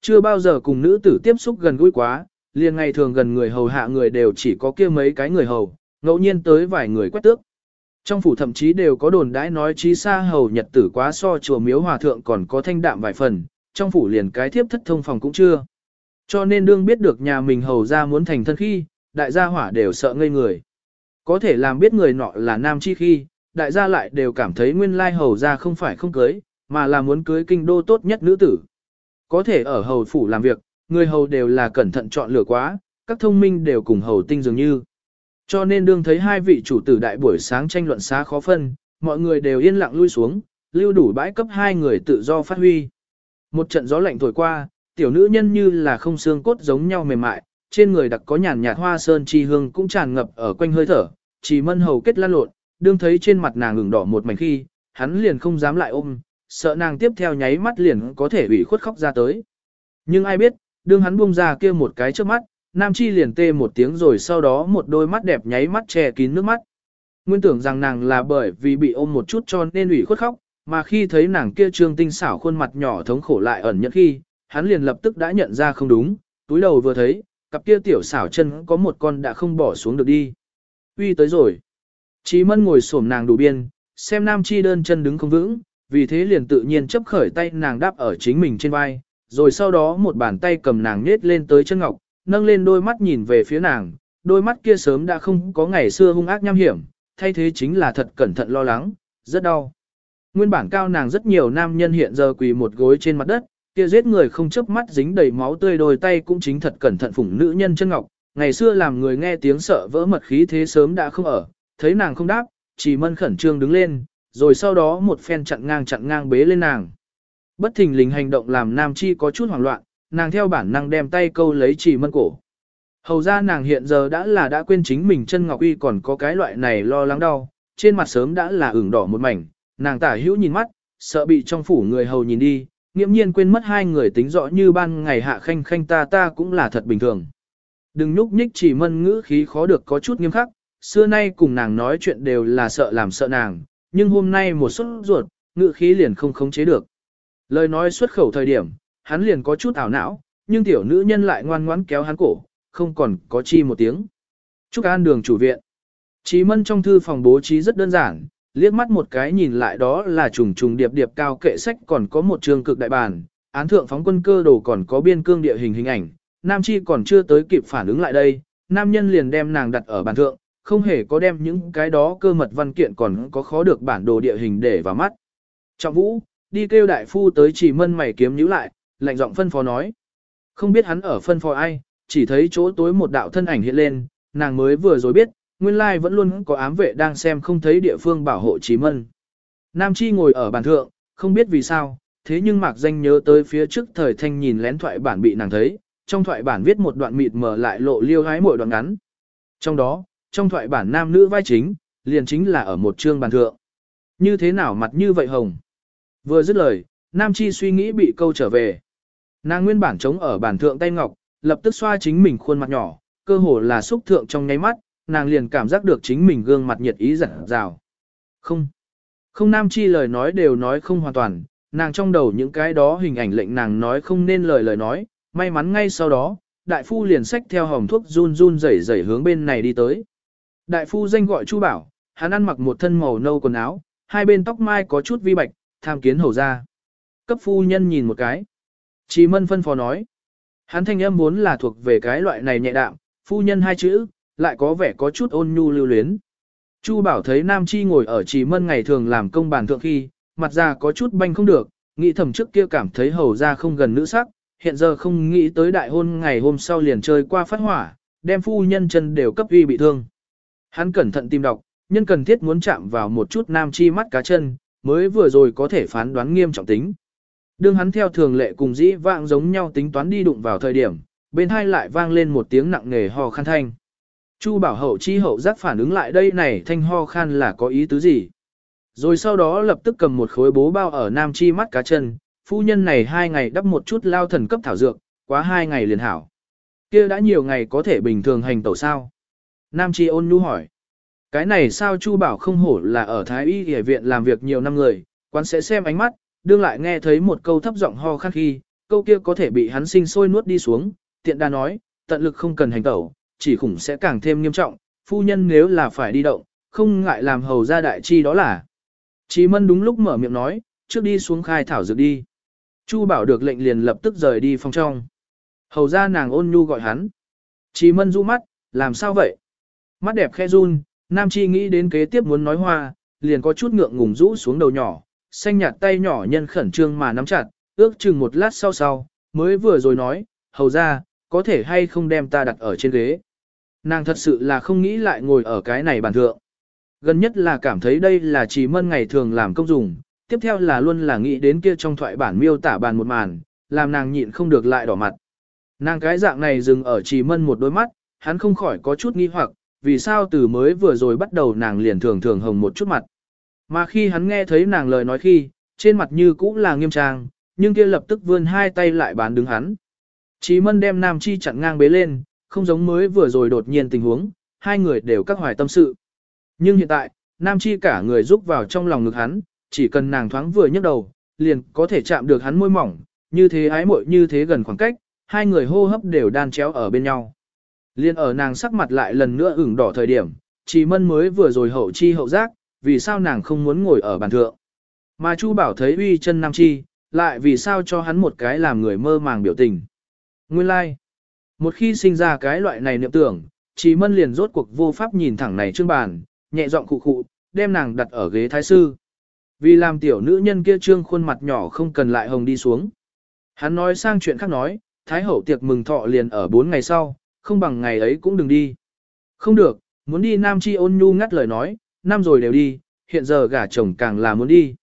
Chưa bao giờ cùng nữ tử tiếp xúc gần gũi quá, liền ngày thường gần người hầu hạ người đều chỉ có kia mấy cái người hầu, ngẫu nhiên tới vài người quét tước. Trong phủ thậm chí đều có đồn đãi nói trí xa hầu nhật tử quá so chùa miếu hòa thượng còn có thanh đạm vài phần, trong phủ liền cái thiếp thất thông phòng cũng chưa. Cho nên đương biết được nhà mình hầu ra muốn thành thân khi, đại gia hỏa đều sợ ngây người. Có thể làm biết người nọ là nam chi khi, đại gia lại đều cảm thấy nguyên lai hầu ra không phải không cưới, mà là muốn cưới kinh đô tốt nhất nữ tử. Có thể ở hầu phủ làm việc, người hầu đều là cẩn thận chọn lựa quá, các thông minh đều cùng hầu tinh dường như. Cho nên đương thấy hai vị chủ tử đại buổi sáng tranh luận xá khó phân, mọi người đều yên lặng lui xuống, lưu đủ bãi cấp hai người tự do phát huy. Một trận gió lạnh thổi qua, tiểu nữ nhân như là không xương cốt giống nhau mềm mại, trên người đặc có nhàn nhạt hoa sơn chi hương cũng tràn ngập ở quanh hơi thở, chỉ mân hầu kết lan lộn, đương thấy trên mặt nàng ngừng đỏ một mảnh khi, hắn liền không dám lại ôm, sợ nàng tiếp theo nháy mắt liền có thể ủy khuất khóc ra tới. Nhưng ai biết, đương hắn buông ra kia một cái trước mắt, Nam Chi liền tê một tiếng rồi sau đó một đôi mắt đẹp nháy mắt che kín nước mắt. Nguyên tưởng rằng nàng là bởi vì bị ôm một chút cho nên ủy khuất khóc, mà khi thấy nàng kia trương tinh xảo khuôn mặt nhỏ thống khổ lại ẩn nhận khi, hắn liền lập tức đã nhận ra không đúng, túi đầu vừa thấy, cặp kia tiểu xảo chân có một con đã không bỏ xuống được đi. Uy tới rồi. Chí mân ngồi xổm nàng đủ biên, xem nam chi đơn chân đứng không vững, vì thế liền tự nhiên chấp khởi tay nàng đáp ở chính mình trên vai, rồi sau đó một bàn tay cầm nàng nhét lên tới chân ngọc, nâng lên đôi mắt nhìn về phía nàng, đôi mắt kia sớm đã không có ngày xưa hung ác nham hiểm, thay thế chính là thật cẩn thận lo lắng, rất đau. Nguyên bản cao nàng rất nhiều nam nhân hiện giờ quỳ một gối trên mặt đất, kia giết người không chớp mắt dính đầy máu tươi đôi tay cũng chính thật cẩn thận phụng nữ nhân chân ngọc, ngày xưa làm người nghe tiếng sợ vỡ mật khí thế sớm đã không ở, thấy nàng không đáp, chỉ mân khẩn trương đứng lên, rồi sau đó một phen chặn ngang chặn ngang bế lên nàng. Bất thình lình hành động làm nam chi có chút hoảng loạn, nàng theo bản năng đem tay câu lấy chỉ mân cổ. Hầu ra nàng hiện giờ đã là đã quên chính mình chân ngọc uy còn có cái loại này lo lắng đau, trên mặt sớm đã là ửng đỏ một mảnh, nàng tả hữu nhìn mắt, sợ bị trong phủ người hầu nhìn đi, nghiễm nhiên quên mất hai người tính rõ như ban ngày hạ khanh khanh ta ta cũng là thật bình thường. Đừng nhúc nhích chỉ mân ngữ khí khó được có chút nghiêm khắc, xưa nay cùng nàng nói chuyện đều là sợ làm sợ nàng, nhưng hôm nay một suất ruột, ngự khí liền không khống chế được. Lời nói xuất khẩu thời điểm, hắn liền có chút ảo não, nhưng tiểu nữ nhân lại ngoan ngoãn kéo hắn cổ, không còn có chi một tiếng. trúc an đường chủ viện. Chí mân trong thư phòng bố trí rất đơn giản, liếc mắt một cái nhìn lại đó là trùng trùng điệp điệp cao kệ sách còn có một trường cực đại bàn, án thượng phóng quân cơ đồ còn có biên cương địa hình hình ảnh, nam chi còn chưa tới kịp phản ứng lại đây, nam nhân liền đem nàng đặt ở bàn thượng, không hề có đem những cái đó cơ mật văn kiện còn có khó được bản đồ địa hình để vào mắt. Trọng vũ, đi kêu đại phu tới chỉ mân mày kiếm nhíu lại, lạnh giọng phân phó nói. Không biết hắn ở phân phó ai, chỉ thấy chỗ tối một đạo thân ảnh hiện lên, nàng mới vừa rồi biết, nguyên lai vẫn luôn có ám vệ đang xem không thấy địa phương bảo hộ chỉ Mân. Nam Chi ngồi ở bàn thượng, không biết vì sao, thế nhưng Mạc Danh nhớ tới phía trước thời thanh nhìn lén thoại bản bị nàng thấy, trong thoại bản viết một đoạn mịt mờ lại lộ liêu hái mỗi đoạn ngắn. Trong đó, trong thoại bản nam nữ vai chính, liền chính là ở một chương bàn thượng. Như thế nào mặt như vậy hồng? Vừa dứt lời, Nam Chi suy nghĩ bị câu trở về. Nàng nguyên bản chống ở bàn thượng tay ngọc, lập tức xoa chính mình khuôn mặt nhỏ, cơ hồ là xúc thượng trong nháy mắt, nàng liền cảm giác được chính mình gương mặt nhiệt ý giật rào. Không. Không nam chi lời nói đều nói không hoàn toàn, nàng trong đầu những cái đó hình ảnh lệnh nàng nói không nên lời lời nói, may mắn ngay sau đó, đại phu liền xách theo hồng thuốc run run rẩy rẩy hướng bên này đi tới. Đại phu danh gọi Chu Bảo, hắn ăn mặc một thân màu nâu quần áo, hai bên tóc mai có chút vi bạch, tham kiến hầu ra. Cấp phu nhân nhìn một cái. Chỉ mân phân phó nói. Hắn thanh âm muốn là thuộc về cái loại này nhẹ đạm, phu nhân hai chữ, lại có vẻ có chút ôn nhu lưu luyến. Chu bảo thấy Nam Chi ngồi ở Chỉ mân ngày thường làm công bàn thượng khi, mặt ra có chút banh không được, nghĩ thầm trước kia cảm thấy hầu ra không gần nữ sắc, hiện giờ không nghĩ tới đại hôn ngày hôm sau liền chơi qua phát hỏa, đem phu nhân chân đều cấp uy bị thương. Hắn cẩn thận tìm đọc, nhân cần thiết muốn chạm vào một chút Nam Chi mắt cá chân, mới vừa rồi có thể phán đoán nghiêm trọng tính. Đương hắn theo thường lệ cùng dĩ vãng giống nhau tính toán đi đụng vào thời điểm, bên hai lại vang lên một tiếng nặng nề ho khan thanh. Chu bảo hậu chi hậu giác phản ứng lại đây này thanh ho khan là có ý tứ gì. Rồi sau đó lập tức cầm một khối bố bao ở nam chi mắt cá chân, phu nhân này hai ngày đắp một chút lao thần cấp thảo dược, quá hai ngày liền hảo. kia đã nhiều ngày có thể bình thường hành tẩu sao? Nam chi ôn nhu hỏi. Cái này sao Chu bảo không hổ là ở Thái Y Y viện làm việc nhiều năm người, quán sẽ xem ánh mắt, đương lại nghe thấy một câu thấp giọng ho khăn khi, câu kia có thể bị hắn sinh sôi nuốt đi xuống, tiện đa nói, tận lực không cần hành tẩu, chỉ khủng sẽ càng thêm nghiêm trọng, phu nhân nếu là phải đi động, không ngại làm hầu ra đại chi đó là. Chí mân đúng lúc mở miệng nói, trước đi xuống khai thảo dược đi. Chu bảo được lệnh liền lập tức rời đi phòng trong. Hầu ra nàng ôn nhu gọi hắn. Chí mân du mắt, làm sao vậy? Mắt đẹp khe run, nam chi nghĩ đến kế tiếp muốn nói hoa, liền có chút ngượng ngùng rũ xuống đầu nhỏ, xanh nhạt tay nhỏ nhân khẩn trương mà nắm chặt, ước chừng một lát sau sau, mới vừa rồi nói, hầu ra, có thể hay không đem ta đặt ở trên ghế. Nàng thật sự là không nghĩ lại ngồi ở cái này bàn thượng. Gần nhất là cảm thấy đây là chỉ mân ngày thường làm công dùng, tiếp theo là luôn là nghĩ đến kia trong thoại bản miêu tả bàn một màn, làm nàng nhịn không được lại đỏ mặt. Nàng cái dạng này dừng ở chỉ mân một đôi mắt, hắn không khỏi có chút nghi hoặc, vì sao từ mới vừa rồi bắt đầu nàng liền thường thường hồng một chút mặt. Mà khi hắn nghe thấy nàng lời nói khi, trên mặt như cũ là nghiêm trang, nhưng kia lập tức vươn hai tay lại bán đứng hắn. Chí mân đem Nam Chi chặn ngang bế lên, không giống mới vừa rồi đột nhiên tình huống, hai người đều các hoài tâm sự. Nhưng hiện tại, Nam Chi cả người rúc vào trong lòng ngực hắn, chỉ cần nàng thoáng vừa nhấc đầu, liền có thể chạm được hắn môi mỏng, như thế ái muội như thế gần khoảng cách, hai người hô hấp đều đan chéo ở bên nhau. Liên ở nàng sắc mặt lại lần nữa ửng đỏ thời điểm, chỉ mân mới vừa rồi hậu chi hậu giác, vì sao nàng không muốn ngồi ở bàn thượng. Mà Chu Bảo thấy uy chân Nam Chi, lại vì sao cho hắn một cái làm người mơ màng biểu tình. Nguyên lai, like. một khi sinh ra cái loại này niệm tưởng, chỉ mân liền rốt cuộc vô pháp nhìn thẳng này trương bàn, nhẹ giọng khụ khụ, đem nàng đặt ở ghế thái sư. Vì làm tiểu nữ nhân kia trương khuôn mặt nhỏ không cần lại hồng đi xuống. Hắn nói sang chuyện khác nói, thái hậu tiệc mừng thọ liền ở bốn ngày sau, không bằng ngày ấy cũng đừng đi. Không được, muốn đi Nam Chi ôn nhu ngắt lời nói, năm rồi đều đi, hiện giờ gả chồng càng là muốn đi.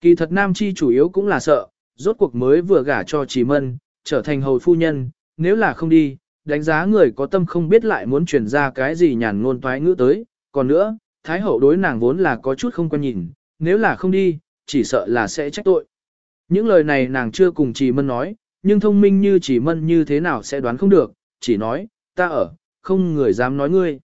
Kỳ thật Nam Chi chủ yếu cũng là sợ, rốt cuộc mới vừa gả cho Chỉ Mân, trở thành hầu phu nhân, nếu là không đi, đánh giá người có tâm không biết lại muốn truyền ra cái gì nhàn ngôn toái ngữ tới, còn nữa, Thái hậu đối nàng vốn là có chút không quan nhìn, nếu là không đi, chỉ sợ là sẽ trách tội. Những lời này nàng chưa cùng Chỉ Mân nói, nhưng thông minh như Chỉ Mân như thế nào sẽ đoán không được, chỉ nói, ta ở, không người dám nói ngươi.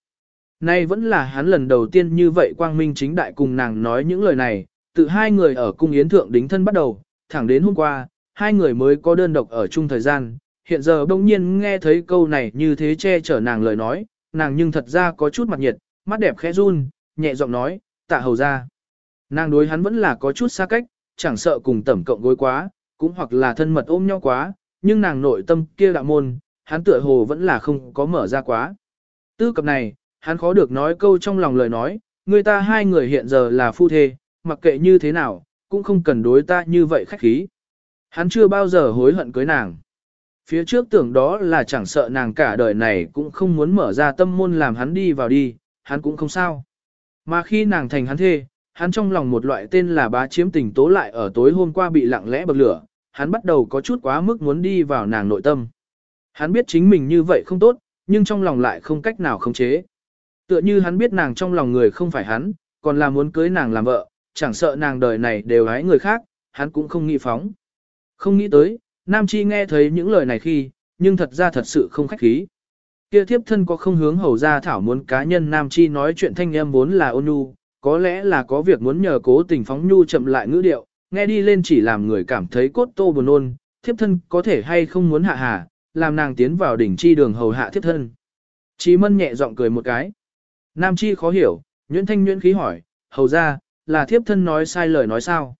Nay vẫn là hắn lần đầu tiên như vậy quang minh chính đại cùng nàng nói những lời này, tự hai người ở cung yến thượng đính thân bắt đầu, thẳng đến hôm qua, hai người mới có đơn độc ở chung thời gian, hiện giờ đông nhiên nghe thấy câu này như thế che chở nàng lời nói, nàng nhưng thật ra có chút mặt nhiệt, mắt đẹp khẽ run, nhẹ giọng nói, tạ hầu ra. Nàng đối hắn vẫn là có chút xa cách, chẳng sợ cùng tẩm cộng gối quá, cũng hoặc là thân mật ôm nhau quá, nhưng nàng nội tâm kia đạo môn, hắn tựa hồ vẫn là không có mở ra quá. Tư cập này, hắn khó được nói câu trong lòng lời nói, người ta hai người hiện giờ là phu thê, mặc kệ như thế nào, cũng không cần đối ta như vậy khách khí. Hắn chưa bao giờ hối hận cưới nàng. Phía trước tưởng đó là chẳng sợ nàng cả đời này cũng không muốn mở ra tâm môn làm hắn đi vào đi, hắn cũng không sao. Mà khi nàng thành hắn thê, hắn trong lòng một loại tên là bá chiếm tình tố lại ở tối hôm qua bị lặng lẽ bậc lửa, hắn bắt đầu có chút quá mức muốn đi vào nàng nội tâm. Hắn biết chính mình như vậy không tốt, nhưng trong lòng lại không cách nào khống chế. Tựa như hắn biết nàng trong lòng người không phải hắn, còn là muốn cưới nàng làm vợ, chẳng sợ nàng đời này đều hái người khác, hắn cũng không nghĩ phóng. Không nghĩ tới, Nam Chi nghe thấy những lời này khi, nhưng thật ra thật sự không khách khí. Kia thiếp thân có không hướng hầu ra thảo muốn cá nhân Nam Chi nói chuyện thanh em vốn là ôn nhu, có lẽ là có việc muốn nhờ cố tình phóng nhu chậm lại ngữ điệu, nghe đi lên chỉ làm người cảm thấy cốt tô buồn ôn, thiếp thân có thể hay không muốn hạ hà, làm nàng tiến vào đỉnh chi đường hầu hạ thiếp thân. Chí mân nhẹ giọng cười một cái. Nam Chi khó hiểu, nhuyễn Thanh nhuyễn khí hỏi, hầu ra, là thiếp thân nói sai lời nói sao?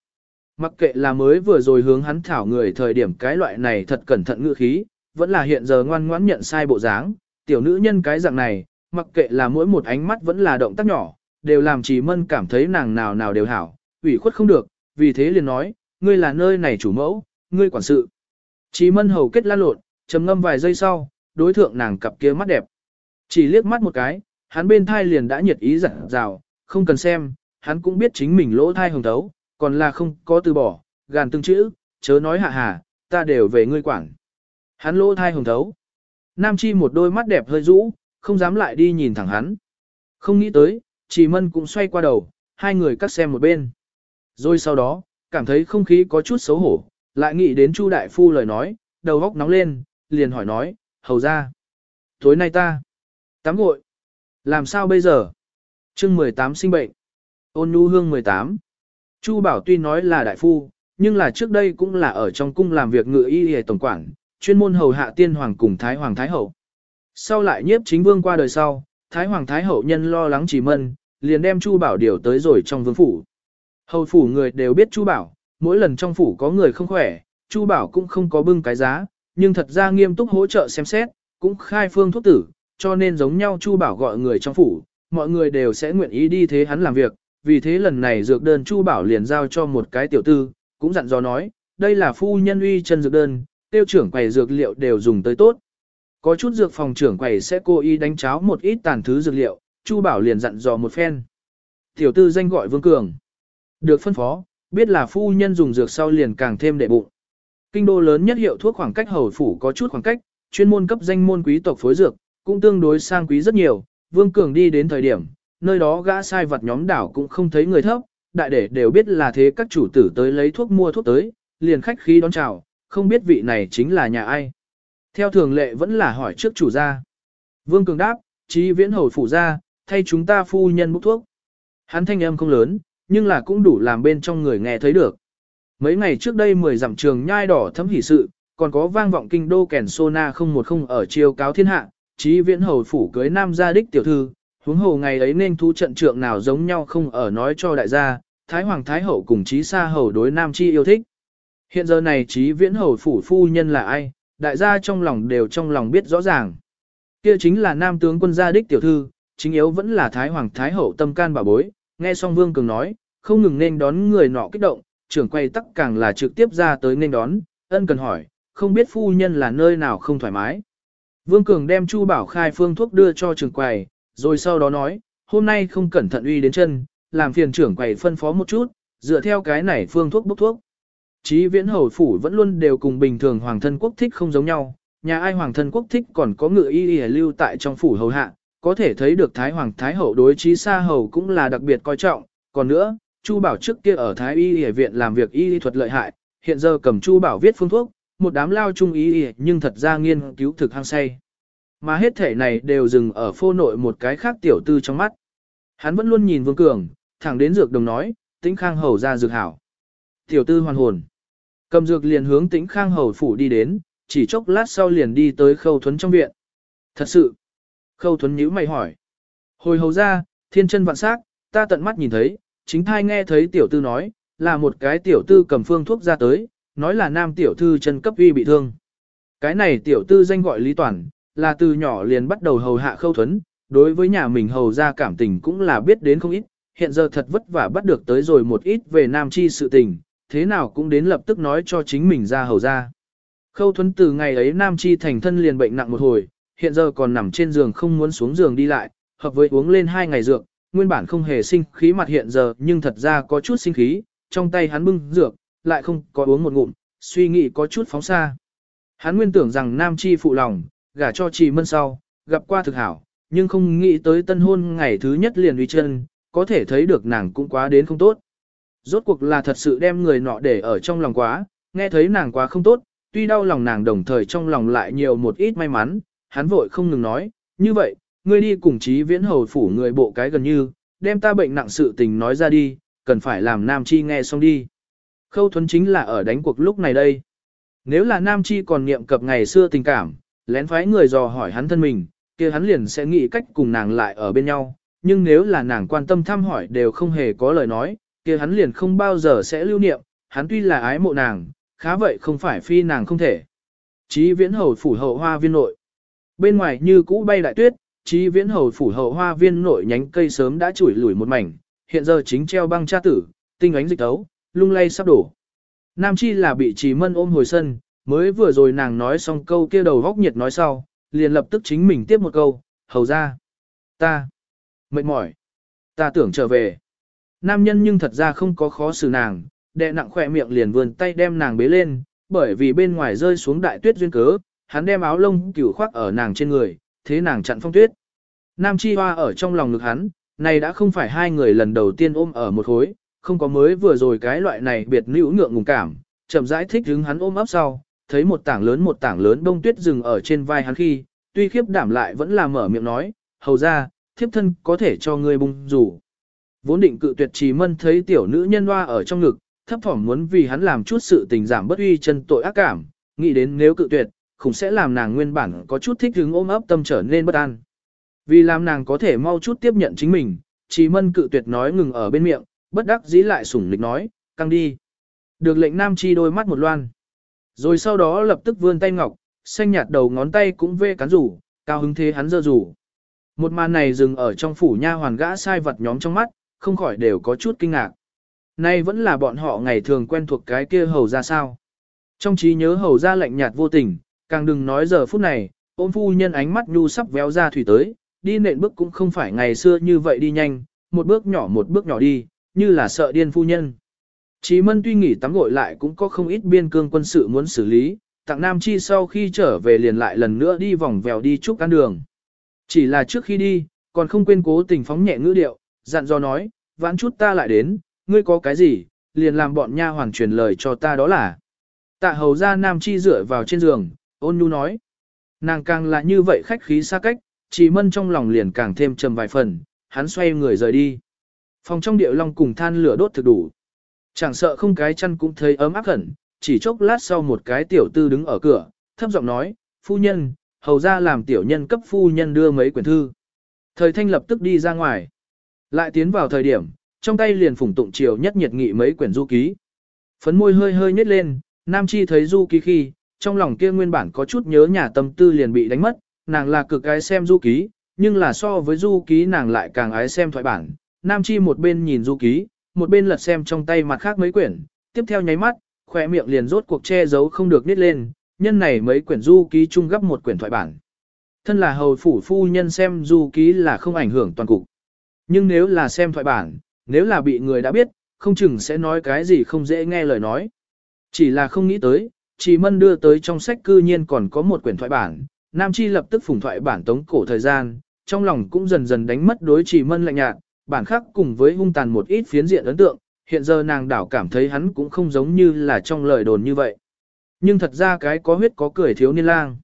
Mặc kệ là mới vừa rồi hướng hắn thảo người thời điểm cái loại này thật cẩn thận ngữ khí, vẫn là hiện giờ ngoan ngoãn nhận sai bộ dáng, tiểu nữ nhân cái dạng này, mặc kệ là mỗi một ánh mắt vẫn là động tác nhỏ, đều làm Chí mân cảm thấy nàng nào nào đều hảo, ủy khuất không được, vì thế liền nói, ngươi là nơi này chủ mẫu, ngươi quản sự. Chí mân hầu kết lan lộn, trầm ngâm vài giây sau, đối thượng nàng cặp kia mắt đẹp. Chỉ liếc mắt một cái, hắn bên thai liền đã nhiệt ý dặn rào, không cần xem, hắn cũng biết chính mình lỗ thai hồng thấu, còn là không có từ bỏ, gàn từng chữ, chớ nói hạ hà, ta đều về ngươi quản. Hắn lỗ thai hồng thấu. Nam Chi một đôi mắt đẹp hơi rũ, không dám lại đi nhìn thẳng hắn. Không nghĩ tới, Chỉ Mân cũng xoay qua đầu, hai người cắt xem một bên. Rồi sau đó, cảm thấy không khí có chút xấu hổ, lại nghĩ đến Chu đại phu lời nói, đầu góc nóng lên, liền hỏi nói, hầu ra. Tối nay ta, tắm gội, làm sao bây giờ? chương 18 sinh bệnh, ôn nhu hương 18. Chu bảo tuy nói là đại phu, nhưng là trước đây cũng là ở trong cung làm việc ngự y y tổng quản, chuyên môn hầu hạ tiên hoàng cùng thái hoàng thái hậu. Sau lại nhiếp chính vương qua đời sau, thái hoàng thái hậu nhân lo lắng chỉ mân, liền đem Chu Bảo điều tới rồi trong vương phủ. Hầu phủ người đều biết Chu Bảo, mỗi lần trong phủ có người không khỏe, Chu Bảo cũng không có bưng cái giá, nhưng thật ra nghiêm túc hỗ trợ xem xét, cũng khai phương thuốc tử, cho nên giống nhau Chu Bảo gọi người trong phủ, mọi người đều sẽ nguyện ý đi thế hắn làm việc, vì thế lần này dược đơn Chu Bảo liền giao cho một cái tiểu tư, cũng dặn dò nói, đây là phu nhân uy chân dược đơn, tiêu trưởng quầy dược liệu đều dùng tới tốt. Có chút dược phòng trưởng quầy sẽ cố ý đánh cháo một ít tàn thứ dược liệu, Chu Bảo liền dặn dò một phen. Tiểu tư danh gọi Vương Cường. Được phân phó, biết là phu nhân dùng dược sau liền càng thêm đệ bụng. Kinh đô lớn nhất hiệu thuốc khoảng cách hầu phủ có chút khoảng cách, chuyên môn cấp danh môn quý tộc phối dược, cũng tương đối sang quý rất nhiều. Vương Cường đi đến thời điểm, nơi đó gã sai vật nhóm đảo cũng không thấy người thấp, đại để đều biết là thế các chủ tử tới lấy thuốc mua thuốc tới, liền khách khí đón chào, không biết vị này chính là nhà ai. Theo thường lệ vẫn là hỏi trước chủ gia. Vương Cường đáp, trí viễn hầu phủ gia, thay chúng ta phu nhân bốc thuốc. Hắn thanh âm không lớn, nhưng là cũng đủ làm bên trong người nghe thấy được. Mấy ngày trước đây mười dặm trường nhai đỏ thấm hỉ sự, còn có vang vọng kinh đô kèn sona không một không ở chiêu cáo thiên hạ, trí viễn hầu phủ cưới nam gia đích tiểu thư, huống hồ ngày ấy nên thu trận trượng nào giống nhau không ở nói cho đại gia, Thái Hoàng Thái Hậu cùng trí xa hầu đối nam chi yêu thích. Hiện giờ này trí viễn hầu phủ phu nhân là ai, đại gia trong lòng đều trong lòng biết rõ ràng. Kia chính là nam tướng quân gia đích tiểu thư, chính yếu vẫn là Thái Hoàng Thái Hậu tâm can bà bối, nghe song Vương Cường nói, không ngừng nên đón người nọ kích động, trưởng quay tắc càng là trực tiếp ra tới nên đón, ân cần hỏi, không biết phu nhân là nơi nào không thoải mái. Vương Cường đem Chu Bảo Khai phương thuốc đưa cho trưởng quầy, rồi sau đó nói, hôm nay không cẩn thận uy đến chân, làm phiền trưởng quầy phân phó một chút, dựa theo cái này phương thuốc bốc thuốc. Chí viễn hầu phủ vẫn luôn đều cùng bình thường hoàng thân quốc thích không giống nhau, nhà ai hoàng thân quốc thích còn có ngựa y y lưu tại trong phủ hầu hạ, có thể thấy được Thái Hoàng Thái Hậu đối trí xa hầu cũng là đặc biệt coi trọng, còn nữa, Chu Bảo trước kia ở Thái Y Y viện làm việc y thuật lợi hại, hiện giờ cầm Chu Bảo viết phương thuốc, một đám lao trung y y nhưng thật ra nghiên cứu thực hăng say. Mà hết thể này đều dừng ở phô nội một cái khác tiểu tư trong mắt. Hắn vẫn luôn nhìn Vương Cường, thẳng đến dược đồng nói, tĩnh khang hầu ra dược hảo. Tiểu tư hoàn hồn. Cầm dược liền hướng tĩnh khang hầu phủ đi đến, chỉ chốc lát sau liền đi tới khâu thuấn trong viện. Thật sự. Khâu thuấn nhíu mày hỏi. Hồi hầu ra, thiên chân vạn sắc, ta tận mắt nhìn thấy, chính thai nghe thấy tiểu tư nói, là một cái tiểu tư cầm phương thuốc ra tới, nói là nam tiểu thư chân cấp uy bị thương. Cái này tiểu tư danh gọi Lý Toàn, là từ nhỏ liền bắt đầu hầu hạ khâu thuấn, đối với nhà mình hầu ra cảm tình cũng là biết đến không ít, hiện giờ thật vất vả bắt được tới rồi một ít về nam chi sự tình, thế nào cũng đến lập tức nói cho chính mình ra hầu ra. Khâu thuấn từ ngày ấy nam chi thành thân liền bệnh nặng một hồi, hiện giờ còn nằm trên giường không muốn xuống giường đi lại, hợp với uống lên hai ngày dược, nguyên bản không hề sinh khí mặt hiện giờ nhưng thật ra có chút sinh khí, trong tay hắn bưng dược, lại không có uống một ngụm, suy nghĩ có chút phóng xa. Hắn nguyên tưởng rằng nam chi phụ lòng, gả cho trì mân sau, gặp qua thực hảo, nhưng không nghĩ tới tân hôn ngày thứ nhất liền uy chân, có thể thấy được nàng cũng quá đến không tốt. Rốt cuộc là thật sự đem người nọ để ở trong lòng quá, nghe thấy nàng quá không tốt, tuy đau lòng nàng đồng thời trong lòng lại nhiều một ít may mắn, hắn vội không ngừng nói, như vậy, ngươi đi cùng chí viễn hầu phủ người bộ cái gần như, đem ta bệnh nặng sự tình nói ra đi, cần phải làm Nam Chi nghe xong đi. Khâu thuấn chính là ở đánh cuộc lúc này đây. Nếu là Nam Chi còn niệm cập ngày xưa tình cảm, lén phái người dò hỏi hắn thân mình, kia hắn liền sẽ nghĩ cách cùng nàng lại ở bên nhau, nhưng nếu là nàng quan tâm thăm hỏi đều không hề có lời nói, kia hắn liền không bao giờ sẽ lưu niệm, hắn tuy là ái mộ nàng, khá vậy không phải phi nàng không thể. Chí viễn hầu phủ hậu hoa viên nội. Bên ngoài như cũ bay đại tuyết, chí viễn hầu phủ hậu hoa viên nội nhánh cây sớm đã chủi lủi một mảnh, hiện giờ chính treo băng cha tử, tinh ánh dịch tấu, lung lay sắp đổ. Nam chi là bị trì mân ôm hồi sân, mới vừa rồi nàng nói xong câu kia đầu góc nhiệt nói sau, liền lập tức chính mình tiếp một câu, hầu ra. Ta. Mệt mỏi. Ta tưởng trở về. Nam nhân nhưng thật ra không có khó xử nàng, đệ nặng khỏe miệng liền vươn tay đem nàng bế lên, bởi vì bên ngoài rơi xuống đại tuyết duyên cớ, hắn đem áo lông cửu khoác ở nàng trên người, thế nàng chặn phong tuyết. Nam Chi Hoa ở trong lòng ngực hắn, này đã không phải hai người lần đầu tiên ôm ở một khối, không có mới vừa rồi cái loại này biệt nữ ngượng ngùng cảm, chậm rãi thích hứng hắn ôm ấp sau, thấy một tảng lớn một tảng lớn bông tuyết dừng ở trên vai hắn khi, tuy khiếp đảm lại vẫn là mở miệng nói, hầu ra, thiếp thân có thể cho ngươi bung rủ. Vốn định cự tuyệt trì mân thấy tiểu nữ nhân hoa ở trong ngực, thấp thỏm muốn vì hắn làm chút sự tình giảm bất uy chân tội ác cảm, nghĩ đến nếu cự tuyệt, cũng sẽ làm nàng nguyên bản có chút thích hứng ôm ấp tâm trở nên bất an. Vì làm nàng có thể mau chút tiếp nhận chính mình, Chí Mân cự tuyệt nói ngừng ở bên miệng, bất đắc dĩ lại sủng lịch nói, căng đi. Được lệnh Nam Chi đôi mắt một loan. Rồi sau đó lập tức vươn tay ngọc, xanh nhạt đầu ngón tay cũng vê cán rủ, cao hứng thế hắn dơ rủ. Một màn này dừng ở trong phủ nha hoàn gã sai vật nhóm trong mắt, không khỏi đều có chút kinh ngạc. Nay vẫn là bọn họ ngày thường quen thuộc cái kia hầu ra sao. Trong trí nhớ hầu ra lạnh nhạt vô tình, càng đừng nói giờ phút này, ôn phu nhân ánh mắt nhu sắp véo ra thủy tới, đi nện bước cũng không phải ngày xưa như vậy đi nhanh, một bước nhỏ một bước nhỏ đi, như là sợ điên phu nhân. Chí mân tuy nghỉ tắm gội lại cũng có không ít biên cương quân sự muốn xử lý, tặng Nam Chi sau khi trở về liền lại lần nữa đi vòng vèo đi chúc ăn đường. Chỉ là trước khi đi, còn không quên cố tình phóng nhẹ ngữ điệu, dặn dò nói, vãn chút ta lại đến, ngươi có cái gì, liền làm bọn nha hoàng truyền lời cho ta đó là. Tạ hầu ra Nam Chi dựa vào trên giường, ôn nhu nói. Nàng càng là như vậy khách khí xa cách, chỉ mân trong lòng liền càng thêm trầm vài phần, hắn xoay người rời đi. Phòng trong điệu long cùng than lửa đốt thực đủ. Chẳng sợ không cái chăn cũng thấy ấm áp khẩn, chỉ chốc lát sau một cái tiểu tư đứng ở cửa, thấp giọng nói, phu nhân, hầu ra làm tiểu nhân cấp phu nhân đưa mấy quyển thư. Thời thanh lập tức đi ra ngoài. Lại tiến vào thời điểm, trong tay liền phủng tụng chiều nhất nhiệt nghị mấy quyển du ký. Phấn môi hơi hơi nhếch lên, Nam Chi thấy du ký khi, trong lòng kia nguyên bản có chút nhớ nhà tâm tư liền bị đánh mất, nàng là cực ái xem du ký, nhưng là so với du ký nàng lại càng ái xem thoại bản. Nam Chi một bên nhìn du ký, một bên lật xem trong tay mặt khác mấy quyển, tiếp theo nháy mắt, khỏe miệng liền rốt cuộc che giấu không được nít lên, nhân này mấy quyển du ký chung gấp một quyển thoại bản. Thân là hầu phủ phu nhân xem du ký là không ảnh hưởng toàn cục. Nhưng nếu là xem thoại bản, nếu là bị người đã biết, không chừng sẽ nói cái gì không dễ nghe lời nói. Chỉ là không nghĩ tới, chỉ mân đưa tới trong sách cư nhiên còn có một quyển thoại bản, Nam Chi lập tức phủng thoại bản tống cổ thời gian, trong lòng cũng dần dần đánh mất đối trì mân lạnh nhạt, bản khác cùng với hung tàn một ít phiến diện ấn tượng, hiện giờ nàng đảo cảm thấy hắn cũng không giống như là trong lời đồn như vậy. Nhưng thật ra cái có huyết có cười thiếu niên lang.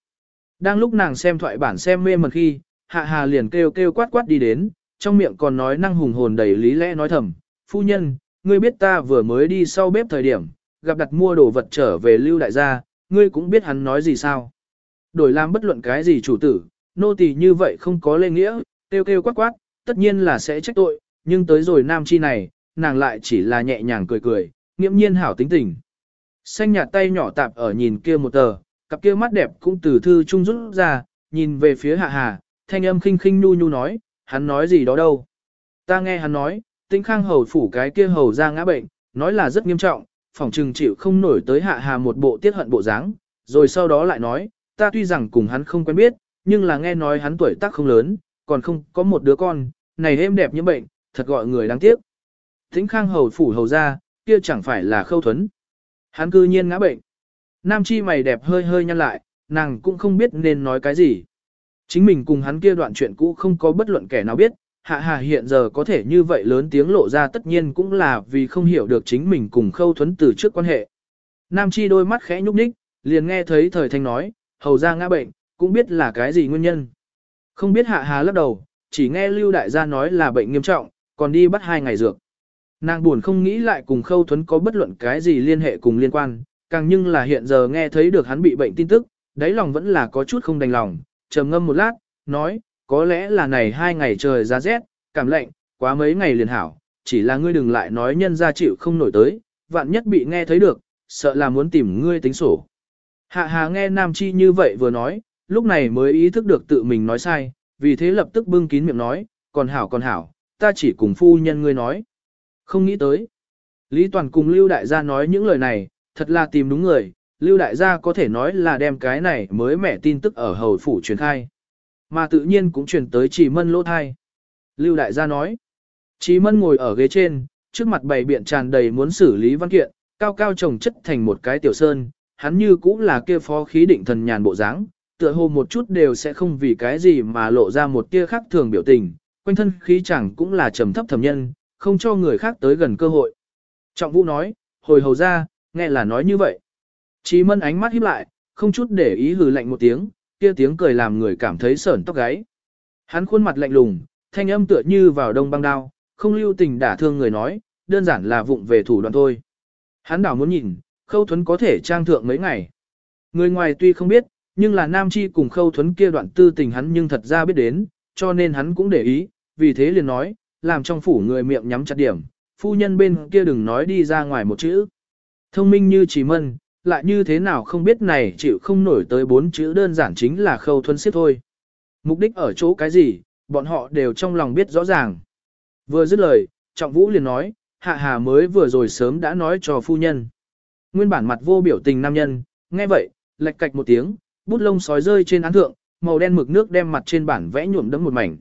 Đang lúc nàng xem thoại bản xem mê mật khi, hạ hà liền kêu kêu quát quát đi đến, trong miệng còn nói năng hùng hồn đầy lý lẽ nói thầm, phu nhân, ngươi biết ta vừa mới đi sau bếp thời điểm, gặp đặt mua đồ vật trở về lưu đại gia, ngươi cũng biết hắn nói gì sao. Đổi làm bất luận cái gì chủ tử, nô tỳ như vậy không có lê nghĩa, kêu kêu quát quát, tất nhiên là sẽ trách tội, nhưng tới rồi nam chi này, nàng lại chỉ là nhẹ nhàng cười cười, nghiễm nhiên hảo tính tình. Xanh nhạt tay nhỏ tạp ở nhìn kia một tờ, cặp kia mắt đẹp cũng từ thư trung rút ra, nhìn về phía hạ hà, thanh âm khinh khinh nu nhu nói, hắn nói gì đó đâu. Ta nghe hắn nói, tĩnh khang hầu phủ cái kia hầu ra ngã bệnh, nói là rất nghiêm trọng, phòng trừng chịu không nổi tới hạ hà một bộ tiết hận bộ dáng, rồi sau đó lại nói, ta tuy rằng cùng hắn không quen biết, nhưng là nghe nói hắn tuổi tác không lớn, còn không có một đứa con, này êm đẹp như bệnh, thật gọi người đáng tiếc. Thính khang hầu phủ hầu ra, kia chẳng phải là khâu thuấn. Hắn cư nhiên ngã bệnh. Nam chi mày đẹp hơi hơi nhăn lại, nàng cũng không biết nên nói cái gì. Chính mình cùng hắn kia đoạn chuyện cũ không có bất luận kẻ nào biết, hạ hà hiện giờ có thể như vậy lớn tiếng lộ ra tất nhiên cũng là vì không hiểu được chính mình cùng khâu thuấn từ trước quan hệ. Nam chi đôi mắt khẽ nhúc nhích, liền nghe thấy thời thanh nói, hầu ra ngã bệnh, cũng biết là cái gì nguyên nhân. Không biết hạ hà lắc đầu, chỉ nghe lưu đại gia nói là bệnh nghiêm trọng, còn đi bắt hai ngày dược. Nàng buồn không nghĩ lại cùng khâu thuấn có bất luận cái gì liên hệ cùng liên quan, càng nhưng là hiện giờ nghe thấy được hắn bị bệnh tin tức, đáy lòng vẫn là có chút không đành lòng, trầm ngâm một lát, nói, có lẽ là này hai ngày trời giá rét, cảm lạnh, quá mấy ngày liền hảo, chỉ là ngươi đừng lại nói nhân ra chịu không nổi tới, vạn nhất bị nghe thấy được, sợ là muốn tìm ngươi tính sổ. Hạ hà nghe Nam Chi như vậy vừa nói, lúc này mới ý thức được tự mình nói sai, vì thế lập tức bưng kín miệng nói, còn hảo còn hảo, ta chỉ cùng phu nhân ngươi nói. Không nghĩ tới. Lý Toàn cùng Lưu Đại gia nói những lời này, thật là tìm đúng người, Lưu Đại gia có thể nói là đem cái này mới mẻ tin tức ở hầu phủ truyền khai. Mà tự nhiên cũng truyền tới chỉ mân lỗ thai. Lưu Đại gia nói. Chí mân ngồi ở ghế trên, trước mặt bày biện tràn đầy muốn xử lý văn kiện, cao cao trồng chất thành một cái tiểu sơn, hắn như cũng là kia phó khí định thần nhàn bộ dáng, tựa hồ một chút đều sẽ không vì cái gì mà lộ ra một tia khác thường biểu tình, quanh thân khí chẳng cũng là trầm thấp thầm nhân, không cho người khác tới gần cơ hội. Trọng Vũ nói, hồi hầu ra, nghe là nói như vậy. Chí mân ánh mắt híp lại, không chút để ý hừ lạnh một tiếng, kia tiếng cười làm người cảm thấy sởn tóc gáy. Hắn khuôn mặt lạnh lùng, thanh âm tựa như vào đông băng đao, không lưu tình đả thương người nói, đơn giản là vụng về thủ đoạn thôi. Hắn đảo muốn nhìn, khâu thuấn có thể trang thượng mấy ngày. Người ngoài tuy không biết, nhưng là nam chi cùng khâu thuấn kia đoạn tư tình hắn nhưng thật ra biết đến, cho nên hắn cũng để ý, vì thế liền nói, làm trong phủ người miệng nhắm chặt điểm, phu nhân bên kia đừng nói đi ra ngoài một chữ. Thông minh như chỉ mân, lại như thế nào không biết này chịu không nổi tới bốn chữ đơn giản chính là khâu thuấn xếp thôi. Mục đích ở chỗ cái gì, bọn họ đều trong lòng biết rõ ràng. Vừa dứt lời, Trọng Vũ liền nói, Hạ Hà mới vừa rồi sớm đã nói cho phu nhân. Nguyên bản mặt vô biểu tình nam nhân, nghe vậy, lệch cạch một tiếng, bút lông sói rơi trên án thượng, màu đen mực nước đem mặt trên bản vẽ nhuộm đẫm một mảnh.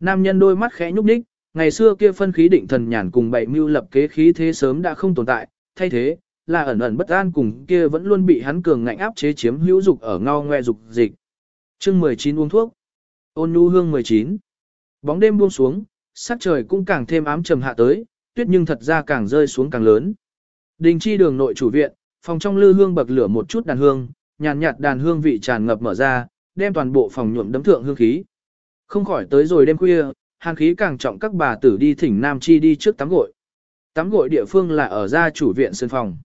Nam nhân đôi mắt khẽ nhúc nhích, ngày xưa kia phân khí định thần nhàn cùng bảy mưu lập kế khí thế sớm đã không tồn tại, thay thế là ẩn ẩn bất an cùng kia vẫn luôn bị hắn cường ngạnh áp chế chiếm hữu dục ở ngao ngoe dục dịch. Chương 19 uống thuốc. Ôn nhu hương 19. Bóng đêm buông xuống, sắc trời cũng càng thêm ám trầm hạ tới, tuyết nhưng thật ra càng rơi xuống càng lớn. Đình chi đường nội chủ viện, phòng trong lư hương bậc lửa một chút đàn hương, nhàn nhạt đàn hương vị tràn ngập mở ra, đem toàn bộ phòng nhuộm đấm thượng hương khí. Không khỏi tới rồi đêm khuya, hàng khí càng trọng các bà tử đi thỉnh Nam Chi đi trước tắm gội. Tắm gội địa phương là ở gia chủ viện sân phòng.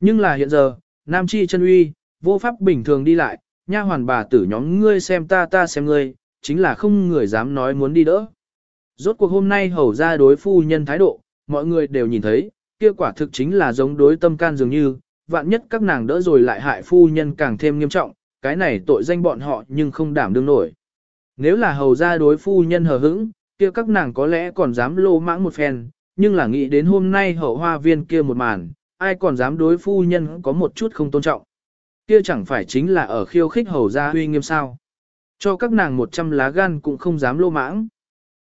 Nhưng là hiện giờ, Nam Chi chân uy, vô pháp bình thường đi lại, nha hoàn bà tử nhóm ngươi xem ta ta xem ngươi, chính là không người dám nói muốn đi đỡ. Rốt cuộc hôm nay hầu ra đối phu nhân thái độ, mọi người đều nhìn thấy, kia quả thực chính là giống đối tâm can dường như, vạn nhất các nàng đỡ rồi lại hại phu nhân càng thêm nghiêm trọng, cái này tội danh bọn họ nhưng không đảm đương nổi. Nếu là hầu ra đối phu nhân hờ hững, kia các nàng có lẽ còn dám lô mãng một phen, nhưng là nghĩ đến hôm nay hậu hoa viên kia một màn, ai còn dám đối phu nhân có một chút không tôn trọng. Kia chẳng phải chính là ở khiêu khích hầu ra huy nghiêm sao. Cho các nàng một trăm lá gan cũng không dám lô mãng.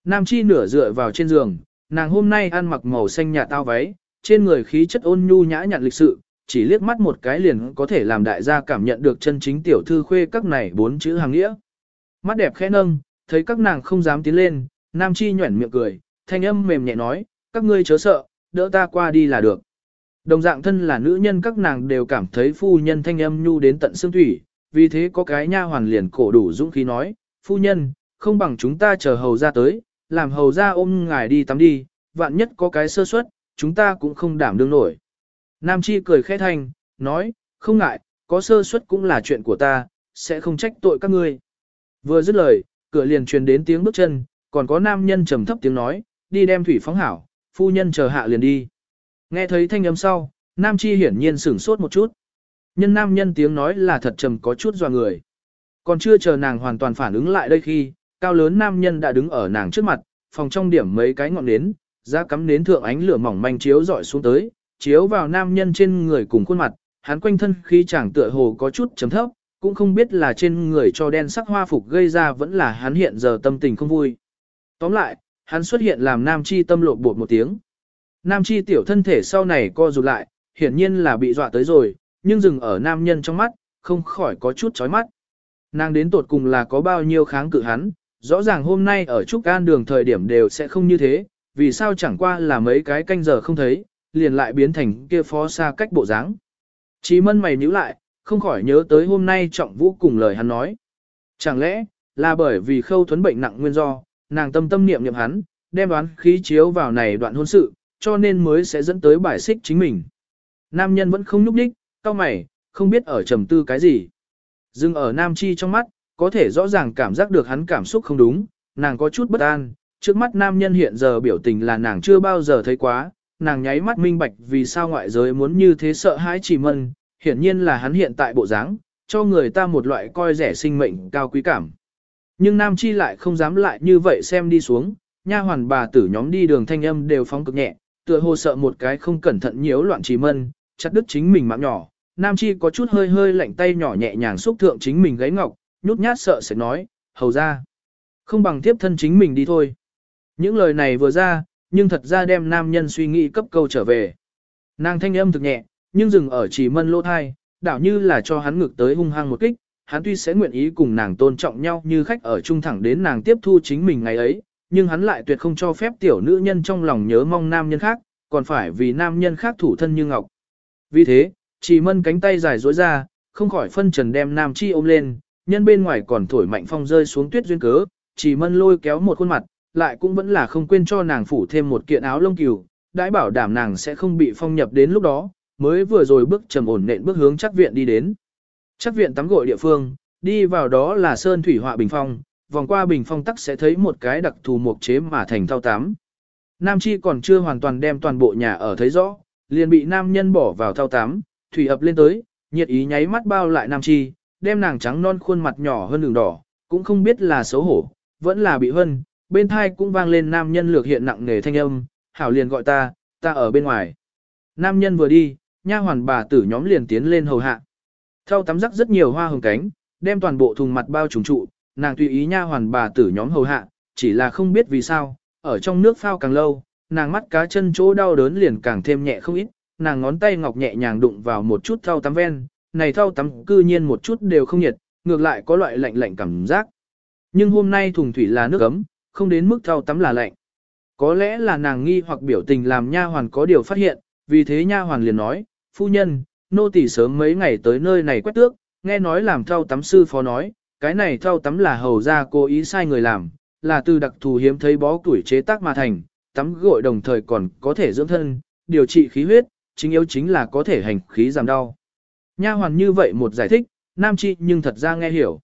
Nam Chi nửa dựa vào trên giường, nàng hôm nay ăn mặc màu xanh nhà tao váy, trên người khí chất ôn nhu nhã nhặn lịch sự, chỉ liếc mắt một cái liền có thể làm đại gia cảm nhận được chân chính tiểu thư khuê các này bốn chữ hàng nghĩa. Mắt đẹp khẽ nâng, thấy các nàng không dám tiến lên, Nam Chi nhuẩn miệng cười, thanh âm mềm nhẹ nói, các ngươi chớ sợ, đỡ ta qua đi là được. Đồng dạng thân là nữ nhân các nàng đều cảm thấy phu nhân thanh âm nhu đến tận xương thủy, vì thế có cái nha hoàn liền cổ đủ dũng khí nói, phu nhân, không bằng chúng ta chờ hầu ra tới, làm hầu ra ôm ngài đi tắm đi, vạn nhất có cái sơ suất, chúng ta cũng không đảm đương nổi. Nam Chi cười khẽ thanh, nói, không ngại, có sơ suất cũng là chuyện của ta, sẽ không trách tội các ngươi. Vừa dứt lời, cửa liền truyền đến tiếng bước chân, còn có nam nhân trầm thấp tiếng nói, đi đem thủy phóng hảo, phu nhân chờ hạ liền đi. Nghe thấy thanh âm sau, Nam Chi hiển nhiên sửng sốt một chút. Nhân nam nhân tiếng nói là thật trầm có chút dò người. Còn chưa chờ nàng hoàn toàn phản ứng lại đây khi, cao lớn nam nhân đã đứng ở nàng trước mặt, phòng trong điểm mấy cái ngọn nến, ra cắm nến thượng ánh lửa mỏng manh chiếu dọi xuống tới, chiếu vào nam nhân trên người cùng khuôn mặt, hắn quanh thân khi chàng tựa hồ có chút chấm thấp, cũng không biết là trên người cho đen sắc hoa phục gây ra vẫn là hắn hiện giờ tâm tình không vui. Tóm lại, hắn xuất hiện làm nam chi tâm lộ bột một tiếng. Nam chi tiểu thân thể sau này co rụt lại, hiển nhiên là bị dọa tới rồi, nhưng dừng ở nam nhân trong mắt, không khỏi có chút chói mắt. Nàng đến tột cùng là có bao nhiêu kháng cự hắn, rõ ràng hôm nay ở Trúc An đường thời điểm đều sẽ không như thế, vì sao chẳng qua là mấy cái canh giờ không thấy, liền lại biến thành kia phó xa cách bộ dáng. Chí mân mày nhíu lại, không khỏi nhớ tới hôm nay trọng vũ cùng lời hắn nói. Chẳng lẽ, là bởi vì khâu thuấn bệnh nặng nguyên do, nàng tâm tâm niệm niệm hắn, đem đoán khí chiếu vào này đoạn hôn sự, cho nên mới sẽ dẫn tới bài xích chính mình. Nam nhân vẫn không nhúc đích, cao mày, không biết ở trầm tư cái gì. Dừng ở Nam Chi trong mắt, có thể rõ ràng cảm giác được hắn cảm xúc không đúng, nàng có chút bất an, trước mắt nam nhân hiện giờ biểu tình là nàng chưa bao giờ thấy quá, nàng nháy mắt minh bạch vì sao ngoại giới muốn như thế sợ hãi chỉ mân, hiển nhiên là hắn hiện tại bộ dáng, cho người ta một loại coi rẻ sinh mệnh cao quý cảm. Nhưng nam chi lại không dám lại như vậy xem đi xuống, nha hoàn bà tử nhóm đi đường thanh âm đều phóng cực nhẹ, tựa hồ sợ một cái không cẩn thận nhiễu loạn chỉ mân, chặt đứt chính mình mạng nhỏ. Nam chi có chút hơi hơi lạnh tay nhỏ nhẹ nhàng xúc thượng chính mình gáy ngọc, nhút nhát sợ sẽ nói, hầu ra. Không bằng tiếp thân chính mình đi thôi. Những lời này vừa ra, nhưng thật ra đem nam nhân suy nghĩ cấp câu trở về. Nàng thanh âm thực nhẹ, nhưng dừng ở chỉ mân lỗ thai, đảo như là cho hắn ngực tới hung hăng một kích, hắn tuy sẽ nguyện ý cùng nàng tôn trọng nhau như khách ở trung thẳng đến nàng tiếp thu chính mình ngày ấy, nhưng hắn lại tuyệt không cho phép tiểu nữ nhân trong lòng nhớ mong nam nhân khác, còn phải vì nam nhân khác thủ thân như ngọc. Vì thế, chỉ mân cánh tay dài dối ra, không khỏi phân trần đem nam chi ôm lên, nhân bên ngoài còn thổi mạnh phong rơi xuống tuyết duyên cớ, chỉ mân lôi kéo một khuôn mặt, lại cũng vẫn là không quên cho nàng phủ thêm một kiện áo lông cừu, đãi bảo đảm nàng sẽ không bị phong nhập đến lúc đó, mới vừa rồi bước trầm ổn nện bước hướng chắc viện đi đến. Chắc viện tắm gội địa phương, đi vào đó là sơn thủy họa bình phong, vòng qua bình phong tắc sẽ thấy một cái đặc thù mục chế mà thành thao tắm. Nam Chi còn chưa hoàn toàn đem toàn bộ nhà ở thấy rõ, liền bị nam nhân bỏ vào thao tắm, thủy ập lên tới, nhiệt ý nháy mắt bao lại Nam Chi, đem nàng trắng non khuôn mặt nhỏ hơn đường đỏ, cũng không biết là xấu hổ, vẫn là bị hân, bên thai cũng vang lên nam nhân lược hiện nặng nề thanh âm, hảo liền gọi ta, ta ở bên ngoài. Nam nhân vừa đi, nha hoàn bà tử nhóm liền tiến lên hầu hạ. Thao tắm rắc rất nhiều hoa hồng cánh, đem toàn bộ thùng mặt bao trùng trụ, nàng tùy ý nha hoàn bà tử nhóm hầu hạ, chỉ là không biết vì sao, ở trong nước phao càng lâu, nàng mắt cá chân chỗ đau đớn liền càng thêm nhẹ không ít, nàng ngón tay ngọc nhẹ nhàng đụng vào một chút thau tắm ven, này thau tắm cư nhiên một chút đều không nhiệt, ngược lại có loại lạnh lạnh cảm giác. Nhưng hôm nay thùng thủy là nước ấm, không đến mức thau tắm là lạnh. Có lẽ là nàng nghi hoặc biểu tình làm nha hoàn có điều phát hiện, vì thế nha hoàn liền nói, phu nhân, nô tỳ sớm mấy ngày tới nơi này quét tước, nghe nói làm thau tắm sư phó nói, cái này thau tắm là hầu ra cố ý sai người làm, là từ đặc thù hiếm thấy bó tuổi chế tác mà thành, tắm gội đồng thời còn có thể dưỡng thân, điều trị khí huyết, chính yếu chính là có thể hành khí giảm đau. Nha hoàn như vậy một giải thích, nam chi nhưng thật ra nghe hiểu.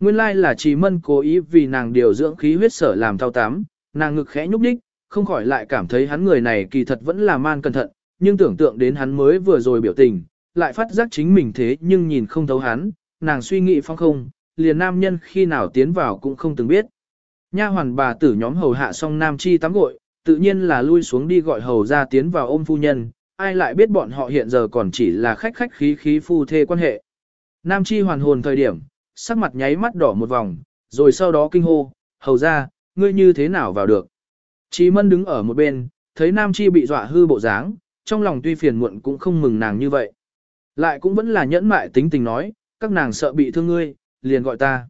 Nguyên lai là Trì mân cố ý vì nàng điều dưỡng khí huyết sở làm thao tám, nàng ngực khẽ nhúc đích, không khỏi lại cảm thấy hắn người này kỳ thật vẫn là man cẩn thận, nhưng tưởng tượng đến hắn mới vừa rồi biểu tình, lại phát giác chính mình thế nhưng nhìn không thấu hắn, nàng suy nghĩ phong không, liền nam nhân khi nào tiến vào cũng không từng biết. Nha hoàn bà tử nhóm hầu hạ xong nam chi tắm gội, tự nhiên là lui xuống đi gọi hầu ra tiến vào ôm phu nhân, ai lại biết bọn họ hiện giờ còn chỉ là khách khách khí khí phu thê quan hệ. Nam chi hoàn hồn thời điểm, sắc mặt nháy mắt đỏ một vòng, rồi sau đó kinh hô, hầu ra, ngươi như thế nào vào được. Chí mân đứng ở một bên, thấy Nam chi bị dọa hư bộ dáng, trong lòng tuy phiền muộn cũng không mừng nàng như vậy. Lại cũng vẫn là nhẫn mại tính tình nói, các nàng sợ bị thương ngươi, liền gọi ta.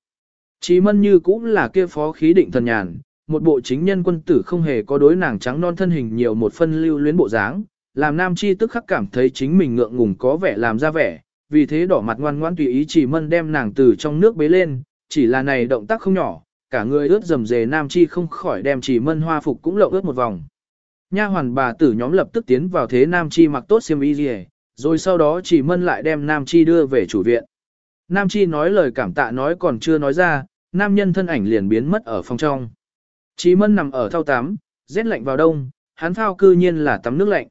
Chí mân như cũng là kia phó khí định thần nhàn, một bộ chính nhân quân tử không hề có đối nàng trắng non thân hình nhiều một phân lưu luyến bộ dáng, làm nam chi tức khắc cảm thấy chính mình ngượng ngùng có vẻ làm ra vẻ, vì thế đỏ mặt ngoan ngoãn tùy ý chỉ mân đem nàng từ trong nước bế lên, chỉ là này động tác không nhỏ, cả người ướt dầm dề nam chi không khỏi đem chỉ mân hoa phục cũng lộng ướt một vòng. Nha hoàn bà tử nhóm lập tức tiến vào thế nam chi mặc tốt xiêm y rìa, rồi sau đó chỉ mân lại đem nam chi đưa về chủ viện. Nam chi nói lời cảm tạ nói còn chưa nói ra, nam nhân thân ảnh liền biến mất ở phòng trong. chỉ mân nằm ở thao tắm, rét lạnh vào đông, hắn thao cư nhiên là tắm nước lạnh.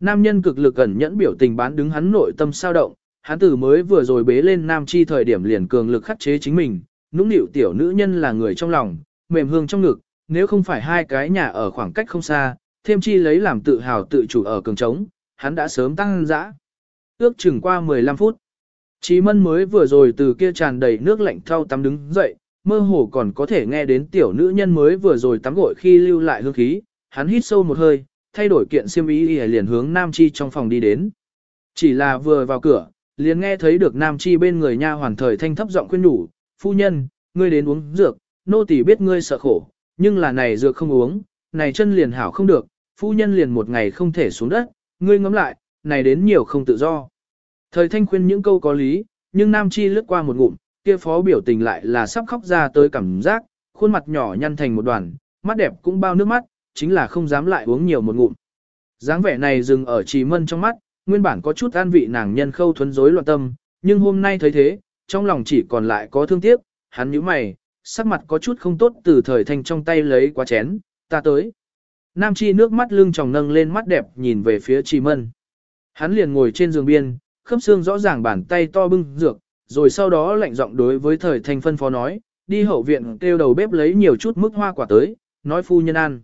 Nam nhân cực lực ẩn nhẫn biểu tình bán đứng hắn nội tâm sao động, hắn tử mới vừa rồi bế lên nam chi thời điểm liền cường lực khắc chế chính mình, nũng nịu tiểu nữ nhân là người trong lòng, mềm hương trong ngực, nếu không phải hai cái nhà ở khoảng cách không xa, thêm chi lấy làm tự hào tự chủ ở cường trống, hắn đã sớm tăng dã. Ước chừng qua 15 phút. Chí mân mới vừa rồi từ kia tràn đầy nước lạnh thau tắm đứng dậy, mơ hồ còn có thể nghe đến tiểu nữ nhân mới vừa rồi tắm gội khi lưu lại hương khí, hắn hít sâu một hơi, thay đổi kiện xiêm y liền hướng Nam Chi trong phòng đi đến. Chỉ là vừa vào cửa, liền nghe thấy được Nam Chi bên người nha hoàn thời thanh thấp giọng khuyên nhủ, phu nhân, ngươi đến uống dược, nô tỳ biết ngươi sợ khổ, nhưng là này dược không uống, này chân liền hảo không được, phu nhân liền một ngày không thể xuống đất, ngươi ngắm lại, này đến nhiều không tự do. Thời thanh khuyên những câu có lý, nhưng Nam Chi lướt qua một ngụm, kia phó biểu tình lại là sắp khóc ra tới cảm giác, khuôn mặt nhỏ nhăn thành một đoàn, mắt đẹp cũng bao nước mắt, chính là không dám lại uống nhiều một ngụm. dáng vẻ này dừng ở trì mân trong mắt, nguyên bản có chút an vị nàng nhân khâu thuấn rối loạn tâm, nhưng hôm nay thấy thế, trong lòng chỉ còn lại có thương tiếc, hắn nhíu mày, sắc mặt có chút không tốt từ thời thanh trong tay lấy quá chén, ta tới. Nam chi nước mắt lưng tròng nâng lên mắt đẹp nhìn về phía trì mân. Hắn liền ngồi trên giường biên, khớp xương rõ ràng bàn tay to bưng dược, rồi sau đó lạnh giọng đối với thời thanh phân phó nói, đi hậu viện kêu đầu bếp lấy nhiều chút mức hoa quả tới, nói phu nhân ăn.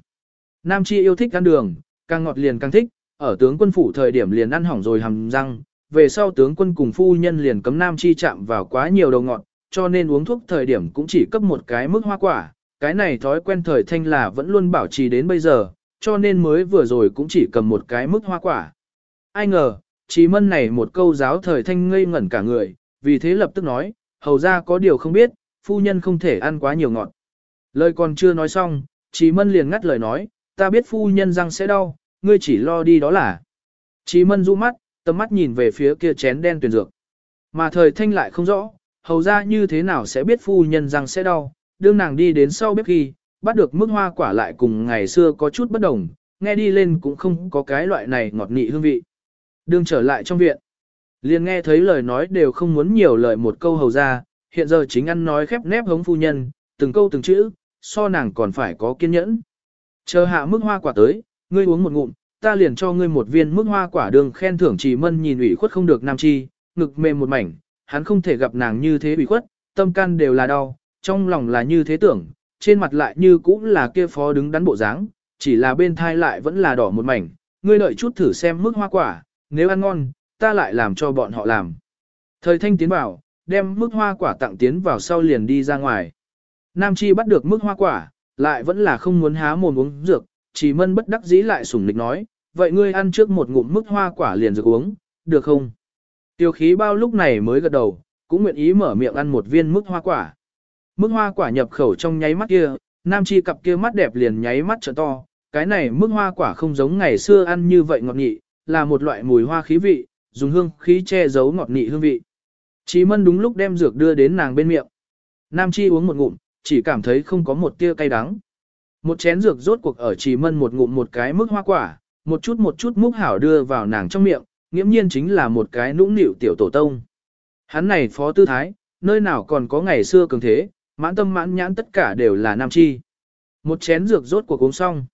Nam Chi yêu thích ăn đường, càng ngọt liền càng thích, ở tướng quân phủ thời điểm liền ăn hỏng rồi hầm răng, về sau tướng quân cùng phu nhân liền cấm Nam Chi chạm vào quá nhiều đầu ngọt, cho nên uống thuốc thời điểm cũng chỉ cấp một cái mức hoa quả, cái này thói quen thời thanh là vẫn luôn bảo trì đến bây giờ, cho nên mới vừa rồi cũng chỉ cầm một cái mức hoa quả. Ai ngờ, trí mân này một câu giáo thời thanh ngây ngẩn cả người, vì thế lập tức nói, hầu ra có điều không biết, phu nhân không thể ăn quá nhiều ngọt. Lời còn chưa nói xong, trí mân liền ngắt lời nói, ta biết phu nhân răng sẽ đau, ngươi chỉ lo đi đó là. Chí mân du mắt, tầm mắt nhìn về phía kia chén đen tuyển dược. Mà thời thanh lại không rõ, hầu ra như thế nào sẽ biết phu nhân răng sẽ đau, đương nàng đi đến sau bếp ghi, bắt được mức hoa quả lại cùng ngày xưa có chút bất đồng, nghe đi lên cũng không có cái loại này ngọt nị hương vị. Đương trở lại trong viện. Liền nghe thấy lời nói đều không muốn nhiều lời một câu hầu ra, hiện giờ chính ăn nói khép nép hống phu nhân, từng câu từng chữ, so nàng còn phải có kiên nhẫn. Chờ hạ mức hoa quả tới, ngươi uống một ngụm, ta liền cho ngươi một viên mức hoa quả đường khen thưởng chỉ mân nhìn ủy khuất không được nam chi, ngực mềm một mảnh, hắn không thể gặp nàng như thế ủy khuất, tâm can đều là đau, trong lòng là như thế tưởng, trên mặt lại như cũng là kia phó đứng đắn bộ dáng, chỉ là bên thai lại vẫn là đỏ một mảnh, ngươi đợi chút thử xem mức hoa quả, nếu ăn ngon, ta lại làm cho bọn họ làm. Thời thanh tiến vào, đem mức hoa quả tặng tiến vào sau liền đi ra ngoài. Nam Chi bắt được mức hoa quả, lại vẫn là không muốn há mồm uống dược, chỉ mân bất đắc dĩ lại sủng nịch nói, vậy ngươi ăn trước một ngụm mức hoa quả liền rực uống, được không? Tiêu khí bao lúc này mới gật đầu, cũng nguyện ý mở miệng ăn một viên mức hoa quả. Mức hoa quả nhập khẩu trong nháy mắt kia, Nam Chi cặp kia mắt đẹp liền nháy mắt trợ to, cái này mức hoa quả không giống ngày xưa ăn như vậy ngọt nhị, là một loại mùi hoa khí vị, dùng hương khí che giấu ngọt nhị hương vị. Chí mân đúng lúc đem dược đưa đến nàng bên miệng. Nam Chi uống một ngụm, chỉ cảm thấy không có một tia cay đắng. Một chén dược rốt cuộc ở chỉ mân một ngụm một cái mức hoa quả, một chút một chút múc hảo đưa vào nàng trong miệng, nghiễm nhiên chính là một cái nũng nịu tiểu tổ tông. Hắn này phó tư thái, nơi nào còn có ngày xưa cường thế, mãn tâm mãn nhãn tất cả đều là nam chi. Một chén dược rốt cuộc uống xong.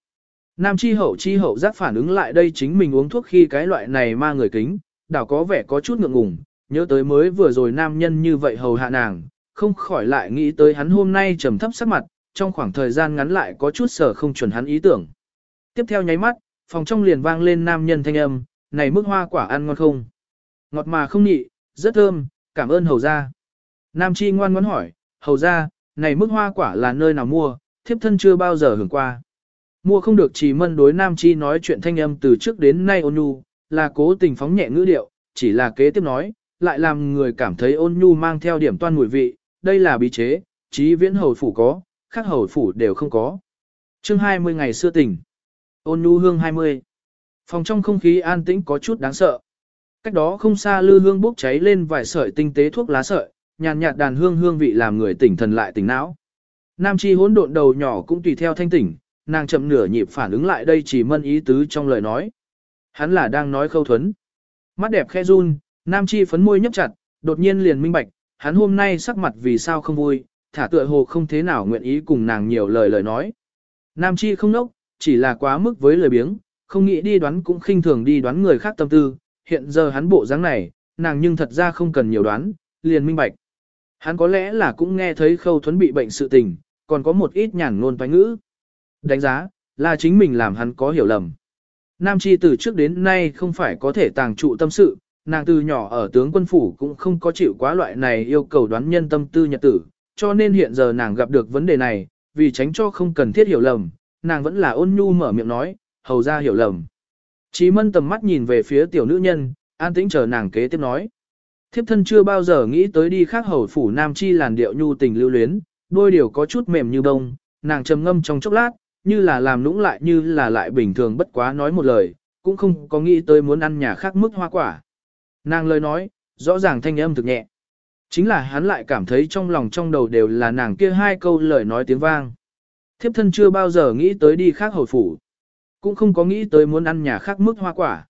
Nam chi hậu chi hậu giác phản ứng lại đây chính mình uống thuốc khi cái loại này ma người kính, đảo có vẻ có chút ngượng ngùng, nhớ tới mới vừa rồi nam nhân như vậy hầu hạ nàng, không khỏi lại nghĩ tới hắn hôm nay trầm thấp sắc mặt, trong khoảng thời gian ngắn lại có chút sở không chuẩn hắn ý tưởng. Tiếp theo nháy mắt, phòng trong liền vang lên nam nhân thanh âm, này mức hoa quả ăn ngon không? Ngọt mà không nhị, rất thơm, cảm ơn hầu gia. Nam chi ngoan ngoãn hỏi, hầu gia, này mức hoa quả là nơi nào mua, thiếp thân chưa bao giờ hưởng qua. Mua không được chỉ mân đối Nam chi nói chuyện thanh âm từ trước đến nay ôn nhu, là cố tình phóng nhẹ ngữ điệu, chỉ là kế tiếp nói, lại làm người cảm thấy ôn nhu mang theo điểm toan mùi vị, đây là bí chế, trí viễn hầu phủ có, khác hầu phủ đều không có. chương 20 ngày xưa tỉnh Ôn nhu hương 20. Phòng trong không khí an tĩnh có chút đáng sợ. Cách đó không xa lư hương bốc cháy lên vài sợi tinh tế thuốc lá sợi, nhàn nhạt đàn hương hương vị làm người tỉnh thần lại tỉnh não. Nam chi hỗn độn đầu nhỏ cũng tùy theo thanh tỉnh, nàng chậm nửa nhịp phản ứng lại đây chỉ mân ý tứ trong lời nói. Hắn là đang nói khâu thuấn. Mắt đẹp khe run, nam chi phấn môi nhấp chặt, đột nhiên liền minh bạch, hắn hôm nay sắc mặt vì sao không vui, thả tựa hồ không thế nào nguyện ý cùng nàng nhiều lời lời nói. Nam chi không nốc, chỉ là quá mức với lời biếng, không nghĩ đi đoán cũng khinh thường đi đoán người khác tâm tư, hiện giờ hắn bộ dáng này, nàng nhưng thật ra không cần nhiều đoán, liền minh bạch. Hắn có lẽ là cũng nghe thấy khâu thuấn bị bệnh sự tình, còn có một ít nhàn ngôn toái ngữ. Đánh giá, là chính mình làm hắn có hiểu lầm. Nam Chi từ trước đến nay không phải có thể tàng trụ tâm sự, nàng từ nhỏ ở tướng quân phủ cũng không có chịu quá loại này yêu cầu đoán nhân tâm tư nhật tử, cho nên hiện giờ nàng gặp được vấn đề này, vì tránh cho không cần thiết hiểu lầm, nàng vẫn là ôn nhu mở miệng nói, hầu ra hiểu lầm. Chí mân tầm mắt nhìn về phía tiểu nữ nhân, an tĩnh chờ nàng kế tiếp nói. Thiếp thân chưa bao giờ nghĩ tới đi khác hầu phủ Nam Chi làn điệu nhu tình lưu luyến, đôi điều có chút mềm như bông, nàng trầm ngâm trong chốc lát, như là làm nũng lại như là lại bình thường bất quá nói một lời, cũng không có nghĩ tới muốn ăn nhà khác mức hoa quả. Nàng lời nói, rõ ràng thanh âm thực nhẹ. Chính là hắn lại cảm thấy trong lòng trong đầu đều là nàng kia hai câu lời nói tiếng vang. Thiếp thân chưa bao giờ nghĩ tới đi khác hồi phủ. Cũng không có nghĩ tới muốn ăn nhà khác mức hoa quả.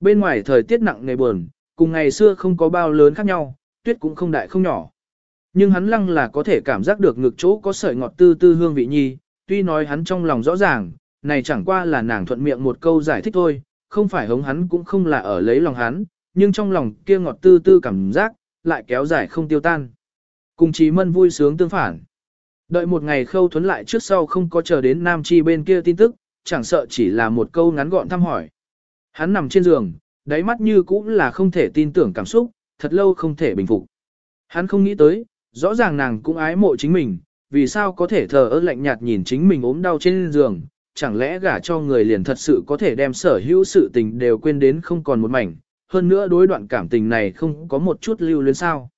Bên ngoài thời tiết nặng ngày buồn, cùng ngày xưa không có bao lớn khác nhau, tuyết cũng không đại không nhỏ. Nhưng hắn lăng là có thể cảm giác được ngực chỗ có sợi ngọt tư tư hương vị nhi, tuy nói hắn trong lòng rõ ràng, này chẳng qua là nàng thuận miệng một câu giải thích thôi, không phải hống hắn cũng không là ở lấy lòng hắn, nhưng trong lòng kia ngọt tư tư cảm giác, lại kéo dài không tiêu tan. Cùng chí mân vui sướng tương phản. Đợi một ngày khâu thuấn lại trước sau không có chờ đến Nam Chi bên kia tin tức, chẳng sợ chỉ là một câu ngắn gọn thăm hỏi. Hắn nằm trên giường, đáy mắt như cũng là không thể tin tưởng cảm xúc, thật lâu không thể bình phục. Hắn không nghĩ tới, rõ ràng nàng cũng ái mộ chính mình, vì sao có thể thờ ơ lạnh nhạt nhìn chính mình ốm đau trên giường, chẳng lẽ gả cho người liền thật sự có thể đem sở hữu sự tình đều quên đến không còn một mảnh, hơn nữa đối đoạn cảm tình này không có một chút lưu luyến sao.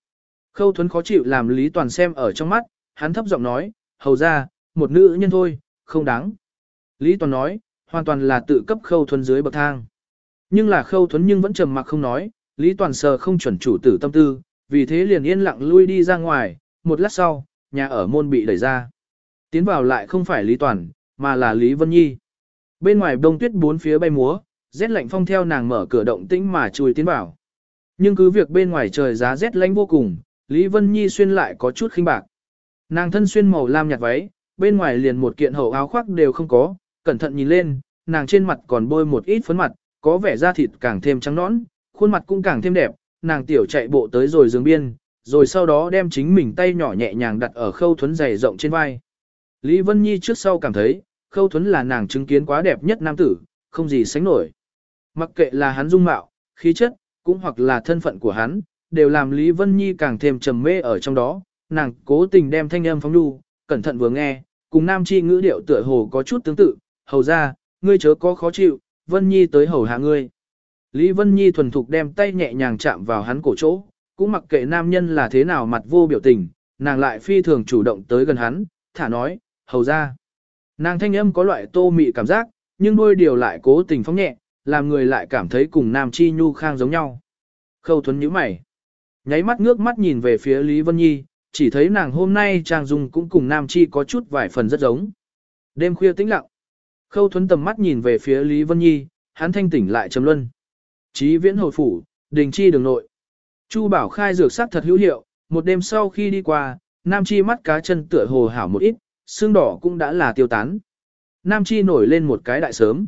Khâu thuấn khó chịu làm Lý Toàn xem ở trong mắt, hắn thấp giọng nói, hầu ra, một nữ nhân thôi, không đáng. Lý Toàn nói, hoàn toàn là tự cấp khâu thuấn dưới bậc thang. Nhưng là khâu thuấn nhưng vẫn trầm mặc không nói, Lý Toàn sờ không chuẩn chủ tử tâm tư, vì thế liền yên lặng lui đi ra ngoài, một lát sau, nhà ở môn bị đẩy ra. Tiến vào lại không phải Lý Toàn, mà là Lý Vân Nhi. Bên ngoài đông tuyết bốn phía bay múa, rét lạnh phong theo nàng mở cửa động tĩnh mà chui tiến vào. Nhưng cứ việc bên ngoài trời giá rét lạnh vô cùng, Lý Vân Nhi xuyên lại có chút khinh bạc. Nàng thân xuyên màu lam nhạt váy, bên ngoài liền một kiện hậu áo khoác đều không có, cẩn thận nhìn lên, nàng trên mặt còn bôi một ít phấn mặt, có vẻ da thịt càng thêm trắng nõn, khuôn mặt cũng càng thêm đẹp, nàng tiểu chạy bộ tới rồi giường biên, rồi sau đó đem chính mình tay nhỏ nhẹ nhàng đặt ở khâu thuấn dày rộng trên vai. Lý Vân Nhi trước sau cảm thấy, khâu thuấn là nàng chứng kiến quá đẹp nhất nam tử, không gì sánh nổi. Mặc kệ là hắn dung mạo, khí chất, cũng hoặc là thân phận của hắn, đều làm Lý Vân Nhi càng thêm trầm mê ở trong đó, nàng cố tình đem thanh âm phóng đu, cẩn thận vừa nghe, cùng nam chi ngữ điệu tựa hồ có chút tương tự, hầu ra, ngươi chớ có khó chịu, Vân Nhi tới hầu hạ ngươi. Lý Vân Nhi thuần thục đem tay nhẹ nhàng chạm vào hắn cổ chỗ, cũng mặc kệ nam nhân là thế nào mặt vô biểu tình, nàng lại phi thường chủ động tới gần hắn, thả nói, hầu ra. Nàng thanh âm có loại tô mị cảm giác, nhưng đôi điều lại cố tình phóng nhẹ, làm người lại cảm thấy cùng nam chi nhu khang giống nhau. Khâu thuấn nhíu mày. Nháy mắt ngước mắt nhìn về phía Lý Vân Nhi, chỉ thấy nàng hôm nay trang dung cũng cùng nam chi có chút vài phần rất giống. Đêm khuya tĩnh lặng. Khâu thuấn tầm mắt nhìn về phía Lý Vân Nhi, hắn thanh tỉnh lại trầm luân. Chí viễn hồi phủ, đình chi đường nội. Chu bảo khai dược sắc thật hữu hiệu, một đêm sau khi đi qua, nam chi mắt cá chân tựa hồ hảo một ít, xương đỏ cũng đã là tiêu tán. Nam chi nổi lên một cái đại sớm.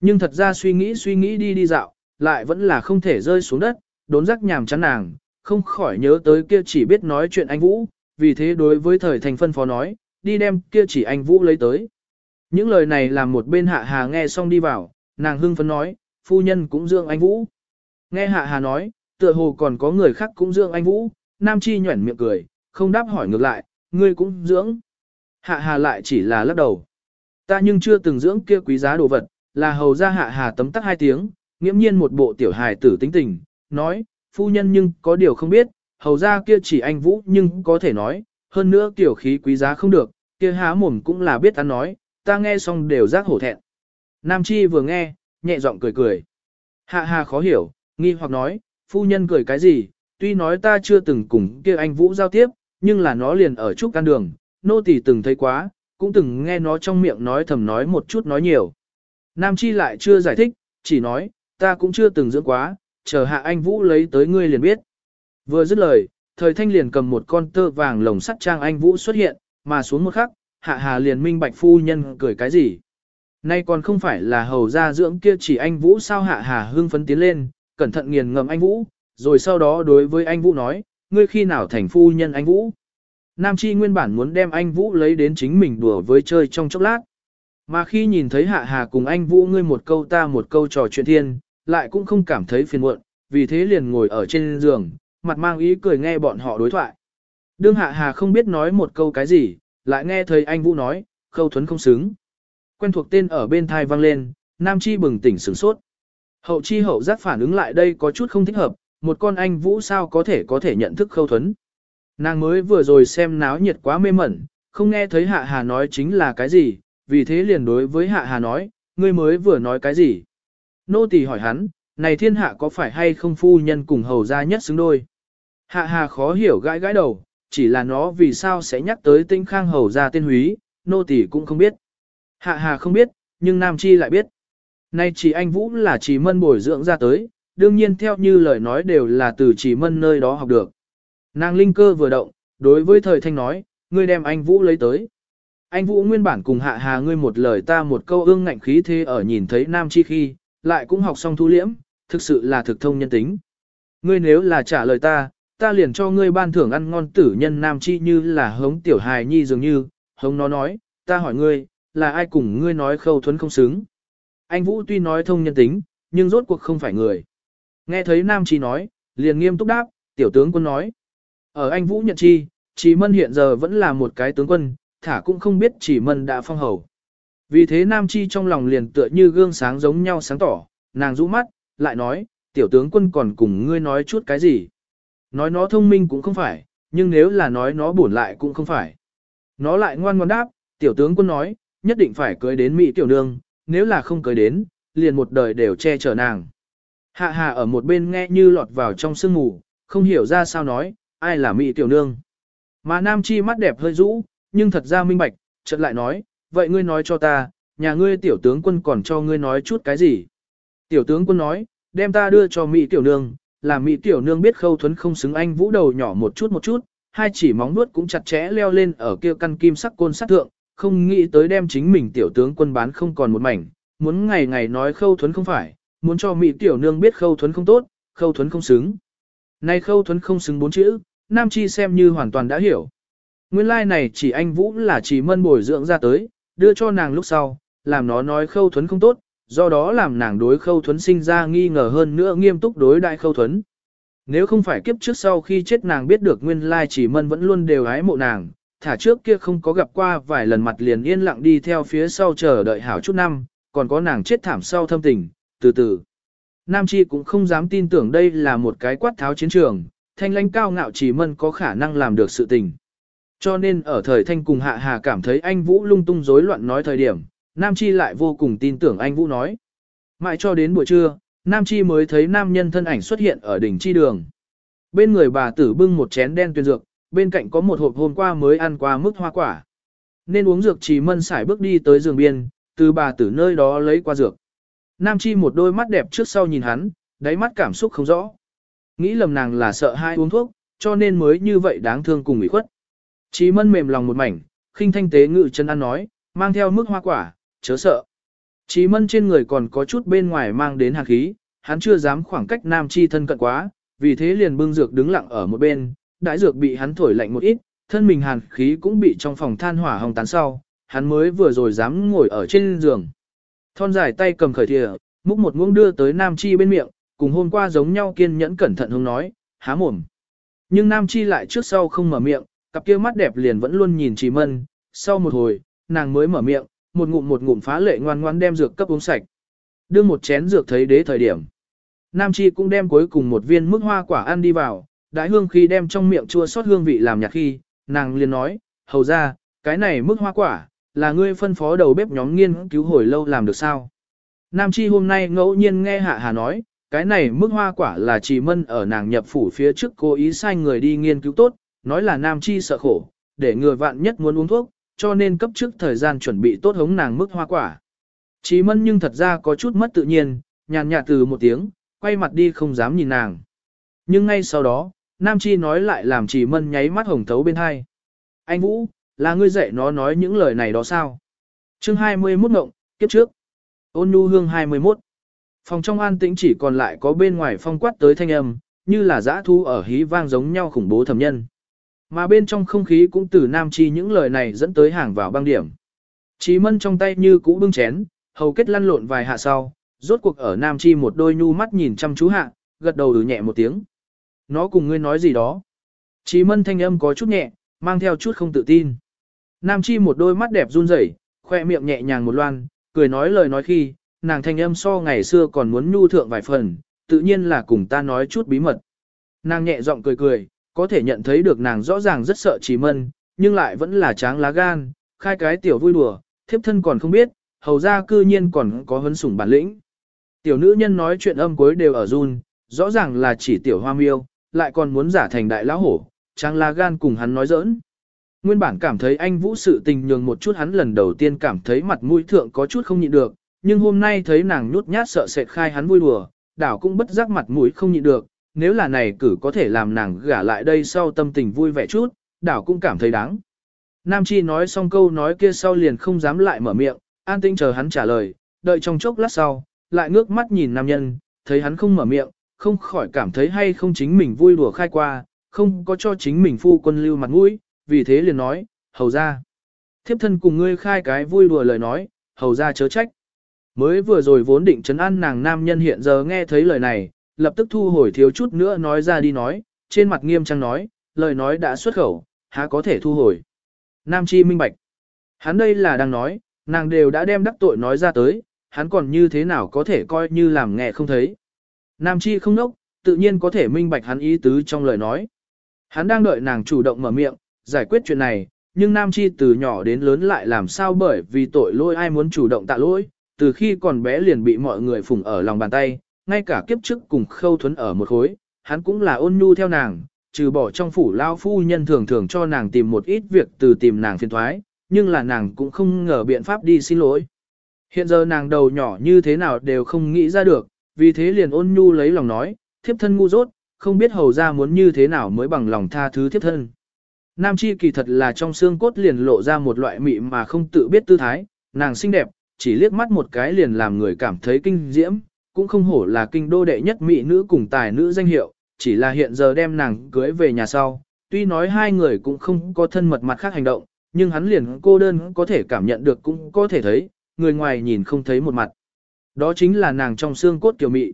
Nhưng thật ra suy nghĩ suy nghĩ đi đi dạo, lại vẫn là không thể rơi xuống đất, đốn rắc nhàm chán nàng, không khỏi nhớ tới kia chỉ biết nói chuyện anh Vũ, vì thế đối với thời thành phân phó nói, đi đem kia chỉ anh Vũ lấy tới. Những lời này làm một bên hạ hà nghe xong đi vào, nàng hưng phấn nói, phu nhân cũng dưỡng anh Vũ. Nghe hạ hà nói, tựa hồ còn có người khác cũng dưỡng anh Vũ, nam chi nhuẩn miệng cười, không đáp hỏi ngược lại, ngươi cũng dưỡng. Hạ hà lại chỉ là lắc đầu. Ta nhưng chưa từng dưỡng kia quý giá đồ vật, là hầu ra hạ hà tấm tắc hai tiếng, nghiễm nhiên một bộ tiểu hài tử tính tình, nói, phu nhân nhưng có điều không biết, hầu ra kia chỉ anh Vũ nhưng có thể nói, hơn nữa tiểu khí quý giá không được, kia há mồm cũng là biết ăn nói, ta nghe xong đều giác hổ thẹn. Nam Chi vừa nghe, nhẹ giọng cười cười. Hạ hà khó hiểu, nghi hoặc nói, phu nhân cười cái gì, tuy nói ta chưa từng cùng kia anh Vũ giao tiếp, nhưng là nó liền ở chút căn đường, nô tỳ từng thấy quá, cũng từng nghe nó trong miệng nói thầm nói một chút nói nhiều. Nam Chi lại chưa giải thích, chỉ nói, ta cũng chưa từng dưỡng quá, chờ hạ anh Vũ lấy tới ngươi liền biết. Vừa dứt lời, thời thanh liền cầm một con tơ vàng lồng sắt trang anh Vũ xuất hiện, mà xuống một khắc, hạ hà liền minh bạch phu nhân cười cái gì. Nay còn không phải là hầu gia dưỡng kia chỉ anh Vũ sao hạ hà hương phấn tiến lên, cẩn thận nghiền ngầm anh Vũ, rồi sau đó đối với anh Vũ nói, ngươi khi nào thành phu nhân anh Vũ. Nam Chi nguyên bản muốn đem anh Vũ lấy đến chính mình đùa với chơi trong chốc lát. Mà khi nhìn thấy hạ hà cùng anh Vũ ngươi một câu ta một câu trò chuyện thiên, lại cũng không cảm thấy phiền muộn, vì thế liền ngồi ở trên giường, mặt mang ý cười nghe bọn họ đối thoại. Đương hạ hà không biết nói một câu cái gì, lại nghe thấy anh Vũ nói, khâu thuấn không xứng. Quen thuộc tên ở bên thai vang lên, Nam Chi bừng tỉnh sửng sốt. Hậu chi hậu giác phản ứng lại đây có chút không thích hợp, một con anh Vũ sao có thể có thể nhận thức khâu thuấn. Nàng mới vừa rồi xem náo nhiệt quá mê mẩn, không nghe thấy hạ hà nói chính là cái gì, vì thế liền đối với hạ hà nói, ngươi mới vừa nói cái gì. Nô tỳ hỏi hắn, này thiên hạ có phải hay không phu nhân cùng hầu gia nhất xứng đôi. Hạ hà khó hiểu gãi gãi đầu, chỉ là nó vì sao sẽ nhắc tới tinh khang hầu gia tên húy, nô tỳ cũng không biết. Hạ hà không biết, nhưng Nam Chi lại biết. Nay chỉ anh Vũ là chỉ mân bồi dưỡng ra tới, đương nhiên theo như lời nói đều là từ chỉ mân nơi đó học được. Nàng linh cơ vừa động, đối với thời thanh nói, ngươi đem anh Vũ lấy tới. Anh Vũ nguyên bản cùng hạ hà ngươi một lời ta một câu ương ngạnh khí thế ở nhìn thấy Nam Chi khi, lại cũng học xong thu liễm, thực sự là thực thông nhân tính. Ngươi nếu là trả lời ta, ta liền cho ngươi ban thưởng ăn ngon tử nhân Nam Chi như là hống tiểu hài nhi dường như, hống nó nói, ta hỏi ngươi, là ai cùng ngươi nói khâu thuấn không xứng. Anh Vũ tuy nói thông nhân tính, nhưng rốt cuộc không phải người. Nghe thấy Nam Chi nói, liền nghiêm túc đáp, tiểu tướng quân nói. Ở anh Vũ nhận chi, chỉ mân hiện giờ vẫn là một cái tướng quân, thả cũng không biết chỉ mân đã phong hầu. Vì thế Nam Chi trong lòng liền tựa như gương sáng giống nhau sáng tỏ, nàng rũ mắt, lại nói, tiểu tướng quân còn cùng ngươi nói chút cái gì. Nói nó thông minh cũng không phải, nhưng nếu là nói nó buồn lại cũng không phải. Nó lại ngoan ngoan đáp, tiểu tướng quân nói, nhất định phải cưới đến Mỹ tiểu nương, nếu là không cưới đến, liền một đời đều che chở nàng. Hạ Hạ ở một bên nghe như lọt vào trong sương mù, không hiểu ra sao nói, ai là Mỹ tiểu nương. Mà Nam Chi mắt đẹp hơi rũ, nhưng thật ra minh bạch, chợt lại nói, vậy ngươi nói cho ta, nhà ngươi tiểu tướng quân còn cho ngươi nói chút cái gì? Tiểu tướng quân nói, đem ta đưa cho Mỹ tiểu nương, làm Mỹ tiểu nương biết khâu thuấn không xứng anh vũ đầu nhỏ một chút một chút, hai chỉ móng nuốt cũng chặt chẽ leo lên ở kia căn kim sắc côn sát thượng, không nghĩ tới đem chính mình tiểu tướng quân bán không còn một mảnh, muốn ngày ngày nói khâu thuấn không phải, muốn cho Mỹ tiểu nương biết khâu thuấn không tốt, khâu thuấn không xứng. Nay khâu thuấn không xứng bốn chữ, Nam Chi xem như hoàn toàn đã hiểu. Nguyên lai like này chỉ anh Vũ là chỉ mân bồi dưỡng ra tới, đưa cho nàng lúc sau, làm nó nói khâu thuấn không tốt, do đó làm nàng đối khâu thuấn sinh ra nghi ngờ hơn nữa nghiêm túc đối đại khâu thuấn. Nếu không phải kiếp trước sau khi chết nàng biết được nguyên lai chỉ mân vẫn luôn đều ái mộ nàng, thả trước kia không có gặp qua vài lần mặt liền yên lặng đi theo phía sau chờ đợi hảo chút năm, còn có nàng chết thảm sau thâm tình, từ từ. Nam Chi cũng không dám tin tưởng đây là một cái quát tháo chiến trường, thanh lãnh cao ngạo chỉ mân có khả năng làm được sự tình. Cho nên ở thời thanh cùng hạ hà cảm thấy anh Vũ lung tung rối loạn nói thời điểm, Nam Chi lại vô cùng tin tưởng anh Vũ nói. Mãi cho đến buổi trưa, Nam Chi mới thấy nam nhân thân ảnh xuất hiện ở đỉnh chi đường. Bên người bà tử bưng một chén đen tuyên dược, bên cạnh có một hộp hôm qua mới ăn qua mức hoa quả. Nên uống dược chỉ mân xải bước đi tới giường biên, từ bà tử nơi đó lấy qua dược. Nam Chi một đôi mắt đẹp trước sau nhìn hắn, đáy mắt cảm xúc không rõ. Nghĩ lầm nàng là sợ hai uống thuốc, cho nên mới như vậy đáng thương cùng ủy khuất. Chí mân mềm lòng một mảnh, khinh thanh tế ngự chân ăn nói, mang theo mức hoa quả, chớ sợ. Chí mân trên người còn có chút bên ngoài mang đến hạt khí, hắn chưa dám khoảng cách nam chi thân cận quá, vì thế liền bưng dược đứng lặng ở một bên, đại dược bị hắn thổi lạnh một ít, thân mình hàn khí cũng bị trong phòng than hỏa hồng tán sau, hắn mới vừa rồi dám ngồi ở trên giường. Thon dài tay cầm khởi thìa, múc một muỗng đưa tới nam chi bên miệng, cùng hôm qua giống nhau kiên nhẫn cẩn thận hướng nói, há mồm. Nhưng nam chi lại trước sau không mở miệng, cặp kia mắt đẹp liền vẫn luôn nhìn Trì Mân, sau một hồi, nàng mới mở miệng, một ngụm một ngụm phá lệ ngoan ngoan đem dược cấp uống sạch. Đưa một chén dược thấy đế thời điểm. Nam Chi cũng đem cuối cùng một viên mức hoa quả ăn đi vào, đại hương khi đem trong miệng chua sót hương vị làm nhạt khi, nàng liền nói, hầu ra, cái này mức hoa quả, là ngươi phân phó đầu bếp nhóm nghiên cứu hồi lâu làm được sao. Nam Chi hôm nay ngẫu nhiên nghe Hạ Hà nói, cái này mức hoa quả là chỉ mân ở nàng nhập phủ phía trước cố ý sai người đi nghiên cứu tốt, nói là nam chi sợ khổ, để người vạn nhất muốn uống thuốc, cho nên cấp trước thời gian chuẩn bị tốt hống nàng mức hoa quả. Chí mân nhưng thật ra có chút mất tự nhiên, nhàn nhạt từ một tiếng, quay mặt đi không dám nhìn nàng. Nhưng ngay sau đó, Nam Chi nói lại làm chỉ mân nháy mắt hồng thấu bên hai. Anh Vũ, là ngươi dạy nó nói những lời này đó sao? chương 21 ngộng, kiếp trước. Ôn nhu hương 21. Phòng trong an tĩnh chỉ còn lại có bên ngoài phong quát tới thanh âm, như là giã thu ở hí vang giống nhau khủng bố thầm nhân. Mà bên trong không khí cũng từ Nam Chi những lời này dẫn tới hàng vào băng điểm. Chí mân trong tay như cũ bưng chén, hầu kết lăn lộn vài hạ sau, rốt cuộc ở Nam Chi một đôi nhu mắt nhìn chăm chú hạ, gật đầu ừ nhẹ một tiếng. Nó cùng ngươi nói gì đó. Chí mân thanh âm có chút nhẹ, mang theo chút không tự tin. Nam Chi một đôi mắt đẹp run rẩy, khoe miệng nhẹ nhàng một loan, cười nói lời nói khi, nàng thanh âm so ngày xưa còn muốn nhu thượng vài phần, tự nhiên là cùng ta nói chút bí mật. Nàng nhẹ giọng cười cười, có thể nhận thấy được nàng rõ ràng rất sợ chỉ Mân, nhưng lại vẫn là tráng lá gan, khai cái tiểu vui đùa, thiếp thân còn không biết, hầu ra cư nhiên còn có hấn sủng bản lĩnh. Tiểu nữ nhân nói chuyện âm cuối đều ở run, rõ ràng là chỉ tiểu hoa miêu, lại còn muốn giả thành đại lão hổ, tráng lá gan cùng hắn nói giỡn. Nguyên bản cảm thấy anh vũ sự tình nhường một chút hắn lần đầu tiên cảm thấy mặt mũi thượng có chút không nhịn được, nhưng hôm nay thấy nàng nhút nhát sợ sệt khai hắn vui đùa, đảo cũng bất giác mặt mũi không nhịn được, nếu là này cử có thể làm nàng gả lại đây sau tâm tình vui vẻ chút, đảo cũng cảm thấy đáng. Nam Chi nói xong câu nói kia sau liền không dám lại mở miệng, an tinh chờ hắn trả lời, đợi trong chốc lát sau, lại ngước mắt nhìn nam nhân, thấy hắn không mở miệng, không khỏi cảm thấy hay không chính mình vui đùa khai qua, không có cho chính mình phu quân lưu mặt mũi, vì thế liền nói, hầu ra. Thiếp thân cùng ngươi khai cái vui đùa lời nói, hầu ra chớ trách. Mới vừa rồi vốn định chấn an nàng nam nhân hiện giờ nghe thấy lời này, lập tức thu hồi thiếu chút nữa nói ra đi nói, trên mặt nghiêm trang nói, lời nói đã xuất khẩu, há có thể thu hồi. Nam Chi minh bạch. Hắn đây là đang nói, nàng đều đã đem đắc tội nói ra tới, hắn còn như thế nào có thể coi như làm nghe không thấy. Nam Chi không nốc, tự nhiên có thể minh bạch hắn ý tứ trong lời nói. Hắn đang đợi nàng chủ động mở miệng, giải quyết chuyện này, nhưng Nam Chi từ nhỏ đến lớn lại làm sao bởi vì tội lỗi ai muốn chủ động tạ lỗi, từ khi còn bé liền bị mọi người phủng ở lòng bàn tay, ngay cả kiếp trước cùng khâu thuấn ở một khối, hắn cũng là ôn nhu theo nàng, trừ bỏ trong phủ lao phu nhân thường thường cho nàng tìm một ít việc từ tìm nàng phiền thoái, nhưng là nàng cũng không ngờ biện pháp đi xin lỗi. Hiện giờ nàng đầu nhỏ như thế nào đều không nghĩ ra được, vì thế liền ôn nhu lấy lòng nói, thiếp thân ngu dốt, không biết hầu ra muốn như thế nào mới bằng lòng tha thứ thiếp thân. Nam chi kỳ thật là trong xương cốt liền lộ ra một loại mị mà không tự biết tư thái, nàng xinh đẹp, chỉ liếc mắt một cái liền làm người cảm thấy kinh diễm, cũng không hổ là kinh đô đệ nhất mỹ nữ cùng tài nữ danh hiệu, chỉ là hiện giờ đem nàng cưới về nhà sau, tuy nói hai người cũng không có thân mật mặt khác hành động, nhưng hắn liền cô đơn có thể cảm nhận được cũng có thể thấy, người ngoài nhìn không thấy một mặt. Đó chính là nàng trong xương cốt tiểu mị.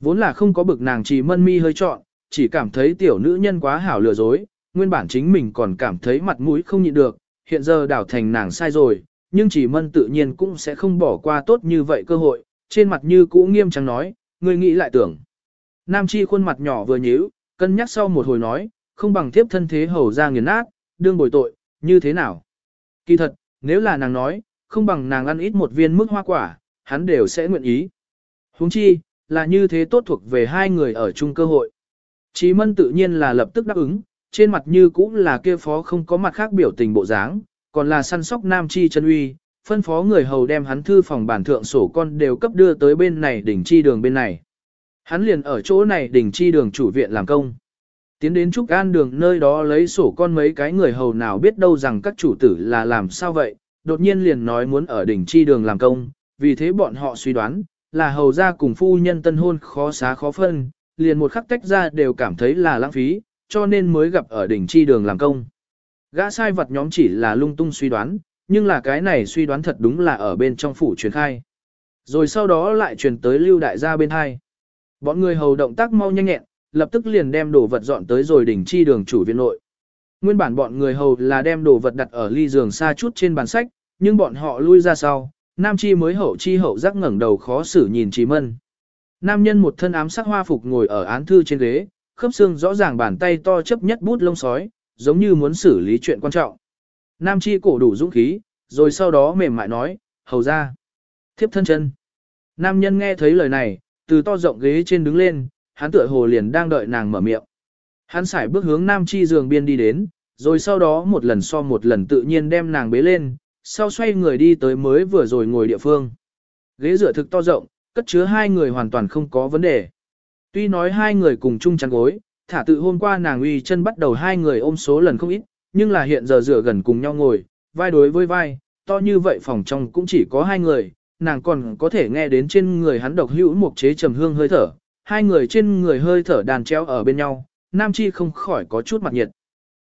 Vốn là không có bực nàng chỉ mân mi hơi trọn, chỉ cảm thấy tiểu nữ nhân quá hảo lừa dối, nguyên bản chính mình còn cảm thấy mặt mũi không nhịn được, hiện giờ đảo thành nàng sai rồi, nhưng chỉ mân tự nhiên cũng sẽ không bỏ qua tốt như vậy cơ hội, trên mặt như cũ nghiêm trang nói, người nghĩ lại tưởng. Nam chi khuôn mặt nhỏ vừa nhíu, cân nhắc sau một hồi nói, không bằng tiếp thân thế hầu ra nghiền nát, đương bồi tội, như thế nào? Kỳ thật, nếu là nàng nói, không bằng nàng ăn ít một viên mức hoa quả, hắn đều sẽ nguyện ý. huống chi, là như thế tốt thuộc về hai người ở chung cơ hội. Chí mân tự nhiên là lập tức đáp ứng, trên mặt như cũng là kia phó không có mặt khác biểu tình bộ dáng, còn là săn sóc nam chi chân uy, phân phó người hầu đem hắn thư phòng bản thượng sổ con đều cấp đưa tới bên này đỉnh chi đường bên này. Hắn liền ở chỗ này đỉnh chi đường chủ viện làm công. Tiến đến Trúc An đường nơi đó lấy sổ con mấy cái người hầu nào biết đâu rằng các chủ tử là làm sao vậy, đột nhiên liền nói muốn ở đỉnh chi đường làm công, vì thế bọn họ suy đoán, là hầu ra cùng phu nhân tân hôn khó xá khó phân, liền một khắc tách ra đều cảm thấy là lãng phí, cho nên mới gặp ở đỉnh chi đường làm công. Gã sai vật nhóm chỉ là lung tung suy đoán, nhưng là cái này suy đoán thật đúng là ở bên trong phủ truyền khai. Rồi sau đó lại truyền tới lưu đại gia bên hai. Bọn người hầu động tác mau nhanh nhẹn, lập tức liền đem đồ vật dọn tới rồi đỉnh chi đường chủ viện nội. Nguyên bản bọn người hầu là đem đồ vật đặt ở ly giường xa chút trên bàn sách, nhưng bọn họ lui ra sau, Nam Chi mới hậu chi hậu giác ngẩng đầu khó xử nhìn trí Mân. Nam nhân một thân ám sắc hoa phục ngồi ở án thư trên ghế, khớp xương rõ ràng bàn tay to chấp nhất bút lông sói, giống như muốn xử lý chuyện quan trọng. Nam Chi cổ đủ dũng khí, rồi sau đó mềm mại nói, hầu ra. Thiếp thân chân. Nam nhân nghe thấy lời này, từ to rộng ghế trên đứng lên, hắn tựa hồ liền đang đợi nàng mở miệng. Hắn xài bước hướng Nam Chi giường biên đi đến, rồi sau đó một lần so một lần tự nhiên đem nàng bế lên, sau xoay người đi tới mới vừa rồi ngồi địa phương. Ghế dựa thực to rộng, cất chứa hai người hoàn toàn không có vấn đề. Tuy nói hai người cùng chung chăn gối, thả tự hôm qua nàng uy chân bắt đầu hai người ôm số lần không ít, nhưng là hiện giờ dựa gần cùng nhau ngồi, vai đối với vai, to như vậy phòng trong cũng chỉ có hai người, nàng còn có thể nghe đến trên người hắn độc hữu một chế trầm hương hơi thở, hai người trên người hơi thở đàn treo ở bên nhau, nam chi không khỏi có chút mặt nhiệt.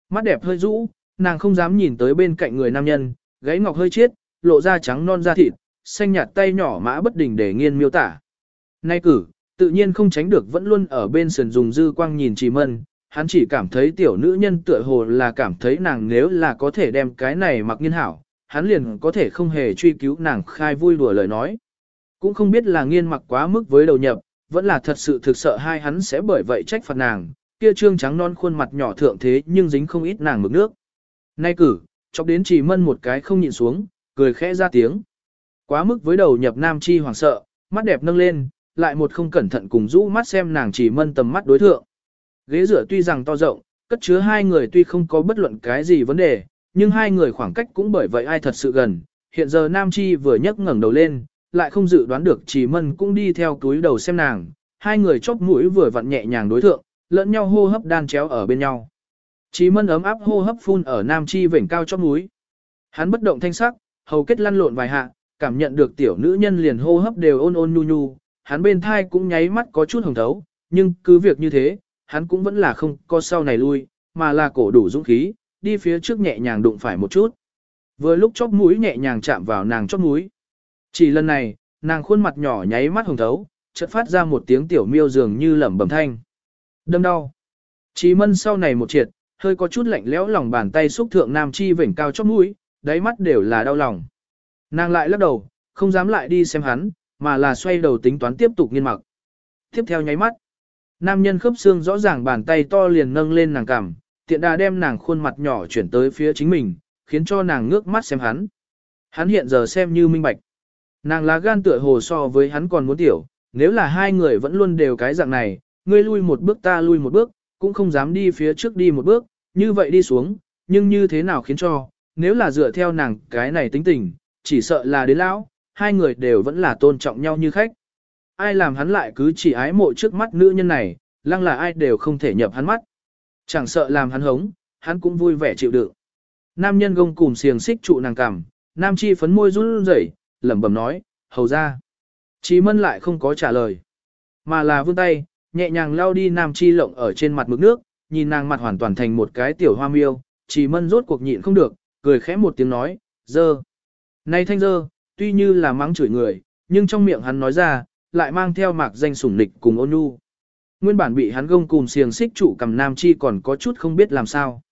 Mắt đẹp hơi rũ, nàng không dám nhìn tới bên cạnh người nam nhân, gáy ngọc hơi chiết, lộ ra trắng non da thịt, xanh nhạt tay nhỏ mã bất đình để nghiên miêu tả. Nay cử, tự nhiên không tránh được vẫn luôn ở bên sườn dùng dư quang nhìn trì mân, hắn chỉ cảm thấy tiểu nữ nhân tựa hồ là cảm thấy nàng nếu là có thể đem cái này mặc nghiên hảo, hắn liền có thể không hề truy cứu nàng khai vui đùa lời nói. Cũng không biết là nghiên mặc quá mức với đầu nhập, vẫn là thật sự thực sợ hai hắn sẽ bởi vậy trách phạt nàng, kia trương trắng non khuôn mặt nhỏ thượng thế nhưng dính không ít nàng mực nước. Nay cử, chọc đến chỉ mân một cái không nhịn xuống, cười khẽ ra tiếng. Quá mức với đầu nhập nam chi hoàng sợ, mắt đẹp nâng lên, lại một không cẩn thận cùng rũ mắt xem nàng chỉ mân tầm mắt đối thượng. Ghế rửa tuy rằng to rộng, cất chứa hai người tuy không có bất luận cái gì vấn đề, nhưng hai người khoảng cách cũng bởi vậy ai thật sự gần. Hiện giờ Nam Chi vừa nhấc ngẩng đầu lên, lại không dự đoán được chỉ mân cũng đi theo túi đầu xem nàng, hai người chóp mũi vừa vặn nhẹ nhàng đối thượng, lẫn nhau hô hấp đan chéo ở bên nhau. Chí mân ấm áp hô hấp phun ở nam chi vểnh cao chóp mũi. Hắn bất động thanh sắc, hầu kết lăn lộn vài hạ, cảm nhận được tiểu nữ nhân liền hô hấp đều ôn ôn nhu nhu, hắn bên thai cũng nháy mắt có chút hồng thấu, nhưng cứ việc như thế, hắn cũng vẫn là không co sau này lui, mà là cổ đủ dũng khí, đi phía trước nhẹ nhàng đụng phải một chút. Vừa lúc chóp mũi nhẹ nhàng chạm vào nàng chóp mũi. Chỉ lần này, nàng khuôn mặt nhỏ nháy mắt hồng thấu, chợt phát ra một tiếng tiểu miêu dường như lẩm bẩm thanh. Đâm đau. Chí mân sau này một triệt, hơi có chút lạnh lẽo lòng bàn tay xúc thượng nam chi vểnh cao chóp mũi, đáy mắt đều là đau lòng. Nàng lại lắc đầu, không dám lại đi xem hắn, mà là xoay đầu tính toán tiếp tục nghiên mặc. Tiếp theo nháy mắt, nam nhân khớp xương rõ ràng bàn tay to liền nâng lên nàng cằm, tiện đà đem nàng khuôn mặt nhỏ chuyển tới phía chính mình, khiến cho nàng ngước mắt xem hắn. Hắn hiện giờ xem như minh bạch. Nàng lá gan tựa hồ so với hắn còn muốn tiểu, nếu là hai người vẫn luôn đều cái dạng này, ngươi lui một bước ta lui một bước, cũng không dám đi phía trước đi một bước, như vậy đi xuống, nhưng như thế nào khiến cho, nếu là dựa theo nàng cái này tính tình, chỉ sợ là đến lão, hai người đều vẫn là tôn trọng nhau như khách ai làm hắn lại cứ chỉ ái mộ trước mắt nữ nhân này, lăng là ai đều không thể nhập hắn mắt. Chẳng sợ làm hắn hống, hắn cũng vui vẻ chịu đựng. Nam nhân gông cùng xiềng xích trụ nàng cằm, nam chi phấn môi run rẩy, lẩm bẩm nói, hầu ra. Chí mân lại không có trả lời, mà là vươn tay, nhẹ nhàng lau đi nam chi lộng ở trên mặt mực nước, nhìn nàng mặt hoàn toàn thành một cái tiểu hoa miêu, chỉ mân rốt cuộc nhịn không được, cười khẽ một tiếng nói, dơ. Này thanh dơ, tuy như là mắng chửi người, nhưng trong miệng hắn nói ra, lại mang theo mạc danh sủng nịch cùng ôn nhu. Nguyên bản bị hắn gông cùng xiềng xích trụ cầm nam chi còn có chút không biết làm sao.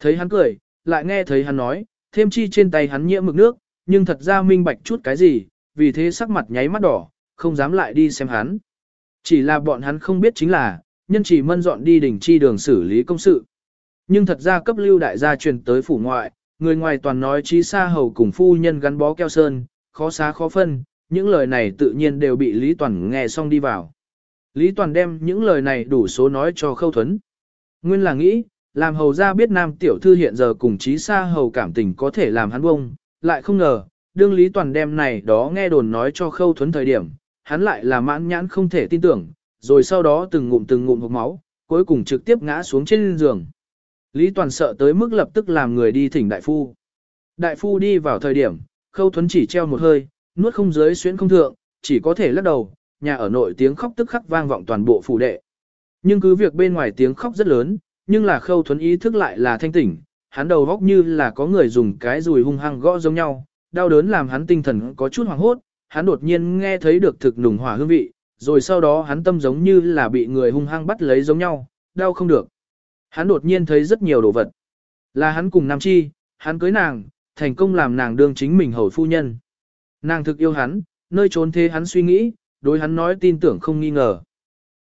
Thấy hắn cười, lại nghe thấy hắn nói, thêm chi trên tay hắn nhiễm mực nước, nhưng thật ra minh bạch chút cái gì, vì thế sắc mặt nháy mắt đỏ, không dám lại đi xem hắn. Chỉ là bọn hắn không biết chính là, nhân chỉ mân dọn đi đỉnh chi đường xử lý công sự. Nhưng thật ra cấp lưu đại gia truyền tới phủ ngoại, người ngoài toàn nói trí xa hầu cùng phu nhân gắn bó keo sơn, khó xá khó phân, những lời này tự nhiên đều bị Lý Toàn nghe xong đi vào. Lý Toàn đem những lời này đủ số nói cho khâu thuấn. Nguyên là nghĩ, làm hầu ra biết nam tiểu thư hiện giờ cùng trí xa hầu cảm tình có thể làm hắn bông, lại không ngờ, đương Lý Toàn đem này đó nghe đồn nói cho khâu thuấn thời điểm, hắn lại là mãn nhãn không thể tin tưởng, rồi sau đó từng ngụm từng ngụm hộc máu, cuối cùng trực tiếp ngã xuống trên giường. Lý Toàn sợ tới mức lập tức làm người đi thỉnh đại phu. Đại phu đi vào thời điểm, khâu thuấn chỉ treo một hơi, nuốt không dưới xuyến không thượng, chỉ có thể lắc đầu, nhà ở nội tiếng khóc tức khắc vang vọng toàn bộ phủ đệ. Nhưng cứ việc bên ngoài tiếng khóc rất lớn, nhưng là khâu thuấn ý thức lại là thanh tỉnh, hắn đầu góc như là có người dùng cái dùi hung hăng gõ giống nhau, đau đớn làm hắn tinh thần có chút hoảng hốt, hắn đột nhiên nghe thấy được thực nùng hỏa hương vị, rồi sau đó hắn tâm giống như là bị người hung hăng bắt lấy giống nhau, đau không được. Hắn đột nhiên thấy rất nhiều đồ vật. Là hắn cùng Nam Chi, hắn cưới nàng, thành công làm nàng đương chính mình hầu phu nhân. Nàng thực yêu hắn, nơi trốn thế hắn suy nghĩ, đối hắn nói tin tưởng không nghi ngờ.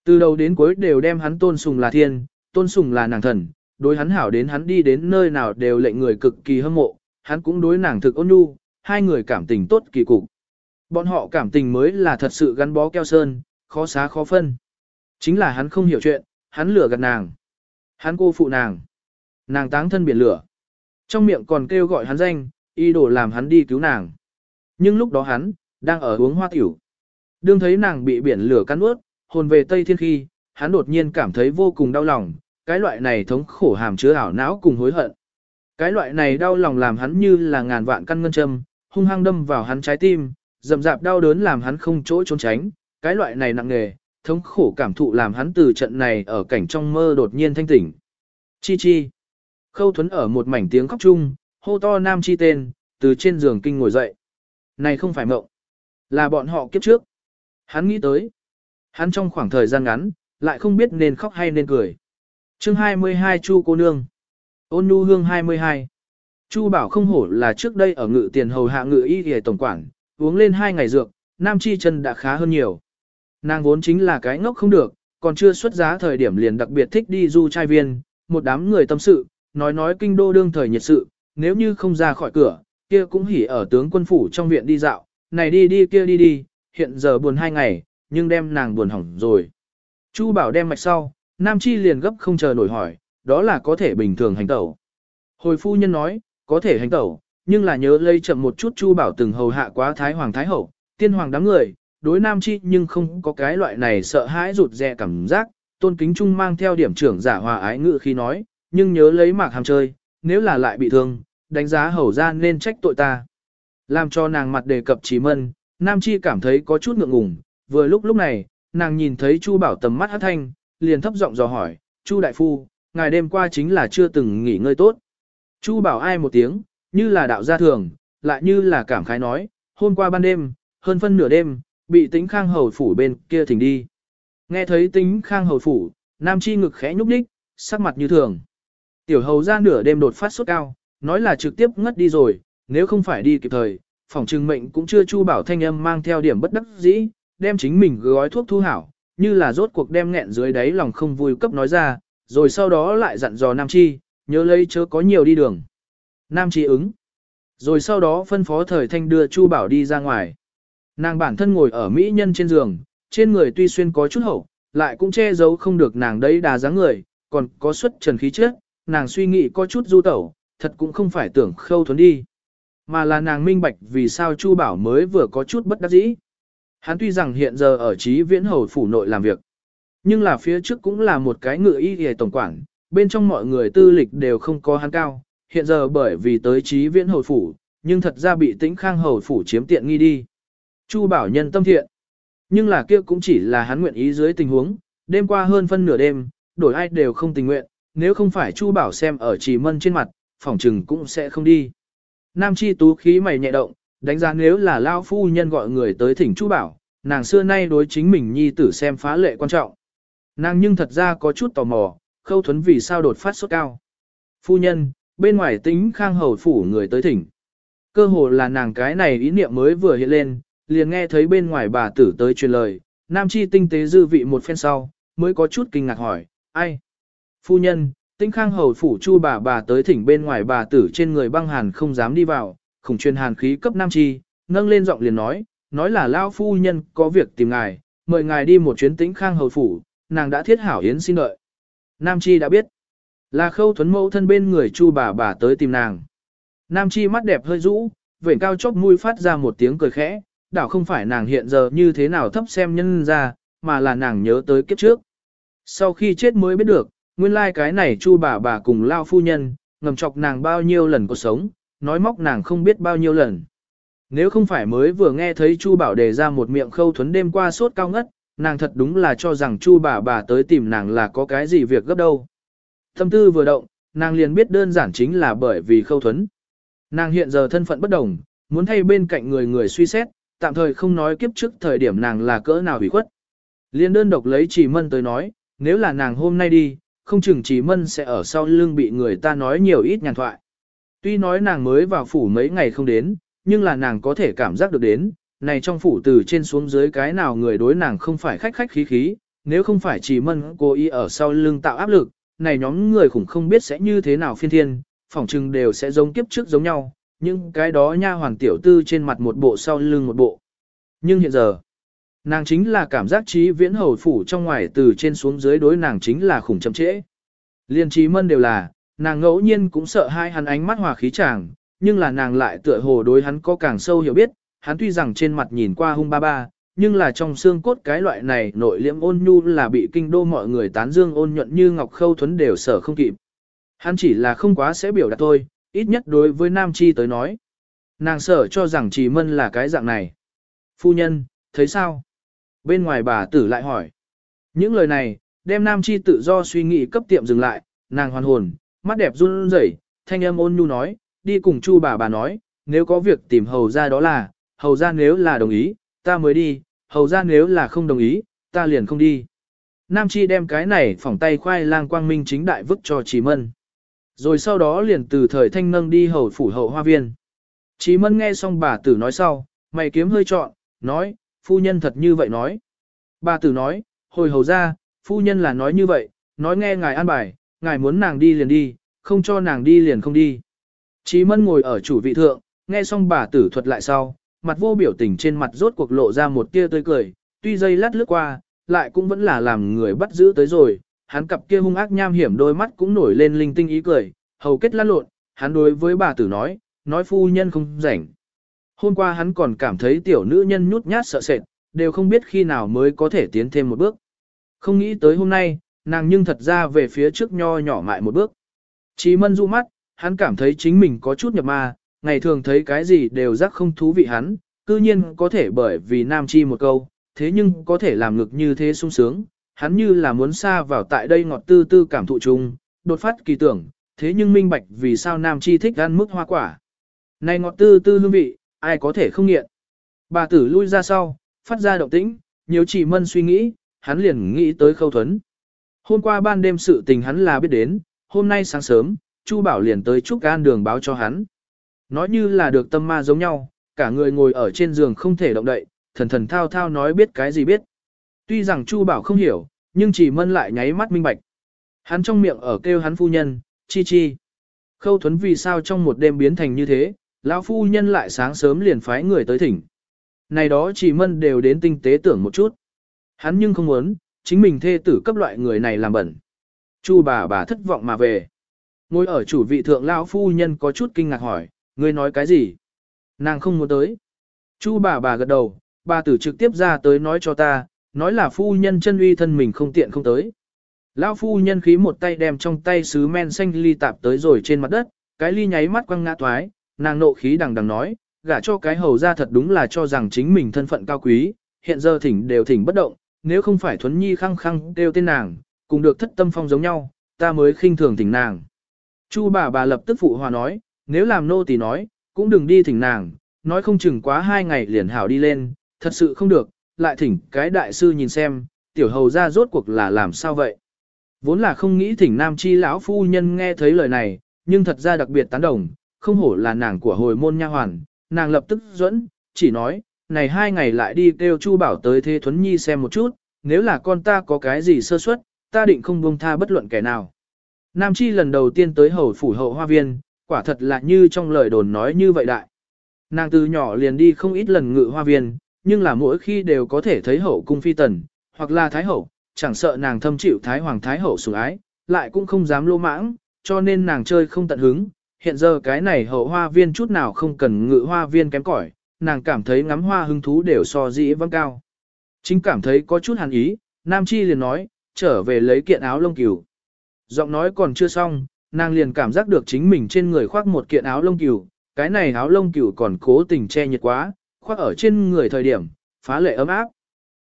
Từ đầu đến cuối đều đem hắn tôn sùng là thiên, tôn sùng là nàng thần, đối hắn hảo đến hắn đi đến nơi nào đều lệnh người cực kỳ hâm mộ, hắn cũng đối nàng thực ôn nhu, hai người cảm tình tốt kỳ cục. Bọn họ cảm tình mới là thật sự gắn bó keo sơn, khó xá khó phân. Chính là hắn không hiểu chuyện, hắn lừa gạt nàng. Hắn cô phụ nàng. Nàng táng thân biển lửa. Trong miệng còn kêu gọi hắn danh, y đổ làm hắn đi cứu nàng. Nhưng lúc đó hắn, đang ở uống hoa tiểu. Đương thấy nàng bị biển lửa cắn ướt, hồn về Tây Thiên khi, hắn đột nhiên cảm thấy vô cùng đau lòng, cái loại này thống khổ hàm chứa ảo não cùng hối hận. Cái loại này đau lòng làm hắn như là ngàn vạn căn ngân châm, hung hăng đâm vào hắn trái tim, dầm dạp đau đớn làm hắn không chỗ trốn tránh, cái loại này nặng nề, thống khổ cảm thụ làm hắn từ trận này ở cảnh trong mơ đột nhiên thanh tỉnh. Chi chi. Khâu thuấn ở một mảnh tiếng khóc chung, hô to nam chi tên, từ trên giường kinh ngồi dậy. Này không phải mộng, là bọn họ kiếp trước. Hắn nghĩ tới. Hắn trong khoảng thời gian ngắn, lại không biết nên khóc hay nên cười. chương 22 Chu cô nương. Ôn nhu hương 22. Chu bảo không hổ là trước đây ở ngự tiền hầu hạ ngự y hề tổng quản, uống lên hai ngày dược, nam chi chân đã khá hơn nhiều. Nàng vốn chính là cái ngốc không được, còn chưa xuất giá thời điểm liền đặc biệt thích đi du trai viên, một đám người tâm sự, nói nói kinh đô đương thời nhiệt sự, nếu như không ra khỏi cửa, kia cũng hỉ ở tướng quân phủ trong viện đi dạo, này đi đi kia đi đi, hiện giờ buồn hai ngày, nhưng đem nàng buồn hỏng rồi. Chu bảo đem mạch sau, Nam Chi liền gấp không chờ nổi hỏi, đó là có thể bình thường hành tẩu. Hồi phu nhân nói, có thể hành tẩu, nhưng là nhớ lây chậm một chút Chu bảo từng hầu hạ quá Thái Hoàng Thái Hậu, tiên hoàng đám người, đối Nam Chi nhưng không có cái loại này sợ hãi rụt rè cảm giác, tôn kính trung mang theo điểm trưởng giả hòa ái ngự khi nói, nhưng nhớ lấy mạc hàm chơi, nếu là lại bị thương, đánh giá hầu ra nên trách tội ta. Làm cho nàng mặt đề cập trí mân, Nam Chi cảm thấy có chút ngượng ngùng, vừa lúc lúc này, nàng nhìn thấy Chu Bảo tầm mắt hát thanh, liền thấp giọng dò hỏi, Chu Đại Phu, ngày đêm qua chính là chưa từng nghỉ ngơi tốt. Chu Bảo ai một tiếng, như là đạo gia thường, lại như là cảm khái nói, hôm qua ban đêm, hơn phân nửa đêm, bị tính khang hầu phủ bên kia thỉnh đi. Nghe thấy tính khang hầu phủ, Nam Chi ngực khẽ nhúc đích, sắc mặt như thường. Tiểu hầu ra nửa đêm đột phát sốt cao, nói là trực tiếp ngất đi rồi, nếu không phải đi kịp thời, phòng trừng mệnh cũng chưa chu bảo thanh âm mang theo điểm bất đắc dĩ, đem chính mình gói thuốc thu hảo, như là rốt cuộc đem nghẹn dưới đáy lòng không vui cấp nói ra, rồi sau đó lại dặn dò Nam Chi, nhớ lấy chớ có nhiều đi đường. Nam Chi ứng. Rồi sau đó phân phó thời thanh đưa Chu Bảo đi ra ngoài. Nàng bản thân ngồi ở mỹ nhân trên giường, trên người tuy xuyên có chút hậu, lại cũng che giấu không được nàng đấy đà dáng người, còn có xuất trần khí chất, nàng suy nghĩ có chút du tẩu, thật cũng không phải tưởng khâu thuấn đi. Mà là nàng minh bạch vì sao Chu Bảo mới vừa có chút bất đắc dĩ. Hắn tuy rằng hiện giờ ở trí viễn hầu phủ nội làm việc, nhưng là phía trước cũng là một cái ngựa y hề tổng quản, bên trong mọi người tư lịch đều không có hắn cao, hiện giờ bởi vì tới trí viễn hầu phủ, nhưng thật ra bị tĩnh khang hầu phủ chiếm tiện nghi đi. Chu bảo nhân tâm thiện, nhưng là kia cũng chỉ là hắn nguyện ý dưới tình huống, đêm qua hơn phân nửa đêm, đổi ai đều không tình nguyện, nếu không phải Chu bảo xem ở trì mân trên mặt, phỏng trừng cũng sẽ không đi. Nam chi tú khí mày nhẹ động, đánh giá nếu là lao phu nhân gọi người tới thỉnh Chu bảo, nàng xưa nay đối chính mình nhi tử xem phá lệ quan trọng. Nàng nhưng thật ra có chút tò mò, khâu thuấn vì sao đột phát sốt cao. Phu nhân, bên ngoài tính khang hầu phủ người tới thỉnh. Cơ hồ là nàng cái này ý niệm mới vừa hiện lên, liền nghe thấy bên ngoài bà tử tới truyền lời, nam chi tinh tế dư vị một phen sau, mới có chút kinh ngạc hỏi, ai? Phu nhân, Tĩnh khang hầu phủ chu bà bà tới thỉnh bên ngoài bà tử trên người băng hàn không dám đi vào, khủng truyền hàn khí cấp nam chi, nâng lên giọng liền nói, nói là lão phu nhân có việc tìm ngài, mời ngài đi một chuyến tĩnh khang hầu phủ, nàng đã thiết hảo yến xin đợi. Nam chi đã biết, là khâu thuấn mẫu thân bên người chu bà bà tới tìm nàng. Nam chi mắt đẹp hơi rũ, vểnh cao chóp mũi phát ra một tiếng cười khẽ, đảo không phải nàng hiện giờ như thế nào thấp xem nhân ra, mà là nàng nhớ tới kiếp trước. Sau khi chết mới biết được, nguyên lai like cái này chu bà bà cùng lao phu nhân, ngầm chọc nàng bao nhiêu lần cuộc sống, nói móc nàng không biết bao nhiêu lần. Nếu không phải mới vừa nghe thấy chu bảo đề ra một miệng khâu thuấn đêm qua sốt cao ngất, nàng thật đúng là cho rằng chu bà bà tới tìm nàng là có cái gì việc gấp đâu. Thâm tư vừa động, nàng liền biết đơn giản chính là bởi vì khâu thuấn. Nàng hiện giờ thân phận bất đồng, muốn thay bên cạnh người người suy xét, tạm thời không nói kiếp trước thời điểm nàng là cỡ nào hủy khuất. Liên đơn độc lấy chỉ mân tới nói, nếu là nàng hôm nay đi, không chừng chỉ mân sẽ ở sau lưng bị người ta nói nhiều ít nhàn thoại. Tuy nói nàng mới vào phủ mấy ngày không đến, nhưng là nàng có thể cảm giác được đến, này trong phủ từ trên xuống dưới cái nào người đối nàng không phải khách khách khí khí, nếu không phải chỉ mân cố ý ở sau lưng tạo áp lực, này nhóm người khủng không biết sẽ như thế nào phiên thiên, phỏng chừng đều sẽ giống kiếp trước giống nhau, nhưng cái đó nha hoàng tiểu tư trên mặt một bộ sau lưng một bộ. Nhưng hiện giờ, nàng chính là cảm giác trí viễn hầu phủ trong ngoài từ trên xuống dưới đối nàng chính là khủng chậm trễ. Liên trí mân đều là, nàng ngẫu nhiên cũng sợ hai hắn ánh mắt hòa khí chàng, nhưng là nàng lại tựa hồ đối hắn có càng sâu hiểu biết, hắn tuy rằng trên mặt nhìn qua hung ba ba, nhưng là trong xương cốt cái loại này nội liễm ôn nhu là bị kinh đô mọi người tán dương ôn nhuận như ngọc khâu thuấn đều sở không kịp. Hắn chỉ là không quá sẽ biểu đạt thôi, ít nhất đối với Nam Chi tới nói. Nàng sở cho rằng chỉ mân là cái dạng này. Phu nhân, thấy sao? Bên ngoài bà tử lại hỏi. Những lời này, đem Nam Chi tự do suy nghĩ cấp tiệm dừng lại, nàng hoàn hồn, mắt đẹp run rẩy, thanh âm ôn nhu nói, đi cùng chu bà bà nói, nếu có việc tìm hầu ra đó là, hầu ra nếu là đồng ý, ta mới đi, hầu ra nếu là không đồng ý, ta liền không đi. Nam Chi đem cái này phỏng tay khoai lang quang minh chính đại vứt cho Chí Mân. Rồi sau đó liền từ thời thanh nâng đi hầu phủ hậu hoa viên. Chí Mân nghe xong bà tử nói sau, mày kiếm hơi trọn, nói, phu nhân thật như vậy nói. Bà tử nói, hồi hầu ra, phu nhân là nói như vậy, nói nghe ngài an bài, ngài muốn nàng đi liền đi, không cho nàng đi liền không đi. Chí Mân ngồi ở chủ vị thượng, nghe xong bà tử thuật lại sau, mặt vô biểu tình trên mặt rốt cuộc lộ ra một tia tươi cười, tuy dây lát lướt qua, lại cũng vẫn là làm người bắt giữ tới rồi, hắn cặp kia hung ác nham hiểm đôi mắt cũng nổi lên linh tinh ý cười, hầu kết lăn lộn, hắn đối với bà tử nói, nói phu nhân không rảnh. Hôm qua hắn còn cảm thấy tiểu nữ nhân nhút nhát sợ sệt, đều không biết khi nào mới có thể tiến thêm một bước. Không nghĩ tới hôm nay, nàng nhưng thật ra về phía trước nho nhỏ mại một bước. Chí mân du mắt, hắn cảm thấy chính mình có chút nhập ma, ngày thường thấy cái gì đều giác không thú vị hắn, cư nhiên có thể bởi vì nam chi một câu, thế nhưng có thể làm ngực như thế sung sướng, hắn như là muốn xa vào tại đây ngọt tư tư cảm thụ chung, đột phát kỳ tưởng, thế nhưng minh bạch vì sao nam chi thích ăn mức hoa quả. Này ngọt tư tư hương vị, ai có thể không nghiện. Bà tử lui ra sau, phát ra động tĩnh, nhiều chỉ mân suy nghĩ, hắn liền nghĩ tới khâu thuấn. Hôm qua ban đêm sự tình hắn là biết đến, hôm nay sáng sớm, Chu Bảo liền tới Trúc An đường báo cho hắn. Nói như là được tâm ma giống nhau, cả người ngồi ở trên giường không thể động đậy, thần thần thao thao nói biết cái gì biết. Tuy rằng Chu Bảo không hiểu, nhưng chỉ mân lại nháy mắt minh bạch. Hắn trong miệng ở kêu hắn phu nhân, chi chi. Khâu thuấn vì sao trong một đêm biến thành như thế, lão phu nhân lại sáng sớm liền phái người tới thỉnh. Này đó chỉ mân đều đến tinh tế tưởng một chút. Hắn nhưng không muốn, chính mình thê tử cấp loại người này làm bẩn. Chu bà bà thất vọng mà về. Ngồi ở chủ vị thượng lão phu nhân có chút kinh ngạc hỏi, ngươi nói cái gì? Nàng không muốn tới. Chu bà bà gật đầu, bà tử trực tiếp ra tới nói cho ta, nói là phu nhân chân uy thân mình không tiện không tới. Lão phu nhân khí một tay đem trong tay sứ men xanh ly tạp tới rồi trên mặt đất, cái ly nháy mắt quăng ngã thoái, nàng nộ khí đằng đằng nói, gả cho cái hầu ra thật đúng là cho rằng chính mình thân phận cao quý, hiện giờ thỉnh đều thỉnh bất động, nếu không phải Thuấn Nhi khăng khăng kêu tên nàng, cùng được thất tâm phong giống nhau, ta mới khinh thường thỉnh nàng. Chu bà bà lập tức phụ hòa nói, nếu làm nô tỳ nói, cũng đừng đi thỉnh nàng, nói không chừng quá hai ngày liền hảo đi lên, thật sự không được, lại thỉnh cái đại sư nhìn xem, tiểu hầu ra rốt cuộc là làm sao vậy. Vốn là không nghĩ thỉnh nam chi lão phu nhân nghe thấy lời này, nhưng thật ra đặc biệt tán đồng, không hổ là nàng của hồi môn nha hoàn, nàng lập tức dẫn, chỉ nói, này hai ngày lại đi kêu Chu Bảo tới Thế Thuấn Nhi xem một chút, nếu là con ta có cái gì sơ suất, ta định không buông tha bất luận kẻ nào. Nam Chi lần đầu tiên tới hầu phủ hậu hoa viên, quả thật là như trong lời đồn nói như vậy đại. Nàng từ nhỏ liền đi không ít lần ngự hoa viên, nhưng là mỗi khi đều có thể thấy hậu cung phi tần, hoặc là thái hậu, chẳng sợ nàng thâm chịu thái hoàng thái hậu sủng ái, lại cũng không dám lô mãng, cho nên nàng chơi không tận hứng. Hiện giờ cái này hậu hoa viên chút nào không cần ngự hoa viên kém cỏi, nàng cảm thấy ngắm hoa hứng thú đều so dĩ văng cao. Chính cảm thấy có chút hàn ý, Nam Chi liền nói, trở về lấy kiện áo lông cừu. Giọng nói còn chưa xong, nàng liền cảm giác được chính mình trên người khoác một kiện áo lông cừu, cái này áo lông cừu còn cố tình che nhiệt quá, khoác ở trên người thời điểm, phá lệ ấm áp.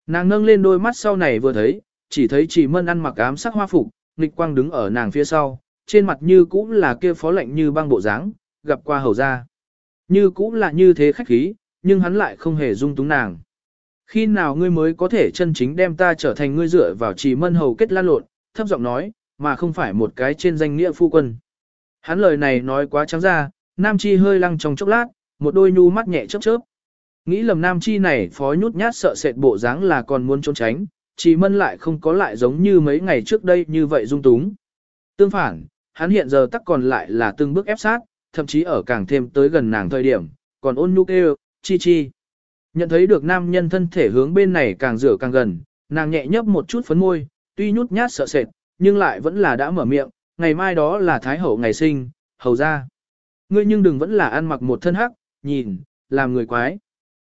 Nàng nâng lên đôi mắt sau này vừa thấy, chỉ thấy chỉ mân ăn mặc ám sắc hoa phục, nghịch quang đứng ở nàng phía sau, trên mặt như cũng là kia phó lạnh như băng bộ dáng, gặp qua hầu ra. Như cũng là như thế khách khí, nhưng hắn lại không hề dung túng nàng. Khi nào ngươi mới có thể chân chính đem ta trở thành ngươi dựa vào chỉ mân hầu kết lan lộn, thấp giọng nói, mà không phải một cái trên danh nghĩa phu quân. Hắn lời này nói quá trắng ra, Nam Chi hơi lăng trong chốc lát, một đôi nhu mắt nhẹ chớp chớp. Nghĩ lầm Nam Chi này phó nhút nhát sợ sệt bộ dáng là còn muốn trốn tránh, chỉ mân lại không có lại giống như mấy ngày trước đây như vậy dung túng. Tương phản, hắn hiện giờ tắc còn lại là từng bước ép sát, thậm chí ở càng thêm tới gần nàng thời điểm, còn ôn nhu kêu, chi chi. Nhận thấy được nam nhân thân thể hướng bên này càng rửa càng gần, nàng nhẹ nhấp một chút phấn môi, tuy nhút nhát sợ sệt, nhưng lại vẫn là đã mở miệng, ngày mai đó là thái hậu ngày sinh, hầu ra. Ngươi nhưng đừng vẫn là ăn mặc một thân hắc, nhìn, làm người quái.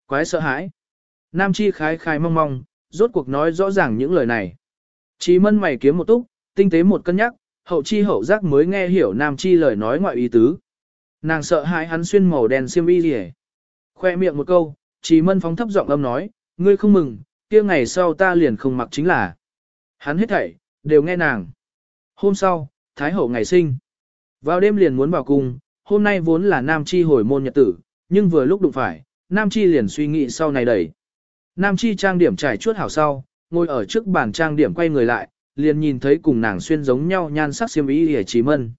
Quái sợ hãi. Nam chi khái khai mong mong, rốt cuộc nói rõ ràng những lời này. Chí mân mày kiếm một túc, tinh tế một cân nhắc, hậu chi hậu giác mới nghe hiểu nam chi lời nói ngoại ý tứ. Nàng sợ hãi hắn xuyên màu đen xiêm y gì Khoe miệng một câu, chỉ mân phóng thấp giọng âm nói, ngươi không mừng, kia ngày sau ta liền không mặc chính là. Hắn hết thảy, đều nghe nàng. Hôm sau, Thái hậu ngày sinh. Vào đêm liền muốn vào cung, hôm nay vốn là Nam Chi hồi môn nhật tử, nhưng vừa lúc đụng phải, Nam Chi liền suy nghĩ sau này đẩy. Nam Chi trang điểm trải chuốt hảo sau, ngồi ở trước bàn trang điểm quay người lại, liền nhìn thấy cùng nàng xuyên giống nhau nhan sắc xiêm y hề trí mân.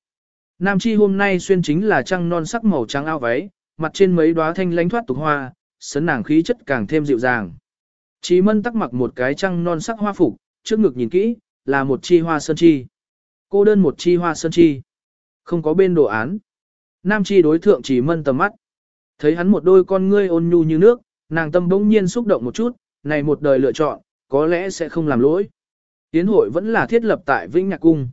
Nam Chi hôm nay xuyên chính là trăng non sắc màu trắng ao váy, mặt trên mấy đóa thanh lánh thoát tục hoa, sấn nàng khí chất càng thêm dịu dàng. trí mân tắc mặc một cái trăng non sắc hoa phục, trước ngực nhìn kỹ, là một chi hoa sơn chi. Cô đơn một chi hoa sơn chi. Không có bên đồ án. Nam chi đối thượng trí mân tầm mắt. Thấy hắn một đôi con ngươi ôn nhu như nước, nàng tâm bỗng nhiên xúc động một chút, này một đời lựa chọn, có lẽ sẽ không làm lỗi. Tiến hội vẫn là thiết lập tại Vĩnh Nhạc Cung.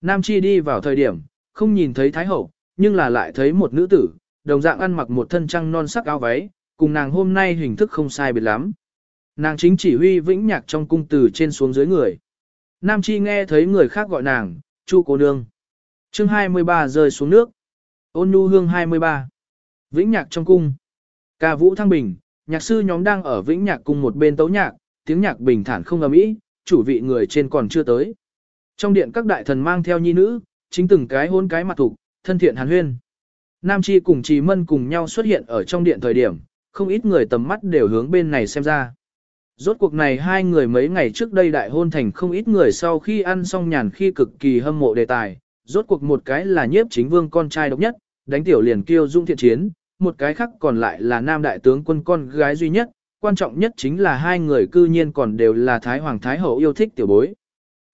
Nam Chi đi vào thời điểm, không nhìn thấy Thái Hậu, nhưng là lại thấy một nữ tử, đồng dạng ăn mặc một thân trăng non sắc áo váy, cùng nàng hôm nay hình thức không sai biệt lắm. Nàng chính chỉ huy Vĩnh Nhạc trong cung từ trên xuống dưới người. Nam Chi nghe thấy người khác gọi nàng, Chu Cố nương. Chương 23 rơi xuống nước. Ôn nhu hương 23. Vĩnh nhạc trong cung. Ca vũ thăng bình, nhạc sư nhóm đang ở vĩnh nhạc cung một bên tấu nhạc, tiếng nhạc bình thản không ầm ĩ, chủ vị người trên còn chưa tới. Trong điện các đại thần mang theo nhi nữ, chính từng cái hôn cái mặt thục, thân thiện hàn huyên. Nam Chi cùng Trì Mân cùng nhau xuất hiện ở trong điện thời điểm, không ít người tầm mắt đều hướng bên này xem ra. Rốt cuộc này hai người mấy ngày trước đây đại hôn thành không ít người sau khi ăn xong nhàn khi cực kỳ hâm mộ đề tài. Rốt cuộc một cái là nhiếp chính vương con trai độc nhất, đánh tiểu liền kiêu dung thiện chiến, một cái khác còn lại là nam đại tướng quân con gái duy nhất, quan trọng nhất chính là hai người cư nhiên còn đều là Thái Hoàng Thái Hậu yêu thích tiểu bối.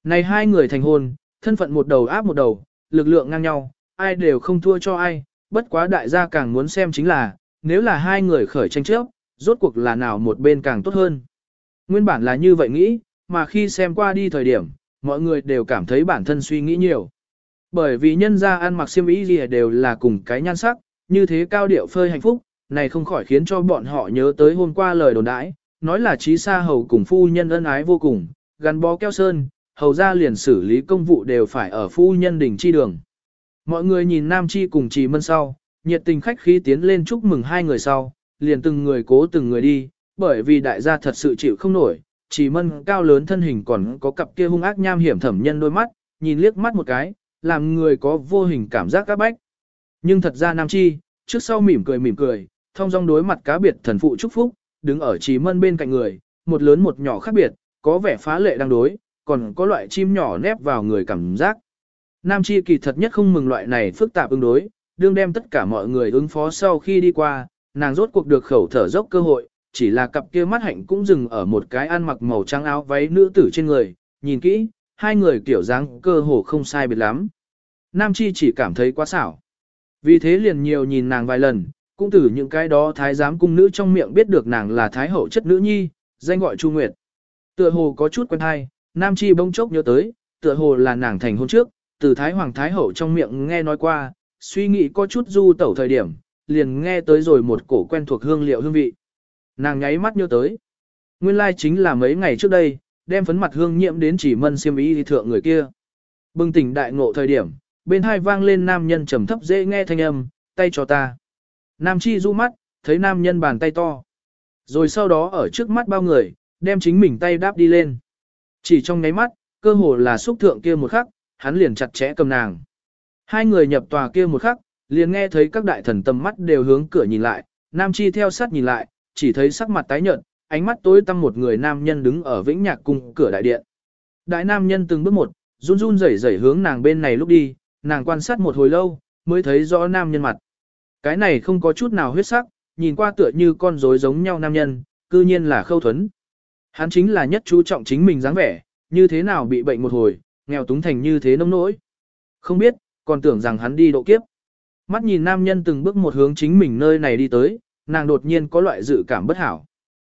Này hai người thành hôn, thân phận một đầu áp một đầu, lực lượng ngang nhau, ai đều không thua cho ai, bất quá đại gia càng muốn xem chính là, nếu là hai người khởi tranh trước rốt cuộc là nào một bên càng tốt hơn. Nguyên bản là như vậy nghĩ, mà khi xem qua đi thời điểm, mọi người đều cảm thấy bản thân suy nghĩ nhiều. Bởi vì nhân gia ăn mặc xiêm y gì đều là cùng cái nhan sắc, như thế cao điệu phơi hạnh phúc, này không khỏi khiến cho bọn họ nhớ tới hôm qua lời đồn đãi, nói là trí xa hầu cùng phu nhân ân ái vô cùng, gắn bó keo sơn, hầu ra liền xử lý công vụ đều phải ở phu nhân đỉnh chi đường. Mọi người nhìn Nam Chi cùng Trì Mân sau, nhiệt tình khách khí tiến lên chúc mừng hai người sau, liền từng người cố từng người đi, bởi vì đại gia thật sự chịu không nổi, Trì Mân cao lớn thân hình còn có cặp kia hung ác nham hiểm thẩm nhân đôi mắt, nhìn liếc mắt một cái, làm người có vô hình cảm giác các bách. Nhưng thật ra Nam Chi, trước sau mỉm cười mỉm cười, thông dong đối mặt cá biệt thần phụ chúc phúc, đứng ở Trì Mân bên cạnh người, một lớn một nhỏ khác biệt, có vẻ phá lệ đang đối, còn có loại chim nhỏ nép vào người cảm giác. Nam Chi kỳ thật nhất không mừng loại này phức tạp ứng đối, đương đem tất cả mọi người ứng phó sau khi đi qua, nàng rốt cuộc được khẩu thở dốc cơ hội, chỉ là cặp kia mắt hạnh cũng dừng ở một cái ăn mặc màu trắng áo váy nữ tử trên người, nhìn kỹ, hai người kiểu dáng cơ hồ không sai biệt lắm. Nam Chi chỉ cảm thấy quá xảo. Vì thế liền nhiều nhìn nàng vài lần, cũng từ những cái đó thái giám cung nữ trong miệng biết được nàng là thái hậu chất nữ nhi, danh gọi Chu Nguyệt. Tựa hồ có chút quen hay, Nam Chi bỗng chốc nhớ tới, tựa hồ là nàng thành hôn trước, từ Thái Hoàng Thái Hậu trong miệng nghe nói qua, suy nghĩ có chút du tẩu thời điểm, liền nghe tới rồi một cổ quen thuộc hương liệu hương vị. Nàng nháy mắt nhớ tới. Nguyên lai chính là mấy ngày trước đây, đem phấn mặt hương nhiễm đến chỉ mân xiêm ý thì thượng người kia. Bừng tỉnh đại ngộ thời điểm, bên hai vang lên nam nhân trầm thấp dễ nghe thanh âm, tay cho ta. Nam chi du mắt, thấy nam nhân bàn tay to. Rồi sau đó ở trước mắt bao người, đem chính mình tay đáp đi lên. Chỉ trong nháy mắt, cơ hồ là xúc thượng kia một khắc, hắn liền chặt chẽ cầm nàng. Hai người nhập tòa kia một khắc, liền nghe thấy các đại thần tầm mắt đều hướng cửa nhìn lại, Nam Chi theo sát nhìn lại, chỉ thấy sắc mặt tái nhợt, ánh mắt tối tăm một người nam nhân đứng ở vĩnh nhạc cung cửa đại điện. Đại nam nhân từng bước một, run run rẩy rẩy hướng nàng bên này lúc đi, nàng quan sát một hồi lâu, mới thấy rõ nam nhân mặt. Cái này không có chút nào huyết sắc, nhìn qua tựa như con rối giống nhau nam nhân, cư nhiên là khâu thuấn. Hắn chính là nhất chú trọng chính mình dáng vẻ, như thế nào bị bệnh một hồi, nghèo túng thành như thế nông nỗi. Không biết, còn tưởng rằng hắn đi độ kiếp. Mắt nhìn nam nhân từng bước một hướng chính mình nơi này đi tới, nàng đột nhiên có loại dự cảm bất hảo.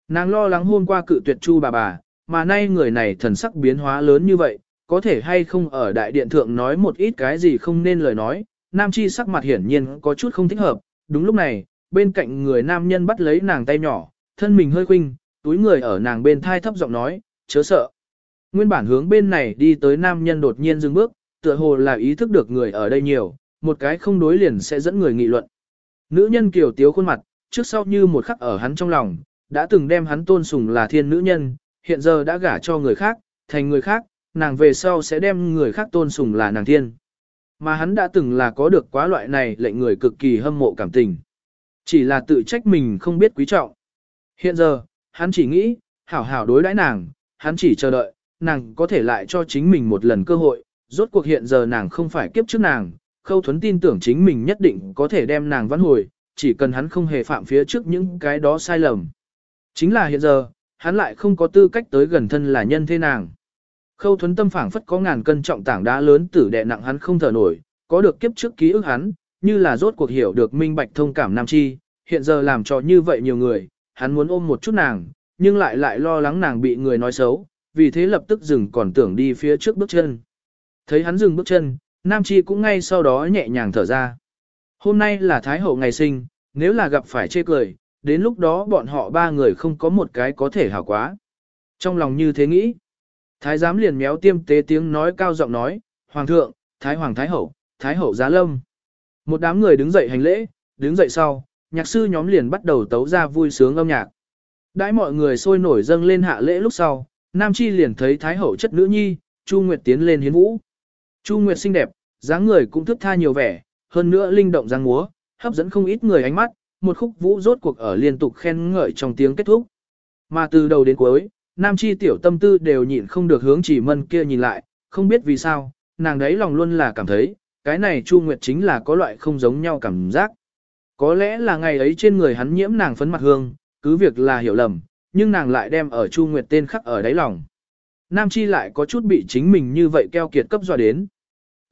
Nàng lo lắng hôm qua cự tuyệt chu bà bà, mà nay người này thần sắc biến hóa lớn như vậy, có thể hay không ở đại điện thượng nói một ít cái gì không nên lời nói. Nam chi sắc mặt hiển nhiên có chút không thích hợp, đúng lúc này, bên cạnh người nam nhân bắt lấy nàng tay nhỏ, thân mình hơi khinh, túi người ở nàng bên thai thấp giọng nói, chớ sợ. Nguyên bản hướng bên này đi tới nam nhân đột nhiên dừng bước, tựa hồ là ý thức được người ở đây nhiều, một cái không đối liền sẽ dẫn người nghị luận. Nữ nhân kiều tiếu khuôn mặt, trước sau như một khắc ở hắn trong lòng, đã từng đem hắn tôn sùng là thiên nữ nhân, hiện giờ đã gả cho người khác, thành người khác, nàng về sau sẽ đem người khác tôn sùng là nàng thiên. Mà hắn đã từng là có được quá loại này lệnh người cực kỳ hâm mộ cảm tình. Chỉ là tự trách mình không biết quý trọng. Hiện giờ, hắn chỉ nghĩ, hảo hảo đối đãi nàng, hắn chỉ chờ đợi, nàng có thể lại cho chính mình một lần cơ hội, rốt cuộc hiện giờ nàng không phải kiếp trước nàng, khâu thuấn tin tưởng chính mình nhất định có thể đem nàng vãn hồi, chỉ cần hắn không hề phạm phía trước những cái đó sai lầm. Chính là hiện giờ, hắn lại không có tư cách tới gần thân là nhân thế nàng. Khâu thuấn tâm phảng phất có ngàn cân trọng tảng đá lớn tử đè nặng hắn không thở nổi, có được kiếp trước ký ức hắn, như là rốt cuộc hiểu được minh bạch thông cảm nam chi, hiện giờ làm cho như vậy nhiều người, hắn muốn ôm một chút nàng, nhưng lại lại lo lắng nàng bị người nói xấu, vì thế lập tức dừng còn tưởng đi phía trước bước chân. Thấy hắn dừng bước chân, Nam Chi cũng ngay sau đó nhẹ nhàng thở ra. Hôm nay là Thái Hậu ngày sinh, nếu là gặp phải chê cười, đến lúc đó bọn họ ba người không có một cái có thể hảo quá. Trong lòng như thế nghĩ, Thái giám liền méo tiêm tế tiếng nói cao giọng nói, Hoàng thượng, Thái Hoàng Thái Hậu, Thái Hậu Giá Lâm. Một đám người đứng dậy hành lễ, đứng dậy sau, nhạc sư nhóm liền bắt đầu tấu ra vui sướng âm nhạc. Đãi mọi người sôi nổi dâng lên hạ lễ lúc sau, Nam Chi liền thấy Thái Hậu chất nữ nhi, Chu Nguyệt tiến lên hiến vũ. Chu Nguyệt xinh đẹp, dáng người cũng thức tha nhiều vẻ, hơn nữa linh động dáng múa, hấp dẫn không ít người ánh mắt, một khúc vũ rốt cuộc ở liên tục khen ngợi trong tiếng kết thúc. Mà từ đầu đến cuối, Nam Chi tiểu tâm tư đều nhịn không được hướng chỉ mân kia nhìn lại, không biết vì sao, nàng đấy lòng luôn là cảm thấy, cái này Chu Nguyệt chính là có loại không giống nhau cảm giác. Có lẽ là ngày ấy trên người hắn nhiễm nàng phấn mặt hương, cứ việc là hiểu lầm, nhưng nàng lại đem ở Chu Nguyệt tên khắc ở đáy lòng. Nam Chi lại có chút bị chính mình như vậy keo kiệt cấp dọa đến.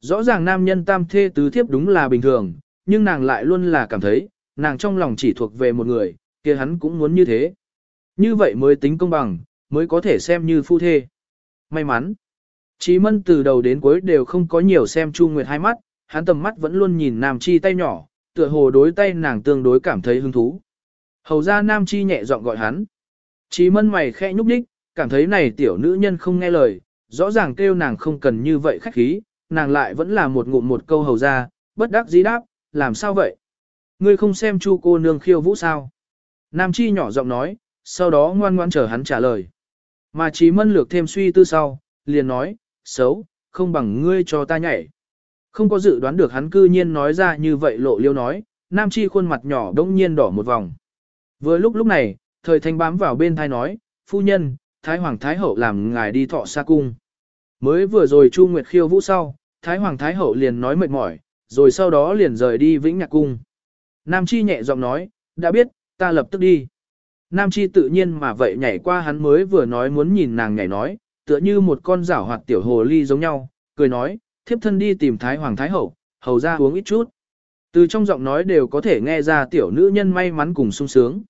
Rõ ràng nam nhân tam thê tứ thiếp đúng là bình thường, nhưng nàng lại luôn là cảm thấy, nàng trong lòng chỉ thuộc về một người, kia hắn cũng muốn như thế. Như vậy mới tính công bằng, mới có thể xem như phu thê. May mắn. Chí mân từ đầu đến cuối đều không có nhiều xem Chu Nguyệt hai mắt, hắn tầm mắt vẫn luôn nhìn Nam Chi tay nhỏ, tựa hồ đối tay nàng tương đối cảm thấy hứng thú. Hầu ra Nam Chi nhẹ giọng gọi hắn. Chí mân mày khẽ nhúc nhích, cảm thấy này tiểu nữ nhân không nghe lời, rõ ràng kêu nàng không cần như vậy khách khí, nàng lại vẫn là một ngụm một câu hầu ra, bất đắc dĩ đáp, làm sao vậy? Ngươi không xem chu cô nương khiêu vũ sao? Nam Chi nhỏ giọng nói, sau đó ngoan ngoan chờ hắn trả lời. Mà Chí mân lược thêm suy tư sau, liền nói, xấu, không bằng ngươi cho ta nhảy. Không có dự đoán được hắn cư nhiên nói ra như vậy lộ liêu nói, Nam Chi khuôn mặt nhỏ đông nhiên đỏ một vòng. Vừa lúc lúc này, thời thanh bám vào bên thai nói, phu nhân, Thái Hoàng Thái Hậu làm ngài đi thọ xa cung. Mới vừa rồi Chu Nguyệt khiêu vũ sau, Thái Hoàng Thái Hậu liền nói mệt mỏi, rồi sau đó liền rời đi Vĩnh Nhạc Cung. Nam Chi nhẹ giọng nói, đã biết, ta lập tức đi. Nam Chi tự nhiên mà vậy nhảy qua hắn mới vừa nói muốn nhìn nàng nhảy nói, tựa như một con rảo hoạt tiểu hồ ly giống nhau, cười nói, thiếp thân đi tìm Thái Hoàng Thái Hậu, hầu ra uống ít chút. Từ trong giọng nói đều có thể nghe ra tiểu nữ nhân may mắn cùng sung sướng.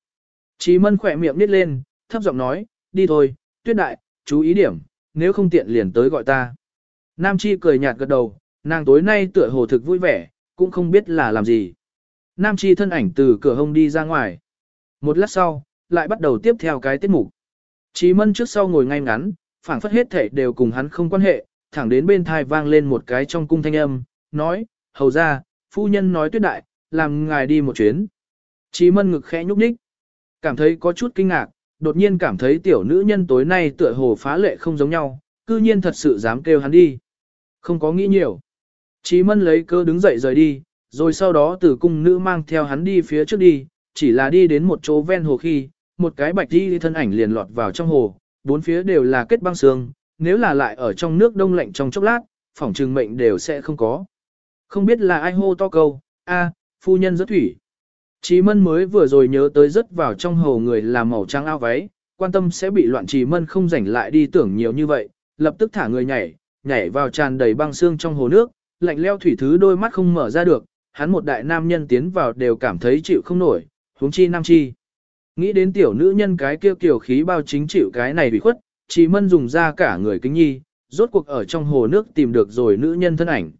Chí mân khỏe miệng nít lên, thấp giọng nói, đi thôi, tuyết đại, chú ý điểm, nếu không tiện liền tới gọi ta. Nam Chi cười nhạt gật đầu, nàng tối nay tựa hồ thực vui vẻ, cũng không biết là làm gì. Nam Chi thân ảnh từ cửa hông đi ra ngoài. Một lát sau, lại bắt đầu tiếp theo cái tiết mục. Chí mân trước sau ngồi ngay ngắn, phảng phất hết thể đều cùng hắn không quan hệ, thẳng đến bên thai vang lên một cái trong cung thanh âm, nói, hầu ra, phu nhân nói tuyết đại, làm ngài đi một chuyến. Chí mân ngực khẽ nhúc nhích, cảm thấy có chút kinh ngạc, đột nhiên cảm thấy tiểu nữ nhân tối nay tựa hồ phá lệ không giống nhau, cư nhiên thật sự dám kêu hắn đi. Không có nghĩ nhiều. Chí mân lấy cơ đứng dậy rời đi, rồi sau đó từ cung nữ mang theo hắn đi phía trước đi, chỉ là đi đến một chỗ ven hồ khi, một cái bạch đi thân ảnh liền lọt vào trong hồ, bốn phía đều là kết băng xương nếu là lại ở trong nước đông lạnh trong chốc lát, phỏng trừng mệnh đều sẽ không có. Không biết là ai hô to câu, a, phu nhân rất thủy. Chí mân mới vừa rồi nhớ tới rất vào trong hồ người là màu trắng ao váy, quan tâm sẽ bị loạn trí mân không rảnh lại đi tưởng nhiều như vậy, lập tức thả người nhảy, nhảy vào tràn đầy băng xương trong hồ nước, lạnh leo thủy thứ đôi mắt không mở ra được, hắn một đại nam nhân tiến vào đều cảm thấy chịu không nổi, huống chi nam chi. Nghĩ đến tiểu nữ nhân cái kia kiểu khí bao chính chịu cái này bị khuất, chỉ mân dùng ra cả người kính nhi, rốt cuộc ở trong hồ nước tìm được rồi nữ nhân thân ảnh.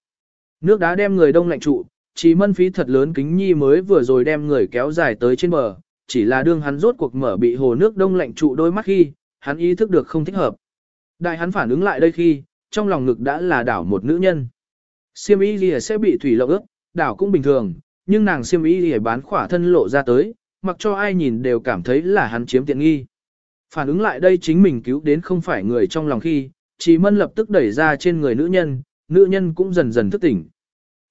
Nước đá đem người đông lạnh trụ, chỉ mân phí thật lớn kính nhi mới vừa rồi đem người kéo dài tới trên bờ, chỉ là đương hắn rốt cuộc mở bị hồ nước đông lạnh trụ đôi mắt khi, hắn ý thức được không thích hợp. Đại hắn phản ứng lại đây khi, trong lòng ngực đã là đảo một nữ nhân. Siêm y gì sẽ bị thủy lộng ướt, đảo cũng bình thường, nhưng nàng siêm y gì bán khỏa thân lộ ra tới, mặc cho ai nhìn đều cảm thấy là hắn chiếm tiện nghi. Phản ứng lại đây chính mình cứu đến không phải người trong lòng khi, Chí Mân lập tức đẩy ra trên người nữ nhân, nữ nhân cũng dần dần thức tỉnh.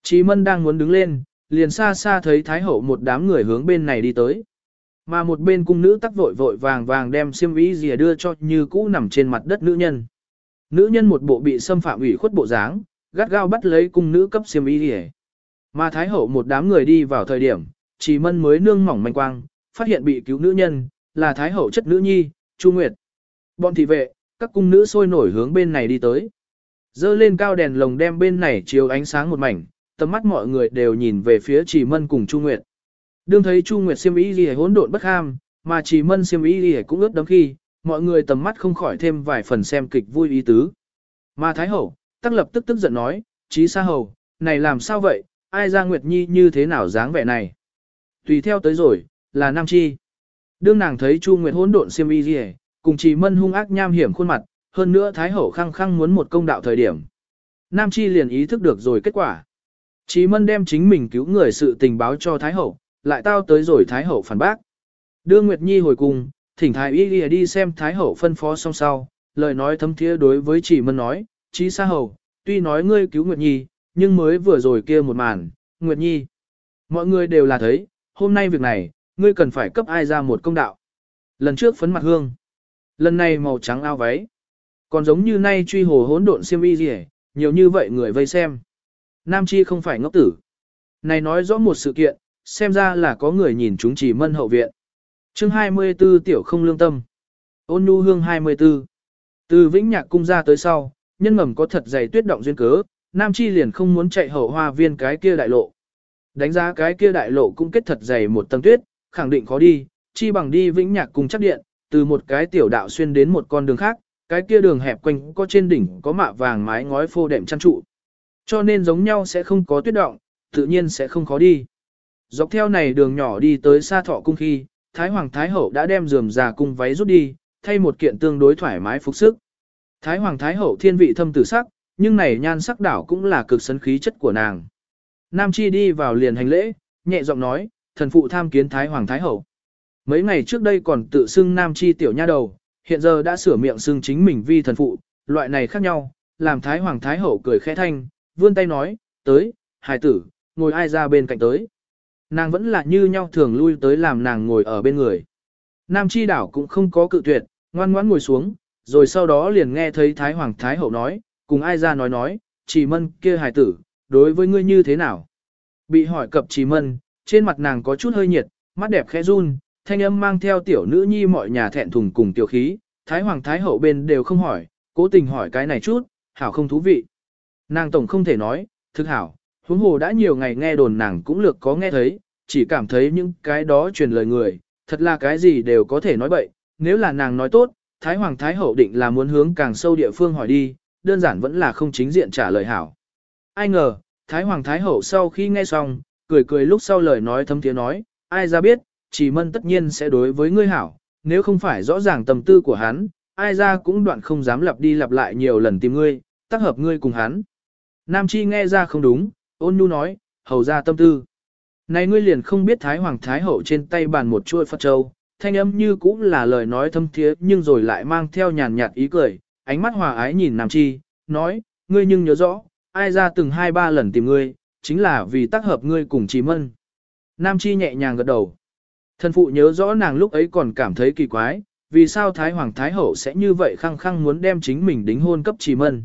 Chí Mân đang muốn đứng lên, liền xa xa thấy Thái Hậu một đám người hướng bên này đi tới. Mà một bên cung nữ tắc vội vội vàng vàng đem xiêm y rìa đưa cho như cũ nằm trên mặt đất nữ nhân. Nữ nhân một bộ bị xâm phạm ủy khuất bộ dáng, gắt gao bắt lấy cung nữ cấp xiêm y rìa. Mà Thái Hậu một đám người đi vào thời điểm, chỉ Mân mới nương mỏng manh quang, phát hiện bị cứu nữ nhân, là Thái Hậu chất nữ nhi, Chu Nguyệt. Bọn thị vệ, các cung nữ sôi nổi hướng bên này đi tới. Dơ lên cao đèn lồng đem bên này chiếu ánh sáng một mảnh, tầm mắt mọi người đều nhìn về phía Chỉ Mân cùng Chu Nguyệt. Đương thấy Chu Nguyệt xiêm y liễu hỗn độn bất ham, mà Chỉ Mân xiêm y liễu cũng ướt đấm khi, mọi người tầm mắt không khỏi thêm vài phần xem kịch vui ý tứ. Mà Thái Hậu, tắc lập tức tức giận nói, Chí Sa Hầu, này làm sao vậy, ai ra Nguyệt Nhi như thế nào dáng vẻ này? Tùy theo tới rồi, là Nam Chi. Đương nàng thấy Chu Nguyệt hỗn độn xiêm y liễu, cùng chỉ Mân hung ác nham hiểm khuôn mặt, hơn nữa Thái Hậu khăng khăng muốn một công đạo thời điểm. Nam Chi liền ý thức được rồi kết quả. Chí Mân đem chính mình cứu người sự tình báo cho Thái Hậu, lại tao tới rồi Thái Hậu phản bác. Đưa Nguyệt Nhi hồi cùng, thỉnh Thái Y đi, đi xem Thái Hậu phân phó xong sau, lời nói thấm thiế đối với Chỉ Mân nói, Chí Sa Hậu, tuy nói ngươi cứu Nguyệt Nhi, nhưng mới vừa rồi kia một màn, Nguyệt Nhi. Mọi người đều là thấy, hôm nay việc này, ngươi cần phải cấp ai ra một công đạo. Lần trước phấn mặt hương, lần này màu trắng ao váy. Còn giống như nay truy hồ hỗn độn xiêm y gì nhiều như vậy người vây xem. Nam Chi không phải ngốc tử. Này nói rõ một sự kiện, xem ra là có người nhìn chúng chỉ mân hậu viện. chương 24 tiểu không lương tâm. Ôn nhu hương 24. Từ Vĩnh Nhạc cung ra tới sau, nhân ngầm có thật dày tuyết động duyên cớ, Nam Chi liền không muốn chạy hậu hoa viên cái kia đại lộ. Đánh giá cái kia đại lộ cũng kết thật dày một tầng tuyết, khẳng định khó đi, chi bằng đi Vĩnh Nhạc cung chắc điện, từ một cái tiểu đạo xuyên đến một con đường khác, cái kia đường hẹp quanh có trên đỉnh có mạ vàng mái ngói phô đệm chăn trụ. Cho nên giống nhau sẽ không có tuyết động, tự nhiên sẽ không khó đi. Dọc theo này đường nhỏ đi tới xa thọ cung khi, Thái Hoàng Thái Hậu đã đem giường già cung váy rút đi, thay một kiện tương đối thoải mái phục sức. Thái Hoàng Thái Hậu thiên vị thâm tử sắc, nhưng này nhan sắc đảo cũng là cực sấn khí chất của nàng. Nam Chi đi vào liền hành lễ, nhẹ giọng nói, thần phụ tham kiến Thái Hoàng Thái Hậu. Mấy ngày trước đây còn tự xưng Nam Chi tiểu nha đầu, hiện giờ đã sửa miệng xưng chính mình vi thần phụ, loại này khác nhau, làm Thái Hoàng Thái Hậu cười khẽ thanh, vươn tay nói, tới, hài tử, ngồi ai ra bên cạnh tới. Nàng vẫn là như nhau thường lui tới làm nàng ngồi ở bên người. Nam Chi đảo cũng không có cự tuyệt, ngoan ngoãn ngồi xuống, rồi sau đó liền nghe thấy Thái Hoàng Thái Hậu nói, cùng ai ra nói nói, chỉ mân kia hài tử, đối với ngươi như thế nào? Bị hỏi cập trì mân, trên mặt nàng có chút hơi nhiệt, mắt đẹp khẽ run, thanh âm mang theo tiểu nữ nhi mọi nhà thẹn thùng cùng tiểu khí, Thái Hoàng Thái Hậu bên đều không hỏi, cố tình hỏi cái này chút, hảo không thú vị. Nàng tổng không thể nói, thực hảo, huống hồ đã nhiều ngày nghe đồn nàng cũng lược có nghe thấy, chỉ cảm thấy những cái đó truyền lời người, thật là cái gì đều có thể nói bậy, nếu là nàng nói tốt, Thái Hoàng Thái Hậu định là muốn hướng càng sâu địa phương hỏi đi, đơn giản vẫn là không chính diện trả lời hảo. Ai ngờ, Thái Hoàng Thái Hậu sau khi nghe xong, cười cười lúc sau lời nói thâm tiếng nói, ai ra biết, chỉ mân tất nhiên sẽ đối với ngươi hảo, nếu không phải rõ ràng tâm tư của hắn, ai ra cũng đoạn không dám lặp đi lặp lại nhiều lần tìm ngươi, tác hợp ngươi cùng hắn. Nam Chi nghe ra không đúng, ôn nhu nói, hầu ra tâm tư. Này ngươi liền không biết Thái Hoàng Thái Hậu trên tay bàn một chuôi Phật Châu, thanh âm như cũng là lời nói thâm thiế nhưng rồi lại mang theo nhàn nhạt ý cười, ánh mắt hòa ái nhìn Nam Chi, nói, ngươi nhưng nhớ rõ, ai ra từng hai ba lần tìm ngươi, chính là vì tác hợp ngươi cùng Chí Mân. Nam Chi nhẹ nhàng gật đầu. Thần phụ nhớ rõ nàng lúc ấy còn cảm thấy kỳ quái, vì sao Thái Hoàng Thái Hậu sẽ như vậy khăng khăng muốn đem chính mình đính hôn cấp Chí Mân.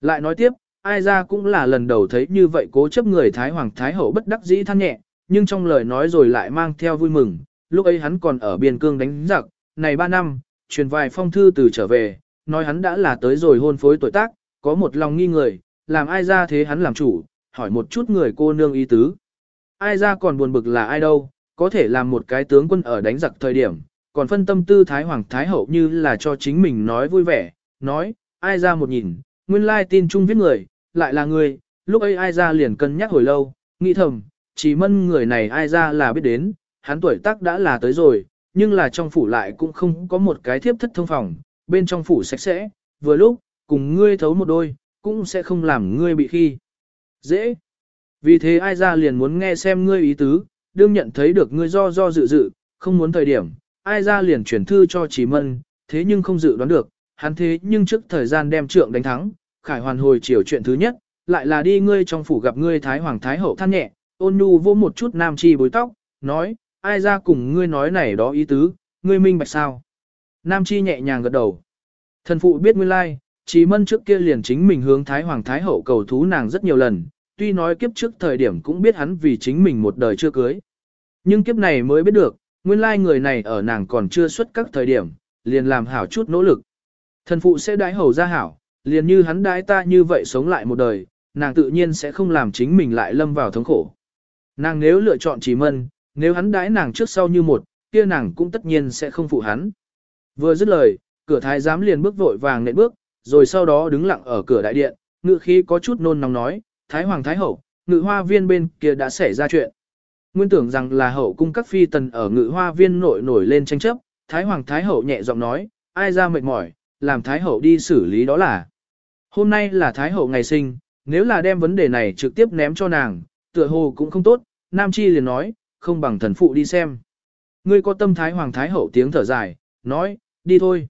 Lại nói tiếp, ai ra cũng là lần đầu thấy như vậy cố chấp người Thái Hoàng Thái Hậu bất đắc dĩ than nhẹ, nhưng trong lời nói rồi lại mang theo vui mừng, lúc ấy hắn còn ở biên cương đánh giặc, này ba năm, truyền vài phong thư từ trở về, nói hắn đã là tới rồi hôn phối tuổi tác, có một lòng nghi người, làm ai ra thế hắn làm chủ, hỏi một chút người cô nương ý tứ. Ai ra còn buồn bực là ai đâu, có thể làm một cái tướng quân ở đánh giặc thời điểm, còn phân tâm tư Thái Hoàng Thái Hậu như là cho chính mình nói vui vẻ, nói, ai ra một nhìn, nguyên lai tin chung viết người, lại là người, lúc ấy ai ra liền cân nhắc hồi lâu, nghĩ thầm, chỉ mân người này ai ra là biết đến, hắn tuổi tác đã là tới rồi, nhưng là trong phủ lại cũng không có một cái thiếp thất thông phòng, bên trong phủ sạch sẽ, vừa lúc, cùng ngươi thấu một đôi, cũng sẽ không làm ngươi bị khi. Dễ. Vì thế ai ra liền muốn nghe xem ngươi ý tứ, đương nhận thấy được ngươi do do dự dự, không muốn thời điểm, ai ra liền chuyển thư cho chỉ mân, thế nhưng không dự đoán được, hắn thế nhưng trước thời gian đem trượng đánh thắng, khải hoàn hồi chiều chuyện thứ nhất, lại là đi ngươi trong phủ gặp ngươi Thái Hoàng Thái Hậu than nhẹ, ôn nhu vô một chút nam chi bối tóc, nói, ai ra cùng ngươi nói này đó ý tứ, ngươi minh bạch sao. Nam chi nhẹ nhàng gật đầu. Thần phụ biết nguyên lai, Chí mân trước kia liền chính mình hướng Thái Hoàng Thái Hậu cầu thú nàng rất nhiều lần, tuy nói kiếp trước thời điểm cũng biết hắn vì chính mình một đời chưa cưới. Nhưng kiếp này mới biết được, nguyên lai người này ở nàng còn chưa xuất các thời điểm, liền làm hảo chút nỗ lực. Thần phụ sẽ đái hầu ra hảo, liền như hắn đái ta như vậy sống lại một đời, nàng tự nhiên sẽ không làm chính mình lại lâm vào thống khổ. Nàng nếu lựa chọn chỉ mân, nếu hắn đái nàng trước sau như một, kia nàng cũng tất nhiên sẽ không phụ hắn. Vừa dứt lời, cửa thái giám liền bước vội vàng nện bước, rồi sau đó đứng lặng ở cửa đại điện, ngự khí có chút nôn nóng nói, Thái Hoàng Thái Hậu, ngự hoa viên bên kia đã xảy ra chuyện. Nguyên tưởng rằng là hậu cung các phi tần ở ngự hoa viên nổi nổi lên tranh chấp, Thái Hoàng Thái Hậu nhẹ giọng nói, ai ra mệt mỏi, làm Thái Hậu đi xử lý đó là. Hôm nay là Thái Hậu ngày sinh, nếu là đem vấn đề này trực tiếp ném cho nàng, tựa hồ cũng không tốt, Nam Chi liền nói, không bằng thần phụ đi xem. Ngươi có tâm Thái Hoàng Thái Hậu tiếng thở dài, nói, đi thôi.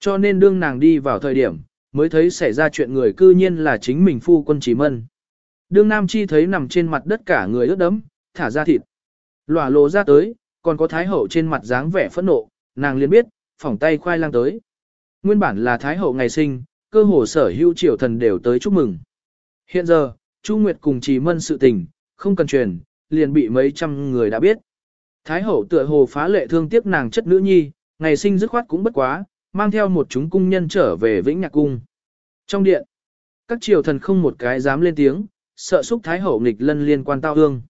Cho nên đương nàng đi vào thời điểm, mới thấy xảy ra chuyện người cư nhiên là chính mình phu quân Chí mân. Đương Nam Chi thấy nằm trên mặt đất cả người ướt đẫm, thả ra thịt. Lòa lộ ra tới, còn có Thái Hậu trên mặt dáng vẻ phẫn nộ, nàng liền biết, phỏng tay khoai lang tới. Nguyên bản là Thái Hậu ngày sinh, cơ hồ sở hữu triều thần đều tới chúc mừng. Hiện giờ, Chu Nguyệt cùng Trì Mân sự tình, không cần truyền, liền bị mấy trăm người đã biết. Thái Hậu tựa hồ phá lệ thương tiếc nàng chất nữ nhi, ngày sinh dứt khoát cũng bất quá, mang theo một chúng cung nhân trở về Vĩnh Nhạc Cung. Trong điện, các triều thần không một cái dám lên tiếng, sợ xúc Thái Hậu nghịch lân liên quan tao hương.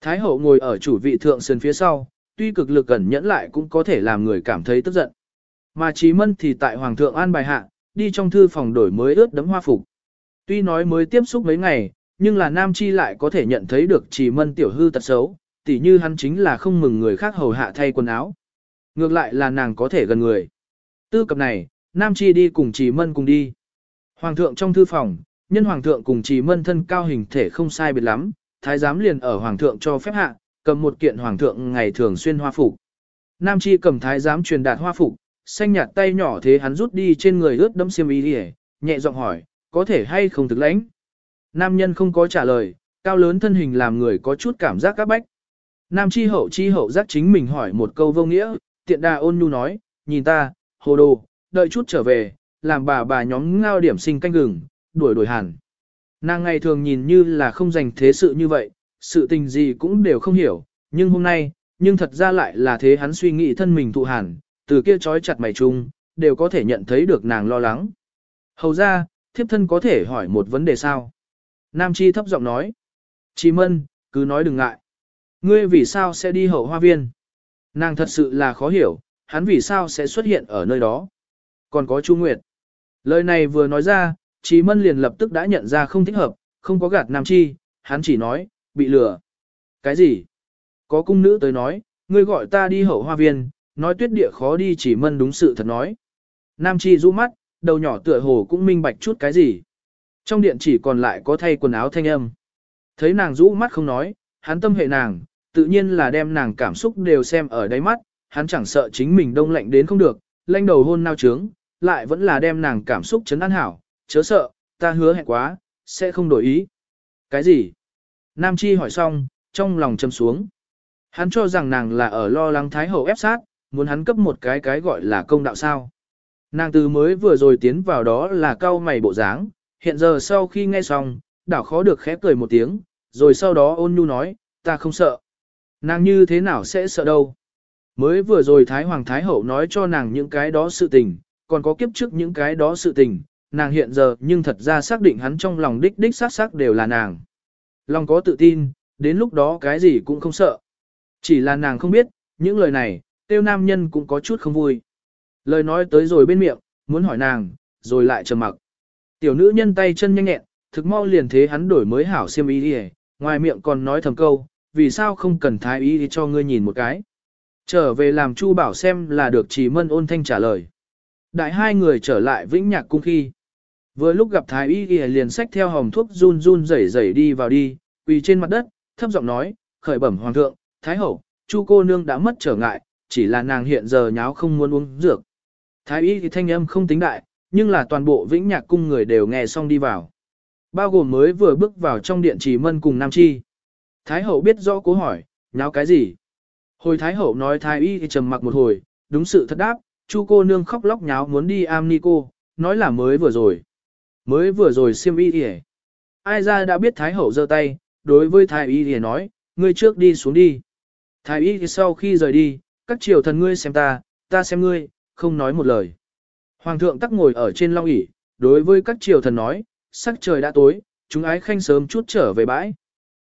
Thái Hậu ngồi ở chủ vị thượng sườn phía sau, tuy cực lực cẩn nhẫn lại cũng có thể làm người cảm thấy tức giận. Mà Chí Mân thì tại Hoàng thượng an bài hạ, đi trong thư phòng đổi mới ướt đấm hoa phục. Tuy nói mới tiếp xúc mấy ngày, nhưng là Nam Chi lại có thể nhận thấy được Chí Mân tiểu hư tật xấu, tỉ như hắn chính là không mừng người khác hầu hạ thay quần áo. Ngược lại là nàng có thể gần người. Tư cập này, Nam Chi đi cùng Trì Mân cùng đi. Hoàng thượng trong thư phòng, nhân Hoàng thượng cùng Trì Mân thân cao hình thể không sai biệt lắm, thái giám liền ở Hoàng thượng cho phép hạ, cầm một kiện Hoàng thượng ngày thường xuyên hoa phục. Nam Chi cầm thái giám truyền đạt hoa phục, xanh nhạt tay nhỏ thế hắn rút đi trên người ướt đẫm xiêm y đi nhẹ giọng hỏi, có thể hay không thực lãnh. Nam nhân không có trả lời, cao lớn thân hình làm người có chút cảm giác các bách. Nam chi hậu chi hậu giác chính mình hỏi một câu vô nghĩa, tiện đà ôn nhu nói, nhìn ta, hồ đồ, đợi chút trở về, làm bà bà nhóm ngao điểm sinh canh gừng, đuổi đuổi hẳn. Nàng ngày thường nhìn như là không dành thế sự như vậy, sự tình gì cũng đều không hiểu, nhưng hôm nay, nhưng thật ra lại là thế hắn suy nghĩ thân mình thụ hẳn, từ kia trói chặt mày chung, đều có thể nhận thấy được nàng lo lắng. Hầu ra, thiếp thân có thể hỏi một vấn đề sao? Nam Chi thấp giọng nói. chị Mân, cứ nói đừng ngại. Ngươi vì sao sẽ đi hậu hoa viên? Nàng thật sự là khó hiểu, hắn vì sao sẽ xuất hiện ở nơi đó. Còn có Chu Nguyệt. Lời này vừa nói ra, Trí Mân liền lập tức đã nhận ra không thích hợp, không có gạt Nam Chi, hắn chỉ nói, bị lừa. Cái gì? Có cung nữ tới nói, ngươi gọi ta đi hậu hoa viên, nói tuyết địa khó đi chỉ mân đúng sự thật nói. Nam Chi rũ mắt, đầu nhỏ tựa hồ cũng minh bạch chút cái gì. Trong điện chỉ còn lại có thay quần áo thanh âm. Thấy nàng rũ mắt không nói, hắn tâm hệ nàng, tự nhiên là đem nàng cảm xúc đều xem ở đáy mắt, hắn chẳng sợ chính mình đông lạnh đến không được, lanh đầu hôn nao trướng, lại vẫn là đem nàng cảm xúc chấn an hảo, chớ sợ, ta hứa hẹn quá, sẽ không đổi ý. Cái gì? Nam Chi hỏi xong, trong lòng châm xuống. Hắn cho rằng nàng là ở lo lắng Thái Hậu ép sát, muốn hắn cấp một cái cái gọi là công đạo sao. Nàng từ mới vừa rồi tiến vào đó là cao mày bộ dáng, hiện giờ sau khi nghe xong, đảo khó được khẽ cười một tiếng, rồi sau đó ôn nhu nói, ta không sợ. Nàng như thế nào sẽ sợ đâu. Mới vừa rồi Thái Hoàng Thái Hậu nói cho nàng những cái đó sự tình, còn có kiếp trước những cái đó sự tình, nàng hiện giờ nhưng thật ra xác định hắn trong lòng đích đích xác xác đều là nàng. Lòng có tự tin, đến lúc đó cái gì cũng không sợ. Chỉ là nàng không biết, những lời này, tiêu nam nhân cũng có chút không vui. Lời nói tới rồi bên miệng, muốn hỏi nàng, rồi lại trầm mặc. Tiểu nữ nhân tay chân nhanh nhẹn, thực mau liền thế hắn đổi mới hảo xiêm ý đi ngoài miệng còn nói thầm câu, vì sao không cần thái y đi cho ngươi nhìn một cái. Trở về làm chu bảo xem là được chỉ mân ôn thanh trả lời. Đại hai người trở lại vĩnh nhạc cung khi. Vừa lúc gặp thái y y liền xách theo hồng thuốc run run rẩy rẩy đi vào đi, quỳ trên mặt đất, thấp giọng nói, khởi bẩm hoàng thượng, thái hậu, chu cô nương đã mất trở ngại, chỉ là nàng hiện giờ nháo không muốn uống dược. Thái y thì thanh âm không tính đại, nhưng là toàn bộ vĩnh nhạc cung người đều nghe xong đi vào. Bao gồm mới vừa bước vào trong điện trì mân cùng Nam Chi. Thái hậu biết rõ cố hỏi, nháo cái gì? Hồi Thái hậu nói Thái y thì trầm mặc một hồi, đúng sự thật đáp, chu cô nương khóc lóc nháo muốn đi am ni cô, nói là mới vừa rồi. Mới vừa rồi siêm y thì Ai ra đã biết Thái hậu giơ tay, đối với Thái y thì nói, ngươi trước đi xuống đi. Thái y thì sau khi rời đi, các triều thần ngươi xem ta, ta xem ngươi, không nói một lời. Hoàng thượng tắc ngồi ở trên long ỷ, đối với các triều thần nói, sắc trời đã tối, chúng ái khanh sớm chút trở về bãi.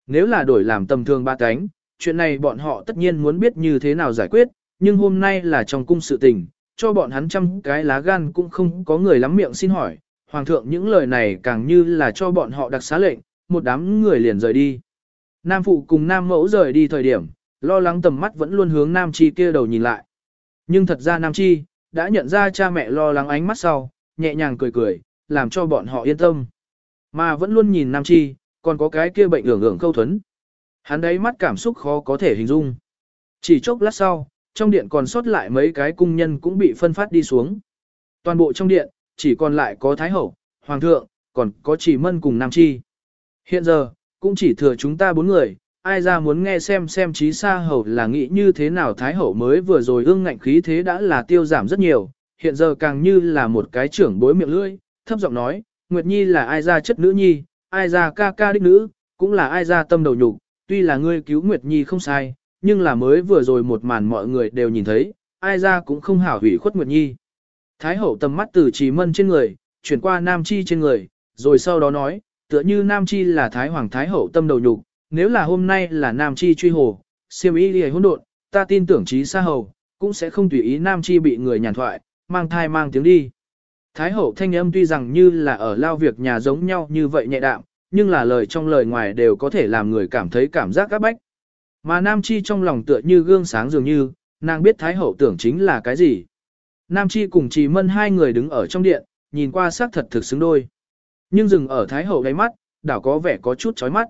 Nếu là đổi làm tầm thường ba cánh, chuyện này bọn họ tất nhiên muốn biết như thế nào giải quyết, nhưng hôm nay là trong cung sự tình, cho bọn hắn trăm cái lá gan cũng không có người lắm miệng xin hỏi. Hoàng thượng những lời này càng như là cho bọn họ đặc xá lệnh, một đám người liền rời đi. Nam phụ cùng Nam mẫu rời đi thời điểm, lo lắng tầm mắt vẫn luôn hướng Nam Chi kia đầu nhìn lại. Nhưng thật ra Nam Chi, đã nhận ra cha mẹ lo lắng ánh mắt sau, nhẹ nhàng cười cười, làm cho bọn họ yên tâm. Mà vẫn luôn nhìn Nam Chi, còn có cái kia bệnh ưởng ưởng câu thuấn. Hắn đấy mắt cảm xúc khó có thể hình dung. Chỉ chốc lát sau, trong điện còn sót lại mấy cái cung nhân cũng bị phân phát đi xuống. Toàn bộ trong điện, chỉ còn lại có Thái Hậu, Hoàng thượng, còn có chỉ mân cùng Nam Chi. Hiện giờ, cũng chỉ thừa chúng ta bốn người, ai ra muốn nghe xem xem trí xa hầu là nghĩ như thế nào Thái Hậu mới vừa rồi ương ngạnh khí thế đã là tiêu giảm rất nhiều, hiện giờ càng như là một cái trưởng bối miệng lưỡi, thấp giọng nói, Nguyệt Nhi là ai ra chất nữ nhi, ai ra ca ca đích nữ, cũng là ai ra tâm đầu nhục, tuy là ngươi cứu Nguyệt Nhi không sai, nhưng là mới vừa rồi một màn mọi người đều nhìn thấy, ai ra cũng không hảo hủy khuất Nguyệt Nhi. Thái Hậu tầm mắt từ trì mân trên người, chuyển qua Nam Chi trên người, rồi sau đó nói, tựa như Nam Chi là Thái Hoàng Thái Hậu tâm đầu nhục, nếu là hôm nay là Nam Chi truy hồ, siêm ý đi hỗn độn, ta tin tưởng trí xa hầu, cũng sẽ không tùy ý Nam Chi bị người nhàn thoại, mang thai mang tiếng đi. Thái hậu thanh âm tuy rằng như là ở lao việc nhà giống nhau như vậy nhẹ đạm, nhưng là lời trong lời ngoài đều có thể làm người cảm thấy cảm giác áp bách. Mà Nam Chi trong lòng tựa như gương sáng dường như, nàng biết Thái Hậu tưởng chính là cái gì. Nam Chi cùng Trì Mân hai người đứng ở trong điện, nhìn qua sắc thật thực xứng đôi. Nhưng dừng ở Thái Hậu đáy mắt, đảo có vẻ có chút chói mắt.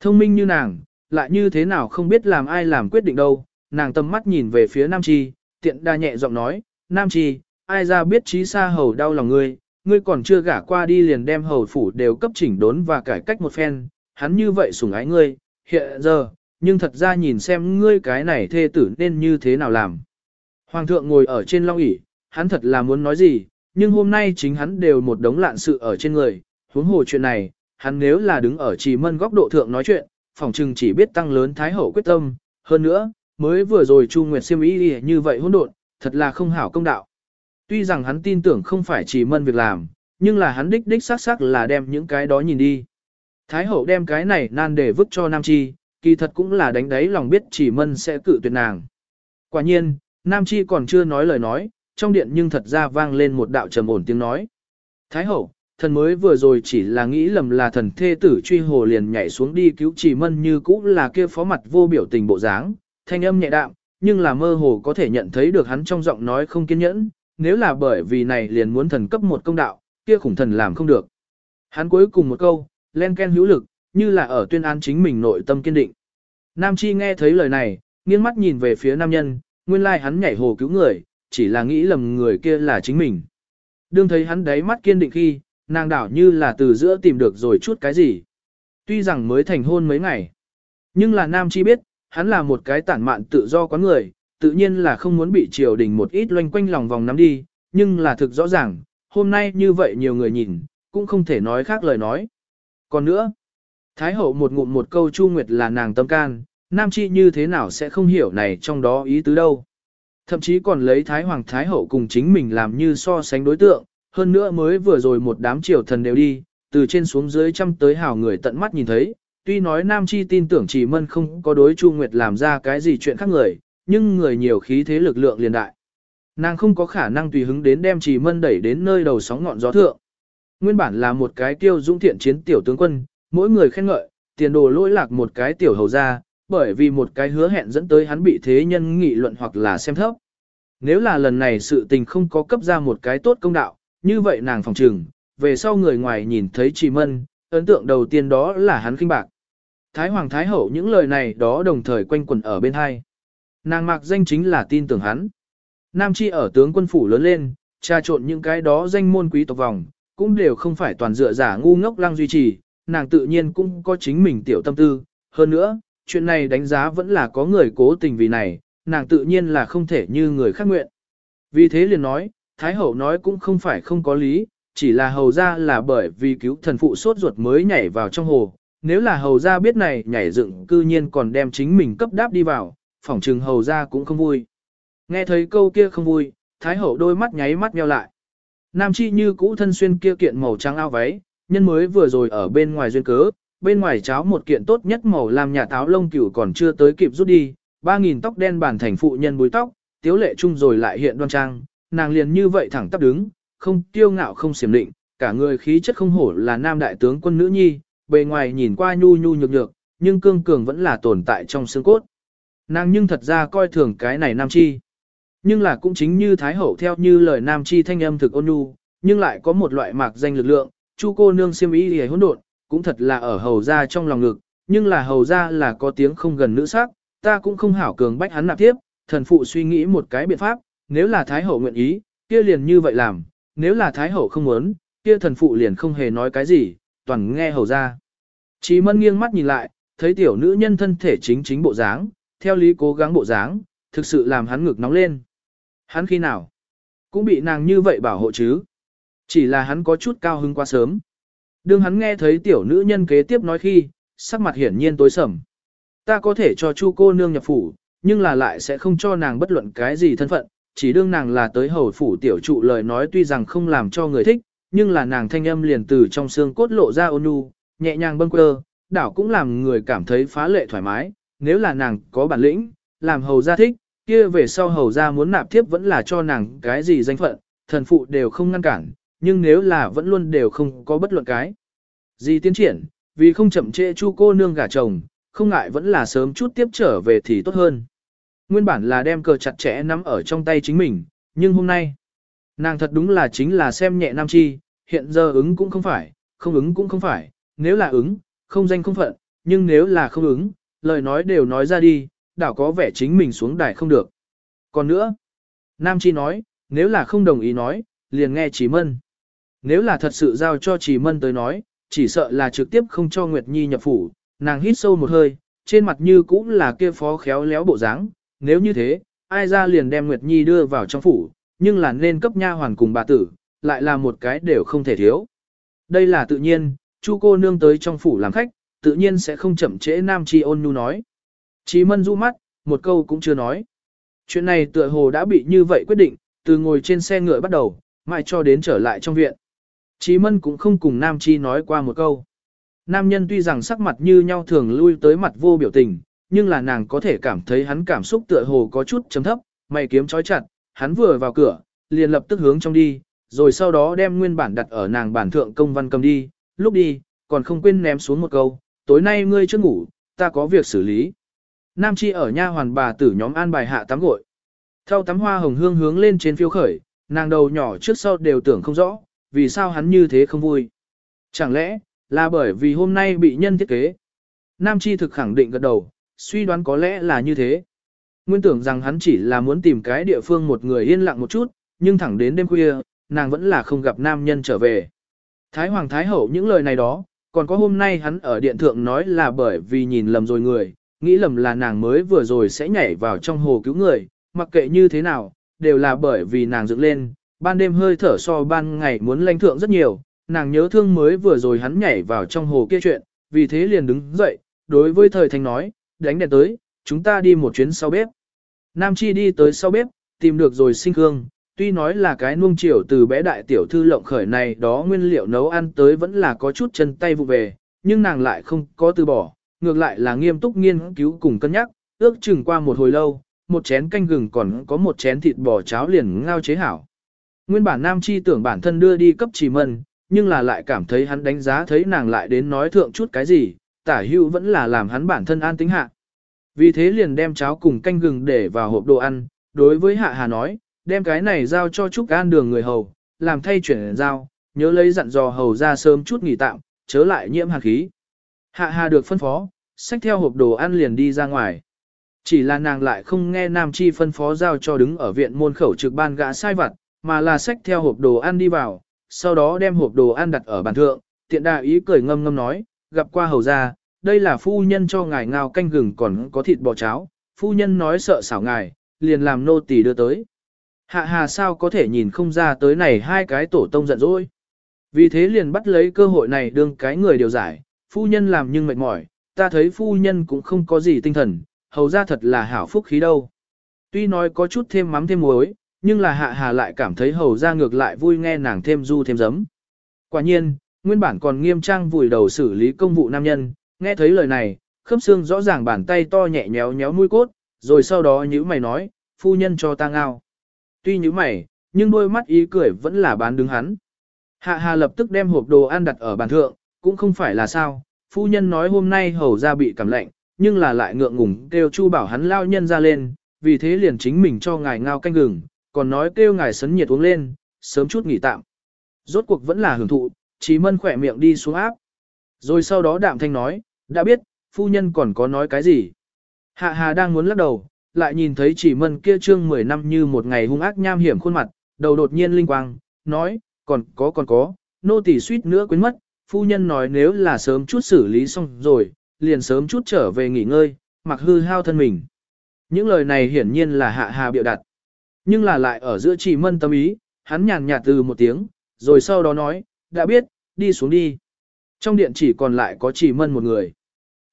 Thông minh như nàng, lại như thế nào không biết làm ai làm quyết định đâu, nàng tâm mắt nhìn về phía Nam Chi, tiện đa nhẹ giọng nói, Nam Chi, ai ra biết trí xa hầu đau lòng ngươi, ngươi còn chưa gả qua đi liền đem hầu phủ đều cấp chỉnh đốn và cải cách một phen, hắn như vậy sủng ái ngươi, hiện giờ, nhưng thật ra nhìn xem ngươi cái này thê tử nên như thế nào làm. Hoàng thượng ngồi ở trên long ỷ hắn thật là muốn nói gì, nhưng hôm nay chính hắn đều một đống lạn sự ở trên người, huống hồ chuyện này, hắn nếu là đứng ở trì mân góc độ thượng nói chuyện, phòng trừng chỉ biết tăng lớn thái hậu quyết tâm, hơn nữa, mới vừa rồi Chu Nguyệt Siêm ý như vậy hỗn độn, thật là không hảo công đạo. Tuy rằng hắn tin tưởng không phải chỉ mân việc làm, nhưng là hắn đích đích xác xác là đem những cái đó nhìn đi. Thái hậu đem cái này nan để vứt cho Nam Chi, kỳ thật cũng là đánh đáy lòng biết chỉ mân sẽ cự tuyệt nàng. Quả nhiên, Nam Chi còn chưa nói lời nói, trong điện nhưng thật ra vang lên một đạo trầm ổn tiếng nói. Thái hậu, thần mới vừa rồi chỉ là nghĩ lầm là thần thê tử truy hồ liền nhảy xuống đi cứu chỉ mân như cũ là kia phó mặt vô biểu tình bộ dáng, thanh âm nhẹ đạm, nhưng là mơ hồ có thể nhận thấy được hắn trong giọng nói không kiên nhẫn, nếu là bởi vì này liền muốn thần cấp một công đạo, kia khủng thần làm không được. Hắn cuối cùng một câu, len ken hữu lực, như là ở tuyên án chính mình nội tâm kiên định. Nam Chi nghe thấy lời này, nghiêng mắt nhìn về phía nam nhân, nguyên lai hắn nhảy hồ cứu người, chỉ là nghĩ lầm người kia là chính mình. Đương thấy hắn đáy mắt kiên định khi, nàng đảo như là từ giữa tìm được rồi chút cái gì. Tuy rằng mới thành hôn mấy ngày, nhưng là Nam Chi biết, hắn là một cái tản mạn tự do quán người, tự nhiên là không muốn bị triều đình một ít loanh quanh lòng vòng nắm đi, nhưng là thực rõ ràng, hôm nay như vậy nhiều người nhìn, cũng không thể nói khác lời nói. Còn nữa, Thái hậu một ngụm một câu Chu Nguyệt là nàng tâm can, Nam Chi như thế nào sẽ không hiểu này trong đó ý tứ đâu. Thậm chí còn lấy Thái Hoàng Thái hậu cùng chính mình làm như so sánh đối tượng, hơn nữa mới vừa rồi một đám triều thần đều đi, từ trên xuống dưới trăm tới hào người tận mắt nhìn thấy, tuy nói Nam Chi tin tưởng chỉ mân không có đối Chu Nguyệt làm ra cái gì chuyện khác người, nhưng người nhiều khí thế lực lượng liền đại. Nàng không có khả năng tùy hứng đến đem chỉ mân đẩy đến nơi đầu sóng ngọn gió thượng. Nguyên bản là một cái tiêu dũng thiện chiến tiểu tướng quân, mỗi người khen ngợi, tiền đồ lỗi lạc một cái tiểu hầu ra, bởi vì một cái hứa hẹn dẫn tới hắn bị thế nhân nghị luận hoặc là xem thấp. Nếu là lần này sự tình không có cấp ra một cái tốt công đạo, như vậy nàng phòng trừng, về sau người ngoài nhìn thấy chỉ mân, ấn tượng đầu tiên đó là hắn kinh bạc. Thái Hoàng Thái Hậu những lời này đó đồng thời quanh quẩn ở bên hai. Nàng mặc danh chính là tin tưởng hắn. Nam Chi ở tướng quân phủ lớn lên, trà trộn những cái đó danh môn quý tộc vòng, cũng đều không phải toàn dựa giả ngu ngốc lăng duy trì, nàng tự nhiên cũng có chính mình tiểu tâm tư. Hơn nữa, chuyện này đánh giá vẫn là có người cố tình vì này, nàng tự nhiên là không thể như người khác nguyện. Vì thế liền nói, Thái Hậu nói cũng không phải không có lý, chỉ là hầu ra là bởi vì cứu thần phụ sốt ruột mới nhảy vào trong hồ, nếu là hầu ra biết này nhảy dựng cư nhiên còn đem chính mình cấp đáp đi vào, phỏng trừng hầu ra cũng không vui. Nghe thấy câu kia không vui, thái hậu đôi mắt nháy mắt nheo lại. Nam chi như cũ thân xuyên kia kiện màu trắng ao váy, nhân mới vừa rồi ở bên ngoài duyên cớ, bên ngoài cháo một kiện tốt nhất màu làm nhà táo lông cửu còn chưa tới kịp rút đi, ba nghìn tóc đen bản thành phụ nhân búi tóc, tiếu lệ chung rồi lại hiện đoan trang, nàng liền như vậy thẳng tắp đứng, không tiêu ngạo không xiểm định, cả người khí chất không hổ là nam đại tướng quân nữ nhi, bề ngoài nhìn qua nhu nhu nhược nhược, nhưng cương cường vẫn là tồn tại trong xương cốt. Nàng nhưng thật ra coi thường cái này nam chi. Nhưng là cũng chính như Thái Hậu theo như lời nam chi thanh âm thực ôn nhu, nhưng lại có một loại mạc danh lực lượng, chu cô nương siêm ý hề hỗn độn, cũng thật là ở hầu ra trong lòng ngực, nhưng là hầu ra là có tiếng không gần nữ sắc, ta cũng không hảo cường bách hắn nạp tiếp, thần phụ suy nghĩ một cái biện pháp, nếu là Thái Hậu nguyện ý, kia liền như vậy làm, nếu là Thái Hậu không muốn, kia thần phụ liền không hề nói cái gì, toàn nghe hầu ra. Chí mân nghiêng mắt nhìn lại, thấy tiểu nữ nhân thân thể chính chính bộ dáng, theo lý cố gắng bộ dáng, thực sự làm hắn ngực nóng lên. Hắn khi nào? Cũng bị nàng như vậy bảo hộ chứ. Chỉ là hắn có chút cao hứng quá sớm. Đương hắn nghe thấy tiểu nữ nhân kế tiếp nói khi, sắc mặt hiển nhiên tối sầm. Ta có thể cho chu cô nương nhập phủ, nhưng là lại sẽ không cho nàng bất luận cái gì thân phận, chỉ đương nàng là tới hầu phủ tiểu trụ lời nói tuy rằng không làm cho người thích, nhưng là nàng thanh âm liền từ trong xương cốt lộ ra ôn nhu, nhẹ nhàng bâng quơ, đảo cũng làm người cảm thấy phá lệ thoải mái, nếu là nàng có bản lĩnh, làm hầu gia thích, kia về sau hầu gia muốn nạp tiếp vẫn là cho nàng cái gì danh phận, thần phụ đều không ngăn cản, nhưng nếu là vẫn luôn đều không có bất luận cái gì tiến triển, vì không chậm trễ chu cô nương gả chồng, không ngại vẫn là sớm chút tiếp trở về thì tốt hơn. Nguyên bản là đem cờ chặt chẽ nắm ở trong tay chính mình, nhưng hôm nay, nàng thật đúng là chính là xem nhẹ Nam Chi, hiện giờ ứng cũng không phải, không ứng cũng không phải, nếu là ứng, không danh không phận, nhưng nếu là không ứng, lời nói đều nói ra đi, đảo có vẻ chính mình xuống đài không được. Còn nữa, Nam Chi nói, nếu là không đồng ý nói, liền nghe Chỉ Mân. Nếu là thật sự giao cho Chỉ Mân tới nói, chỉ sợ là trực tiếp không cho Nguyệt Nhi nhập phủ, nàng hít sâu một hơi, trên mặt như cũng là kia phó khéo léo bộ dáng. nếu như thế, ai ra liền đem Nguyệt Nhi đưa vào trong phủ, nhưng là nên cấp nha hoàn cùng bà tử, lại là một cái đều không thể thiếu. Đây là tự nhiên, Chu cô nương tới trong phủ làm khách, tự nhiên sẽ không chậm trễ Nam Chi ôn nhu nói. Chí mân du mắt, một câu cũng chưa nói. Chuyện này tựa hồ đã bị như vậy quyết định, từ ngồi trên xe ngựa bắt đầu, mãi cho đến trở lại trong viện. Chí mân cũng không cùng Nam Chi nói qua một câu. Nam nhân tuy rằng sắc mặt như nhau thường lui tới mặt vô biểu tình, nhưng là nàng có thể cảm thấy hắn cảm xúc tựa hồ có chút chấm thấp, mày kiếm chói chặt, hắn vừa vào cửa, liền lập tức hướng trong đi, rồi sau đó đem nguyên bản đặt ở nàng bản thượng công văn cầm đi, lúc đi, còn không quên ném xuống một câu, tối nay ngươi chưa ngủ, ta có việc xử lý. Nam Chi ở nha hoàn bà tử nhóm an bài hạ tắm gội. Theo tắm hoa hồng hương hướng lên trên phiêu khởi, nàng đầu nhỏ trước sau đều tưởng không rõ, vì sao hắn như thế không vui. Chẳng lẽ, là bởi vì hôm nay bị nhân thiết kế. Nam Chi thực khẳng định gật đầu, suy đoán có lẽ là như thế. Nguyên tưởng rằng hắn chỉ là muốn tìm cái địa phương một người yên lặng một chút, nhưng thẳng đến đêm khuya, nàng vẫn là không gặp nam nhân trở về. Thái Hoàng Thái Hậu những lời này đó, còn có hôm nay hắn ở điện thượng nói là bởi vì nhìn lầm rồi người, nghĩ lầm là nàng mới vừa rồi sẽ nhảy vào trong hồ cứu người, mặc kệ như thế nào, đều là bởi vì nàng dựng lên, ban đêm hơi thở so ban ngày muốn lãnh thượng rất nhiều, nàng nhớ thương mới vừa rồi hắn nhảy vào trong hồ kia chuyện, vì thế liền đứng dậy, đối với thời thành nói, đánh đèn tới, chúng ta đi một chuyến sau bếp. Nam Chi đi tới sau bếp, tìm được rồi sinh hương, tuy nói là cái nuông chiều từ bé đại tiểu thư lộng khởi này đó nguyên liệu nấu ăn tới vẫn là có chút chân tay vụ về, nhưng nàng lại không có từ bỏ, ngược lại là nghiêm túc nghiên cứu cùng cân nhắc, ước chừng qua một hồi lâu, một chén canh gừng còn có một chén thịt bò cháo liền ngao chế hảo. Nguyên bản Nam Chi tưởng bản thân đưa đi cấp chỉ mân, nhưng là lại cảm thấy hắn đánh giá thấy nàng lại đến nói thượng chút cái gì, tả hưu vẫn là làm hắn bản thân an tính hạ. Vì thế liền đem cháo cùng canh gừng để vào hộp đồ ăn, đối với Hạ Hà nói, đem cái này giao cho Trúc An đường người hầu, làm thay chuyển giao, nhớ lấy dặn dò hầu ra sớm chút nghỉ tạm, chớ lại nhiễm hàn khí. Hạ Hà được phân phó, xách theo hộp đồ ăn liền đi ra ngoài. Chỉ là nàng lại không nghe Nam Chi phân phó giao cho đứng ở viện môn khẩu trực ban gã sai vặt, mà là xách theo hộp đồ ăn đi vào, sau đó đem hộp đồ ăn đặt ở bàn thượng, tiện đà ý cười ngâm ngâm nói, gặp qua hầu ra, đây là phu nhân cho ngài ngao canh gừng còn có thịt bò cháo, phu nhân nói sợ xảo ngài, liền làm nô tỳ đưa tới. Hạ hà sao có thể nhìn không ra tới này hai cái tổ tông giận dỗi. Vì thế liền bắt lấy cơ hội này đương cái người điều giải, phu nhân làm nhưng mệt mỏi, ta thấy phu nhân cũng không có gì tinh thần, hầu ra thật là hảo phúc khí đâu. Tuy nói có chút thêm mắm thêm muối, nhưng là hạ hà lại cảm thấy hầu ra ngược lại vui nghe nàng thêm du thêm giấm. Quả nhiên, nguyên bản còn nghiêm trang vùi đầu xử lý công vụ nam nhân, nghe thấy lời này, khớp xương rõ ràng bàn tay to nhẹ nhéo nhéo mũi cốt, rồi sau đó nhữ mày nói, phu nhân cho ta ngao. Tuy như mày, nhưng đôi mắt ý cười vẫn là bán đứng hắn. Hạ hà lập tức đem hộp đồ ăn đặt ở bàn thượng, cũng không phải là sao, phu nhân nói hôm nay hầu ra bị cảm lạnh, nhưng là lại ngượng ngùng kêu chu bảo hắn lao nhân ra lên, vì thế liền chính mình cho ngài ngao canh gừng, còn nói kêu ngài sấn nhiệt uống lên, sớm chút nghỉ tạm. Rốt cuộc vẫn là hưởng thụ, chỉ mân khỏe miệng đi xuống áp. Rồi sau đó đạm thanh nói, đã biết, phu nhân còn có nói cái gì. Hạ hà đang muốn lắc đầu, lại nhìn thấy chỉ mân kia trương 10 năm như một ngày hung ác nham hiểm khuôn mặt, đầu đột nhiên linh quang, nói, còn có còn có, nô tỳ suýt nữa quên mất, phu nhân nói nếu là sớm chút xử lý xong rồi, liền sớm chút trở về nghỉ ngơi, mặc hư hao thân mình. Những lời này hiển nhiên là hạ hà biểu đặt. Nhưng là lại ở giữa chỉ mân tâm ý, hắn nhàn nhạt từ một tiếng, rồi sau đó nói, đã biết, đi xuống đi. Trong điện chỉ còn lại có chỉ mân một người.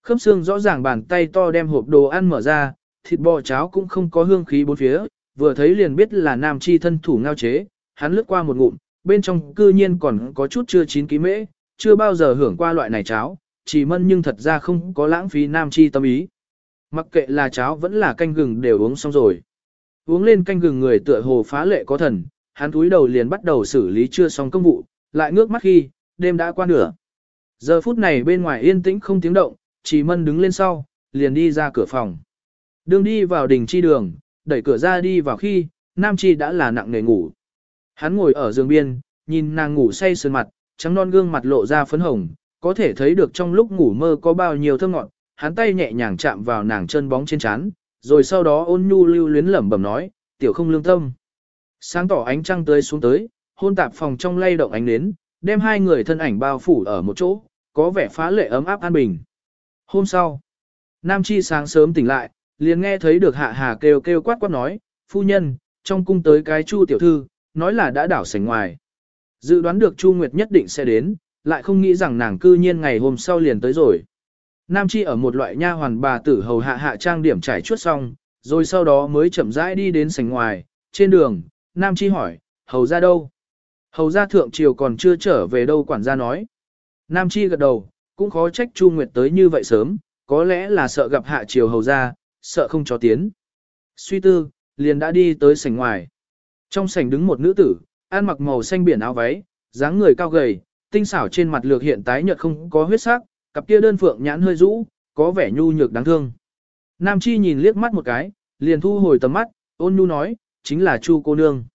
Khớp xương rõ ràng bàn tay to đem hộp đồ ăn mở ra, thịt bò cháo cũng không có hương khí bốn phía, vừa thấy liền biết là nam chi thân thủ ngao chế, hắn lướt qua một ngụm, bên trong cư nhiên còn có chút chưa chín ký mễ, chưa bao giờ hưởng qua loại này cháo, chỉ mân nhưng thật ra không có lãng phí nam chi tâm ý. Mặc kệ là cháo vẫn là canh gừng đều uống xong rồi. Uống lên canh gừng người tựa hồ phá lệ có thần, hắn túi đầu liền bắt đầu xử lý chưa xong công vụ, lại ngước mắt khi, đêm đã qua nửa. Giờ phút này bên ngoài yên tĩnh không tiếng động, chỉ mân đứng lên sau, liền đi ra cửa phòng. Đường đi vào đình chi đường, đẩy cửa ra đi vào khi, Nam Chi đã là nặng nề ngủ. Hắn ngồi ở giường biên, nhìn nàng ngủ say sườn mặt, trắng non gương mặt lộ ra phấn hồng, có thể thấy được trong lúc ngủ mơ có bao nhiêu thơm ngọt, hắn tay nhẹ nhàng chạm vào nàng chân bóng trên trán, rồi sau đó ôn nhu lưu luyến lẩm bẩm nói, tiểu không lương tâm. Sáng tỏ ánh trăng tới xuống tới, hôn tạp phòng trong lay động ánh nến, đem hai người thân ảnh bao phủ ở một chỗ, có vẻ phá lệ ấm áp an bình. Hôm sau, Nam Chi sáng sớm tỉnh lại, liền nghe thấy được hạ hà kêu kêu quát quát nói, phu nhân, trong cung tới cái chu tiểu thư, nói là đã đảo sảnh ngoài. Dự đoán được Chu Nguyệt nhất định sẽ đến, lại không nghĩ rằng nàng cư nhiên ngày hôm sau liền tới rồi. Nam Chi ở một loại nha hoàn bà tử hầu hạ hạ trang điểm trải chuốt xong, rồi sau đó mới chậm rãi đi đến sảnh ngoài, trên đường, Nam Chi hỏi, hầu ra đâu? Hầu ra thượng triều còn chưa trở về đâu quản gia nói. Nam Chi gật đầu, cũng khó trách Chu Nguyệt tới như vậy sớm, có lẽ là sợ gặp hạ triều hầu ra, sợ không cho tiến. Suy tư, liền đã đi tới sảnh ngoài. Trong sảnh đứng một nữ tử, ăn mặc màu xanh biển áo váy, dáng người cao gầy, tinh xảo trên mặt lược hiện tái nhợt không có huyết sắc, cặp kia đơn phượng nhãn hơi rũ, có vẻ nhu nhược đáng thương. Nam Chi nhìn liếc mắt một cái, liền thu hồi tầm mắt, ôn nhu nói, chính là Chu cô nương.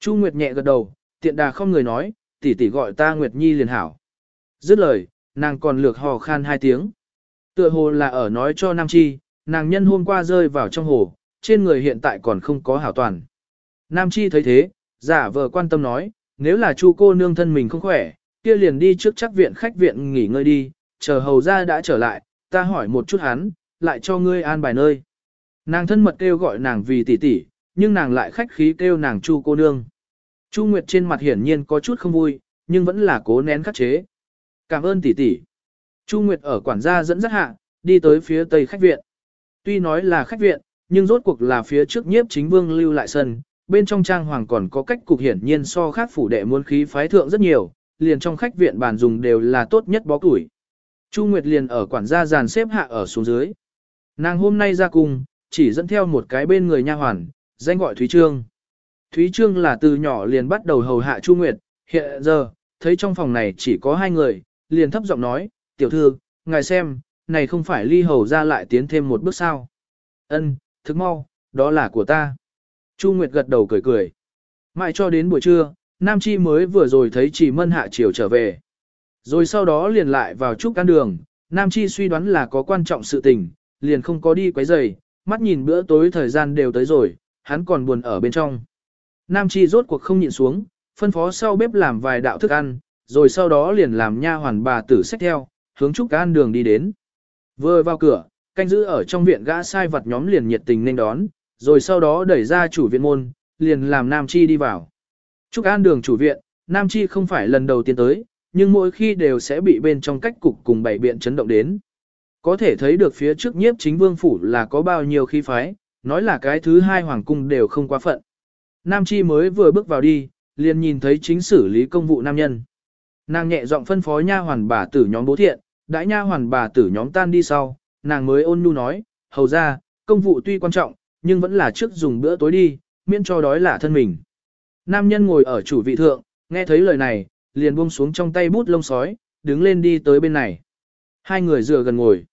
Chu Nguyệt nhẹ gật đầu, tiện đà không người nói, tỷ tỷ gọi ta Nguyệt Nhi liền hảo. Dứt lời, nàng còn lược hò khan hai tiếng. Tựa hồ là ở nói cho Nam Chi, nàng nhân hôm qua rơi vào trong hồ, trên người hiện tại còn không có hảo toàn. Nam Chi thấy thế, giả vờ quan tâm nói, nếu là chu cô nương thân mình không khỏe, kia liền đi trước chắc viện khách viện nghỉ ngơi đi, chờ hầu ra đã trở lại, ta hỏi một chút hắn, lại cho ngươi an bài nơi. Nàng thân mật kêu gọi nàng vì tỷ tỷ, nhưng nàng lại khách khí kêu nàng chu cô nương. Chu Nguyệt trên mặt hiển nhiên có chút không vui, nhưng vẫn là cố nén khắc chế. Cảm ơn tỷ tỷ. Chu Nguyệt ở quản gia dẫn dắt hạ, đi tới phía tây khách viện. Tuy nói là khách viện, nhưng rốt cuộc là phía trước nhiếp chính vương lưu lại sân, bên trong trang hoàng còn có cách cục hiển nhiên so khác phủ đệ muốn khí phái thượng rất nhiều, liền trong khách viện bàn dùng đều là tốt nhất bó củi. Chu Nguyệt liền ở quản gia dàn xếp hạ ở xuống dưới. Nàng hôm nay ra cùng, chỉ dẫn theo một cái bên người nha hoàn, danh gọi Thúy Trương. Thúy Trương là từ nhỏ liền bắt đầu hầu hạ Chu Nguyệt, hiện giờ, thấy trong phòng này chỉ có hai người, liền thấp giọng nói, tiểu thư, ngài xem, này không phải ly hầu ra lại tiến thêm một bước sao. Ân, thức mau, đó là của ta. Chu Nguyệt gật đầu cười cười. Mãi cho đến buổi trưa, Nam Chi mới vừa rồi thấy chỉ mân hạ chiều trở về. Rồi sau đó liền lại vào trúc căn đường, Nam Chi suy đoán là có quan trọng sự tình, liền không có đi quấy rầy, mắt nhìn bữa tối thời gian đều tới rồi, hắn còn buồn ở bên trong. Nam Chi rốt cuộc không nhịn xuống, phân phó sau bếp làm vài đạo thức ăn, rồi sau đó liền làm nha hoàn bà tử xách theo, hướng trúc căn đường đi đến. Vừa vào cửa, canh giữ ở trong viện gã sai vật nhóm liền nhiệt tình nên đón, rồi sau đó đẩy ra chủ viện môn, liền làm Nam Chi đi vào. Trúc An đường chủ viện, Nam Chi không phải lần đầu tiên tới, nhưng mỗi khi đều sẽ bị bên trong cách cục cùng bảy biện chấn động đến. Có thể thấy được phía trước nhiếp chính vương phủ là có bao nhiêu khí phái, nói là cái thứ hai hoàng cung đều không quá phận. Nam Chi mới vừa bước vào đi, liền nhìn thấy chính xử lý công vụ nam nhân. Nàng nhẹ giọng phân phó nha hoàn bà tử nhóm bố thiện, đãi nha hoàn bà tử nhóm tan đi sau, nàng mới ôn nhu nói, hầu ra, công vụ tuy quan trọng, nhưng vẫn là trước dùng bữa tối đi, miễn cho đói lạ thân mình. Nam nhân ngồi ở chủ vị thượng, nghe thấy lời này, liền buông xuống trong tay bút lông sói, đứng lên đi tới bên này. Hai người dựa gần ngồi.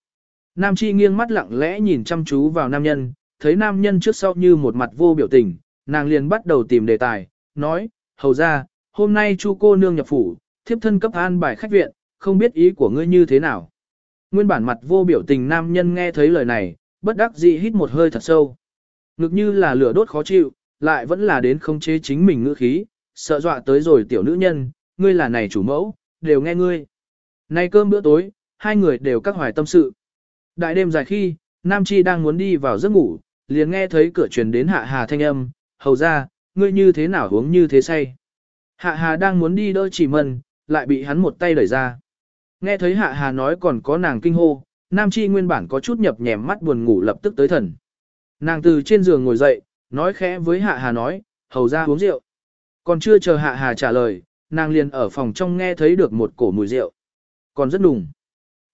Nam Chi nghiêng mắt lặng lẽ nhìn chăm chú vào nam nhân, thấy nam nhân trước sau như một mặt vô biểu tình, nàng liền bắt đầu tìm đề tài, nói, hầu ra, hôm nay chu cô nương nhập phủ, thiếp thân cấp an bài khách viện, không biết ý của ngươi như thế nào. Nguyên bản mặt vô biểu tình nam nhân nghe thấy lời này, bất đắc dĩ hít một hơi thật sâu. Ngực như là lửa đốt khó chịu, lại vẫn là đến không chế chính mình ngữ khí, sợ dọa tới rồi tiểu nữ nhân, ngươi là này chủ mẫu, đều nghe ngươi. Nay cơm bữa tối, hai người đều các hoài tâm sự. Đại đêm dài khi, Nam Chi đang muốn đi vào giấc ngủ, liền nghe thấy cửa truyền đến hạ hà thanh âm, hầu ra, ngươi như thế nào uống như thế say. Hạ hà đang muốn đi đỡ chỉ mần, lại bị hắn một tay đẩy ra. Nghe thấy hạ hà nói còn có nàng kinh hô, Nam Chi nguyên bản có chút nhập nhèm mắt buồn ngủ lập tức tới thần. Nàng từ trên giường ngồi dậy, nói khẽ với Hạ Hà nói, hầu ra uống rượu. Còn chưa chờ Hạ Hà trả lời, nàng liền ở phòng trong nghe thấy được một cổ mùi rượu. Còn rất đùng.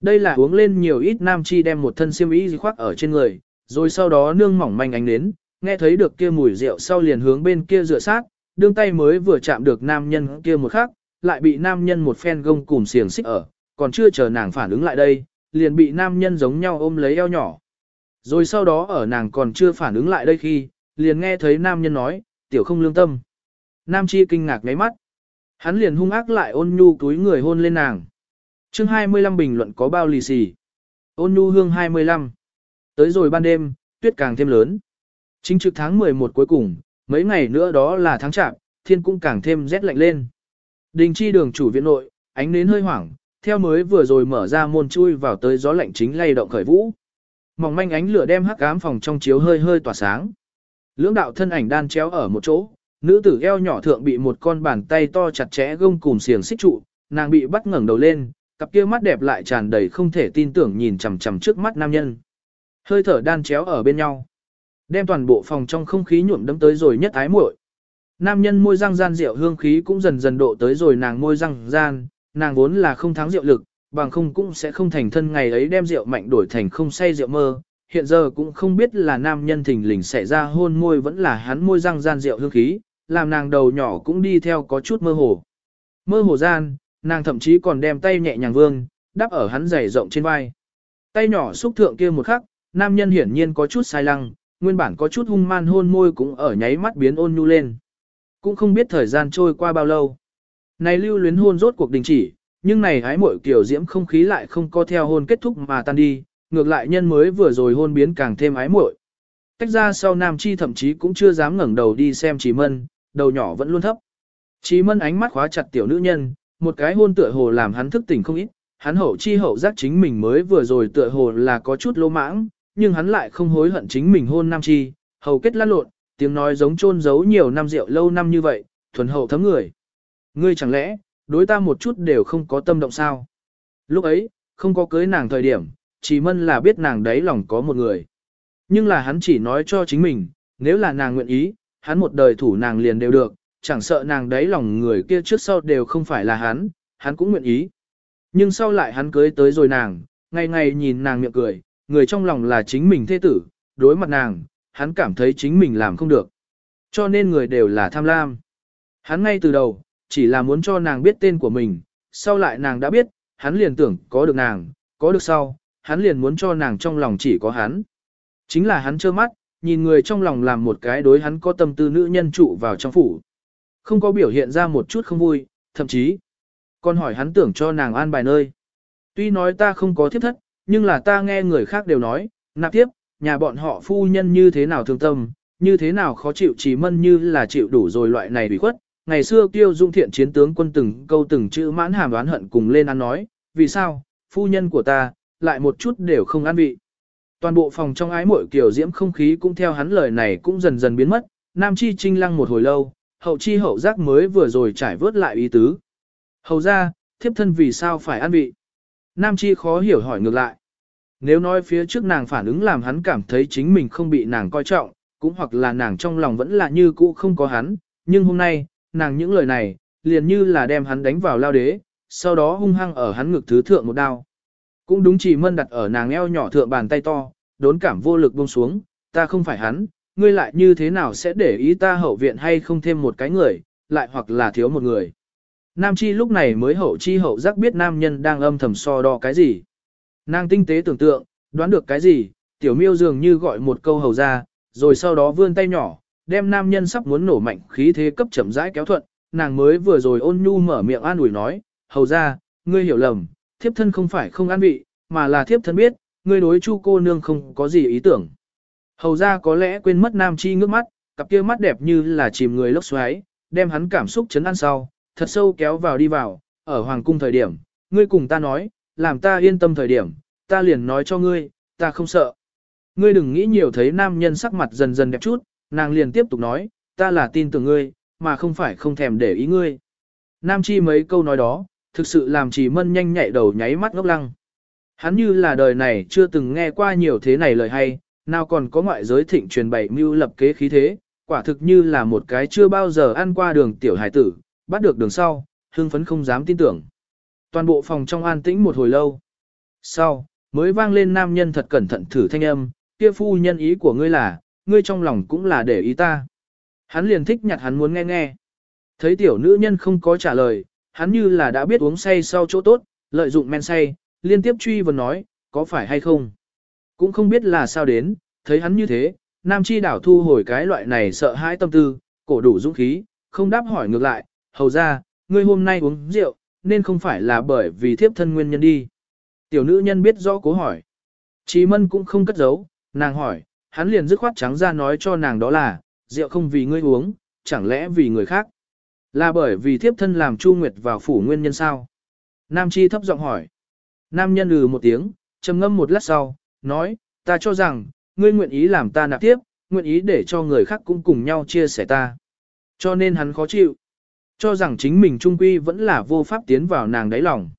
Đây là uống lên nhiều ít nam chi đem một thân xiêm y khoác ở trên người, rồi sau đó nương mỏng manh ánh đến, nghe thấy được kia mùi rượu sau liền hướng bên kia dựa sát, đương tay mới vừa chạm được nam nhân kia một khắc, lại bị nam nhân một phen gông cùm xiềng xích ở, còn chưa chờ nàng phản ứng lại đây, liền bị nam nhân giống nhau ôm lấy eo nhỏ, Rồi sau đó ở nàng còn chưa phản ứng lại đây khi, liền nghe thấy nam nhân nói, tiểu không lương tâm. Nam chi kinh ngạc ngáy mắt. Hắn liền hung ác lại ôn nhu túi người hôn lên nàng. chương 25 bình luận có bao lì xì. Ôn nhu hương 25. Tới rồi ban đêm, tuyết càng thêm lớn. Chính trực tháng 11 cuối cùng, mấy ngày nữa đó là tháng chạp, thiên cũng càng thêm rét lạnh lên. Đình chi đường chủ viện nội, ánh nến hơi hoảng, theo mới vừa rồi mở ra môn chui vào tới gió lạnh chính lay động khởi vũ. Mỏng manh ánh lửa đem hắc ám phòng trong chiếu hơi hơi tỏa sáng. Lưỡng đạo thân ảnh đan chéo ở một chỗ, nữ tử eo nhỏ thượng bị một con bàn tay to chặt chẽ gông cùng xiềng xích trụ, nàng bị bắt ngẩng đầu lên, cặp kia mắt đẹp lại tràn đầy không thể tin tưởng nhìn chằm chằm trước mắt nam nhân. Hơi thở đan chéo ở bên nhau, đem toàn bộ phòng trong không khí nhuộm đẫm tới rồi nhất ái muội. Nam nhân môi răng gian rượu hương khí cũng dần dần độ tới rồi nàng môi răng gian, nàng vốn là không thắng rượu lực, bằng không cũng sẽ không thành thân ngày ấy đem rượu mạnh đổi thành không say rượu mơ. Hiện giờ cũng không biết là nam nhân thình lình xảy ra hôn môi vẫn là hắn môi răng gian rượu hương khí, làm nàng đầu nhỏ cũng đi theo có chút mơ hồ. Mơ hồ gian, nàng thậm chí còn đem tay nhẹ nhàng vương, đắp ở hắn dày rộng trên vai. Tay nhỏ xúc thượng kia một khắc, nam nhân hiển nhiên có chút sai lăng, nguyên bản có chút hung man hôn môi cũng ở nháy mắt biến ôn nhu lên. Cũng không biết thời gian trôi qua bao lâu. Này lưu luyến hôn rốt cuộc đình chỉ, nhưng này hái muội kiểu diễm không khí lại không có theo hôn kết thúc mà tan đi, ngược lại nhân mới vừa rồi hôn biến càng thêm ái muội. tách ra sau Nam Chi thậm chí cũng chưa dám ngẩng đầu đi xem trí Mân, đầu nhỏ vẫn luôn thấp. trí Mân ánh mắt khóa chặt tiểu nữ nhân, một cái hôn tựa hồ làm hắn thức tỉnh không ít, hắn hậu chi hậu giác chính mình mới vừa rồi tựa hồ là có chút lỗ mãng, nhưng hắn lại không hối hận chính mình hôn Nam Chi, hầu kết lăn lộn, tiếng nói giống chôn giấu nhiều năm rượu lâu năm như vậy, thuần hậu thấm người. Ngươi chẳng lẽ, đối ta một chút đều không có tâm động sao? Lúc ấy, không có cưới nàng thời điểm, chỉ mân là biết nàng đấy lòng có một người. Nhưng là hắn chỉ nói cho chính mình, nếu là nàng nguyện ý, hắn một đời thủ nàng liền đều được, chẳng sợ nàng đấy lòng người kia trước sau đều không phải là hắn, hắn cũng nguyện ý. Nhưng sau lại hắn cưới tới rồi nàng, ngày ngày nhìn nàng miệng cười, người trong lòng là chính mình thế tử, đối mặt nàng, hắn cảm thấy chính mình làm không được. Cho nên người đều là tham lam. Hắn ngay từ đầu, chỉ là muốn cho nàng biết tên của mình, sau lại nàng đã biết, hắn liền tưởng có được nàng, có được sau, hắn liền muốn cho nàng trong lòng chỉ có hắn. Chính là hắn trơ mắt, nhìn người trong lòng làm một cái đối hắn có tâm tư nữ nhân trụ vào trong phủ. Không có biểu hiện ra một chút không vui, thậm chí, còn hỏi hắn tưởng cho nàng an bài nơi. Tuy nói ta không có thiếp thất, nhưng là ta nghe người khác đều nói, nạp tiếp, nhà bọn họ phu nhân như thế nào thương tâm, như thế nào khó chịu chỉ mân như là chịu đủ rồi loại này bị khuất. Ngày xưa tiêu dung thiện chiến tướng quân từng câu từng chữ mãn hàm đoán hận cùng lên ăn nói, vì sao, phu nhân của ta, lại một chút đều không ăn vị. Toàn bộ phòng trong ái muội kiểu diễm không khí cũng theo hắn lời này cũng dần dần biến mất, nam chi trinh lăng một hồi lâu, hậu chi hậu giác mới vừa rồi trải vớt lại ý tứ. Hầu ra, thiếp thân vì sao phải ăn vị? Nam chi khó hiểu hỏi ngược lại. Nếu nói phía trước nàng phản ứng làm hắn cảm thấy chính mình không bị nàng coi trọng, cũng hoặc là nàng trong lòng vẫn là như cũ không có hắn, nhưng hôm nay, nàng những lời này, liền như là đem hắn đánh vào lao đế, sau đó hung hăng ở hắn ngực thứ thượng một đao. Cũng đúng chỉ mân đặt ở nàng eo nhỏ thượng bàn tay to, đốn cảm vô lực buông xuống, ta không phải hắn, ngươi lại như thế nào sẽ để ý ta hậu viện hay không thêm một cái người, lại hoặc là thiếu một người. Nam Chi lúc này mới hậu chi hậu giác biết nam nhân đang âm thầm so đo cái gì. Nàng tinh tế tưởng tượng, đoán được cái gì, tiểu miêu dường như gọi một câu hầu ra, rồi sau đó vươn tay nhỏ, đem nam nhân sắp muốn nổ mạnh khí thế cấp chậm rãi kéo thuận, nàng mới vừa rồi ôn nhu mở miệng an ủi nói, hầu ra, ngươi hiểu lầm, thiếp thân không phải không an vị, mà là thiếp thân biết, ngươi đối chu cô nương không có gì ý tưởng. Hầu ra có lẽ quên mất nam chi ngước mắt, cặp kia mắt đẹp như là chìm người lốc xoáy, đem hắn cảm xúc chấn an sau, thật sâu kéo vào đi vào, ở hoàng cung thời điểm, ngươi cùng ta nói, làm ta yên tâm thời điểm, ta liền nói cho ngươi, ta không sợ. Ngươi đừng nghĩ nhiều thấy nam nhân sắc mặt dần dần đẹp chút, nàng liền tiếp tục nói, ta là tin tưởng ngươi, mà không phải không thèm để ý ngươi. Nam chi mấy câu nói đó, thực sự làm chỉ mân nhanh nhạy đầu nháy mắt ngốc lăng. Hắn như là đời này chưa từng nghe qua nhiều thế này lời hay, nào còn có ngoại giới thịnh truyền bày mưu lập kế khí thế, quả thực như là một cái chưa bao giờ ăn qua đường tiểu hải tử, bắt được đường sau, hưng phấn không dám tin tưởng. Toàn bộ phòng trong an tĩnh một hồi lâu. Sau, mới vang lên nam nhân thật cẩn thận thử thanh âm, kia phu nhân ý của ngươi là, ngươi trong lòng cũng là để ý ta. Hắn liền thích nhặt hắn muốn nghe nghe. Thấy tiểu nữ nhân không có trả lời, hắn như là đã biết uống say sau chỗ tốt, lợi dụng men say, liên tiếp truy vấn nói, có phải hay không? Cũng không biết là sao đến, thấy hắn như thế, Nam Chi đảo thu hồi cái loại này sợ hãi tâm tư, cổ đủ dũng khí, không đáp hỏi ngược lại, hầu ra, ngươi hôm nay uống rượu, nên không phải là bởi vì thiếp thân nguyên nhân đi. Tiểu nữ nhân biết rõ cố hỏi. Chí mân cũng không cất giấu, nàng hỏi, hắn liền dứt khoát trắng ra nói cho nàng đó là, rượu không vì ngươi uống, chẳng lẽ vì người khác. Là bởi vì thiếp thân làm Chu Nguyệt vào phủ nguyên nhân sao? Nam Chi thấp giọng hỏi. Nam nhân lừ một tiếng, trầm ngâm một lát sau, nói, ta cho rằng, ngươi nguyện ý làm ta nạp tiếp, nguyện ý để cho người khác cũng cùng nhau chia sẻ ta. Cho nên hắn khó chịu. Cho rằng chính mình trung quy vẫn là vô pháp tiến vào nàng đáy lòng.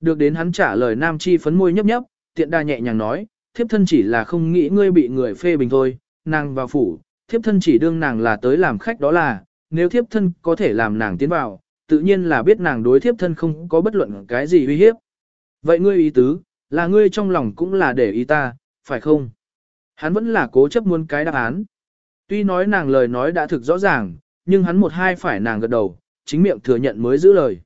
Được đến hắn trả lời Nam Chi phấn môi nhấp nhấp, tiện đa nhẹ nhàng nói, thiếp thân chỉ là không nghĩ ngươi bị người phê bình thôi, nàng vào phủ, thiếp thân chỉ đương nàng là tới làm khách đó là, nếu thiếp thân có thể làm nàng tiến vào, tự nhiên là biết nàng đối thiếp thân không có bất luận cái gì uy hiếp. Vậy ngươi ý tứ, là ngươi trong lòng cũng là để ý ta, phải không? Hắn vẫn là cố chấp muốn cái đáp án. Tuy nói nàng lời nói đã thực rõ ràng, nhưng hắn một hai phải nàng gật đầu, chính miệng thừa nhận mới giữ lời.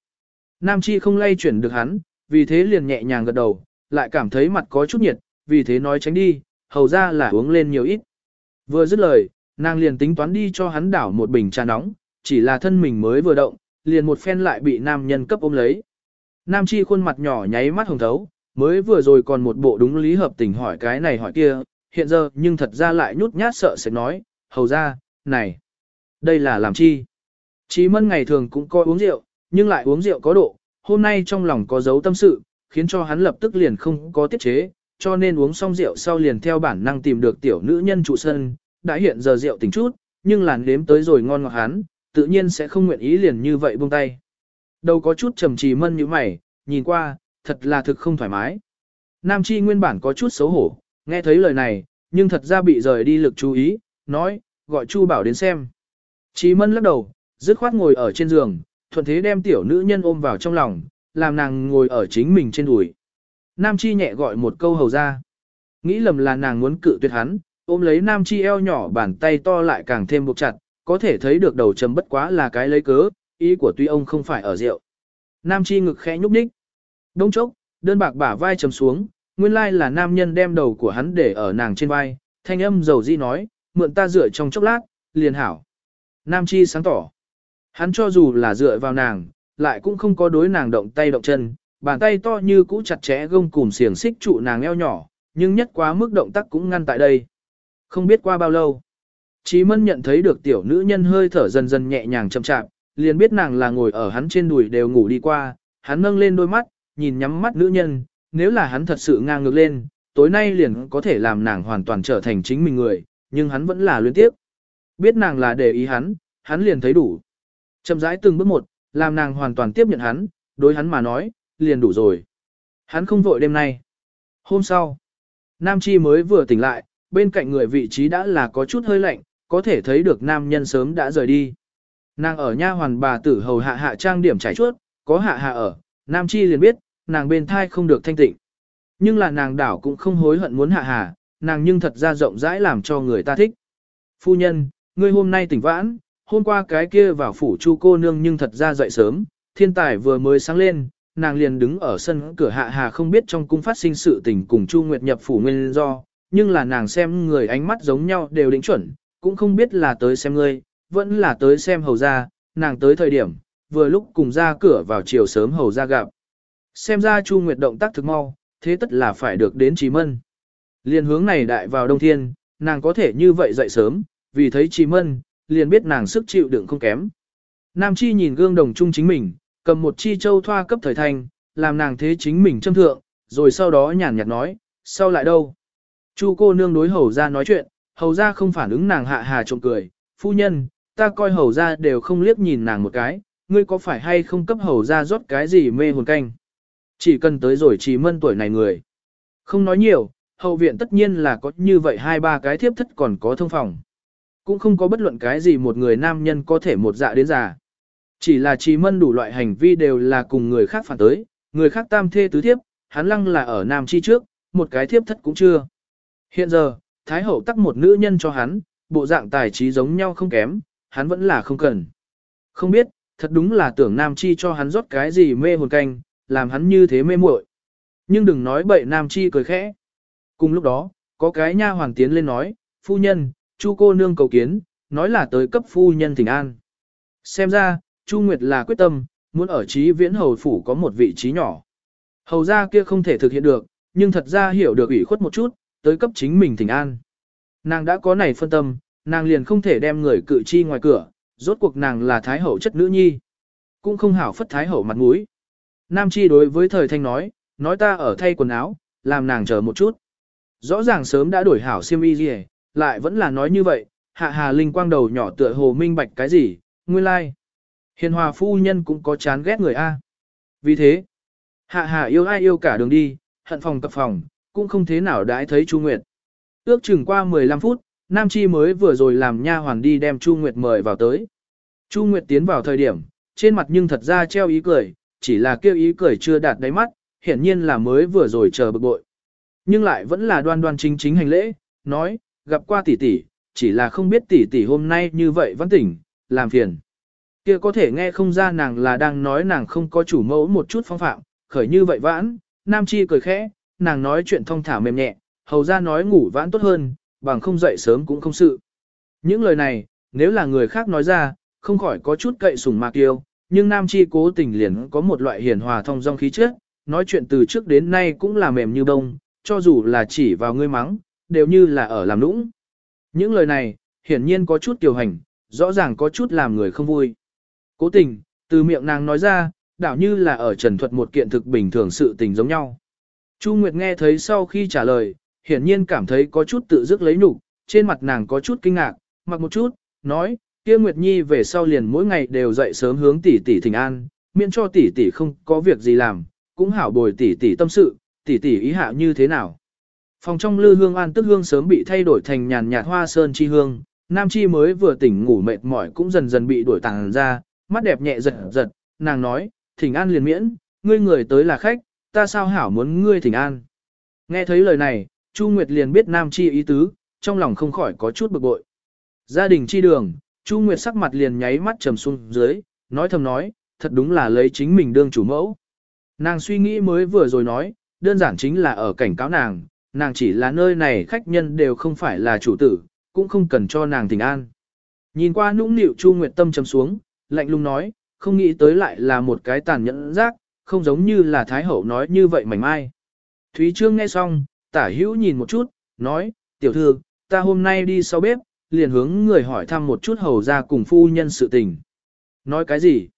Nam Chi không lay chuyển được hắn, vì thế liền nhẹ nhàng gật đầu, lại cảm thấy mặt có chút nhiệt, vì thế nói tránh đi, hầu ra là uống lên nhiều ít. Vừa dứt lời, nàng liền tính toán đi cho hắn đảo một bình trà nóng, chỉ là thân mình mới vừa động, liền một phen lại bị nam nhân cấp ôm lấy. Nam Chi khuôn mặt nhỏ nháy mắt hồng thấu, mới vừa rồi còn một bộ đúng lý hợp tình hỏi cái này hỏi kia, hiện giờ nhưng thật ra lại nhút nhát sợ sẽ nói, hầu ra, này, đây là làm chi? Chí mân ngày thường cũng coi uống rượu, nhưng lại uống rượu có độ, hôm nay trong lòng có dấu tâm sự, khiến cho hắn lập tức liền không có tiết chế, cho nên uống xong rượu sau liền theo bản năng tìm được tiểu nữ nhân trụ sân, đã hiện giờ rượu tỉnh chút, nhưng làn đếm tới rồi ngon ngọt hắn, tự nhiên sẽ không nguyện ý liền như vậy buông tay. Đầu có chút trầm trì mân như mày, nhìn qua, thật là thực không thoải mái. Nam Chi nguyên bản có chút xấu hổ, nghe thấy lời này, nhưng thật ra bị rời đi lực chú ý, nói, gọi Chu Bảo đến xem. Chí mân lắc đầu, dứt khoát ngồi ở trên giường, thuận thế đem tiểu nữ nhân ôm vào trong lòng, làm nàng ngồi ở chính mình trên đùi. Nam Chi nhẹ gọi một câu hầu ra. Nghĩ lầm là nàng muốn cự tuyệt hắn, ôm lấy Nam Chi eo nhỏ bàn tay to lại càng thêm buộc chặt, có thể thấy được đầu chấm bất quá là cái lấy cớ, ý của tuy ông không phải ở rượu. Nam Chi ngực khẽ nhúc nhích. Đông chốc, đơn bạc bả vai trầm xuống, nguyên lai là nam nhân đem đầu của hắn để ở nàng trên vai, thanh âm dầu di nói, mượn ta dựa trong chốc lát, liền hảo. Nam Chi sáng tỏ. Hắn cho dù là dựa vào nàng, lại cũng không có đối nàng động tay động chân, bàn tay to như cũ chặt chẽ gông cùm xiềng xích trụ nàng eo nhỏ, nhưng nhất quá mức động tác cũng ngăn tại đây. Không biết qua bao lâu, Chí Mân nhận thấy được tiểu nữ nhân hơi thở dần dần nhẹ nhàng chậm chạp, liền biết nàng là ngồi ở hắn trên đùi đều ngủ đi qua, hắn nâng lên đôi mắt, nhìn nhắm mắt nữ nhân, nếu là hắn thật sự ngang ngược lên, tối nay liền có thể làm nàng hoàn toàn trở thành chính mình người, nhưng hắn vẫn là luyến tiếp. Biết nàng là để ý hắn, hắn liền thấy đủ. Chậm rãi từng bước một, làm nàng hoàn toàn tiếp nhận hắn, đối hắn mà nói, liền đủ rồi. Hắn không vội đêm nay. Hôm sau, Nam Chi mới vừa tỉnh lại, bên cạnh người vị trí đã là có chút hơi lạnh, có thể thấy được nam nhân sớm đã rời đi. Nàng ở nha hoàn bà tử hầu hạ hạ trang điểm trải chuốt, có hạ hạ ở, Nam Chi liền biết, nàng bên thai không được thanh tịnh. Nhưng là nàng đảo cũng không hối hận muốn hạ hạ, nàng nhưng thật ra rộng rãi làm cho người ta thích. Phu nhân, ngươi hôm nay tỉnh vãn, hôm qua cái kia vào phủ chu cô nương nhưng thật ra dậy sớm, thiên tài vừa mới sáng lên, nàng liền đứng ở sân cửa hạ hà không biết trong cung phát sinh sự tình cùng chu nguyệt nhập phủ nguyên do, nhưng là nàng xem người ánh mắt giống nhau đều định chuẩn, cũng không biết là tới xem ngươi, vẫn là tới xem hầu ra, nàng tới thời điểm, vừa lúc cùng ra cửa vào chiều sớm hầu ra gặp. Xem ra Chu Nguyệt động tác thực mau, thế tất là phải được đến Trí Mân. liền hướng này đại vào đông thiên, nàng có thể như vậy dậy sớm, vì thấy Trí Mân, liền biết nàng sức chịu đựng không kém. Nam Chi nhìn gương đồng chung chính mình, cầm một chi châu thoa cấp thời thanh, làm nàng thế chính mình châm thượng, rồi sau đó nhàn nhạt nói, sau lại đâu? Chu cô nương đối hầu ra nói chuyện, hầu ra không phản ứng nàng hạ hà trộm cười, phu nhân, ta coi hầu ra đều không liếc nhìn nàng một cái, ngươi có phải hay không cấp hầu ra rót cái gì mê hồn canh. Chỉ cần tới rồi chỉ mân tuổi này người. Không nói nhiều, hậu viện tất nhiên là có như vậy hai ba cái thiếp thất còn có thông phòng. Cũng không có bất luận cái gì một người nam nhân có thể một dạ đến già. Chỉ là trì mân đủ loại hành vi đều là cùng người khác phản tới, người khác tam thê tứ thiếp, hắn lăng là ở nam chi trước, một cái thiếp thất cũng chưa. Hiện giờ, Thái hậu tắc một nữ nhân cho hắn, bộ dạng tài trí giống nhau không kém, hắn vẫn là không cần. Không biết, thật đúng là tưởng Nam Chi cho hắn rót cái gì mê hồn canh, làm hắn như thế mê muội. Nhưng đừng nói bậy Nam Chi cười khẽ. Cùng lúc đó, Có cái nha hoàng tiến lên nói, phu nhân, chu cô nương cầu kiến, nói là tới cấp phu nhân thỉnh an. Xem ra, Chu Nguyệt là quyết tâm, muốn ở trí viễn hầu phủ có một vị trí nhỏ. Hầu ra kia không thể thực hiện được, nhưng thật ra hiểu được ủy khuất một chút, tới cấp chính mình thỉnh an. Nàng đã có này phân tâm, nàng liền không thể đem người cự chi ngoài cửa, rốt cuộc nàng là thái hậu chất nữ nhi. Cũng không hảo phất thái hậu mặt mũi. Nam chi đối với thời thanh nói, nói ta ở thay quần áo, làm nàng chờ một chút. Rõ ràng sớm đã đổi hảo xiêm y gì, lại vẫn là nói như vậy, hạ hà linh quang đầu nhỏ tựa hồ minh bạch cái gì, nguyên lai. Like. Hiền hòa phu nhân cũng có chán ghét người A. Vì thế, hạ hà yêu ai yêu cả đường đi, hận phòng cập phòng, cũng không thế nào đãi thấy Chu Nguyệt. Ước chừng qua 15 phút, Nam Chi mới vừa rồi làm nha hoàn đi đem Chu Nguyệt mời vào tới. Chu Nguyệt tiến vào thời điểm, trên mặt nhưng thật ra treo ý cười, chỉ là kêu ý cười chưa đạt đáy mắt, hiển nhiên là mới vừa rồi chờ bực bội. Nhưng lại vẫn là đoan đoan chính chính hành lễ, nói, gặp qua tỷ tỷ, chỉ là không biết tỷ tỷ hôm nay như vậy vẫn tỉnh, làm phiền. Kia có thể nghe không ra nàng là đang nói nàng không có chủ mẫu một chút phong phạm, khởi như vậy vãn, Nam Chi cười khẽ, nàng nói chuyện thông thả mềm nhẹ, hầu ra nói ngủ vãn tốt hơn, bằng không dậy sớm cũng không sự. Những lời này, nếu là người khác nói ra, không khỏi có chút cậy sùng mạc yêu, nhưng Nam Chi cố tình liền có một loại hiền hòa thông dong khí chất, nói chuyện từ trước đến nay cũng là mềm như bông, cho dù là chỉ vào ngươi mắng, đều như là ở làm nũng. Những lời này, hiển nhiên có chút kiều hành, rõ ràng có chút làm người không vui. Cố tình, từ miệng nàng nói ra, đảo như là ở trần thuật một kiện thực bình thường sự tình giống nhau. Chu Nguyệt nghe thấy sau khi trả lời, hiển nhiên cảm thấy có chút tự dứt lấy nhục, trên mặt nàng có chút kinh ngạc, mặc một chút, nói, kia Nguyệt Nhi về sau liền mỗi ngày đều dậy sớm hướng tỷ tỷ thỉnh an, miễn cho tỷ tỷ không có việc gì làm, cũng hảo bồi tỷ tỷ tâm sự, tỷ tỷ ý hạ như thế nào. Phòng trong lư hương an tức hương sớm bị thay đổi thành nhàn nhạt hoa sơn chi hương, nam chi mới vừa tỉnh ngủ mệt mỏi cũng dần dần bị đổi tàng ra, mắt đẹp nhẹ giật giật, nàng nói, thỉnh an liền miễn, ngươi người tới là khách, ta sao hảo muốn ngươi thỉnh an. Nghe thấy lời này, Chu Nguyệt liền biết nam chi ý tứ, trong lòng không khỏi có chút bực bội. Gia đình chi đường, Chu Nguyệt sắc mặt liền nháy mắt trầm xuống dưới, nói thầm nói, thật đúng là lấy chính mình đương chủ mẫu. Nàng suy nghĩ mới vừa rồi nói, đơn giản chính là ở cảnh cáo nàng, nàng chỉ là nơi này khách nhân đều không phải là chủ tử, cũng không cần cho nàng thỉnh an. Nhìn qua nũng nịu Chu Nguyệt tâm trầm xuống, lạnh lùng nói, không nghĩ tới lại là một cái tàn nhẫn rác, không giống như là Thái Hậu nói như vậy mảnh mai. Thúy Trương nghe xong, tả hữu nhìn một chút, nói, tiểu thư, ta hôm nay đi sau bếp, liền hướng người hỏi thăm một chút hầu ra cùng phu nhân sự tình. Nói cái gì?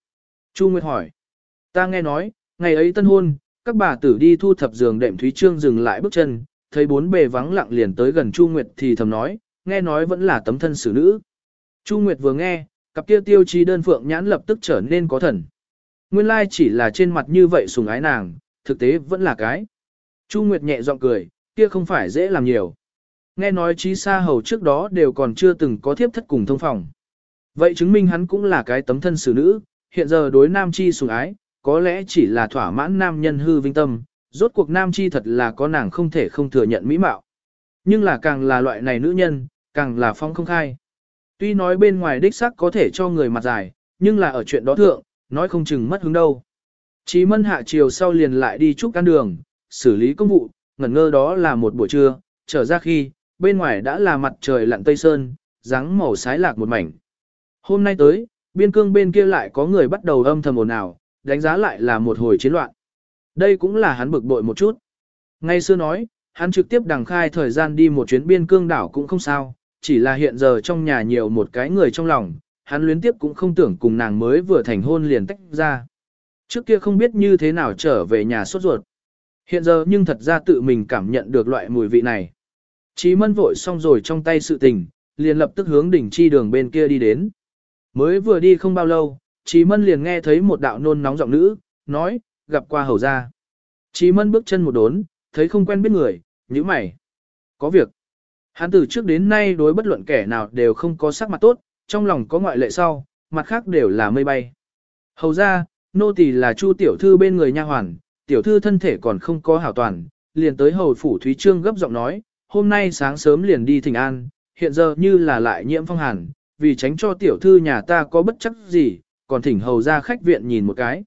Chu Nguyệt hỏi. Ta nghe nói, ngày ấy tân hôn, các bà tử đi thu thập giường đệm Thúy Trương dừng lại bước chân, thấy bốn bề vắng lặng liền tới gần Chu Nguyệt thì thầm nói, nghe nói vẫn là tấm thân xử nữ. Chu Nguyệt vừa nghe, cặp kia tiêu chi đơn phượng nhãn lập tức trở nên có thần. Nguyên lai chỉ là trên mặt như vậy sùng ái nàng, thực tế vẫn là cái. Chu Nguyệt nhẹ giọng cười, kia không phải dễ làm nhiều. Nghe nói trí xa hầu trước đó đều còn chưa từng có thiếp thất cùng thông phòng. Vậy chứng minh hắn cũng là cái tấm thân xử nữ, hiện giờ đối nam chi sùng ái, có lẽ chỉ là thỏa mãn nam nhân hư vinh tâm, rốt cuộc nam chi thật là có nàng không thể không thừa nhận mỹ mạo. Nhưng là càng là loại này nữ nhân, càng là phong không khai. Tuy nói bên ngoài đích sắc có thể cho người mặt dài, nhưng là ở chuyện đó thượng, nói không chừng mất hứng đâu. Chí mân hạ chiều sau liền lại đi chúc ăn đường, xử lý công vụ, ngẩn ngơ đó là một buổi trưa, trở ra khi, bên ngoài đã là mặt trời lặn tây sơn, dáng màu sái lạc một mảnh. Hôm nay tới, biên cương bên kia lại có người bắt đầu âm thầm ồn ào, đánh giá lại là một hồi chiến loạn. Đây cũng là hắn bực bội một chút. Ngay xưa nói, hắn trực tiếp đằng khai thời gian đi một chuyến biên cương đảo cũng không sao, chỉ là hiện giờ trong nhà nhiều một cái người trong lòng, hắn luyến tiếp cũng không tưởng cùng nàng mới vừa thành hôn liền tách ra. Trước kia không biết như thế nào trở về nhà sốt ruột. Hiện giờ nhưng thật ra tự mình cảm nhận được loại mùi vị này. Chí mân vội xong rồi trong tay sự tình, liền lập tức hướng đỉnh chi đường bên kia đi đến. Mới vừa đi không bao lâu, Chí mân liền nghe thấy một đạo nôn nóng giọng nữ, nói, gặp qua hầu ra. Chí mân bước chân một đốn, thấy không quen biết người, nhíu mày. Có việc. Hắn từ trước đến nay đối bất luận kẻ nào đều không có sắc mặt tốt, trong lòng có ngoại lệ sau, mặt khác đều là mây bay. Hầu ra, nô tỳ là chu tiểu thư bên người nha hoàn, tiểu thư thân thể còn không có hảo toàn, liền tới hầu phủ Thúy Trương gấp giọng nói, hôm nay sáng sớm liền đi thỉnh an, hiện giờ như là lại nhiễm phong hàn, vì tránh cho tiểu thư nhà ta có bất chấp gì, còn thỉnh hầu ra khách viện nhìn một cái.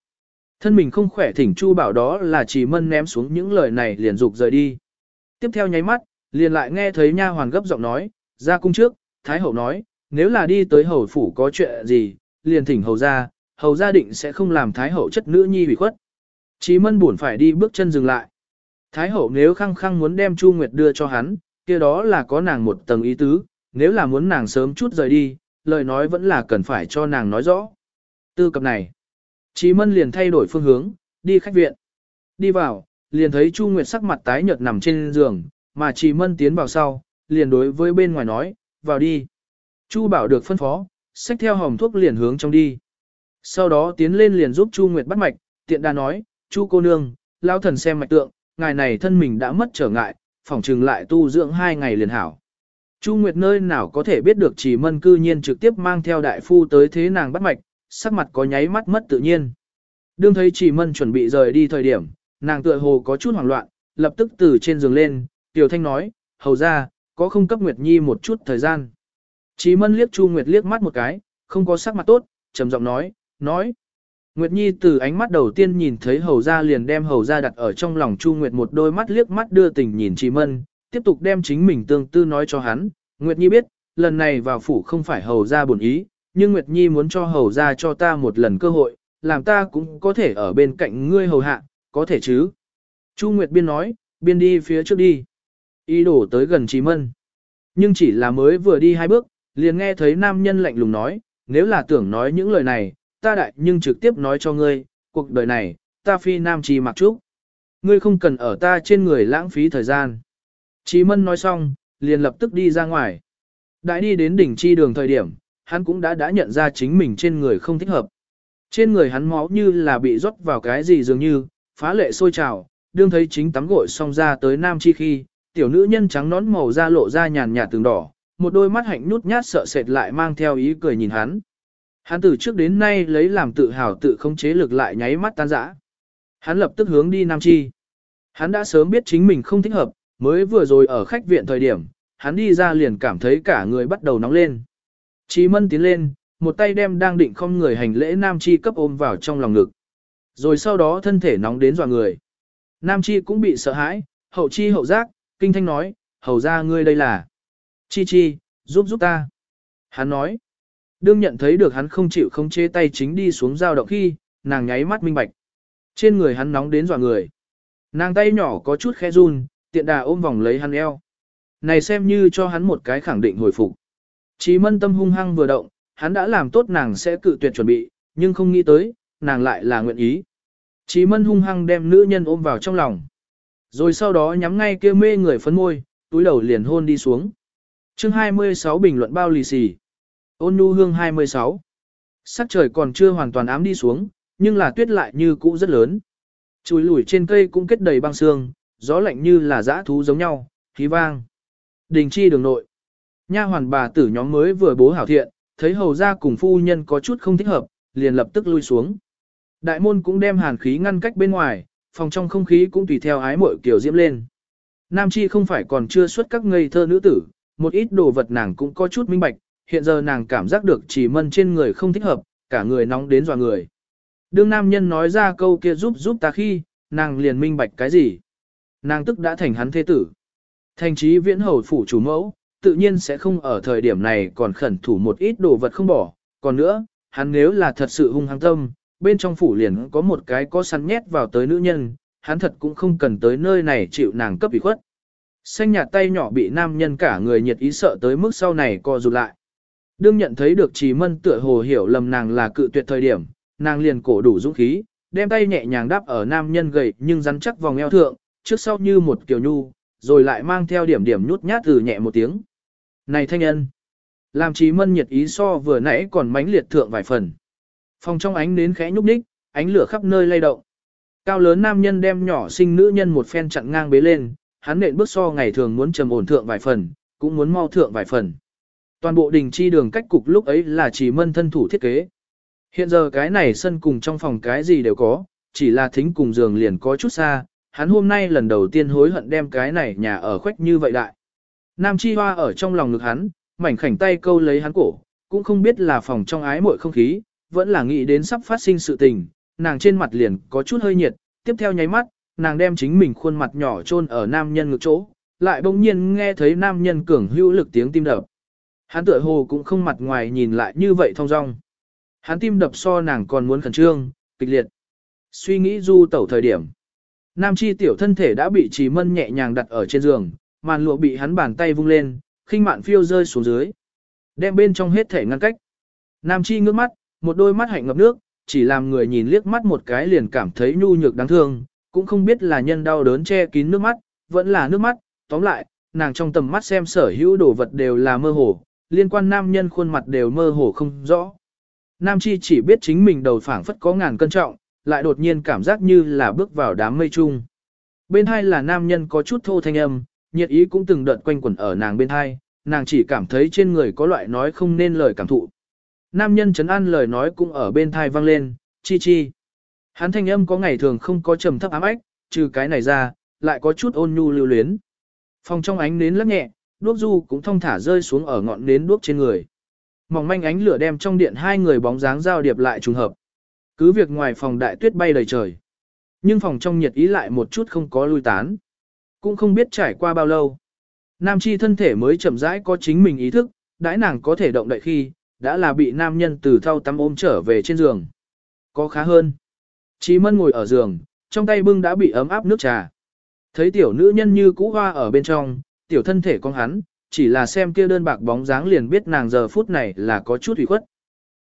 Thân mình không khỏe thỉnh Chu bảo đó là chỉ mân ném xuống những lời này liền dục rời đi. Tiếp theo nháy mắt, Liền lại nghe thấy nha hoàn gấp giọng nói, ra cung trước, Thái Hậu nói, nếu là đi tới hầu phủ có chuyện gì, liền thỉnh hầu ra, hầu gia định sẽ không làm Thái Hậu chất nữ nhi hủy khuất. Chí mân buồn phải đi bước chân dừng lại. Thái Hậu nếu khăng khăng muốn đem Chu Nguyệt đưa cho hắn, kia đó là có nàng một tầng ý tứ, nếu là muốn nàng sớm chút rời đi, lời nói vẫn là cần phải cho nàng nói rõ. Tư cập này, Chí Mân liền thay đổi phương hướng, đi khách viện. Đi vào, liền thấy Chu Nguyệt sắc mặt tái nhợt nằm trên giường, mà chỉ Mân tiến vào sau, liền đối với bên ngoài nói, vào đi. Chu bảo được phân phó, xách theo hồng thuốc liền hướng trong đi. Sau đó tiến lên liền giúp Chu Nguyệt bắt mạch, tiện đa nói, Chu cô nương, lao thần xem mạch tượng, ngài này thân mình đã mất trở ngại, phỏng trừng lại tu dưỡng hai ngày liền hảo. Chu Nguyệt nơi nào có thể biết được chỉ mân cư nhiên trực tiếp mang theo đại phu tới thế nàng bắt mạch, sắc mặt có nháy mắt mất tự nhiên. Đương thấy chỉ mân chuẩn bị rời đi thời điểm, nàng tựa hồ có chút hoảng loạn, lập tức từ trên giường lên, Tiểu Thanh nói, hầu ra, có không cấp Nguyệt Nhi một chút thời gian. Chí mân liếc Chu Nguyệt liếc mắt một cái, không có sắc mặt tốt, trầm giọng nói, nói. Nguyệt Nhi từ ánh mắt đầu tiên nhìn thấy hầu ra liền đem hầu ra đặt ở trong lòng Chu Nguyệt một đôi mắt liếc mắt đưa tình nhìn Chí Mân, tiếp tục đem chính mình tương tư nói cho hắn. Nguyệt Nhi biết, lần này vào phủ không phải hầu ra buồn ý, nhưng Nguyệt Nhi muốn cho hầu ra cho ta một lần cơ hội, làm ta cũng có thể ở bên cạnh ngươi hầu hạ, có thể chứ. Chu Nguyệt Biên nói, biên đi phía trước đi. Ý đổ tới gần Trí Mân. Nhưng chỉ là mới vừa đi hai bước, liền nghe thấy nam nhân lạnh lùng nói, nếu là tưởng nói những lời này, ta đại nhưng trực tiếp nói cho ngươi, cuộc đời này, ta phi nam trì mặc trúc. Ngươi không cần ở ta trên người lãng phí thời gian. Trí mân nói xong, liền lập tức đi ra ngoài. Đại đi đến đỉnh chi đường thời điểm, hắn cũng đã đã nhận ra chính mình trên người không thích hợp. Trên người hắn máu như là bị rót vào cái gì dường như, phá lệ sôi trào, đương thấy chính tắm gội xong ra tới nam chi khi, tiểu nữ nhân trắng nón màu da lộ ra nhàn nhạt từng đỏ, một đôi mắt hạnh nhút nhát sợ sệt lại mang theo ý cười nhìn hắn. Hắn từ trước đến nay lấy làm tự hào tự không chế lực lại nháy mắt tan rã. Hắn lập tức hướng đi Nam Chi. Hắn đã sớm biết chính mình không thích hợp, mới vừa rồi ở khách viện thời điểm, hắn đi ra liền cảm thấy cả người bắt đầu nóng lên. Chí mân tiến lên, một tay đem đang định không người hành lễ Nam Chi cấp ôm vào trong lòng ngực. Rồi sau đó thân thể nóng đến dọa người. Nam Chi cũng bị sợ hãi, hậu chi hậu giác, kinh thanh nói, hầu ra ngươi đây là. Chi chi, giúp giúp ta. Hắn nói, Đương nhận thấy được hắn không chịu không chế tay chính đi xuống dao động khi, nàng nháy mắt minh bạch. Trên người hắn nóng đến dọa người. Nàng tay nhỏ có chút khẽ run, tiện đà ôm vòng lấy hắn eo. Này xem như cho hắn một cái khẳng định hồi phục. Chí mân tâm hung hăng vừa động, hắn đã làm tốt nàng sẽ cự tuyệt chuẩn bị, nhưng không nghĩ tới, nàng lại là nguyện ý. Chí mân hung hăng đem nữ nhân ôm vào trong lòng. Rồi sau đó nhắm ngay kia mê người phấn môi, túi đầu liền hôn đi xuống. chương 26 bình luận bao lì xì. Ôn nu hương 26. Sắc trời còn chưa hoàn toàn ám đi xuống, nhưng là tuyết lại như cũ rất lớn. Chùi lủi trên cây cũng kết đầy băng sương, gió lạnh như là dã thú giống nhau, khí vang. Đình chi đường nội. Nha hoàn bà tử nhóm mới vừa bố hảo thiện, thấy hầu ra cùng phu nhân có chút không thích hợp, liền lập tức lui xuống. Đại môn cũng đem hàn khí ngăn cách bên ngoài, phòng trong không khí cũng tùy theo ái muội kiểu diễm lên. Nam chi không phải còn chưa xuất các ngây thơ nữ tử, một ít đồ vật nàng cũng có chút minh bạch, hiện giờ nàng cảm giác được chỉ mân trên người không thích hợp, cả người nóng đến dọa người. Đương nam nhân nói ra câu kia giúp giúp ta khi, nàng liền minh bạch cái gì. Nàng tức đã thành hắn thế tử. Thành trí viễn hầu phủ chủ mẫu, tự nhiên sẽ không ở thời điểm này còn khẩn thủ một ít đồ vật không bỏ. Còn nữa, hắn nếu là thật sự hung hăng tâm, bên trong phủ liền có một cái có săn nhét vào tới nữ nhân, hắn thật cũng không cần tới nơi này chịu nàng cấp ủy khuất. Xanh nhạt tay nhỏ bị nam nhân cả người nhiệt ý sợ tới mức sau này co rụt lại. Đương nhận thấy được Trì Mân tựa hồ hiểu lầm nàng là cự tuyệt thời điểm, nàng liền cổ đủ dũng khí, đem tay nhẹ nhàng đáp ở nam nhân gầy nhưng rắn chắc vòng eo thượng, trước sau như một kiểu nhu, rồi lại mang theo điểm điểm nhút nhát từ nhẹ một tiếng. Này thanh nhân! Làm Trì Mân nhiệt ý so vừa nãy còn mãnh liệt thượng vài phần. Phòng trong ánh nến khẽ nhúc nhích, ánh lửa khắp nơi lay động. Cao lớn nam nhân đem nhỏ sinh nữ nhân một phen chặn ngang bế lên, hắn nện bước so ngày thường muốn trầm ổn thượng vài phần, cũng muốn mau thượng vài phần. Toàn bộ đình chi đường cách cục lúc ấy là chỉ mân thân thủ thiết kế. Hiện giờ cái này sân cùng trong phòng cái gì đều có, chỉ là thính cùng giường liền có chút xa, hắn hôm nay lần đầu tiên hối hận đem cái này nhà ở khoách như vậy đại. Nam Chi Hoa ở trong lòng ngực hắn, mảnh khảnh tay câu lấy hắn cổ, cũng không biết là phòng trong ái muội không khí, vẫn là nghĩ đến sắp phát sinh sự tình, nàng trên mặt liền có chút hơi nhiệt, tiếp theo nháy mắt, nàng đem chính mình khuôn mặt nhỏ chôn ở nam nhân ngực chỗ, lại bỗng nhiên nghe thấy nam nhân cường hữu lực tiếng tim đập. Hắn tựa hồ cũng không mặt ngoài nhìn lại như vậy thong dong. Hắn tim đập so nàng còn muốn khẩn trương, kịch liệt. Suy nghĩ du tẩu thời điểm. Nam chi tiểu thân thể đã bị trì mân nhẹ nhàng đặt ở trên giường, màn lụa bị hắn bàn tay vung lên, khinh mạn phiêu rơi xuống dưới. Đem bên trong hết thể ngăn cách. Nam chi ngước mắt, một đôi mắt hạnh ngập nước, chỉ làm người nhìn liếc mắt một cái liền cảm thấy nhu nhược đáng thương, cũng không biết là nhân đau đớn che kín nước mắt, vẫn là nước mắt, tóm lại, nàng trong tầm mắt xem sở hữu đồ vật đều là mơ hồ, liên quan nam nhân khuôn mặt đều mơ hồ không rõ. Nam chi chỉ biết chính mình đầu phảng phất có ngàn cân trọng, lại đột nhiên cảm giác như là bước vào đám mây chung. Bên hai là nam nhân có chút thô thanh âm, nhiệt ý cũng từng đợt quanh quẩn ở nàng bên hai, nàng chỉ cảm thấy trên người có loại nói không nên lời cảm thụ. Nam nhân chấn an lời nói cũng ở bên thai vang lên, chi chi. Hắn thanh âm có ngày thường không có trầm thấp ám ách, trừ cái này ra, lại có chút ôn nhu lưu luyến. Phòng trong ánh nến lắc nhẹ, đuốc du cũng thong thả rơi xuống ở ngọn nến đuốc trên người. Mỏng manh ánh lửa đem trong điện hai người bóng dáng giao điệp lại trùng hợp. Cứ việc ngoài phòng đại tuyết bay đầy trời. Nhưng phòng trong nhiệt ý lại một chút không có lui tán. Cũng không biết trải qua bao lâu. Nam chi thân thể mới chậm rãi có chính mình ý thức, đãi nàng có thể động đậy khi, đã là bị nam nhân từ thau tắm ôm trở về trên giường. Có khá hơn. Chí mân ngồi ở giường, trong tay bưng đã bị ấm áp nước trà. Thấy tiểu nữ nhân như cũ hoa ở bên trong, tiểu thân thể con hắn, chỉ là xem kia đơn bạc bóng dáng liền biết nàng giờ phút này là có chút ủy khuất.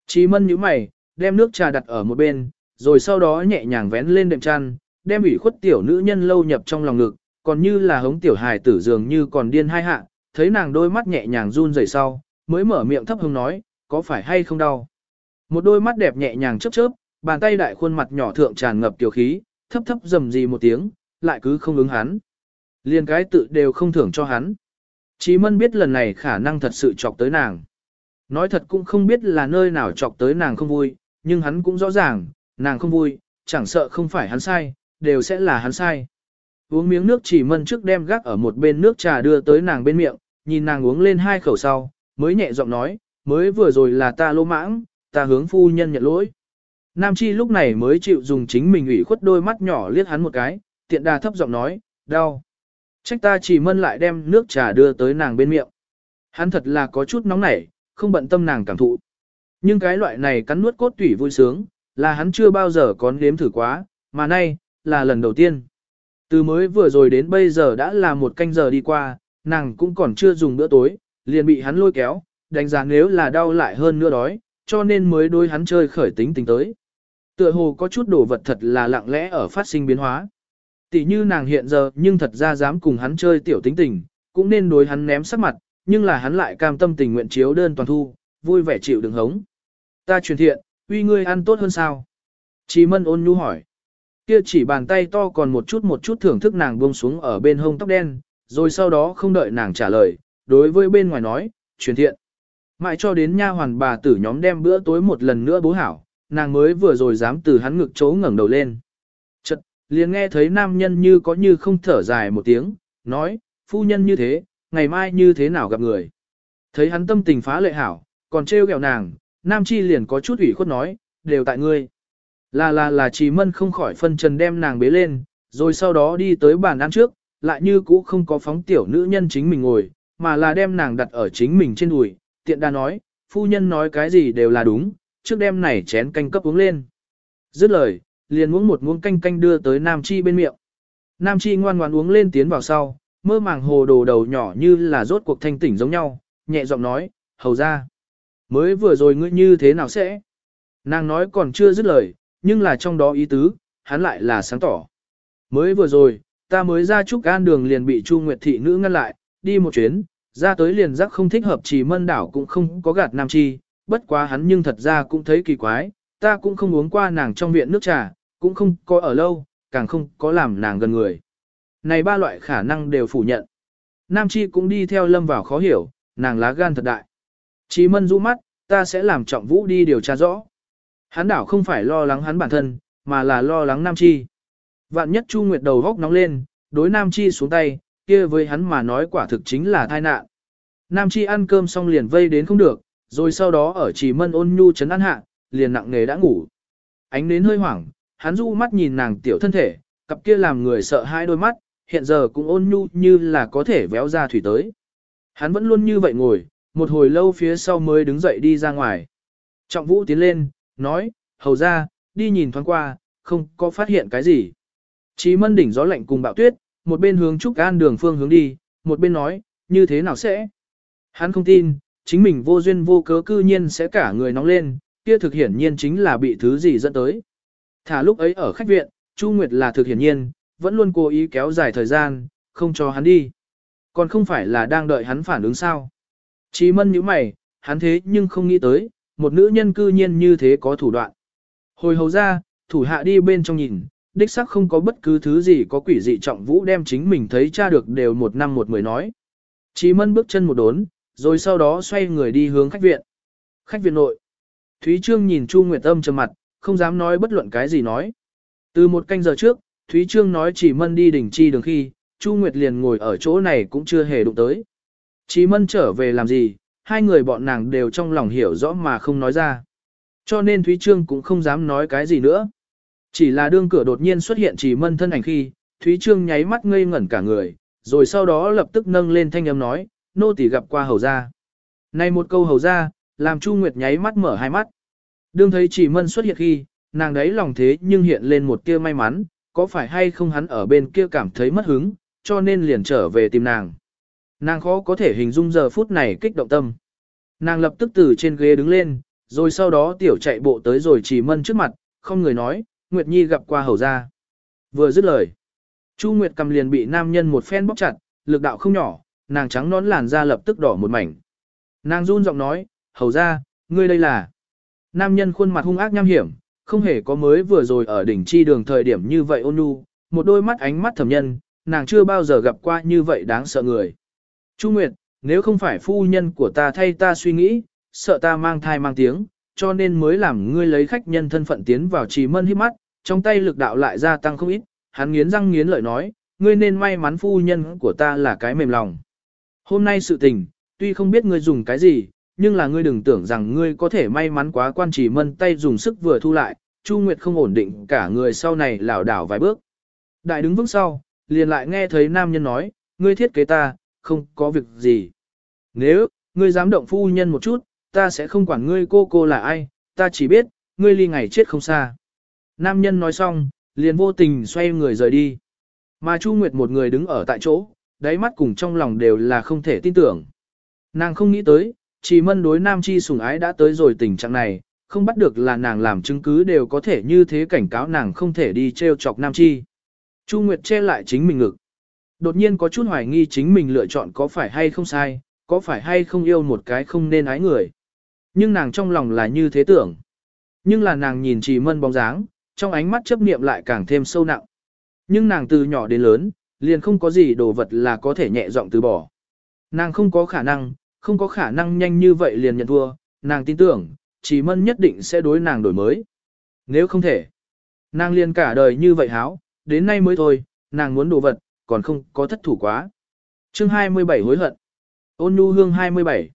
Chí mân nhíu mày, đem nước trà đặt ở một bên, rồi sau đó nhẹ nhàng vén lên đệm chăn, đem ủy khuất tiểu nữ nhân lâu nhập trong lòng ngực, còn như là hống tiểu hài tử dường như còn điên hai hạ, thấy nàng đôi mắt nhẹ nhàng run rẩy sau, mới mở miệng thấp hứng nói, có phải hay không đau. Một đôi mắt đẹp nhẹ nhàng chớp chớp, bàn tay đại khuôn mặt nhỏ thượng tràn ngập tiểu khí, thấp thấp rầm gì một tiếng, lại cứ không ứng hắn. Liên cái tự đều không thưởng cho hắn. Chí mân biết lần này khả năng thật sự chọc tới nàng. Nói thật cũng không biết là nơi nào chọc tới nàng không vui, nhưng hắn cũng rõ ràng, nàng không vui, chẳng sợ không phải hắn sai, đều sẽ là hắn sai. Uống miếng nước chỉ mân trước đem gác ở một bên nước trà đưa tới nàng bên miệng, nhìn nàng uống lên hai khẩu sau, mới nhẹ giọng nói, mới vừa rồi là ta lô mãng, ta hướng phu nhân nhận lỗi. Nam Chi lúc này mới chịu dùng chính mình ủy khuất đôi mắt nhỏ liếc hắn một cái, tiện đà thấp giọng nói, đau. Trách ta chỉ mân lại đem nước trà đưa tới nàng bên miệng. Hắn thật là có chút nóng nảy, không bận tâm nàng cảm thụ. Nhưng cái loại này cắn nuốt cốt tủy vui sướng, là hắn chưa bao giờ có nếm thử quá, mà nay, là lần đầu tiên. Từ mới vừa rồi đến bây giờ đã là một canh giờ đi qua, nàng cũng còn chưa dùng bữa tối, liền bị hắn lôi kéo, đánh giá nếu là đau lại hơn nữa đói, cho nên mới đối hắn chơi khởi tính tình tới. Tựa hồ có chút đồ vật thật là lặng lẽ ở phát sinh biến hóa. Tỷ như nàng hiện giờ nhưng thật ra dám cùng hắn chơi tiểu tính tình, cũng nên đối hắn ném sắc mặt, nhưng là hắn lại cam tâm tình nguyện chiếu đơn toàn thu, vui vẻ chịu đựng hống. Ta truyền thiện, uy ngươi ăn tốt hơn sao? Chí mân ôn nhu hỏi. Kia chỉ bàn tay to còn một chút một chút thưởng thức nàng buông xuống ở bên hông tóc đen, rồi sau đó không đợi nàng trả lời, đối với bên ngoài nói, truyền thiện. Mãi cho đến nha hoàn bà tử nhóm đem bữa tối một lần nữa bố hảo, nàng mới vừa rồi dám từ hắn ngực chấu ngẩng đầu lên. Chật, liền nghe thấy nam nhân như có như không thở dài một tiếng, nói, phu nhân như thế, ngày mai như thế nào gặp người. Thấy hắn tâm tình phá lệ hảo, còn trêu ghẹo nàng, nam chi liền có chút ủy khuất nói, đều tại ngươi. Là là là chỉ mân không khỏi phân trần đem nàng bế lên, rồi sau đó đi tới bàn ăn trước, lại như cũ không có phóng tiểu nữ nhân chính mình ngồi, mà là đem nàng đặt ở chính mình trên đùi, tiện đa nói, phu nhân nói cái gì đều là đúng, trước đêm này chén canh cấp uống lên. Dứt lời, liền uống một muỗng canh canh đưa tới Nam Chi bên miệng. Nam Chi ngoan ngoãn uống lên tiến vào sau, mơ màng hồ đồ đầu nhỏ như là rốt cuộc thanh tỉnh giống nhau, nhẹ giọng nói, hầu ra. Mới vừa rồi ngươi như thế nào sẽ? Nàng nói còn chưa dứt lời, nhưng là trong đó ý tứ, hắn lại là sáng tỏ. Mới vừa rồi, ta mới ra trúc an đường liền bị Chu Nguyệt thị nữ ngăn lại, đi một chuyến, ra tới liền giác không thích hợp chỉ mân đảo cũng không có gạt nam chi, bất quá hắn nhưng thật ra cũng thấy kỳ quái, ta cũng không uống qua nàng trong viện nước trà, cũng không có ở lâu, càng không có làm nàng gần người. Này ba loại khả năng đều phủ nhận. Nam chi cũng đi theo lâm vào khó hiểu, nàng lá gan thật đại. Chí mân rũ mắt, ta sẽ làm trọng vũ đi điều tra rõ. Hắn đảo không phải lo lắng hắn bản thân, mà là lo lắng Nam Chi. Vạn nhất Chu Nguyệt đầu góc nóng lên, đối Nam Chi xuống tay, kia với hắn mà nói quả thực chính là tai nạn. Nam Chi ăn cơm xong liền vây đến không được, rồi sau đó ở chỉ mân ôn nhu chấn ăn hạ, liền nặng nề đã ngủ. Ánh đến hơi hoảng, hắn du mắt nhìn nàng tiểu thân thể, cặp kia làm người sợ hai đôi mắt, hiện giờ cũng ôn nhu như là có thể véo ra thủy tới. Hắn vẫn luôn như vậy ngồi, một hồi lâu phía sau mới đứng dậy đi ra ngoài. Trọng vũ tiến lên, nói, hầu ra, đi nhìn thoáng qua, không có phát hiện cái gì. Chí mân đỉnh gió lạnh cùng bạo tuyết, một bên hướng Trúc An đường phương hướng đi, một bên nói, như thế nào sẽ? Hắn không tin, chính mình vô duyên vô cớ cư nhiên sẽ cả người nóng lên, kia thực hiển nhiên chính là bị thứ gì dẫn tới. Thả lúc ấy ở khách viện, Chu Nguyệt là thực hiển nhiên, vẫn luôn cố ý kéo dài thời gian, không cho hắn đi. Còn không phải là đang đợi hắn phản ứng sao. Chí mân như mày, hắn thế nhưng không nghĩ tới, một nữ nhân cư nhiên như thế có thủ đoạn. Hồi hầu ra, thủ hạ đi bên trong nhìn, đích sắc không có bất cứ thứ gì có quỷ dị trọng vũ đem chính mình thấy cha được đều một năm một mười nói. Chí mân bước chân một đốn, rồi sau đó xoay người đi hướng khách viện. Khách viện nội. Thúy Trương nhìn Chu Nguyệt Âm trầm mặt, không dám nói bất luận cái gì nói. Từ một canh giờ trước, Thúy Trương nói chỉ mân đi đỉnh chi đường khi, Chu Nguyệt liền ngồi ở chỗ này cũng chưa hề đụng tới. Chỉ mân trở về làm gì, hai người bọn nàng đều trong lòng hiểu rõ mà không nói ra. Cho nên Thúy Trương cũng không dám nói cái gì nữa. Chỉ là đương cửa đột nhiên xuất hiện chỉ mân thân ảnh khi, Thúy Trương nháy mắt ngây ngẩn cả người, rồi sau đó lập tức nâng lên thanh âm nói, nô tỳ gặp qua hầu gia. Này một câu hầu gia, làm Chu Nguyệt nháy mắt mở hai mắt. Đương thấy chỉ mân xuất hiện khi, nàng đấy lòng thế nhưng hiện lên một tia may mắn, có phải hay không hắn ở bên kia cảm thấy mất hứng, cho nên liền trở về tìm nàng. Nàng khó có thể hình dung giờ phút này kích động tâm. Nàng lập tức từ trên ghế đứng lên, rồi sau đó tiểu chạy bộ tới rồi chỉ mân trước mặt, không người nói, Nguyệt Nhi gặp qua hầu gia. Vừa dứt lời, Chu Nguyệt cầm liền bị nam nhân một phen bóc chặt, lực đạo không nhỏ, nàng trắng nón làn da lập tức đỏ một mảnh. Nàng run giọng nói, hầu gia, ngươi đây là. Nam nhân khuôn mặt hung ác nham hiểm, không hề có mới vừa rồi ở đỉnh chi đường thời điểm như vậy ôn nhu, một đôi mắt ánh mắt thầm nhân, nàng chưa bao giờ gặp qua như vậy đáng sợ người. Chu Nguyệt, nếu không phải phu nhân của ta thay ta suy nghĩ, sợ ta mang thai mang tiếng, cho nên mới làm ngươi lấy khách nhân thân phận tiến vào trì mân hiếp mắt, trong tay lực đạo lại gia tăng không ít, hắn nghiến răng nghiến lợi nói, ngươi nên may mắn phu nhân của ta là cái mềm lòng. Hôm nay sự tình, tuy không biết ngươi dùng cái gì, nhưng là ngươi đừng tưởng rằng ngươi có thể may mắn quá quan chỉ mân tay dùng sức vừa thu lại, Chu Nguyệt không ổn định cả người sau này lảo đảo vài bước. Đại đứng vững sau, liền lại nghe thấy nam nhân nói, ngươi thiết kế ta, không có việc gì. Nếu, ngươi dám động phu nhân một chút, ta sẽ không quản ngươi cô cô là ai, ta chỉ biết, ngươi ly ngày chết không xa. Nam nhân nói xong, liền vô tình xoay người rời đi. Mà Chu Nguyệt một người đứng ở tại chỗ, đáy mắt cùng trong lòng đều là không thể tin tưởng. Nàng không nghĩ tới, chỉ mân đối nam chi sủng ái đã tới rồi tình trạng này, không bắt được là nàng làm chứng cứ đều có thể như thế cảnh cáo nàng không thể đi treo chọc nam chi. Chu Nguyệt che lại chính mình ngực. Đột nhiên có chút hoài nghi chính mình lựa chọn có phải hay không sai, có phải hay không yêu một cái không nên ái người. Nhưng nàng trong lòng là như thế tưởng. Nhưng là nàng nhìn chỉ mân bóng dáng, trong ánh mắt chấp niệm lại càng thêm sâu nặng. Nhưng nàng từ nhỏ đến lớn, liền không có gì đồ vật là có thể nhẹ giọng từ bỏ. Nàng không có khả năng, không có khả năng nhanh như vậy liền nhận thua, nàng tin tưởng, chỉ mân nhất định sẽ đối nàng đổi mới. Nếu không thể, nàng liền cả đời như vậy háo, đến nay mới thôi, nàng muốn đồ vật, còn không có thất thủ quá. chương 27 hối hận. Ôn nhu hương 27.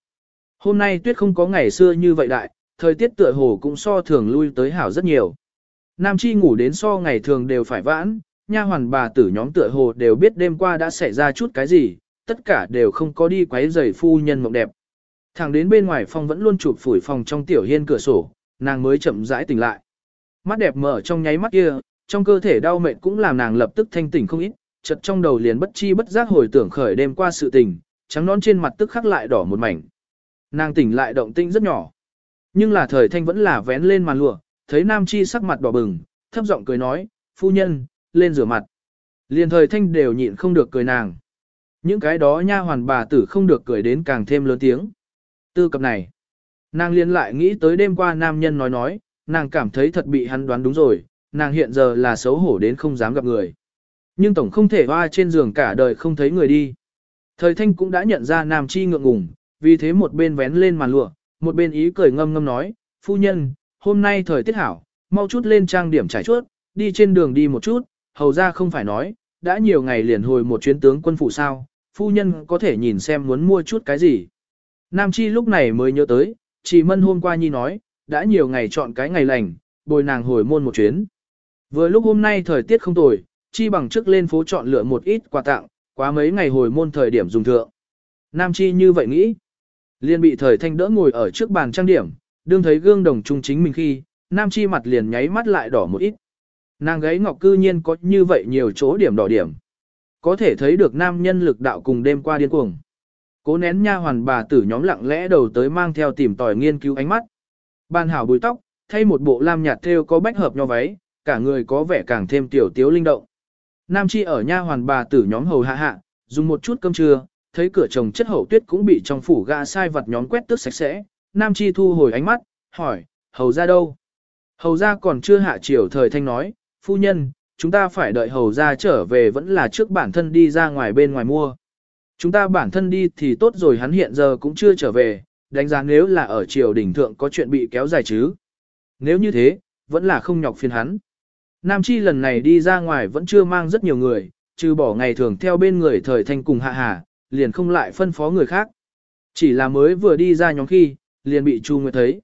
Hôm nay tuyết không có ngày xưa như vậy đại, thời tiết tựa hồ cũng so thường lui tới hảo rất nhiều. Nam Chi ngủ đến so ngày thường đều phải vãn, nha hoàn bà tử nhóm tựa hồ đều biết đêm qua đã xảy ra chút cái gì, tất cả đều không có đi quấy rầy phu nhân mộng đẹp. Thẳng đến bên ngoài phòng vẫn luôn chụp phủi phòng trong tiểu hiên cửa sổ, nàng mới chậm rãi tỉnh lại. Mắt đẹp mở trong nháy mắt kia, trong cơ thể đau mệt cũng làm nàng lập tức thanh tỉnh không ít, chợt trong đầu liền bất chi bất giác hồi tưởng khởi đêm qua sự tình, trắng nón trên mặt tức khắc lại đỏ một mảnh. Nàng tỉnh lại động tinh rất nhỏ. Nhưng là thời thanh vẫn là vén lên màn lụa, thấy Nam Chi sắc mặt đỏ bừng, thấp giọng cười nói, phu nhân, lên rửa mặt. Liền thời thanh đều nhịn không được cười nàng. Những cái đó nha hoàn bà tử không được cười đến càng thêm lớn tiếng. Tư cập này, nàng liền lại nghĩ tới đêm qua nam nhân nói nói, nàng cảm thấy thật bị hắn đoán đúng rồi, nàng hiện giờ là xấu hổ đến không dám gặp người. Nhưng tổng không thể hoa trên giường cả đời không thấy người đi. Thời thanh cũng đã nhận ra nam chi ngượng ngùng, vì thế một bên vén lên màn lụa, một bên ý cười ngâm ngâm nói, phu nhân, hôm nay thời tiết hảo, mau chút lên trang điểm trải chuốt, đi trên đường đi một chút, hầu ra không phải nói, đã nhiều ngày liền hồi một chuyến tướng quân phủ sao, phu nhân có thể nhìn xem muốn mua chút cái gì. Nam Chi lúc này mới nhớ tới, chỉ mân hôm qua nhi nói, đã nhiều ngày chọn cái ngày lành, bồi nàng hồi môn một chuyến. Vừa lúc hôm nay thời tiết không tồi, chi bằng trước lên phố chọn lựa một ít quà tặng, quá mấy ngày hồi môn thời điểm dùng thượng. Nam chi như vậy nghĩ. Liên bị thời thanh đỡ ngồi ở trước bàn trang điểm, đương thấy gương đồng trung chính mình khi, Nam chi mặt liền nháy mắt lại đỏ một ít. Nàng gáy ngọc cư nhiên có như vậy nhiều chỗ điểm đỏ điểm. Có thể thấy được nam nhân lực đạo cùng đêm qua điên cuồng. Cố nén nha hoàn bà tử nhóm lặng lẽ đầu tới mang theo tìm tòi nghiên cứu ánh mắt. Ban hảo bùi tóc, thay một bộ lam nhạt thêu có bách hợp nho váy, cả người có vẻ càng thêm tiểu tiếu linh động. Nam chi ở nha hoàn bà tử nhóm hầu hạ hạ, dùng một chút cơm trưa, thấy cửa chồng chất hậu tuyết cũng bị trong phủ gã sai vật nhóm quét tước sạch sẽ. Nam chi thu hồi ánh mắt, hỏi, hầu ra đâu? Hầu ra còn chưa hạ chiều thời thanh nói, phu nhân, chúng ta phải đợi hầu ra trở về vẫn là trước bản thân đi ra ngoài bên ngoài mua. Chúng ta bản thân đi thì tốt rồi hắn hiện giờ cũng chưa trở về, đánh giá nếu là ở triều đỉnh thượng có chuyện bị kéo dài chứ. Nếu như thế, vẫn là không nhọc phiền hắn. Nam Chi lần này đi ra ngoài vẫn chưa mang rất nhiều người, trừ bỏ ngày thường theo bên người thời thanh cùng hạ hà, liền không lại phân phó người khác. Chỉ là mới vừa đi ra nhóm khi, liền bị Chu Nguyệt thấy.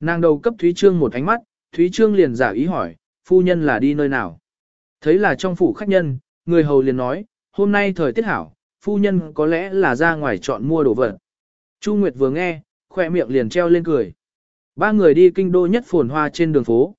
Nàng đầu cấp Thúy Trương một ánh mắt, Thúy Trương liền giả ý hỏi, phu nhân là đi nơi nào? Thấy là trong phủ khách nhân, người hầu liền nói, hôm nay thời tiết hảo, phu nhân có lẽ là ra ngoài chọn mua đồ vật. Chu Nguyệt vừa nghe, khoe miệng liền treo lên cười. Ba người đi kinh đô nhất phồn hoa trên đường phố.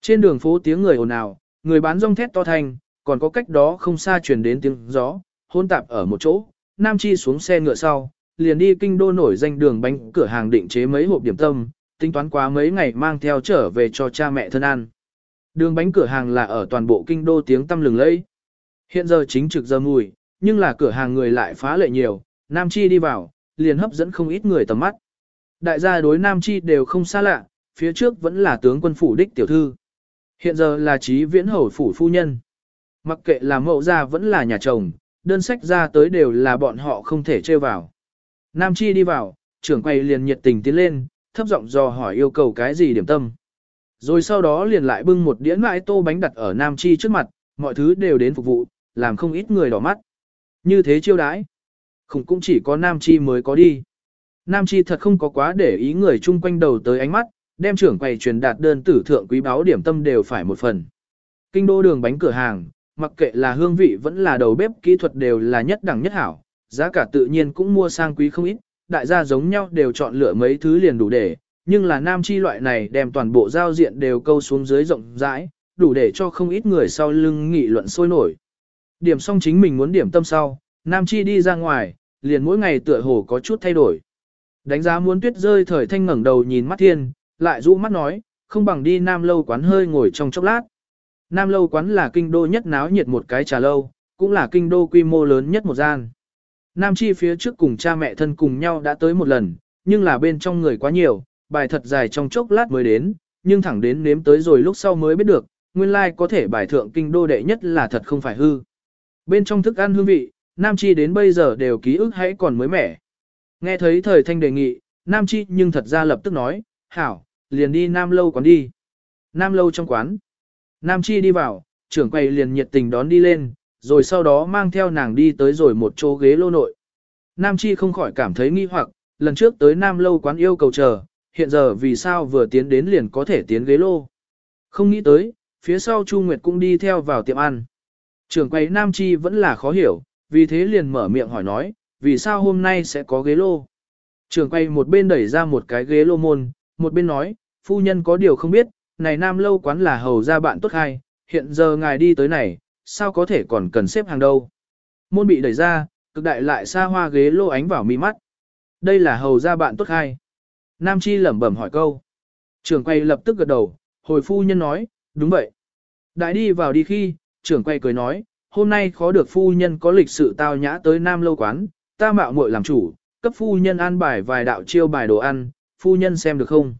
Trên đường phố tiếng người ồn ào, người bán rong thét to thành, còn có cách đó không xa truyền đến tiếng gió, hôn tạp ở một chỗ. Nam Chi xuống xe ngựa sau, liền đi kinh đô nổi danh đường bánh cửa hàng định chế mấy hộp điểm tâm, tính toán quá mấy ngày mang theo trở về cho cha mẹ thân ăn. Đường bánh cửa hàng là ở toàn bộ kinh đô tiếng tăm lừng lẫy. Hiện giờ chính trực giờ mùi, nhưng là cửa hàng người lại phá lệ nhiều, Nam Chi đi vào, liền hấp dẫn không ít người tầm mắt. Đại gia đối Nam Chi đều không xa lạ, phía trước vẫn là tướng quân phủ đích tiểu thư. Hiện giờ là trí viễn hầu phủ phu nhân. Mặc kệ là mẫu gia vẫn là nhà chồng, đơn sách ra tới đều là bọn họ không thể trêu vào. Nam Chi đi vào, trưởng quầy liền nhiệt tình tiến lên, thấp giọng dò hỏi yêu cầu cái gì điểm tâm. Rồi sau đó liền lại bưng một đĩa mãi tô bánh đặt ở Nam Chi trước mặt, mọi thứ đều đến phục vụ, làm không ít người đỏ mắt. Như thế chiêu đãi, không cũng chỉ có Nam Chi mới có đi. Nam Chi thật không có quá để ý người chung quanh đầu tới ánh mắt, đem trưởng quầy truyền đạt đơn tử thượng quý báo điểm tâm đều phải một phần. Kinh đô đường bánh cửa hàng, mặc kệ là hương vị vẫn là đầu bếp kỹ thuật đều là nhất đẳng nhất hảo, giá cả tự nhiên cũng mua sang quý không ít, đại gia giống nhau đều chọn lựa mấy thứ liền đủ để, nhưng là nam chi loại này đem toàn bộ giao diện đều câu xuống dưới rộng rãi, đủ để cho không ít người sau lưng nghị luận sôi nổi. Điểm xong chính mình muốn điểm tâm sau, nam chi đi ra ngoài, liền mỗi ngày tựa hồ có chút thay đổi. Đánh giá muốn tuyết rơi thời thanh ngẩng đầu nhìn mắt thiên, lại rũ mắt nói, không bằng đi nam lâu quán hơi ngồi trong chốc lát. Nam lâu quán là kinh đô nhất náo nhiệt một cái trà lâu, cũng là kinh đô quy mô lớn nhất một gian. Nam chi phía trước cùng cha mẹ thân cùng nhau đã tới một lần, nhưng là bên trong người quá nhiều, bài thật dài trong chốc lát mới đến, nhưng thẳng đến nếm tới rồi lúc sau mới biết được, nguyên lai like có thể bài thượng kinh đô đệ nhất là thật không phải hư. Bên trong thức ăn hương vị, Nam Chi đến bây giờ đều ký ức hãy còn mới mẻ. Nghe thấy thời thanh đề nghị, Nam Chi nhưng thật ra lập tức nói, hảo, liền đi Nam Lâu quán đi. Nam Lâu trong quán. Nam Chi đi vào, trưởng quầy liền nhiệt tình đón đi lên, rồi sau đó mang theo nàng đi tới rồi một chỗ ghế lô nội. Nam Chi không khỏi cảm thấy nghi hoặc, lần trước tới Nam Lâu quán yêu cầu chờ, hiện giờ vì sao vừa tiến đến liền có thể tiến ghế lô. Không nghĩ tới, phía sau Chu Nguyệt cũng đi theo vào tiệm ăn. Trưởng quầy Nam Chi vẫn là khó hiểu, vì thế liền mở miệng hỏi nói, vì sao hôm nay sẽ có ghế lô. Trưởng quầy một bên đẩy ra một cái ghế lô môn, một bên nói, phu nhân có điều không biết, này Nam Lâu quán là hầu ra bạn tốt hay, hiện giờ ngài đi tới này, sao có thể còn cần xếp hàng đâu. Môn bị đẩy ra, cực đại lại xa hoa ghế lô ánh vào mi mắt. Đây là hầu gia bạn tốt hay. Nam Chi lẩm bẩm hỏi câu. Trưởng quay lập tức gật đầu, hồi phu nhân nói, đúng vậy. Đại đi vào đi khi, trưởng quay cười nói, hôm nay khó được phu nhân có lịch sự tao nhã tới Nam lâu quán, ta mạo muội làm chủ, cấp phu nhân an bài vài đạo chiêu bài đồ ăn, phu nhân xem được không?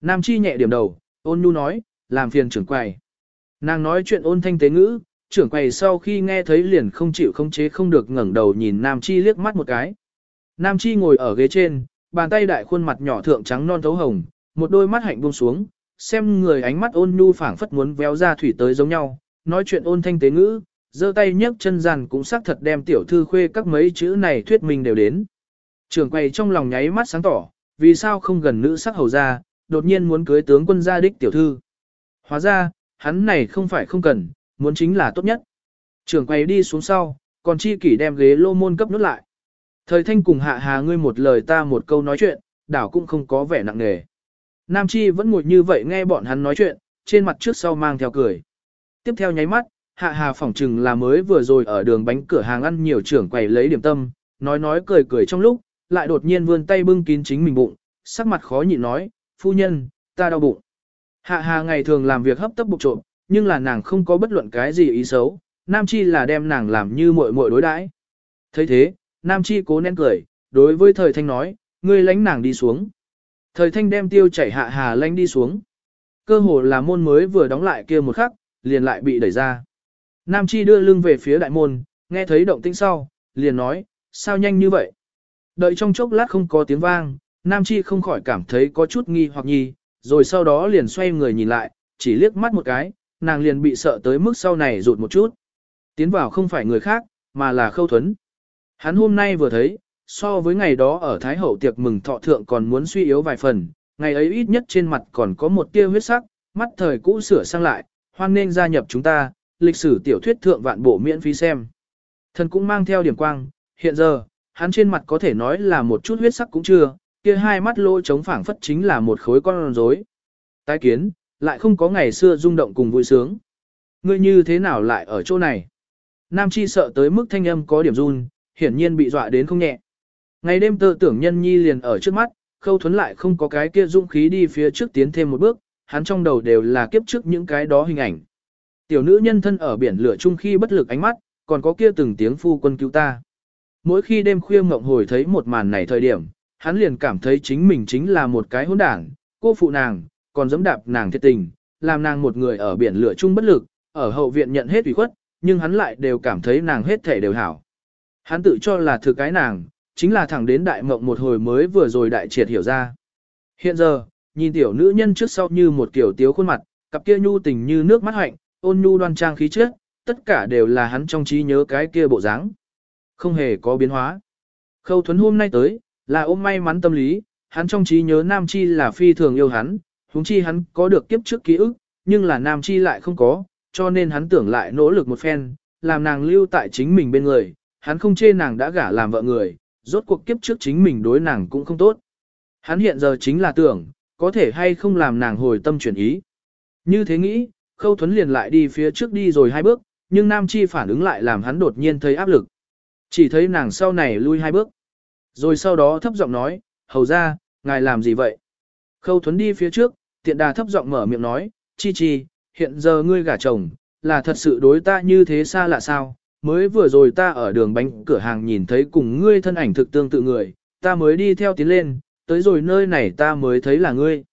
Nam Chi nhẹ điểm đầu, ôn nhu nói, làm phiền trưởng quầy. Nàng nói chuyện ôn thanh tế ngữ, trưởng quầy sau khi nghe thấy liền không chịu không chế không được ngẩng đầu nhìn Nam Chi liếc mắt một cái. Nam Chi ngồi ở ghế trên, bàn tay đại khuôn mặt nhỏ thượng trắng non thấu hồng, một đôi mắt hạnh buông xuống, xem người ánh mắt ôn nhu phảng phất muốn véo ra thủy tới giống nhau, nói chuyện ôn thanh tế ngữ, giơ tay nhấc chân giàn cũng xác thật đem tiểu thư khuê các mấy chữ này thuyết minh đều đến. Trưởng quầy trong lòng nháy mắt sáng tỏ, vì sao không gần nữ sắc hầu ra, đột nhiên muốn cưới tướng quân gia đích tiểu thư. Hóa ra, hắn này không phải không cần, muốn chính là tốt nhất. Trưởng quầy đi xuống sau, còn chi kỷ đem ghế lô môn cấp nút lại. Thời thanh cùng hạ hà ngươi một lời ta một câu nói chuyện, đảo cũng không có vẻ nặng nề. Nam chi vẫn ngồi như vậy nghe bọn hắn nói chuyện, trên mặt trước sau mang theo cười. Tiếp theo nháy mắt, hạ hà phỏng chừng là mới vừa rồi ở đường bánh cửa hàng ăn nhiều trưởng quầy lấy điểm tâm, nói nói cười cười trong lúc, lại đột nhiên vươn tay bưng kín chính mình bụng, sắc mặt khó nhịn nói, phu nhân, ta đau bụng. Hạ hà ngày thường làm việc hấp tấp bụng trộm, nhưng là nàng không có bất luận cái gì ý xấu, Nam Chi là đem nàng làm như muội muội đối đãi. thấy thế, Nam Chi cố nén cười, đối với thời thanh nói, ngươi lánh nàng đi xuống. Thời thanh đem tiêu chảy hạ hà lánh đi xuống. Cơ hồ là môn mới vừa đóng lại kia một khắc, liền lại bị đẩy ra. Nam Chi đưa lưng về phía đại môn, nghe thấy động tĩnh sau, liền nói, sao nhanh như vậy? Đợi trong chốc lát không có tiếng vang, Nam Chi không khỏi cảm thấy có chút nghi hoặc nhi, rồi sau đó liền xoay người nhìn lại, chỉ liếc mắt một cái, nàng liền bị sợ tới mức sau này rụt một chút. Tiến vào không phải người khác, mà là khâu thuấn. Hắn hôm nay vừa thấy, so với ngày đó ở Thái Hậu tiệc mừng thọ thượng còn muốn suy yếu vài phần, ngày ấy ít nhất trên mặt còn có một tia huyết sắc, mắt thời cũ sửa sang lại, hoan nên gia nhập chúng ta, lịch sử tiểu thuyết thượng vạn bộ miễn phí xem. Thần cũng mang theo điểm quang, hiện giờ, hắn trên mặt có thể nói là một chút huyết sắc cũng chưa, kia hai mắt lỗ trống phảng phất chính là một khối con rối. Tái kiến, lại không có ngày xưa rung động cùng vui sướng. Ngươi như thế nào lại ở chỗ này? Nam Chi sợ tới mức thanh âm có điểm run, hiển nhiên bị dọa đến không nhẹ. Ngày đêm tơ tưởng nhân nhi liền ở trước mắt, khâu thuấn lại không có cái kia dũng khí đi phía trước tiến thêm một bước, hắn trong đầu đều là kiếp trước những cái đó hình ảnh. Tiểu nữ nhân thân ở biển lửa chung khi bất lực ánh mắt, còn có kia từng tiếng phu quân cứu ta. Mỗi khi đêm khuya mộng hồi thấy một màn này thời điểm, hắn liền cảm thấy chính mình chính là một cái hỗn đảng, cô phụ nàng, còn dẫm đạp nàng thiệt tình, làm nàng một người ở biển lửa chung bất lực, ở hậu viện nhận hết ủy khuất, nhưng hắn lại đều cảm thấy nàng hết thể đều hảo. Hắn tự cho là thực cái nàng, chính là thẳng đến đại mộng một hồi mới vừa rồi đại triệt hiểu ra. Hiện giờ, nhìn tiểu nữ nhân trước sau như một kiểu tiếu khuôn mặt, cặp kia nhu tình như nước mắt hạnh, ôn nhu đoan trang khí chất, tất cả đều là hắn trong trí nhớ cái kia bộ dáng, không hề có biến hóa. Khâu Thuấn hôm nay tới, là ôm may mắn tâm lý, hắn trong trí nhớ Nam Chi là phi thường yêu hắn, huống chi hắn có được kiếp trước ký ức, nhưng là Nam Chi lại không có, cho nên hắn tưởng lại nỗ lực một phen, làm nàng lưu tại chính mình bên người, hắn không chê nàng đã gả làm vợ người, rốt cuộc kiếp trước chính mình đối nàng cũng không tốt. Hắn hiện giờ chính là tưởng, có thể hay không làm nàng hồi tâm chuyển ý. Như thế nghĩ, Khâu Thuấn liền lại đi phía trước đi rồi hai bước, nhưng Nam Chi phản ứng lại làm hắn đột nhiên thấy áp lực. Chỉ thấy nàng sau này lui hai bước. Rồi sau đó thấp giọng nói, hầu ra, ngài làm gì vậy? Khâu Thuấn đi phía trước, tiện đà thấp giọng mở miệng nói, chi chi, hiện giờ ngươi gả chồng, là thật sự đối ta như thế xa lạ sao? Mới vừa rồi ta ở đường bánh cửa hàng nhìn thấy cùng ngươi thân ảnh thực tương tự người, ta mới đi theo tiến lên, tới rồi nơi này ta mới thấy là ngươi.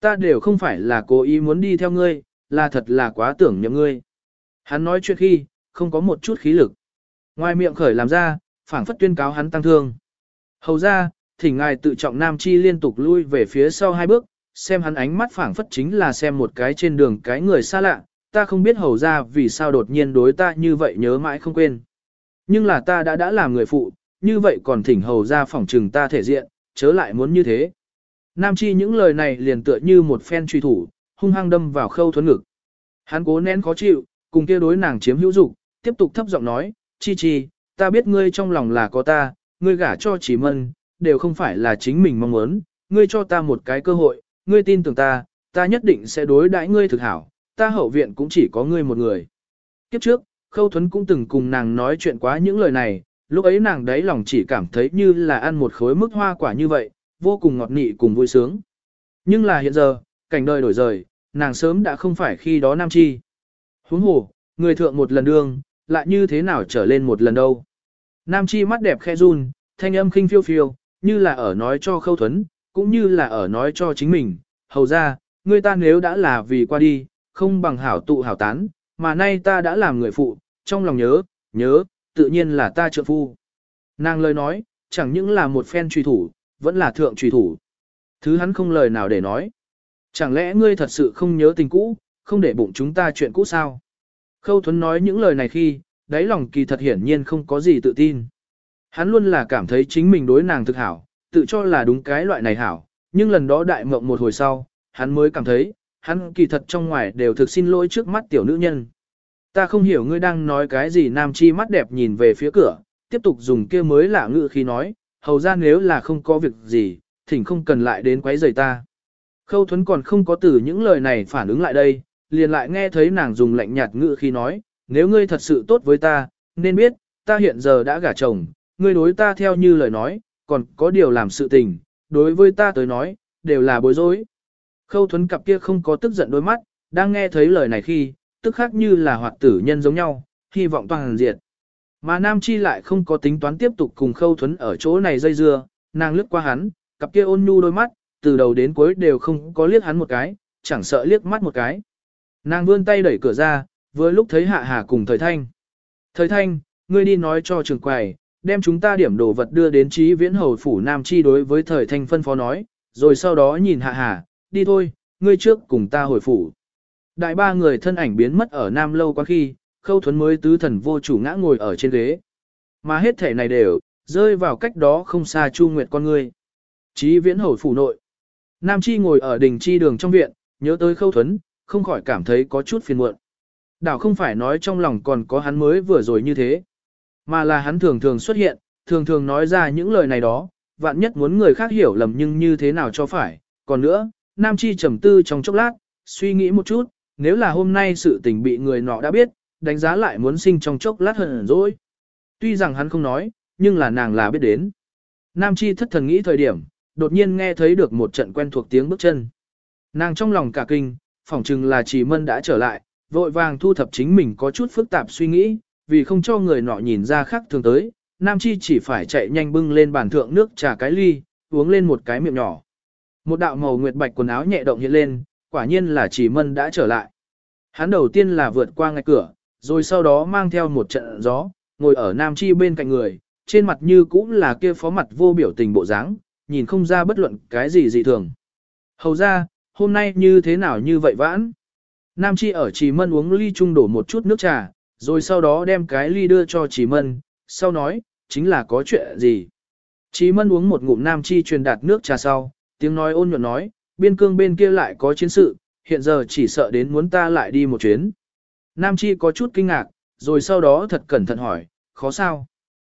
Ta đều không phải là cố ý muốn đi theo ngươi, là thật là quá tưởng nhậm ngươi. Hắn nói chuyện khi, không có một chút khí lực. Ngoài miệng khởi làm ra, phảng phất tuyên cáo hắn tăng thương. Hầu ra, thỉnh ngài tự trọng Nam Chi liên tục lui về phía sau hai bước, xem hắn ánh mắt phảng phất chính là xem một cái trên đường cái người xa lạ, ta không biết hầu ra vì sao đột nhiên đối ta như vậy nhớ mãi không quên. Nhưng là ta đã đã làm người phụ, như vậy còn thỉnh hầu ra phỏng trừng ta thể diện, chớ lại muốn như thế. Nam Chi những lời này liền tựa như một phen truy thủ, hung hăng đâm vào khâu thuấn ngực. Hắn cố nén khó chịu, cùng kia đối nàng chiếm hữu dục, tiếp tục thấp giọng nói, Chi Chi, ta biết ngươi trong lòng là có ta, ngươi gả cho chỉ mân, đều không phải là chính mình mong muốn, ngươi cho ta một cái cơ hội, ngươi tin tưởng ta, ta nhất định sẽ đối đãi ngươi thực hảo, ta hậu viện cũng chỉ có ngươi một người. Kiếp trước, Khâu Thuấn cũng từng cùng nàng nói chuyện quá những lời này, lúc ấy nàng đấy lòng chỉ cảm thấy như là ăn một khối mức hoa quả như vậy, vô cùng ngọt nị cùng vui sướng. Nhưng là hiện giờ, cảnh đời đổi rời, nàng sớm đã không phải khi đó nam chi. Huống hồ, người thượng một lần đương, lại như thế nào trở lên một lần đâu. Nam chi mắt đẹp khe run, thanh âm khinh phiêu phiêu, như là ở nói cho khâu thuấn, cũng như là ở nói cho chính mình, hầu ra, người ta nếu đã là vì qua đi, không bằng hảo tụ hảo tán, mà nay ta đã làm người phụ, trong lòng nhớ, nhớ, tự nhiên là ta trợ phu. Nàng lời nói, chẳng những là một phen truy thủ, vẫn là thượng truy thủ. Thứ hắn không lời nào để nói. Chẳng lẽ ngươi thật sự không nhớ tình cũ, không để bụng chúng ta chuyện cũ sao? Khâu Thuấn nói những lời này khi, đáy lòng kỳ thật hiển nhiên không có gì tự tin. Hắn luôn là cảm thấy chính mình đối nàng thực hảo, tự cho là đúng cái loại này hảo, nhưng lần đó đại mộng một hồi sau, hắn mới cảm thấy, hắn kỳ thật trong ngoài đều thực xin lỗi trước mắt tiểu nữ nhân. Ta không hiểu ngươi đang nói cái gì nam chi mắt đẹp nhìn về phía cửa, tiếp tục dùng kia mới lạ ngữ khi nói, hầu ra nếu là không có việc gì, thỉnh không cần lại đến quấy rầy ta. Khâu thuấn còn không có từ những lời này phản ứng lại đây, liền lại nghe thấy nàng dùng lạnh nhạt ngữ khi nói, nếu ngươi thật sự tốt với ta, nên biết, ta hiện giờ đã gả chồng, ngươi đối ta theo như lời nói, còn có điều làm sự tình, đối với ta tới nói, đều là bối rối. Khâu thuấn cặp kia không có tức giận đôi mắt, đang nghe thấy lời này khi, tức khác như là hoạt tử nhân giống nhau, hy vọng toàn diệt. Mà Nam Chi lại không có tính toán tiếp tục cùng khâu thuấn ở chỗ này dây dưa, nàng lướt qua hắn, cặp kia ôn nhu đôi mắt, từ đầu đến cuối đều không có liếc hắn một cái, chẳng sợ liếc mắt một cái. Nàng vươn tay đẩy cửa ra, vừa lúc thấy Hạ Hà cùng Thời Thanh. Thời Thanh, ngươi đi nói cho trường quầy, đem chúng ta điểm đồ vật đưa đến trí viễn hầu phủ Nam Chi đối với Thời Thanh phân phó nói, rồi sau đó nhìn Hạ Hà, đi thôi, ngươi trước cùng ta hồi phủ. Đại ba người thân ảnh biến mất ở Nam Lâu quá khi, khâu thuấn mới tứ thần vô chủ ngã ngồi ở trên ghế. Mà hết thể này đều, rơi vào cách đó không xa Chu Nguyệt con ngươi. Chí viễn hầu phủ nội. Nam Chi ngồi ở đỉnh chi đường trong viện, nhớ tới khâu thuấn, không khỏi cảm thấy có chút phiền muộn. Đảo không phải nói trong lòng còn có hắn mới vừa rồi như thế, mà là hắn thường thường xuất hiện, thường thường nói ra những lời này đó, vạn nhất muốn người khác hiểu lầm nhưng như thế nào cho phải. Còn nữa, Nam Chi trầm tư trong chốc lát, suy nghĩ một chút, nếu là hôm nay sự tình bị người nọ đã biết, đánh giá lại muốn sinh trong chốc lát hờn rồi. Tuy rằng hắn không nói, nhưng là nàng là biết đến. Nam Chi thất thần nghĩ thời điểm, đột nhiên nghe thấy được một trận quen thuộc tiếng bước chân. Nàng trong lòng cả kinh, phỏng chừng là chỉ mân đã trở lại, vội vàng thu thập chính mình có chút phức tạp suy nghĩ, vì không cho người nọ nhìn ra khác thường tới, Nam Chi chỉ phải chạy nhanh bưng lên bàn thượng nước trà cái ly, uống lên một cái miệng nhỏ. Một đạo màu nguyệt bạch quần áo nhẹ động hiện lên, quả nhiên là chỉ mân đã trở lại. Hắn đầu tiên là vượt qua ngay cửa, rồi sau đó mang theo một trận gió, ngồi ở Nam Chi bên cạnh người, trên mặt như cũng là kia phó mặt vô biểu tình bộ dáng, nhìn không ra bất luận cái gì dị thường. Hầu ra, hôm nay như thế nào như vậy vãn? Nam Chi ở Trì Mân uống ly chung đổ một chút nước trà, rồi sau đó đem cái ly đưa cho Chí Mân, sau nói, chính là có chuyện gì? Chí Mân uống một ngụm Nam Chi truyền đạt nước trà sau, tiếng nói ôn nhuận nói, biên cương bên kia lại có chiến sự, hiện giờ chỉ sợ đến muốn ta lại đi một chuyến. Nam Chi có chút kinh ngạc, rồi sau đó thật cẩn thận hỏi, khó sao?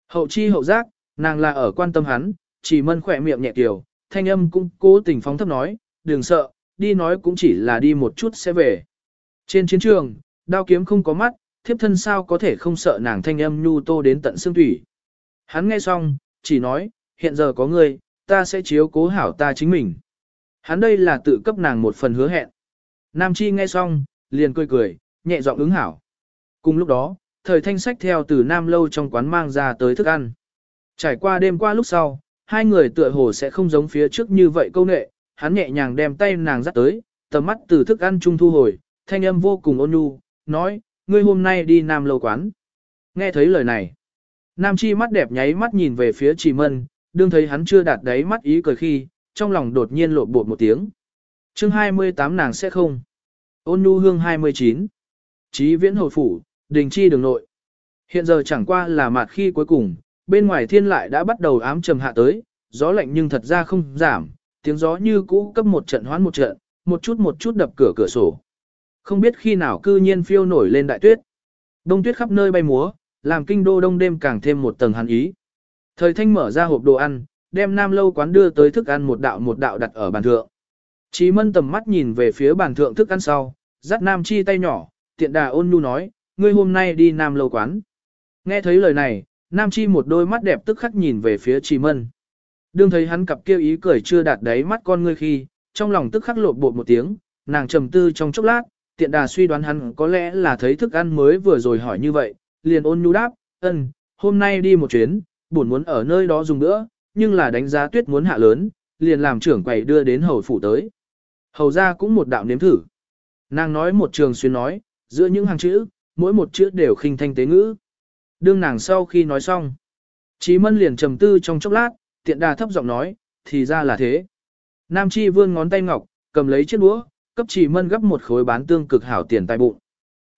Hậu chi hậu giác, nàng là ở quan tâm hắn, chỉ mân khỏe miệng nhẹ tiểu, thanh âm cũng cố tình phóng thấp nói, đừng sợ, đi nói cũng chỉ là đi một chút sẽ về. Trên chiến trường, đao kiếm không có mắt, thiếp thân sao có thể không sợ nàng thanh âm nhu tô đến tận xương thủy. Hắn nghe xong, chỉ nói, hiện giờ có người, ta sẽ chiếu cố hảo ta chính mình. Hắn đây là tự cấp nàng một phần hứa hẹn. Nam Chi nghe xong, liền cười cười, nhẹ giọng ứng hảo. Cùng lúc đó, thời thanh sách theo từ Nam Lâu trong quán mang ra tới thức ăn. Trải qua đêm qua lúc sau, hai người tựa hồ sẽ không giống phía trước như vậy câu nệ, hắn nhẹ nhàng đem tay nàng dắt tới, tầm mắt từ thức ăn chung thu hồi, thanh âm vô cùng ôn nhu, nói, ngươi hôm nay đi Nam Lâu quán. Nghe thấy lời này, Nam Chi mắt đẹp nháy mắt nhìn về phía Trì Mân, đương thấy hắn chưa đạt đáy mắt ý cười khi, trong lòng đột nhiên lộ bột một tiếng. chương 28 nàng sẽ không. Ôn nhu hương 29. Chí viễn hồi phủ, đình chi đường nội. Hiện giờ chẳng qua là mặt khi cuối cùng, bên ngoài thiên lại đã bắt đầu ám trầm hạ tới, gió lạnh nhưng thật ra không giảm, tiếng gió như cũ cấp một trận hoán một trận, một chút một chút đập cửa cửa sổ. Không biết khi nào cư nhiên phiêu nổi lên đại tuyết. Đông tuyết khắp nơi bay múa, làm kinh đô đông đêm càng thêm một tầng hàn ý. Thời thanh mở ra hộp đồ ăn, đem nam lâu quán đưa tới thức ăn một đạo một đạo đặt ở bàn thượng. Chí mân tầm mắt nhìn về phía bàn thượng thức ăn sau, dắt nam chi tay nhỏ, tiện đà ôn nhu nói, ngươi hôm nay đi nam lâu quán. Nghe thấy lời này, nam chi một đôi mắt đẹp tức khắc nhìn về phía Chí mân. Đương thấy hắn cặp kêu ý cười chưa đạt đáy mắt con ngươi khi, trong lòng tức khắc lộ bột một tiếng, nàng trầm tư trong chốc lát, tiện đà suy đoán hắn có lẽ là thấy thức ăn mới vừa rồi hỏi như vậy, liền ôn nhu đáp, ân, hôm nay đi một chuyến, buồn muốn ở nơi đó dùng nữa, nhưng là đánh giá tuyết muốn hạ lớn, liền làm trưởng quầy đưa đến hầu phủ tới. Hầu ra cũng một đạo nếm thử. Nàng nói một trường xuyên nói, giữa những hàng chữ, mỗi một chữ đều khinh thanh tế ngữ. Đương nàng sau khi nói xong, Chí Mân liền trầm tư trong chốc lát, tiện đà thấp giọng nói, thì ra là thế. Nam Chi vươn ngón tay ngọc, cầm lấy chiếc đũa, cấp Chỉ Mân gấp một khối bán tương cực hảo tiền tài bụng.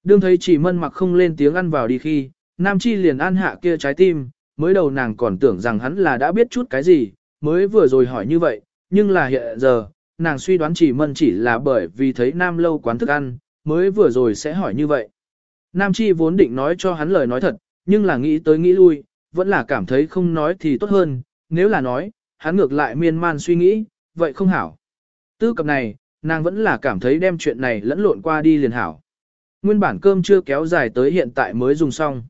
Đương thấy Chỉ Mân mặc không lên tiếng ăn vào đi khi, Nam Chi liền an hạ kia trái tim, mới đầu nàng còn tưởng rằng hắn là đã biết chút cái gì, mới vừa rồi hỏi như vậy, nhưng là hiện giờ, nàng suy đoán chỉ mân chỉ là bởi vì thấy nam lâu quán thức ăn, mới vừa rồi sẽ hỏi như vậy. Nam Chi vốn định nói cho hắn lời nói thật, nhưng là nghĩ tới nghĩ lui, vẫn là cảm thấy không nói thì tốt hơn, nếu là nói, hắn ngược lại miên man suy nghĩ, vậy không hảo. Tư cập này, nàng vẫn là cảm thấy đem chuyện này lẫn lộn qua đi liền hảo. Nguyên bản cơm chưa kéo dài tới hiện tại mới dùng xong.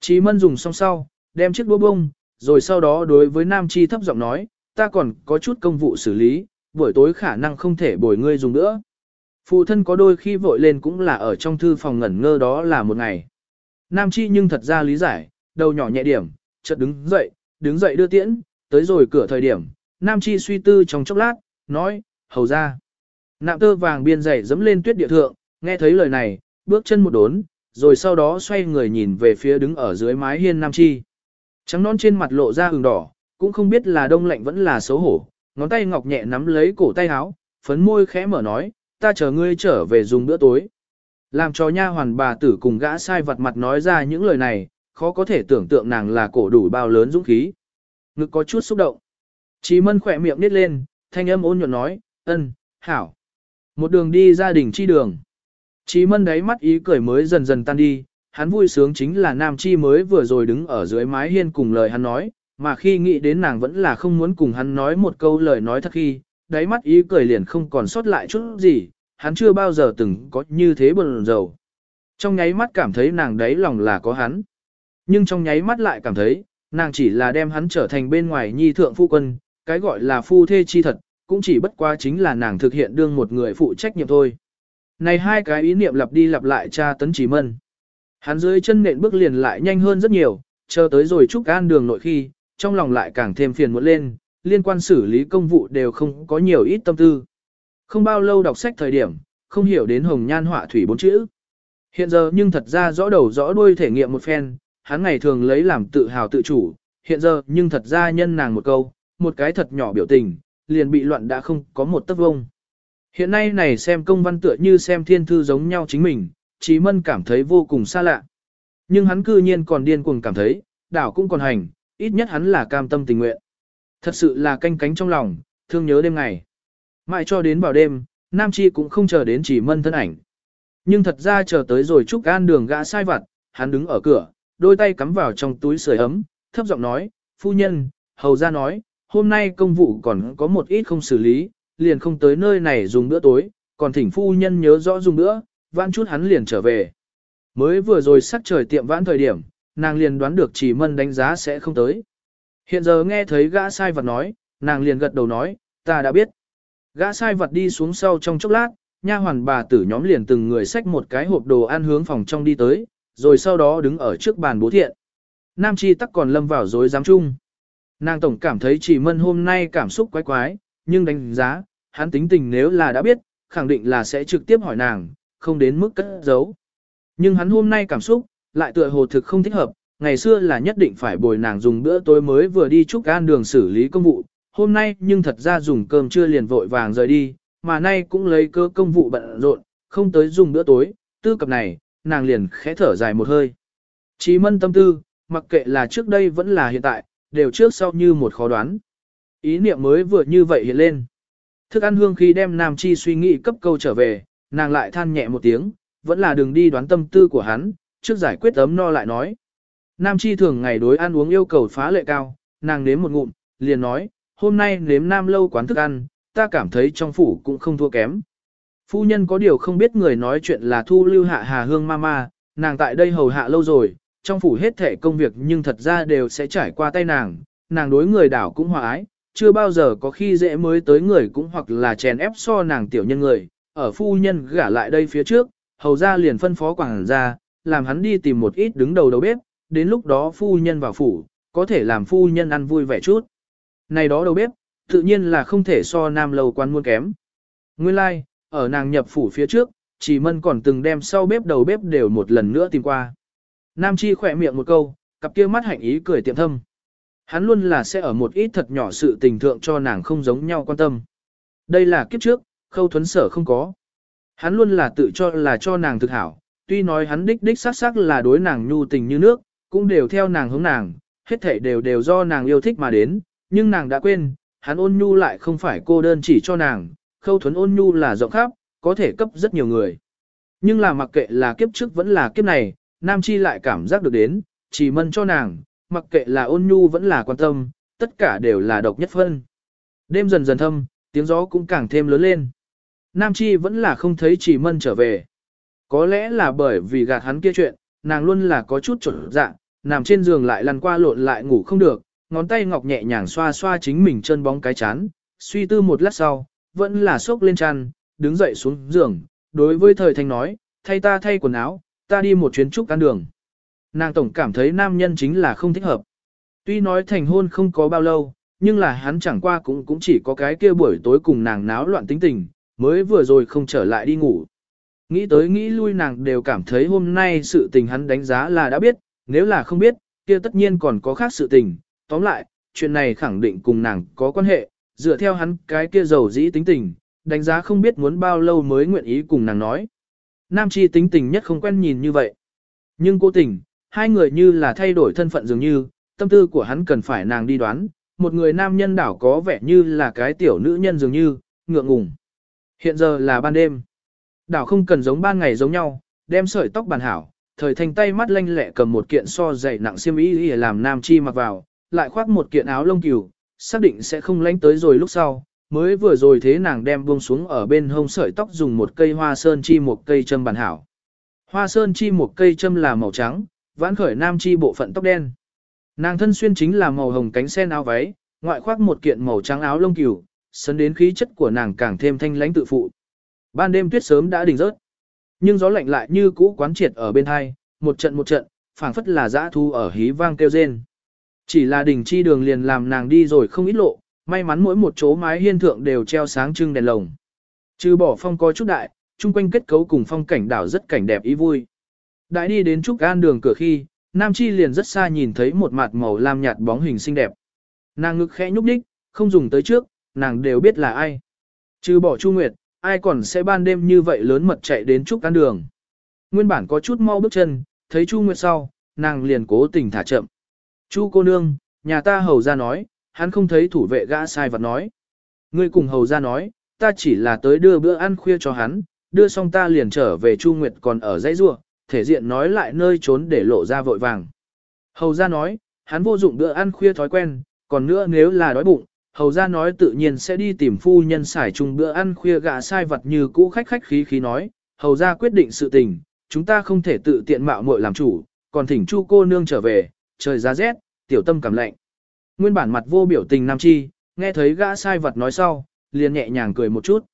Chí mân dùng xong sau, đem chiếc búa bông, rồi sau đó đối với Nam Chi thấp giọng nói, ta còn có chút công vụ xử lý, buổi tối khả năng không thể bồi ngươi dùng nữa. Phụ thân có đôi khi vội lên cũng là ở trong thư phòng ngẩn ngơ đó là một ngày. Nam Chi nhưng thật ra lý giải, đầu nhỏ nhẹ điểm, chợt đứng dậy, đứng dậy đưa tiễn, tới rồi cửa thời điểm, Nam Chi suy tư trong chốc lát, nói, hầu ra. Nạm tơ vàng biên dày dẫm lên tuyết địa thượng, nghe thấy lời này, bước chân một đốn, rồi sau đó xoay người nhìn về phía đứng ở dưới mái hiên Nam Chi. Trắng non trên mặt lộ ra hừng đỏ, cũng không biết là đông lạnh vẫn là xấu hổ, ngón tay ngọc nhẹ nắm lấy cổ tay áo, phấn môi khẽ mở nói, ta chờ ngươi trở về dùng bữa tối. Làm cho nha hoàn bà tử cùng gã sai vật mặt nói ra những lời này, khó có thể tưởng tượng nàng là cổ đủ bao lớn dũng khí. Ngực có chút xúc động. Chí mân khỏe miệng nít lên, thanh âm ôn nhuận nói, ân, hảo. Một đường đi gia đình chi đường. Chí mân đáy mắt ý cười mới dần dần tan đi, hắn vui sướng chính là nam chi mới vừa rồi đứng ở dưới mái hiên cùng lời hắn nói, mà khi nghĩ đến nàng vẫn là không muốn cùng hắn nói một câu lời nói thật khi, đáy mắt ý cười liền không còn sót lại chút gì, hắn chưa bao giờ từng có như thế bần dầu. Trong nháy mắt cảm thấy nàng đấy lòng là có hắn. Nhưng trong nháy mắt lại cảm thấy, nàng chỉ là đem hắn trở thành bên ngoài nhi thượng phu quân, cái gọi là phu thê chi thật, cũng chỉ bất quá chính là nàng thực hiện đương một người phụ trách nhiệm thôi. Này hai cái ý niệm lặp đi lặp lại cha tấn chỉ mân. Hắn dưới chân nện bước liền lại nhanh hơn rất nhiều, chờ tới rồi chúc an đường nội khi, trong lòng lại càng thêm phiền muộn lên, liên quan xử lý công vụ đều không có nhiều ít tâm tư. Không bao lâu đọc sách thời điểm, không hiểu đến hồng nhan họa thủy bốn chữ. Hiện giờ nhưng thật ra rõ đầu rõ đuôi thể nghiệm một phen, hắn ngày thường lấy làm tự hào tự chủ, hiện giờ nhưng thật ra nhân nàng một câu, một cái thật nhỏ biểu tình, liền bị loạn đã không có một tấc vông. Hiện nay này xem công văn tựa như xem thiên thư giống nhau chính mình, Chí Mân cảm thấy vô cùng xa lạ. Nhưng hắn cư nhiên còn điên cuồng cảm thấy, đảo cũng còn hành, ít nhất hắn là cam tâm tình nguyện. Thật sự là canh cánh trong lòng, thương nhớ đêm ngày. Mãi cho đến vào đêm, Nam Chi cũng không chờ đến Chí mân thân ảnh. Nhưng thật ra chờ tới rồi Trúc An đường gã sai vặt, hắn đứng ở cửa, đôi tay cắm vào trong túi sưởi ấm, thấp giọng nói, phu nhân, hầu ra nói, hôm nay công vụ còn có một ít không xử lý, liền không tới nơi này dùng bữa tối, còn thỉnh phu nhân nhớ rõ dùng bữa, vãn chút hắn liền trở về. Mới vừa rồi sắc trời tiệm vãn thời điểm, nàng liền đoán được chỉ mân đánh giá sẽ không tới. Hiện giờ nghe thấy gã sai vật nói, nàng liền gật đầu nói, ta đã biết. Gã sai vật đi xuống sau trong chốc lát, nha hoàn bà tử nhóm liền từng người xách một cái hộp đồ ăn hướng phòng trong đi tới, rồi sau đó đứng ở trước bàn bố thiện. Nam Chi tắc còn lâm vào dối giám chung. Nàng tổng cảm thấy chỉ mân hôm nay cảm xúc quái quái, nhưng đánh giá, hắn tính tình nếu là đã biết, khẳng định là sẽ trực tiếp hỏi nàng, không đến mức cất giấu. Nhưng hắn hôm nay cảm xúc, lại tựa hồ thực không thích hợp, ngày xưa là nhất định phải bồi nàng dùng bữa tối mới vừa đi chúc gan đường xử lý công vụ, hôm nay nhưng thật ra dùng cơm trưa liền vội vàng rời đi, mà nay cũng lấy cơ công vụ bận rộn, không tới dùng bữa tối, tư cập này, nàng liền khẽ thở dài một hơi. Chí mân tâm tư, mặc kệ là trước đây vẫn là hiện tại, đều trước sau như một khó đoán. Ý niệm mới vừa như vậy hiện lên. Thức ăn hương khi đem Nam Chi suy nghĩ cấp câu trở về, nàng lại than nhẹ một tiếng, vẫn là đừng đi đoán tâm tư của hắn, trước giải quyết ấm no lại nói. Nam Chi thường ngày đối ăn uống yêu cầu phá lệ cao, nàng nếm một ngụm, liền nói, hôm nay nếm Nam lâu quán thức ăn, ta cảm thấy trong phủ cũng không thua kém. Phu nhân có điều không biết người nói chuyện là thu lưu hạ hà hương mama, nàng tại đây hầu hạ lâu rồi, trong phủ hết thể công việc nhưng thật ra đều sẽ trải qua tay nàng, nàng đối người đảo cũng hòa ái, chưa bao giờ có khi dễ mới tới người cũng hoặc là chèn ép so nàng tiểu nhân người, ở phu nhân gả lại đây phía trước, hầu ra liền phân phó quảng ra, làm hắn đi tìm một ít đứng đầu đầu bếp, đến lúc đó phu nhân vào phủ, có thể làm phu nhân ăn vui vẻ chút. Này đó đầu bếp, tự nhiên là không thể so nam lầu quan muôn kém. Nguyên lai, like, ở nàng nhập phủ phía trước, chỉ mân còn từng đem sau bếp đầu bếp đều một lần nữa tìm qua. Nam Chi khỏe miệng một câu, cặp kia mắt hạnh ý cười tiệm thâm. Hắn luôn là sẽ ở một ít thật nhỏ sự tình thượng cho nàng không giống nhau quan tâm. Đây là kiếp trước, khâu thuấn sở không có. Hắn luôn là tự cho là cho nàng thực hảo, tuy nói hắn đích đích xác xác là đối nàng nhu tình như nước, cũng đều theo nàng hướng nàng, hết thảy đều đều do nàng yêu thích mà đến, nhưng nàng đã quên, hắn ôn nhu lại không phải cô đơn chỉ cho nàng, khâu thuấn ôn nhu là rộng khắp, có thể cấp rất nhiều người. Nhưng là mặc kệ là kiếp trước vẫn là kiếp này, Nam Chi lại cảm giác được đến, chỉ mân cho nàng, mặc kệ là ôn nhu vẫn là quan tâm, tất cả đều là độc nhất phân. Đêm dần dần thâm, tiếng gió cũng càng thêm lớn lên. Nam Chi vẫn là không thấy chỉ mân trở về. Có lẽ là bởi vì gạt hắn kia chuyện, nàng luôn là có chút chuẩn dạ, nằm trên giường lại lăn qua lộn lại ngủ không được, ngón tay ngọc nhẹ nhàng xoa xoa chính mình chân bóng cái chán, suy tư một lát sau, vẫn là sốc lên chăn, đứng dậy xuống giường, đối với thời thanh nói, thay ta thay quần áo, ta đi một chuyến trúc ăn đường. Nàng tổng cảm thấy nam nhân chính là không thích hợp. Tuy nói thành hôn không có bao lâu, nhưng là hắn chẳng qua cũng cũng chỉ có cái kia buổi tối cùng nàng náo loạn tính tình, mới vừa rồi không trở lại đi ngủ. Nghĩ tới nghĩ lui nàng đều cảm thấy hôm nay sự tình hắn đánh giá là đã biết, nếu là không biết, kia tất nhiên còn có khác sự tình. Tóm lại, chuyện này khẳng định cùng nàng có quan hệ, dựa theo hắn cái kia giàu dĩ tính tình, đánh giá không biết muốn bao lâu mới nguyện ý cùng nàng nói. Nam Chi tính tình nhất không quen nhìn như vậy. Nhưng cố tình, hai người như là thay đổi thân phận dường như, tâm tư của hắn cần phải nàng đi đoán, một người nam nhân đảo có vẻ như là cái tiểu nữ nhân dường như, ngượng ngùng. Hiện giờ là ban đêm. Đảo không cần giống ban ngày giống nhau, đem sợi tóc bàn hảo, thời thanh tay mắt lanh lẹ cầm một kiện so dày nặng xiêm y để làm nam chi mặc vào, lại khoác một kiện áo lông cừu, xác định sẽ không lánh tới rồi lúc sau, mới vừa rồi thế nàng đem buông xuống ở bên hông sợi tóc dùng một cây hoa sơn chi một cây châm bàn hảo. Hoa sơn chi một cây châm là màu trắng, vãn khởi nam chi bộ phận tóc đen. Nàng thân xuyên chính là màu hồng cánh sen áo váy, ngoại khoác một kiện màu trắng áo lông cừu, sấn đến khí chất của nàng càng thêm thanh lãnh tự phụ. Ban đêm tuyết sớm đã đỉnh rớt, nhưng gió lạnh lại như cũ quán triệt ở bên hai, một trận một trận, phảng phất là dã thu ở hí vang kêu rên. Chỉ là đỉnh chi đường liền làm nàng đi rồi không ít lộ, may mắn mỗi một chỗ mái hiên thượng đều treo sáng trưng đèn lồng. Trừ bỏ phong có chút đại, chung quanh kết cấu cùng phong cảnh đảo rất cảnh đẹp ý vui. Đại đi đến trúc an đường cửa khi, Nam Chi liền rất xa nhìn thấy một mặt màu lam nhạt bóng hình xinh đẹp. Nàng ngực khẽ nhúc đích, không dùng tới trước, nàng đều biết là ai. Trừ bỏ Chu Nguyệt, ai còn sẽ ban đêm như vậy lớn mật chạy đến trúc an đường. Nguyên bản có chút mau bước chân, thấy Chu Nguyệt sau, nàng liền cố tình thả chậm. Chu cô nương, nhà ta hầu ra nói, hắn không thấy thủ vệ gã sai vật nói. Ngươi cùng hầu ra nói, ta chỉ là tới đưa bữa ăn khuya cho hắn, đưa xong ta liền trở về Chu Nguyệt còn ở dãy rua, thể diện nói lại nơi trốn để lộ ra vội vàng. Hầu ra nói, hắn vô dụng bữa ăn khuya thói quen, còn nữa nếu là đói bụng, hầu ra nói tự nhiên sẽ đi tìm phu nhân xài chung bữa ăn khuya gã sai vật như cũ khách khách khí khí nói, hầu ra quyết định sự tình, chúng ta không thể tự tiện mạo muội làm chủ, còn thỉnh chu cô nương trở về, trời giá rét, tiểu tâm cảm lạnh. Nguyên bản mặt vô biểu tình nam chi, nghe thấy gã sai vật nói sau, liền nhẹ nhàng cười một chút.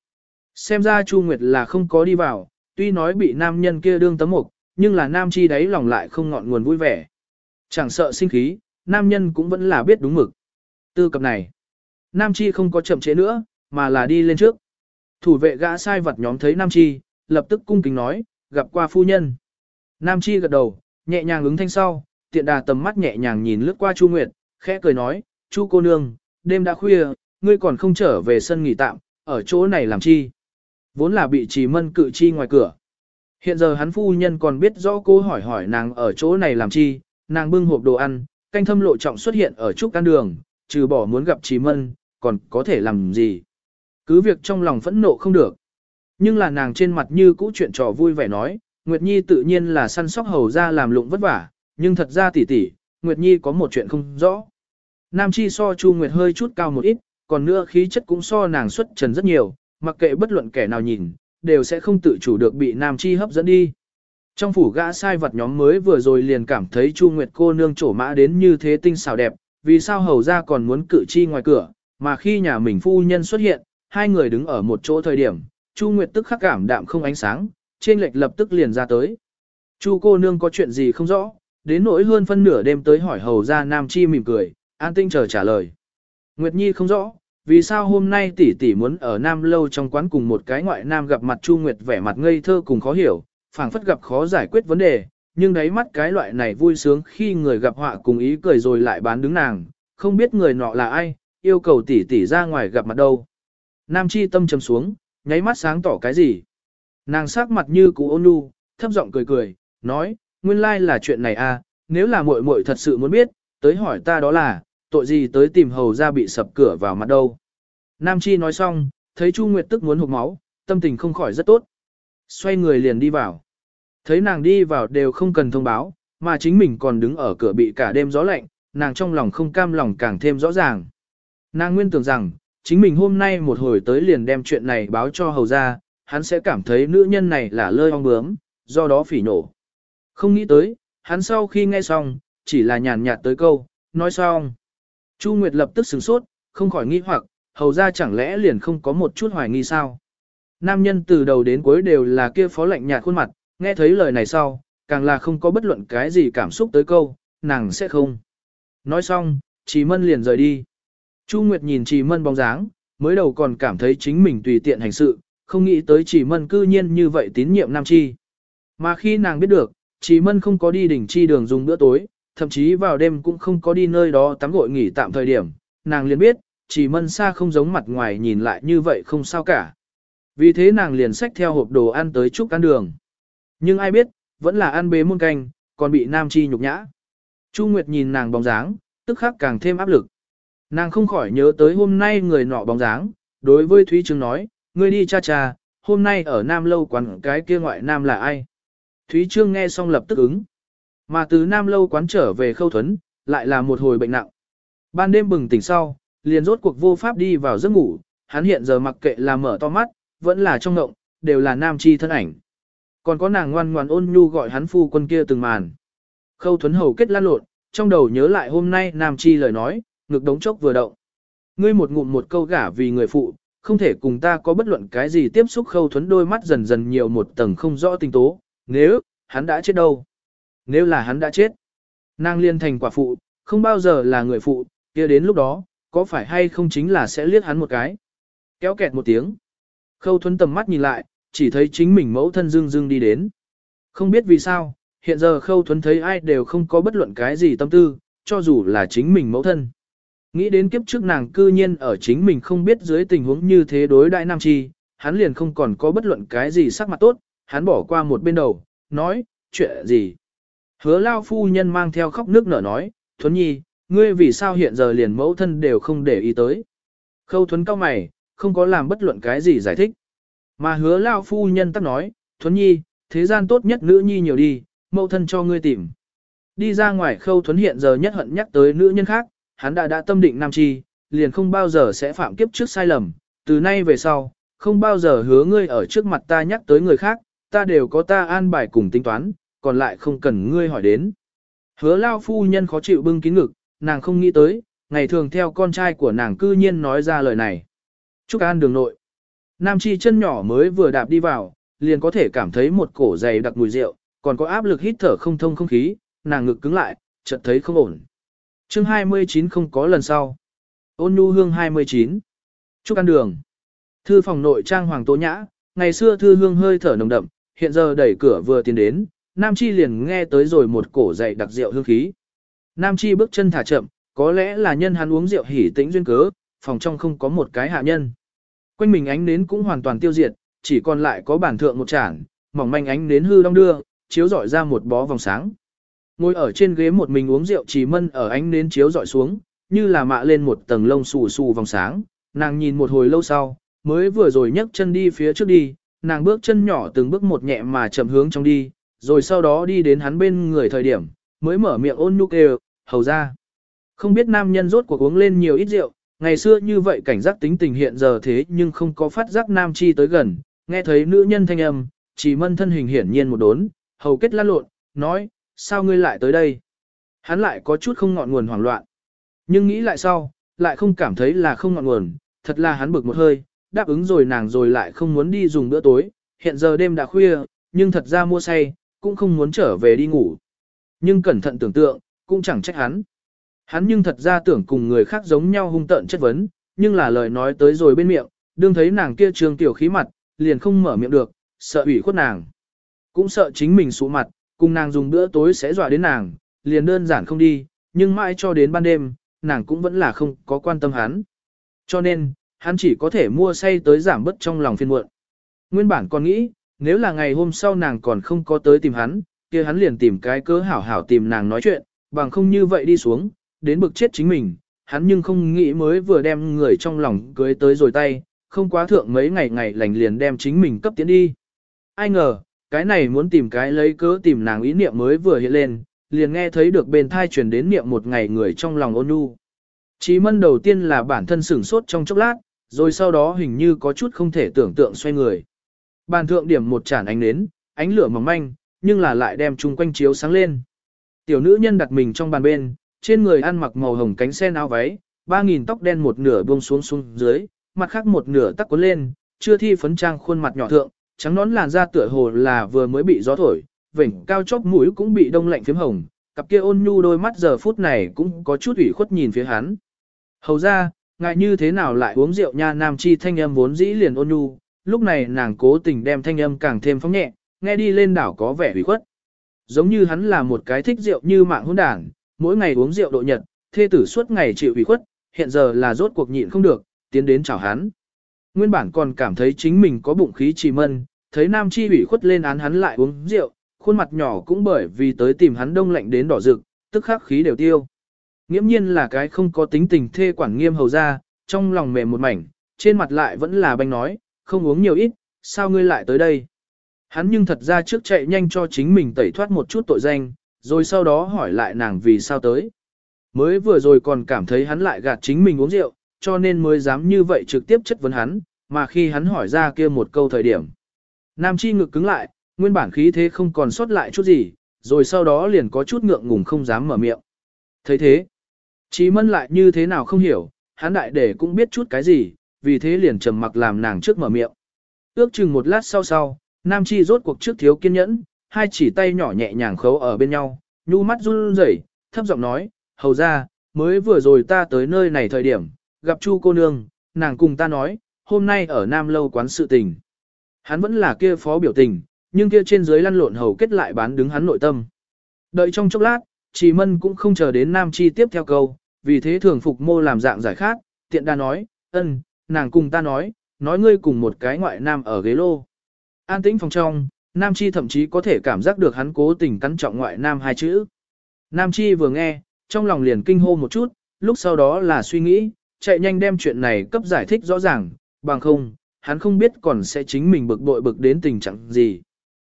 Xem ra Chu Nguyệt là không có đi vào, tuy nói bị nam nhân kia đương tấm mục, nhưng là nam chi đấy lòng lại không ngọn nguồn vui vẻ. Chẳng sợ sinh khí, nam nhân cũng vẫn là biết đúng mực. Tư cập này, nam chi không có chậm chế nữa, mà là đi lên trước. Thủ vệ gã sai vật nhóm thấy nam chi, lập tức cung kính nói, gặp qua phu nhân. Nam chi gật đầu, nhẹ nhàng ứng thanh sau, tiện đà tầm mắt nhẹ nhàng nhìn lướt qua Chu Nguyệt, khẽ cười nói, Chu cô nương, đêm đã khuya, ngươi còn không trở về sân nghỉ tạm, ở chỗ này làm chi? Vốn là bị trì mân cự chi ngoài cửa. Hiện giờ hắn phu nhân còn biết rõ cô hỏi hỏi nàng ở chỗ này làm chi, nàng bưng hộp đồ ăn, canh thâm lộ trọng xuất hiện ở trúc căn đường, trừ bỏ muốn gặp trì mân, còn có thể làm gì? Cứ việc trong lòng phẫn nộ không được. Nhưng là nàng trên mặt như cũ chuyện trò vui vẻ nói, Nguyệt Nhi tự nhiên là săn sóc hầu ra làm lụng vất vả, nhưng thật ra tỉ tỉ, Nguyệt Nhi có một chuyện không rõ. Nam Chi so Chu Nguyệt hơi chút cao một ít, còn nữa khí chất cũng so nàng xuất trần rất nhiều, mặc kệ bất luận kẻ nào nhìn, đều sẽ không tự chủ được bị Nam Chi hấp dẫn đi. Trong phủ gã sai vật nhóm mới vừa rồi liền cảm thấy Chu Nguyệt cô nương trổ mã đến như thế tinh xảo đẹp, vì sao hầu ra còn muốn cử chi ngoài cửa, mà khi nhà mình phu nhân xuất hiện, hai người đứng ở một chỗ thời điểm, Chu Nguyệt tức khắc cảm đạm không ánh sáng, trên lệch lập tức liền ra tới. Chu cô nương có chuyện gì không rõ, đến nỗi hơn phân nửa đêm tới hỏi hầu ra Nam Chi mỉm cười, an tinh chờ trả lời. Nguyệt Nhi không rõ, vì sao hôm nay tỷ tỷ muốn ở Nam Lâu trong quán cùng một cái ngoại nam gặp mặt Chu Nguyệt vẻ mặt ngây thơ cùng khó hiểu, phảng phất gặp khó giải quyết vấn đề, nhưng đáy mắt cái loại này vui sướng khi người gặp họa cùng ý cười rồi lại bán đứng nàng, không biết người nọ là ai, yêu cầu tỷ tỷ ra ngoài gặp mặt đâu. Nam Chi tâm trầm xuống, nháy mắt sáng tỏ cái gì. Nàng sắc mặt như cũ ôn nhu, thấp giọng cười cười, nói, nguyên lai là chuyện này à, nếu là muội muội thật sự muốn biết, tới hỏi ta đó là, tội gì tới tìm hầu ra bị sập cửa vào mặt đâu. Nam Chi nói xong, thấy Chu Nguyệt tức muốn hụt máu, tâm tình không khỏi rất tốt. Xoay người liền đi vào. Thấy nàng đi vào đều không cần thông báo, mà chính mình còn đứng ở cửa bị cả đêm gió lạnh, nàng trong lòng không cam lòng càng thêm rõ ràng. Nàng nguyên tưởng rằng, chính mình hôm nay một hồi tới liền đem chuyện này báo cho hầu ra, hắn sẽ cảm thấy nữ nhân này là lơi ong bướm, do đó phỉ nổ. Không nghĩ tới, hắn sau khi nghe xong, chỉ là nhàn nhạt tới câu, nói xong. Chu Nguyệt lập tức sửng sốt, không khỏi nghi hoặc, hầu ra chẳng lẽ liền không có một chút hoài nghi sao. Nam nhân từ đầu đến cuối đều là kia phó lạnh nhạt khuôn mặt, nghe thấy lời này sau, càng là không có bất luận cái gì cảm xúc tới câu, nàng sẽ không. Nói xong, Trì Mân liền rời đi. Chu Nguyệt nhìn Trì Mân bóng dáng, mới đầu còn cảm thấy chính mình tùy tiện hành sự, không nghĩ tới Trì Mân cư nhiên như vậy tín nhiệm Nam Chi. Mà khi nàng biết được, Trì Mân không có đi đỉnh chi đường dùng bữa tối, thậm chí vào đêm cũng không có đi nơi đó tắm gội nghỉ tạm thời điểm, nàng liền biết, chỉ Mân xa không giống mặt ngoài nhìn lại như vậy không sao cả. Vì thế nàng liền xách theo hộp đồ ăn tới trúc ăn đường. Nhưng ai biết, vẫn là ăn bế muôn canh, còn bị Nam Chi nhục nhã. Chu Nguyệt nhìn nàng bóng dáng, tức khắc càng thêm áp lực. Nàng không khỏi nhớ tới hôm nay người nọ bóng dáng, đối với Thúy Trương nói, ngươi đi cha cha, hôm nay ở Nam Lâu quán cái kia ngoại Nam là ai? Thúy Trương nghe xong lập tức ứng. Mà từ Nam Lâu quán trở về khâu thuấn, lại là một hồi bệnh nặng. Ban đêm bừng tỉnh sau, liền rốt cuộc vô pháp đi vào giấc ngủ, hắn hiện giờ mặc kệ là mở to mắt, vẫn là trong ngộng, đều là Nam Chi thân ảnh. Còn có nàng ngoan ngoan ôn nhu gọi hắn phu quân kia từng màn. Khâu thuấn hầu kết lan lộn, trong đầu nhớ lại hôm nay Nam Chi lời nói, ngực đống chốc vừa động. Ngươi một ngụm một câu gả vì người phụ, không thể cùng ta có bất luận cái gì tiếp xúc khâu thuấn đôi mắt dần dần nhiều một tầng không rõ tình tố, nếu, hắn đã chết đâu? Nếu là hắn đã chết, nàng liên thành quả phụ, không bao giờ là người phụ, kia đến lúc đó, có phải hay không chính là sẽ liếc hắn một cái? Kéo kẹt một tiếng. Khâu thuấn tầm mắt nhìn lại, chỉ thấy chính mình mẫu thân dưng dưng đi đến. Không biết vì sao, hiện giờ khâu thuấn thấy ai đều không có bất luận cái gì tâm tư, cho dù là chính mình mẫu thân. Nghĩ đến kiếp trước nàng cư nhiên ở chính mình không biết dưới tình huống như thế đối đại nam chi, hắn liền không còn có bất luận cái gì sắc mặt tốt, hắn bỏ qua một bên đầu, nói, chuyện gì. Hứa lao phu nhân mang theo khóc nước nở nói, Thuấn Nhi, ngươi vì sao hiện giờ liền mẫu thân đều không để ý tới. Khâu Thuấn cao mày, không có làm bất luận cái gì giải thích. Mà hứa lao phu nhân tắc nói, Thuấn Nhi, thế gian tốt nhất nữ nhi nhiều đi, mẫu thân cho ngươi tìm. Đi ra ngoài khâu Thuấn hiện giờ nhất hận nhắc tới nữ nhân khác, hắn đã đã tâm định nam chi, liền không bao giờ sẽ phạm kiếp trước sai lầm, từ nay về sau, không bao giờ hứa ngươi ở trước mặt ta nhắc tới người khác, ta đều có ta an bài cùng tính toán, còn lại không cần ngươi hỏi đến. Hứa lao phu nhân khó chịu bưng kín ngực, nàng không nghĩ tới, ngày thường theo con trai của nàng cư nhiên nói ra lời này. Trúc An đường nội. Nam Chi chân nhỏ mới vừa đạp đi vào, liền có thể cảm thấy một cổ dày đặc mùi rượu, còn có áp lực hít thở không thông không khí, nàng ngực cứng lại, chợt thấy không ổn. chương 29 không có lần sau. Ôn nhu hương 29. Trúc An đường. Thư phòng nội trang hoàng tố nhã, ngày xưa thư hương hơi thở nồng đậm, hiện giờ đẩy cửa vừa tiến đến, Nam Chi liền nghe tới rồi một cổ dậy đặc rượu hương khí. Nam Chi bước chân thả chậm, có lẽ là nhân hắn uống rượu hỉ tĩnh duyên cớ, phòng trong không có một cái hạ nhân. Quanh mình ánh nến cũng hoàn toàn tiêu diệt, chỉ còn lại có bản thượng một chản, mỏng manh ánh nến hư đong đưa, chiếu rọi ra một bó vòng sáng. Ngồi ở trên ghế một mình uống rượu chỉ mân ở ánh nến chiếu rọi xuống, như là mạ lên một tầng lông xù xù vòng sáng, nàng nhìn một hồi lâu sau, mới vừa rồi nhấc chân đi phía trước đi, nàng bước chân nhỏ từng bước một nhẹ mà chậm hướng trong đi, rồi sau đó đi đến hắn bên người thời điểm, mới mở miệng ôn nhu kêu, hầu ra. Không biết nam nhân rốt cuộc uống lên nhiều ít rượu, ngày xưa như vậy cảnh giác tính tình hiện giờ thế nhưng không có phát giác nam chi tới gần, nghe thấy nữ nhân thanh âm, chỉ mân thân hình hiển nhiên một đốn, hầu kết lăn lộn, nói, sao ngươi lại tới đây? Hắn lại có chút không ngọn nguồn hoảng loạn. Nhưng nghĩ lại sau, lại không cảm thấy là không ngọn nguồn, thật là hắn bực một hơi, đáp ứng rồi nàng rồi lại không muốn đi dùng bữa tối, hiện giờ đêm đã khuya, nhưng thật ra mua say, cũng không muốn trở về đi ngủ. Nhưng cẩn thận tưởng tượng, cũng chẳng trách hắn. Hắn nhưng thật ra tưởng cùng người khác giống nhau hung tợn chất vấn, nhưng là lời nói tới rồi bên miệng, đương thấy nàng kia trường tiểu khí mặt, liền không mở miệng được, sợ ủy khuất nàng. Cũng sợ chính mình sụ mặt, cùng nàng dùng bữa tối sẽ dọa đến nàng, liền đơn giản không đi, nhưng mãi cho đến ban đêm, nàng cũng vẫn là không có quan tâm hắn. Cho nên, hắn chỉ có thể mua say tới giảm bớt trong lòng phiên muộn. Nguyên bản còn nghĩ, nếu là ngày hôm sau nàng còn không có tới tìm hắn, kia hắn liền tìm cái cớ hảo hảo tìm nàng nói chuyện, bằng không như vậy đi xuống, đến bực chết chính mình, hắn nhưng không nghĩ mới vừa đem người trong lòng cưới tới rồi tay, không quá thượng mấy ngày ngày lành liền đem chính mình cấp tiến đi. ai ngờ, cái này muốn tìm cái lấy cớ tìm nàng ý niệm mới vừa hiện lên, liền nghe thấy được bên thai truyền đến niệm một ngày người trong lòng ôn nhu. Chí mân đầu tiên là bản thân sửng sốt trong chốc lát, rồi sau đó hình như có chút không thể tưởng tượng xoay người. Bàn thượng điểm một chản ánh nến, ánh lửa mỏng manh, nhưng là lại đem chung quanh chiếu sáng lên. Tiểu nữ nhân đặt mình trong bàn bên, trên người ăn mặc màu hồng cánh sen áo váy, ba nghìn tóc đen một nửa buông xuống xuống dưới, mặt khác một nửa tắc cuốn lên, chưa thi phấn trang khuôn mặt nhỏ thượng, trắng nón làn da tựa hồ là vừa mới bị gió thổi, vỉnh cao chóp mũi cũng bị đông lạnh phím hồng, cặp kia ôn nhu đôi mắt giờ phút này cũng có chút ủy khuất nhìn phía hắn. Hầu ra, ngại như thế nào lại uống rượu nha nam chi thanh em vốn dĩ liền ôn nhu, lúc này nàng cố tình đem thanh âm càng thêm phóng nhẹ, nghe đi lên đảo có vẻ ủy khuất. Giống như hắn là một cái thích rượu như mạng hôn đảng, mỗi ngày uống rượu độ nhật, thê tử suốt ngày chịu ủy khuất, hiện giờ là rốt cuộc nhịn không được, tiến đến chào hắn. Nguyên bản còn cảm thấy chính mình có bụng khí trì mân, thấy nam chi ủy khuất lên án hắn lại uống rượu, khuôn mặt nhỏ cũng bởi vì tới tìm hắn đông lạnh đến đỏ rực, tức khắc khí đều tiêu. Nghiễm nhiên là cái không có tính tình thê quản nghiêm hầu ra, trong lòng mềm một mảnh, trên mặt lại vẫn là banh nói, không uống nhiều ít, sao ngươi lại tới đây? Hắn nhưng thật ra trước chạy nhanh cho chính mình tẩy thoát một chút tội danh, rồi sau đó hỏi lại nàng vì sao tới. Mới vừa rồi còn cảm thấy hắn lại gạt chính mình uống rượu, cho nên mới dám như vậy trực tiếp chất vấn hắn, mà khi hắn hỏi ra kia một câu thời điểm. Nam chi ngực cứng lại, nguyên bản khí thế không còn sót lại chút gì, rồi sau đó liền có chút ngượng ngùng không dám mở miệng. thấy thế, Chí mân lại như thế nào không hiểu, hắn đại để cũng biết chút cái gì, vì thế liền trầm mặc làm nàng trước mở miệng. Ước chừng một lát sau sau, Nam Chi rốt cuộc trước thiếu kiên nhẫn, hai chỉ tay nhỏ nhẹ nhàng khấu ở bên nhau, nhu mắt run rẩy, thấp giọng nói, hầu ra, mới vừa rồi ta tới nơi này thời điểm, gặp Chu cô nương, nàng cùng ta nói, hôm nay ở Nam Lâu quán sự tình. Hắn vẫn là kia phó biểu tình, nhưng kia trên dưới lăn lộn hầu kết lại bán đứng hắn nội tâm. Đợi trong chốc lát, Trì Mân cũng không chờ đến Nam Chi tiếp theo câu, vì thế thường phục mô làm dạng giải khác, tiện đa nói, ân, nàng cùng ta nói, nói ngươi cùng một cái ngoại nam ở ghế lô. An tĩnh phòng trong, Nam Chi thậm chí có thể cảm giác được hắn cố tình cắn trọng ngoại nam hai chữ. Nam Chi vừa nghe, trong lòng liền kinh hô một chút, lúc sau đó là suy nghĩ, chạy nhanh đem chuyện này cấp giải thích rõ ràng, bằng không, hắn không biết còn sẽ chính mình bực bội bực đến tình trạng gì.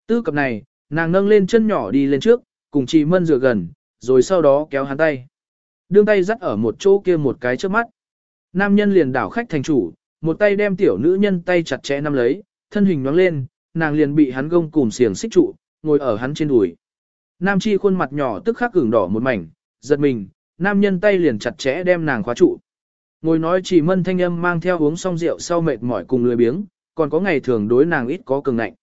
Tư cập này, nàng nâng lên chân nhỏ đi lên trước, cùng chị Mân dựa gần, rồi sau đó kéo hắn tay. Đương tay dắt ở một chỗ kia một cái trước mắt. Nam nhân liền đảo khách thành chủ, một tay đem tiểu nữ nhân tay chặt chẽ nắm lấy, thân hình nhoáng lên, nàng liền bị hắn gông cùm xiềng xích trụ, ngồi ở hắn trên đùi. Nam chi khuôn mặt nhỏ tức khắc ửng đỏ một mảnh, giật mình, nam nhân tay liền chặt chẽ đem nàng khóa trụ. Ngồi nói chỉ mân thanh âm mang theo uống xong rượu sau mệt mỏi cùng lười biếng, còn có ngày thường đối nàng ít có cường ngạnh.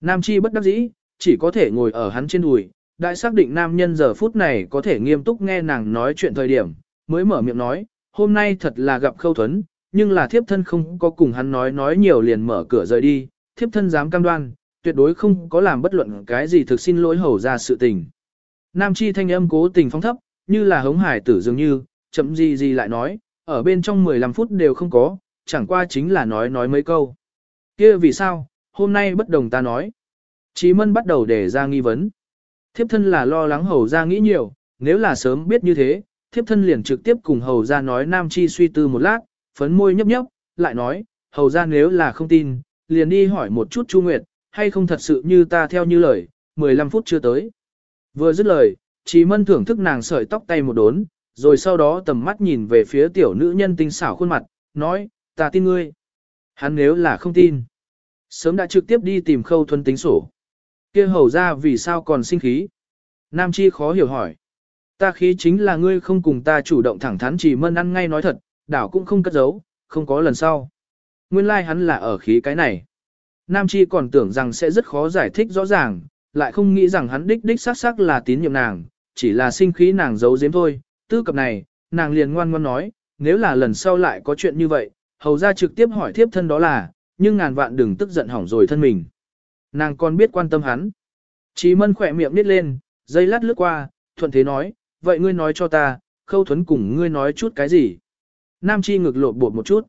Nam chi bất đắc dĩ, chỉ có thể ngồi ở hắn trên đùi, đại xác định nam nhân giờ phút này có thể nghiêm túc nghe nàng nói chuyện thời điểm, mới mở miệng nói, hôm nay thật là gặp khâu thuấn, nhưng là thiếp thân không có cùng hắn nói nói nhiều liền mở cửa rời đi, thiếp thân dám cam đoan, tuyệt đối không có làm bất luận cái gì thực xin lỗi hầu ra sự tình. Nam chi thanh âm cố tình phóng thấp, như là hống hải tử dường như, chậm gì gì lại nói, ở bên trong 15 phút đều không có, chẳng qua chính là nói nói mấy câu. kia vì sao, hôm nay bất đồng ta nói. Chí mân bắt đầu để ra nghi vấn. Thiếp thân là lo lắng hầu ra nghĩ nhiều, nếu là sớm biết như thế, thiếp thân liền trực tiếp cùng hầu ra nói nam chi suy tư một lát, phấn môi nhấp nhấp, lại nói, hầu ra nếu là không tin, liền đi hỏi một chút Chu Nguyệt, hay không thật sự như ta theo như lời, 15 phút chưa tới. Vừa dứt lời, chỉ Mân thưởng thức nàng sợi tóc tay một đốn, rồi sau đó tầm mắt nhìn về phía tiểu nữ nhân tinh xảo khuôn mặt, nói, ta tin ngươi. Hắn nếu là không tin, sớm đã trực tiếp đi tìm khâu thuần tính sổ kia hầu ra vì sao còn sinh khí? Nam Chi khó hiểu hỏi. Ta khí chính là ngươi không cùng ta chủ động thẳng thắn chỉ mân ăn ngay nói thật, đảo cũng không cất giấu, không có lần sau. Nguyên lai like hắn là ở khí cái này. Nam Chi còn tưởng rằng sẽ rất khó giải thích rõ ràng, lại không nghĩ rằng hắn đích đích xác xác là tín nhiệm nàng, chỉ là sinh khí nàng giấu giếm thôi. Tư cập này, nàng liền ngoan ngoan nói, nếu là lần sau lại có chuyện như vậy, hầu ra trực tiếp hỏi thiếp thân đó là, nhưng ngàn vạn đừng tức giận hỏng rồi thân mình. Nàng còn biết quan tâm hắn. Chí mân khỏe miệng nít lên, dây lát lướt qua, thuận thế nói, vậy ngươi nói cho ta, khâu thuấn cùng ngươi nói chút cái gì. Nam chi ngực lột bột một chút.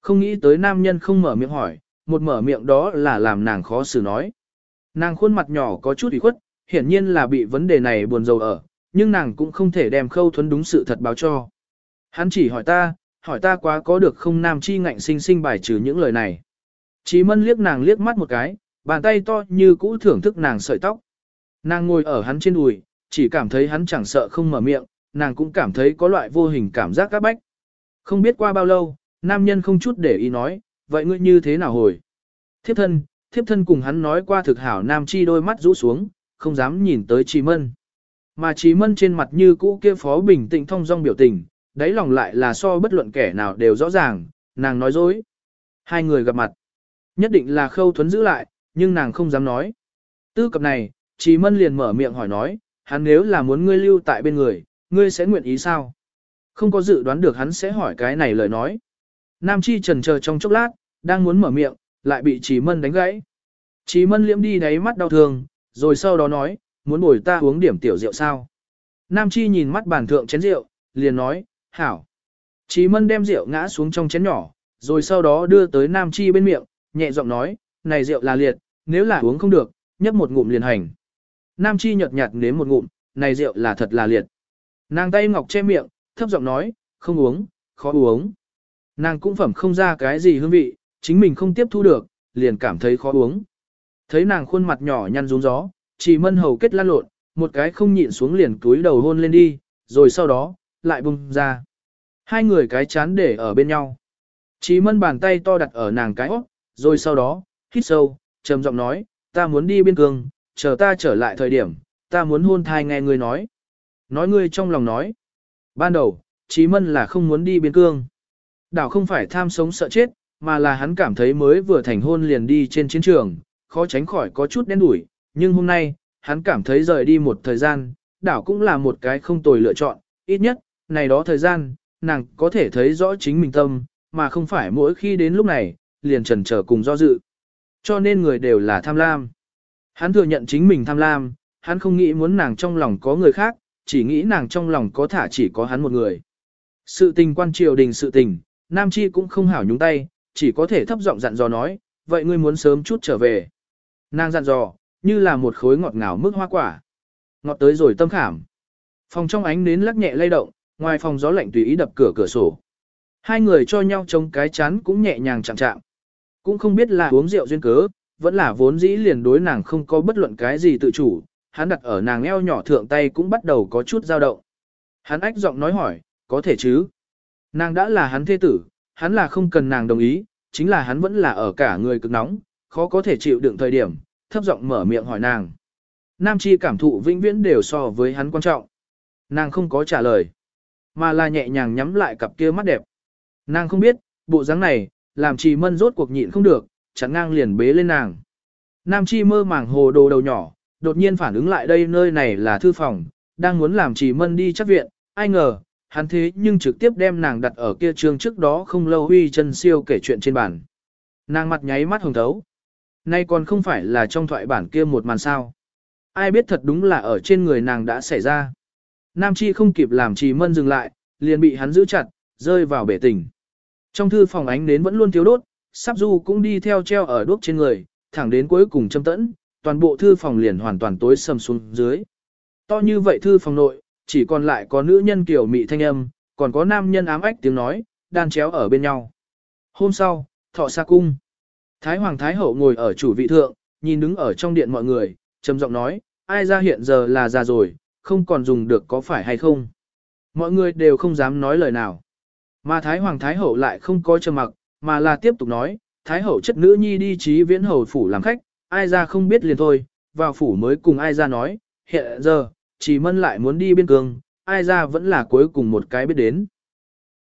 Không nghĩ tới nam nhân không mở miệng hỏi, một mở miệng đó là làm nàng khó xử nói. Nàng khuôn mặt nhỏ có chút ủy khuất, hiển nhiên là bị vấn đề này buồn rầu ở, nhưng nàng cũng không thể đem khâu thuấn đúng sự thật báo cho. Hắn chỉ hỏi ta, hỏi ta quá có được không nam chi ngạnh sinh sinh bài trừ những lời này. Chí mân liếc nàng liếc mắt một cái, bàn tay to như cũ thưởng thức nàng sợi tóc. Nàng ngồi ở hắn trên đùi, chỉ cảm thấy hắn chẳng sợ không mở miệng, nàng cũng cảm thấy có loại vô hình cảm giác các bách. Không biết qua bao lâu, nam nhân không chút để ý nói, vậy ngươi như thế nào hồi? Thiếp thân, thiếp thân cùng hắn nói qua thực hảo nam chi đôi mắt rũ xuống, không dám nhìn tới Trí Mân. Mà Trí Mân trên mặt như cũ kia phó bình tĩnh thông dong biểu tình, đáy lòng lại là so bất luận kẻ nào đều rõ ràng, nàng nói dối. Hai người gặp mặt. Nhất định là khâu thuấn giữ lại, nhưng nàng không dám nói. Tư cập này, Trí Mân liền mở miệng hỏi nói, hắn nếu là muốn ngươi lưu tại bên người, ngươi sẽ nguyện ý sao? Không có dự đoán được hắn sẽ hỏi cái này lời nói. Nam Chi trần chờ trong chốc lát, đang muốn mở miệng, lại bị Trí Mân đánh gãy. Trí Mân liễm đi đáy mắt đau thương, rồi sau đó nói, muốn bồi ta uống điểm tiểu rượu sao? Nam Chi nhìn mắt bàn thượng chén rượu, liền nói, hảo. Trí Mân đem rượu ngã xuống trong chén nhỏ, rồi sau đó đưa tới Nam Chi bên miệng, nhẹ giọng nói, này rượu là liệt, nếu là uống không được, nhấp một ngụm liền hành. Nam Chi nhợt nhạt nếm một ngụm, này rượu là thật là liệt. Nàng tay ngọc che miệng, thấp giọng nói, không uống, khó uống. Nàng cũng phẩm không ra cái gì hương vị, chính mình không tiếp thu được, liền cảm thấy khó uống. Thấy nàng khuôn mặt nhỏ nhăn rúng gió, chỉ mân hầu kết lan lộn, một cái không nhịn xuống liền túi đầu hôn lên đi, rồi sau đó, lại bung ra. Hai người cái chán để ở bên nhau. Chỉ mân bàn tay to đặt ở nàng cái ốc, rồi sau đó, hít sâu, trầm giọng nói, ta muốn đi biên cương, chờ ta trở lại thời điểm, ta muốn hôn thai nghe ngươi nói. Nói ngươi trong lòng nói. Ban đầu, Chí Mân là không muốn đi biên cương. Đảo không phải tham sống sợ chết, mà là hắn cảm thấy mới vừa thành hôn liền đi trên chiến trường, khó tránh khỏi có chút đen đủi, nhưng hôm nay, hắn cảm thấy rời đi một thời gian, đảo cũng là một cái không tồi lựa chọn, ít nhất, này đó thời gian, nàng có thể thấy rõ chính mình tâm, mà không phải mỗi khi đến lúc này, liền trần trở cùng do dự. Cho nên người đều là tham lam. Hắn thừa nhận chính mình tham lam, hắn không nghĩ muốn nàng trong lòng có người khác, chỉ nghĩ nàng trong lòng có thả chỉ có hắn một người. Sự tình quan triều đình sự tình, Nam Chi cũng không hảo nhúng tay, chỉ có thể thấp giọng dặn dò nói, vậy ngươi muốn sớm chút trở về. Nàng dặn dò, như là một khối ngọt ngào mức hoa quả. Ngọt tới rồi tâm khảm. Phòng trong ánh nến lắc nhẹ lay động, ngoài phòng gió lạnh tùy ý đập cửa cửa sổ. Hai người cho nhau chống cái chán cũng nhẹ nhàng chạm chạm. Cũng không biết là uống rượu duyên cớ, vẫn là vốn dĩ liền đối nàng không có bất luận cái gì tự chủ, hắn đặt ở nàng eo nhỏ thượng tay cũng bắt đầu có chút dao động. Hắn ách giọng nói hỏi, có thể chứ? Nàng đã là hắn thế tử, hắn là không cần nàng đồng ý, chính là hắn vẫn là ở cả người cực nóng, khó có thể chịu đựng thời điểm, thấp giọng mở miệng hỏi nàng. Nam Chi cảm thụ vĩnh viễn đều so với hắn quan trọng. Nàng không có trả lời, mà là nhẹ nhàng nhắm lại cặp kia mắt đẹp. Nàng không biết, bộ dáng này, làm trì mân rốt cuộc nhịn không được, chắn ngang liền bế lên nàng. Nam Chi mơ màng hồ đồ đầu nhỏ, đột nhiên phản ứng lại đây nơi này là thư phòng, đang muốn làm trì mân đi chắc viện, ai ngờ, hắn thế nhưng trực tiếp đem nàng đặt ở kia trường trước đó không lâu huy chân siêu kể chuyện trên bàn. Nàng mặt nháy mắt hồng thấu. Nay còn không phải là trong thoại bản kia một màn sao. Ai biết thật đúng là ở trên người nàng đã xảy ra. Nam Chi không kịp làm Trì Mân dừng lại, liền bị hắn giữ chặt, rơi vào bể tình. Trong thư phòng ánh nến vẫn luôn thiếu đốt, sắp du cũng đi theo treo ở đuốc trên người, thẳng đến cuối cùng châm tẫn, toàn bộ thư phòng liền hoàn toàn tối sầm xuống dưới. To như vậy thư phòng nội, chỉ còn lại có nữ nhân kiểu mị thanh âm, còn có nam nhân ám ách tiếng nói, đan chéo ở bên nhau. Hôm sau, thọ xa cung. Thái Hoàng Thái Hậu ngồi ở chủ vị thượng, nhìn đứng ở trong điện mọi người, trầm giọng nói, ai ra hiện giờ là già rồi, không còn dùng được có phải hay không. Mọi người đều không dám nói lời nào. Mà Thái Hoàng Thái Hậu lại không có trầm mặc, mà là tiếp tục nói, Thái Hậu chất nữ nhi đi trí viễn hầu phủ làm khách, ai ra không biết liền thôi, vào phủ mới cùng ai ra nói, hiện giờ, chỉ mân lại muốn đi biên cương, ai ra vẫn là cuối cùng một cái biết đến.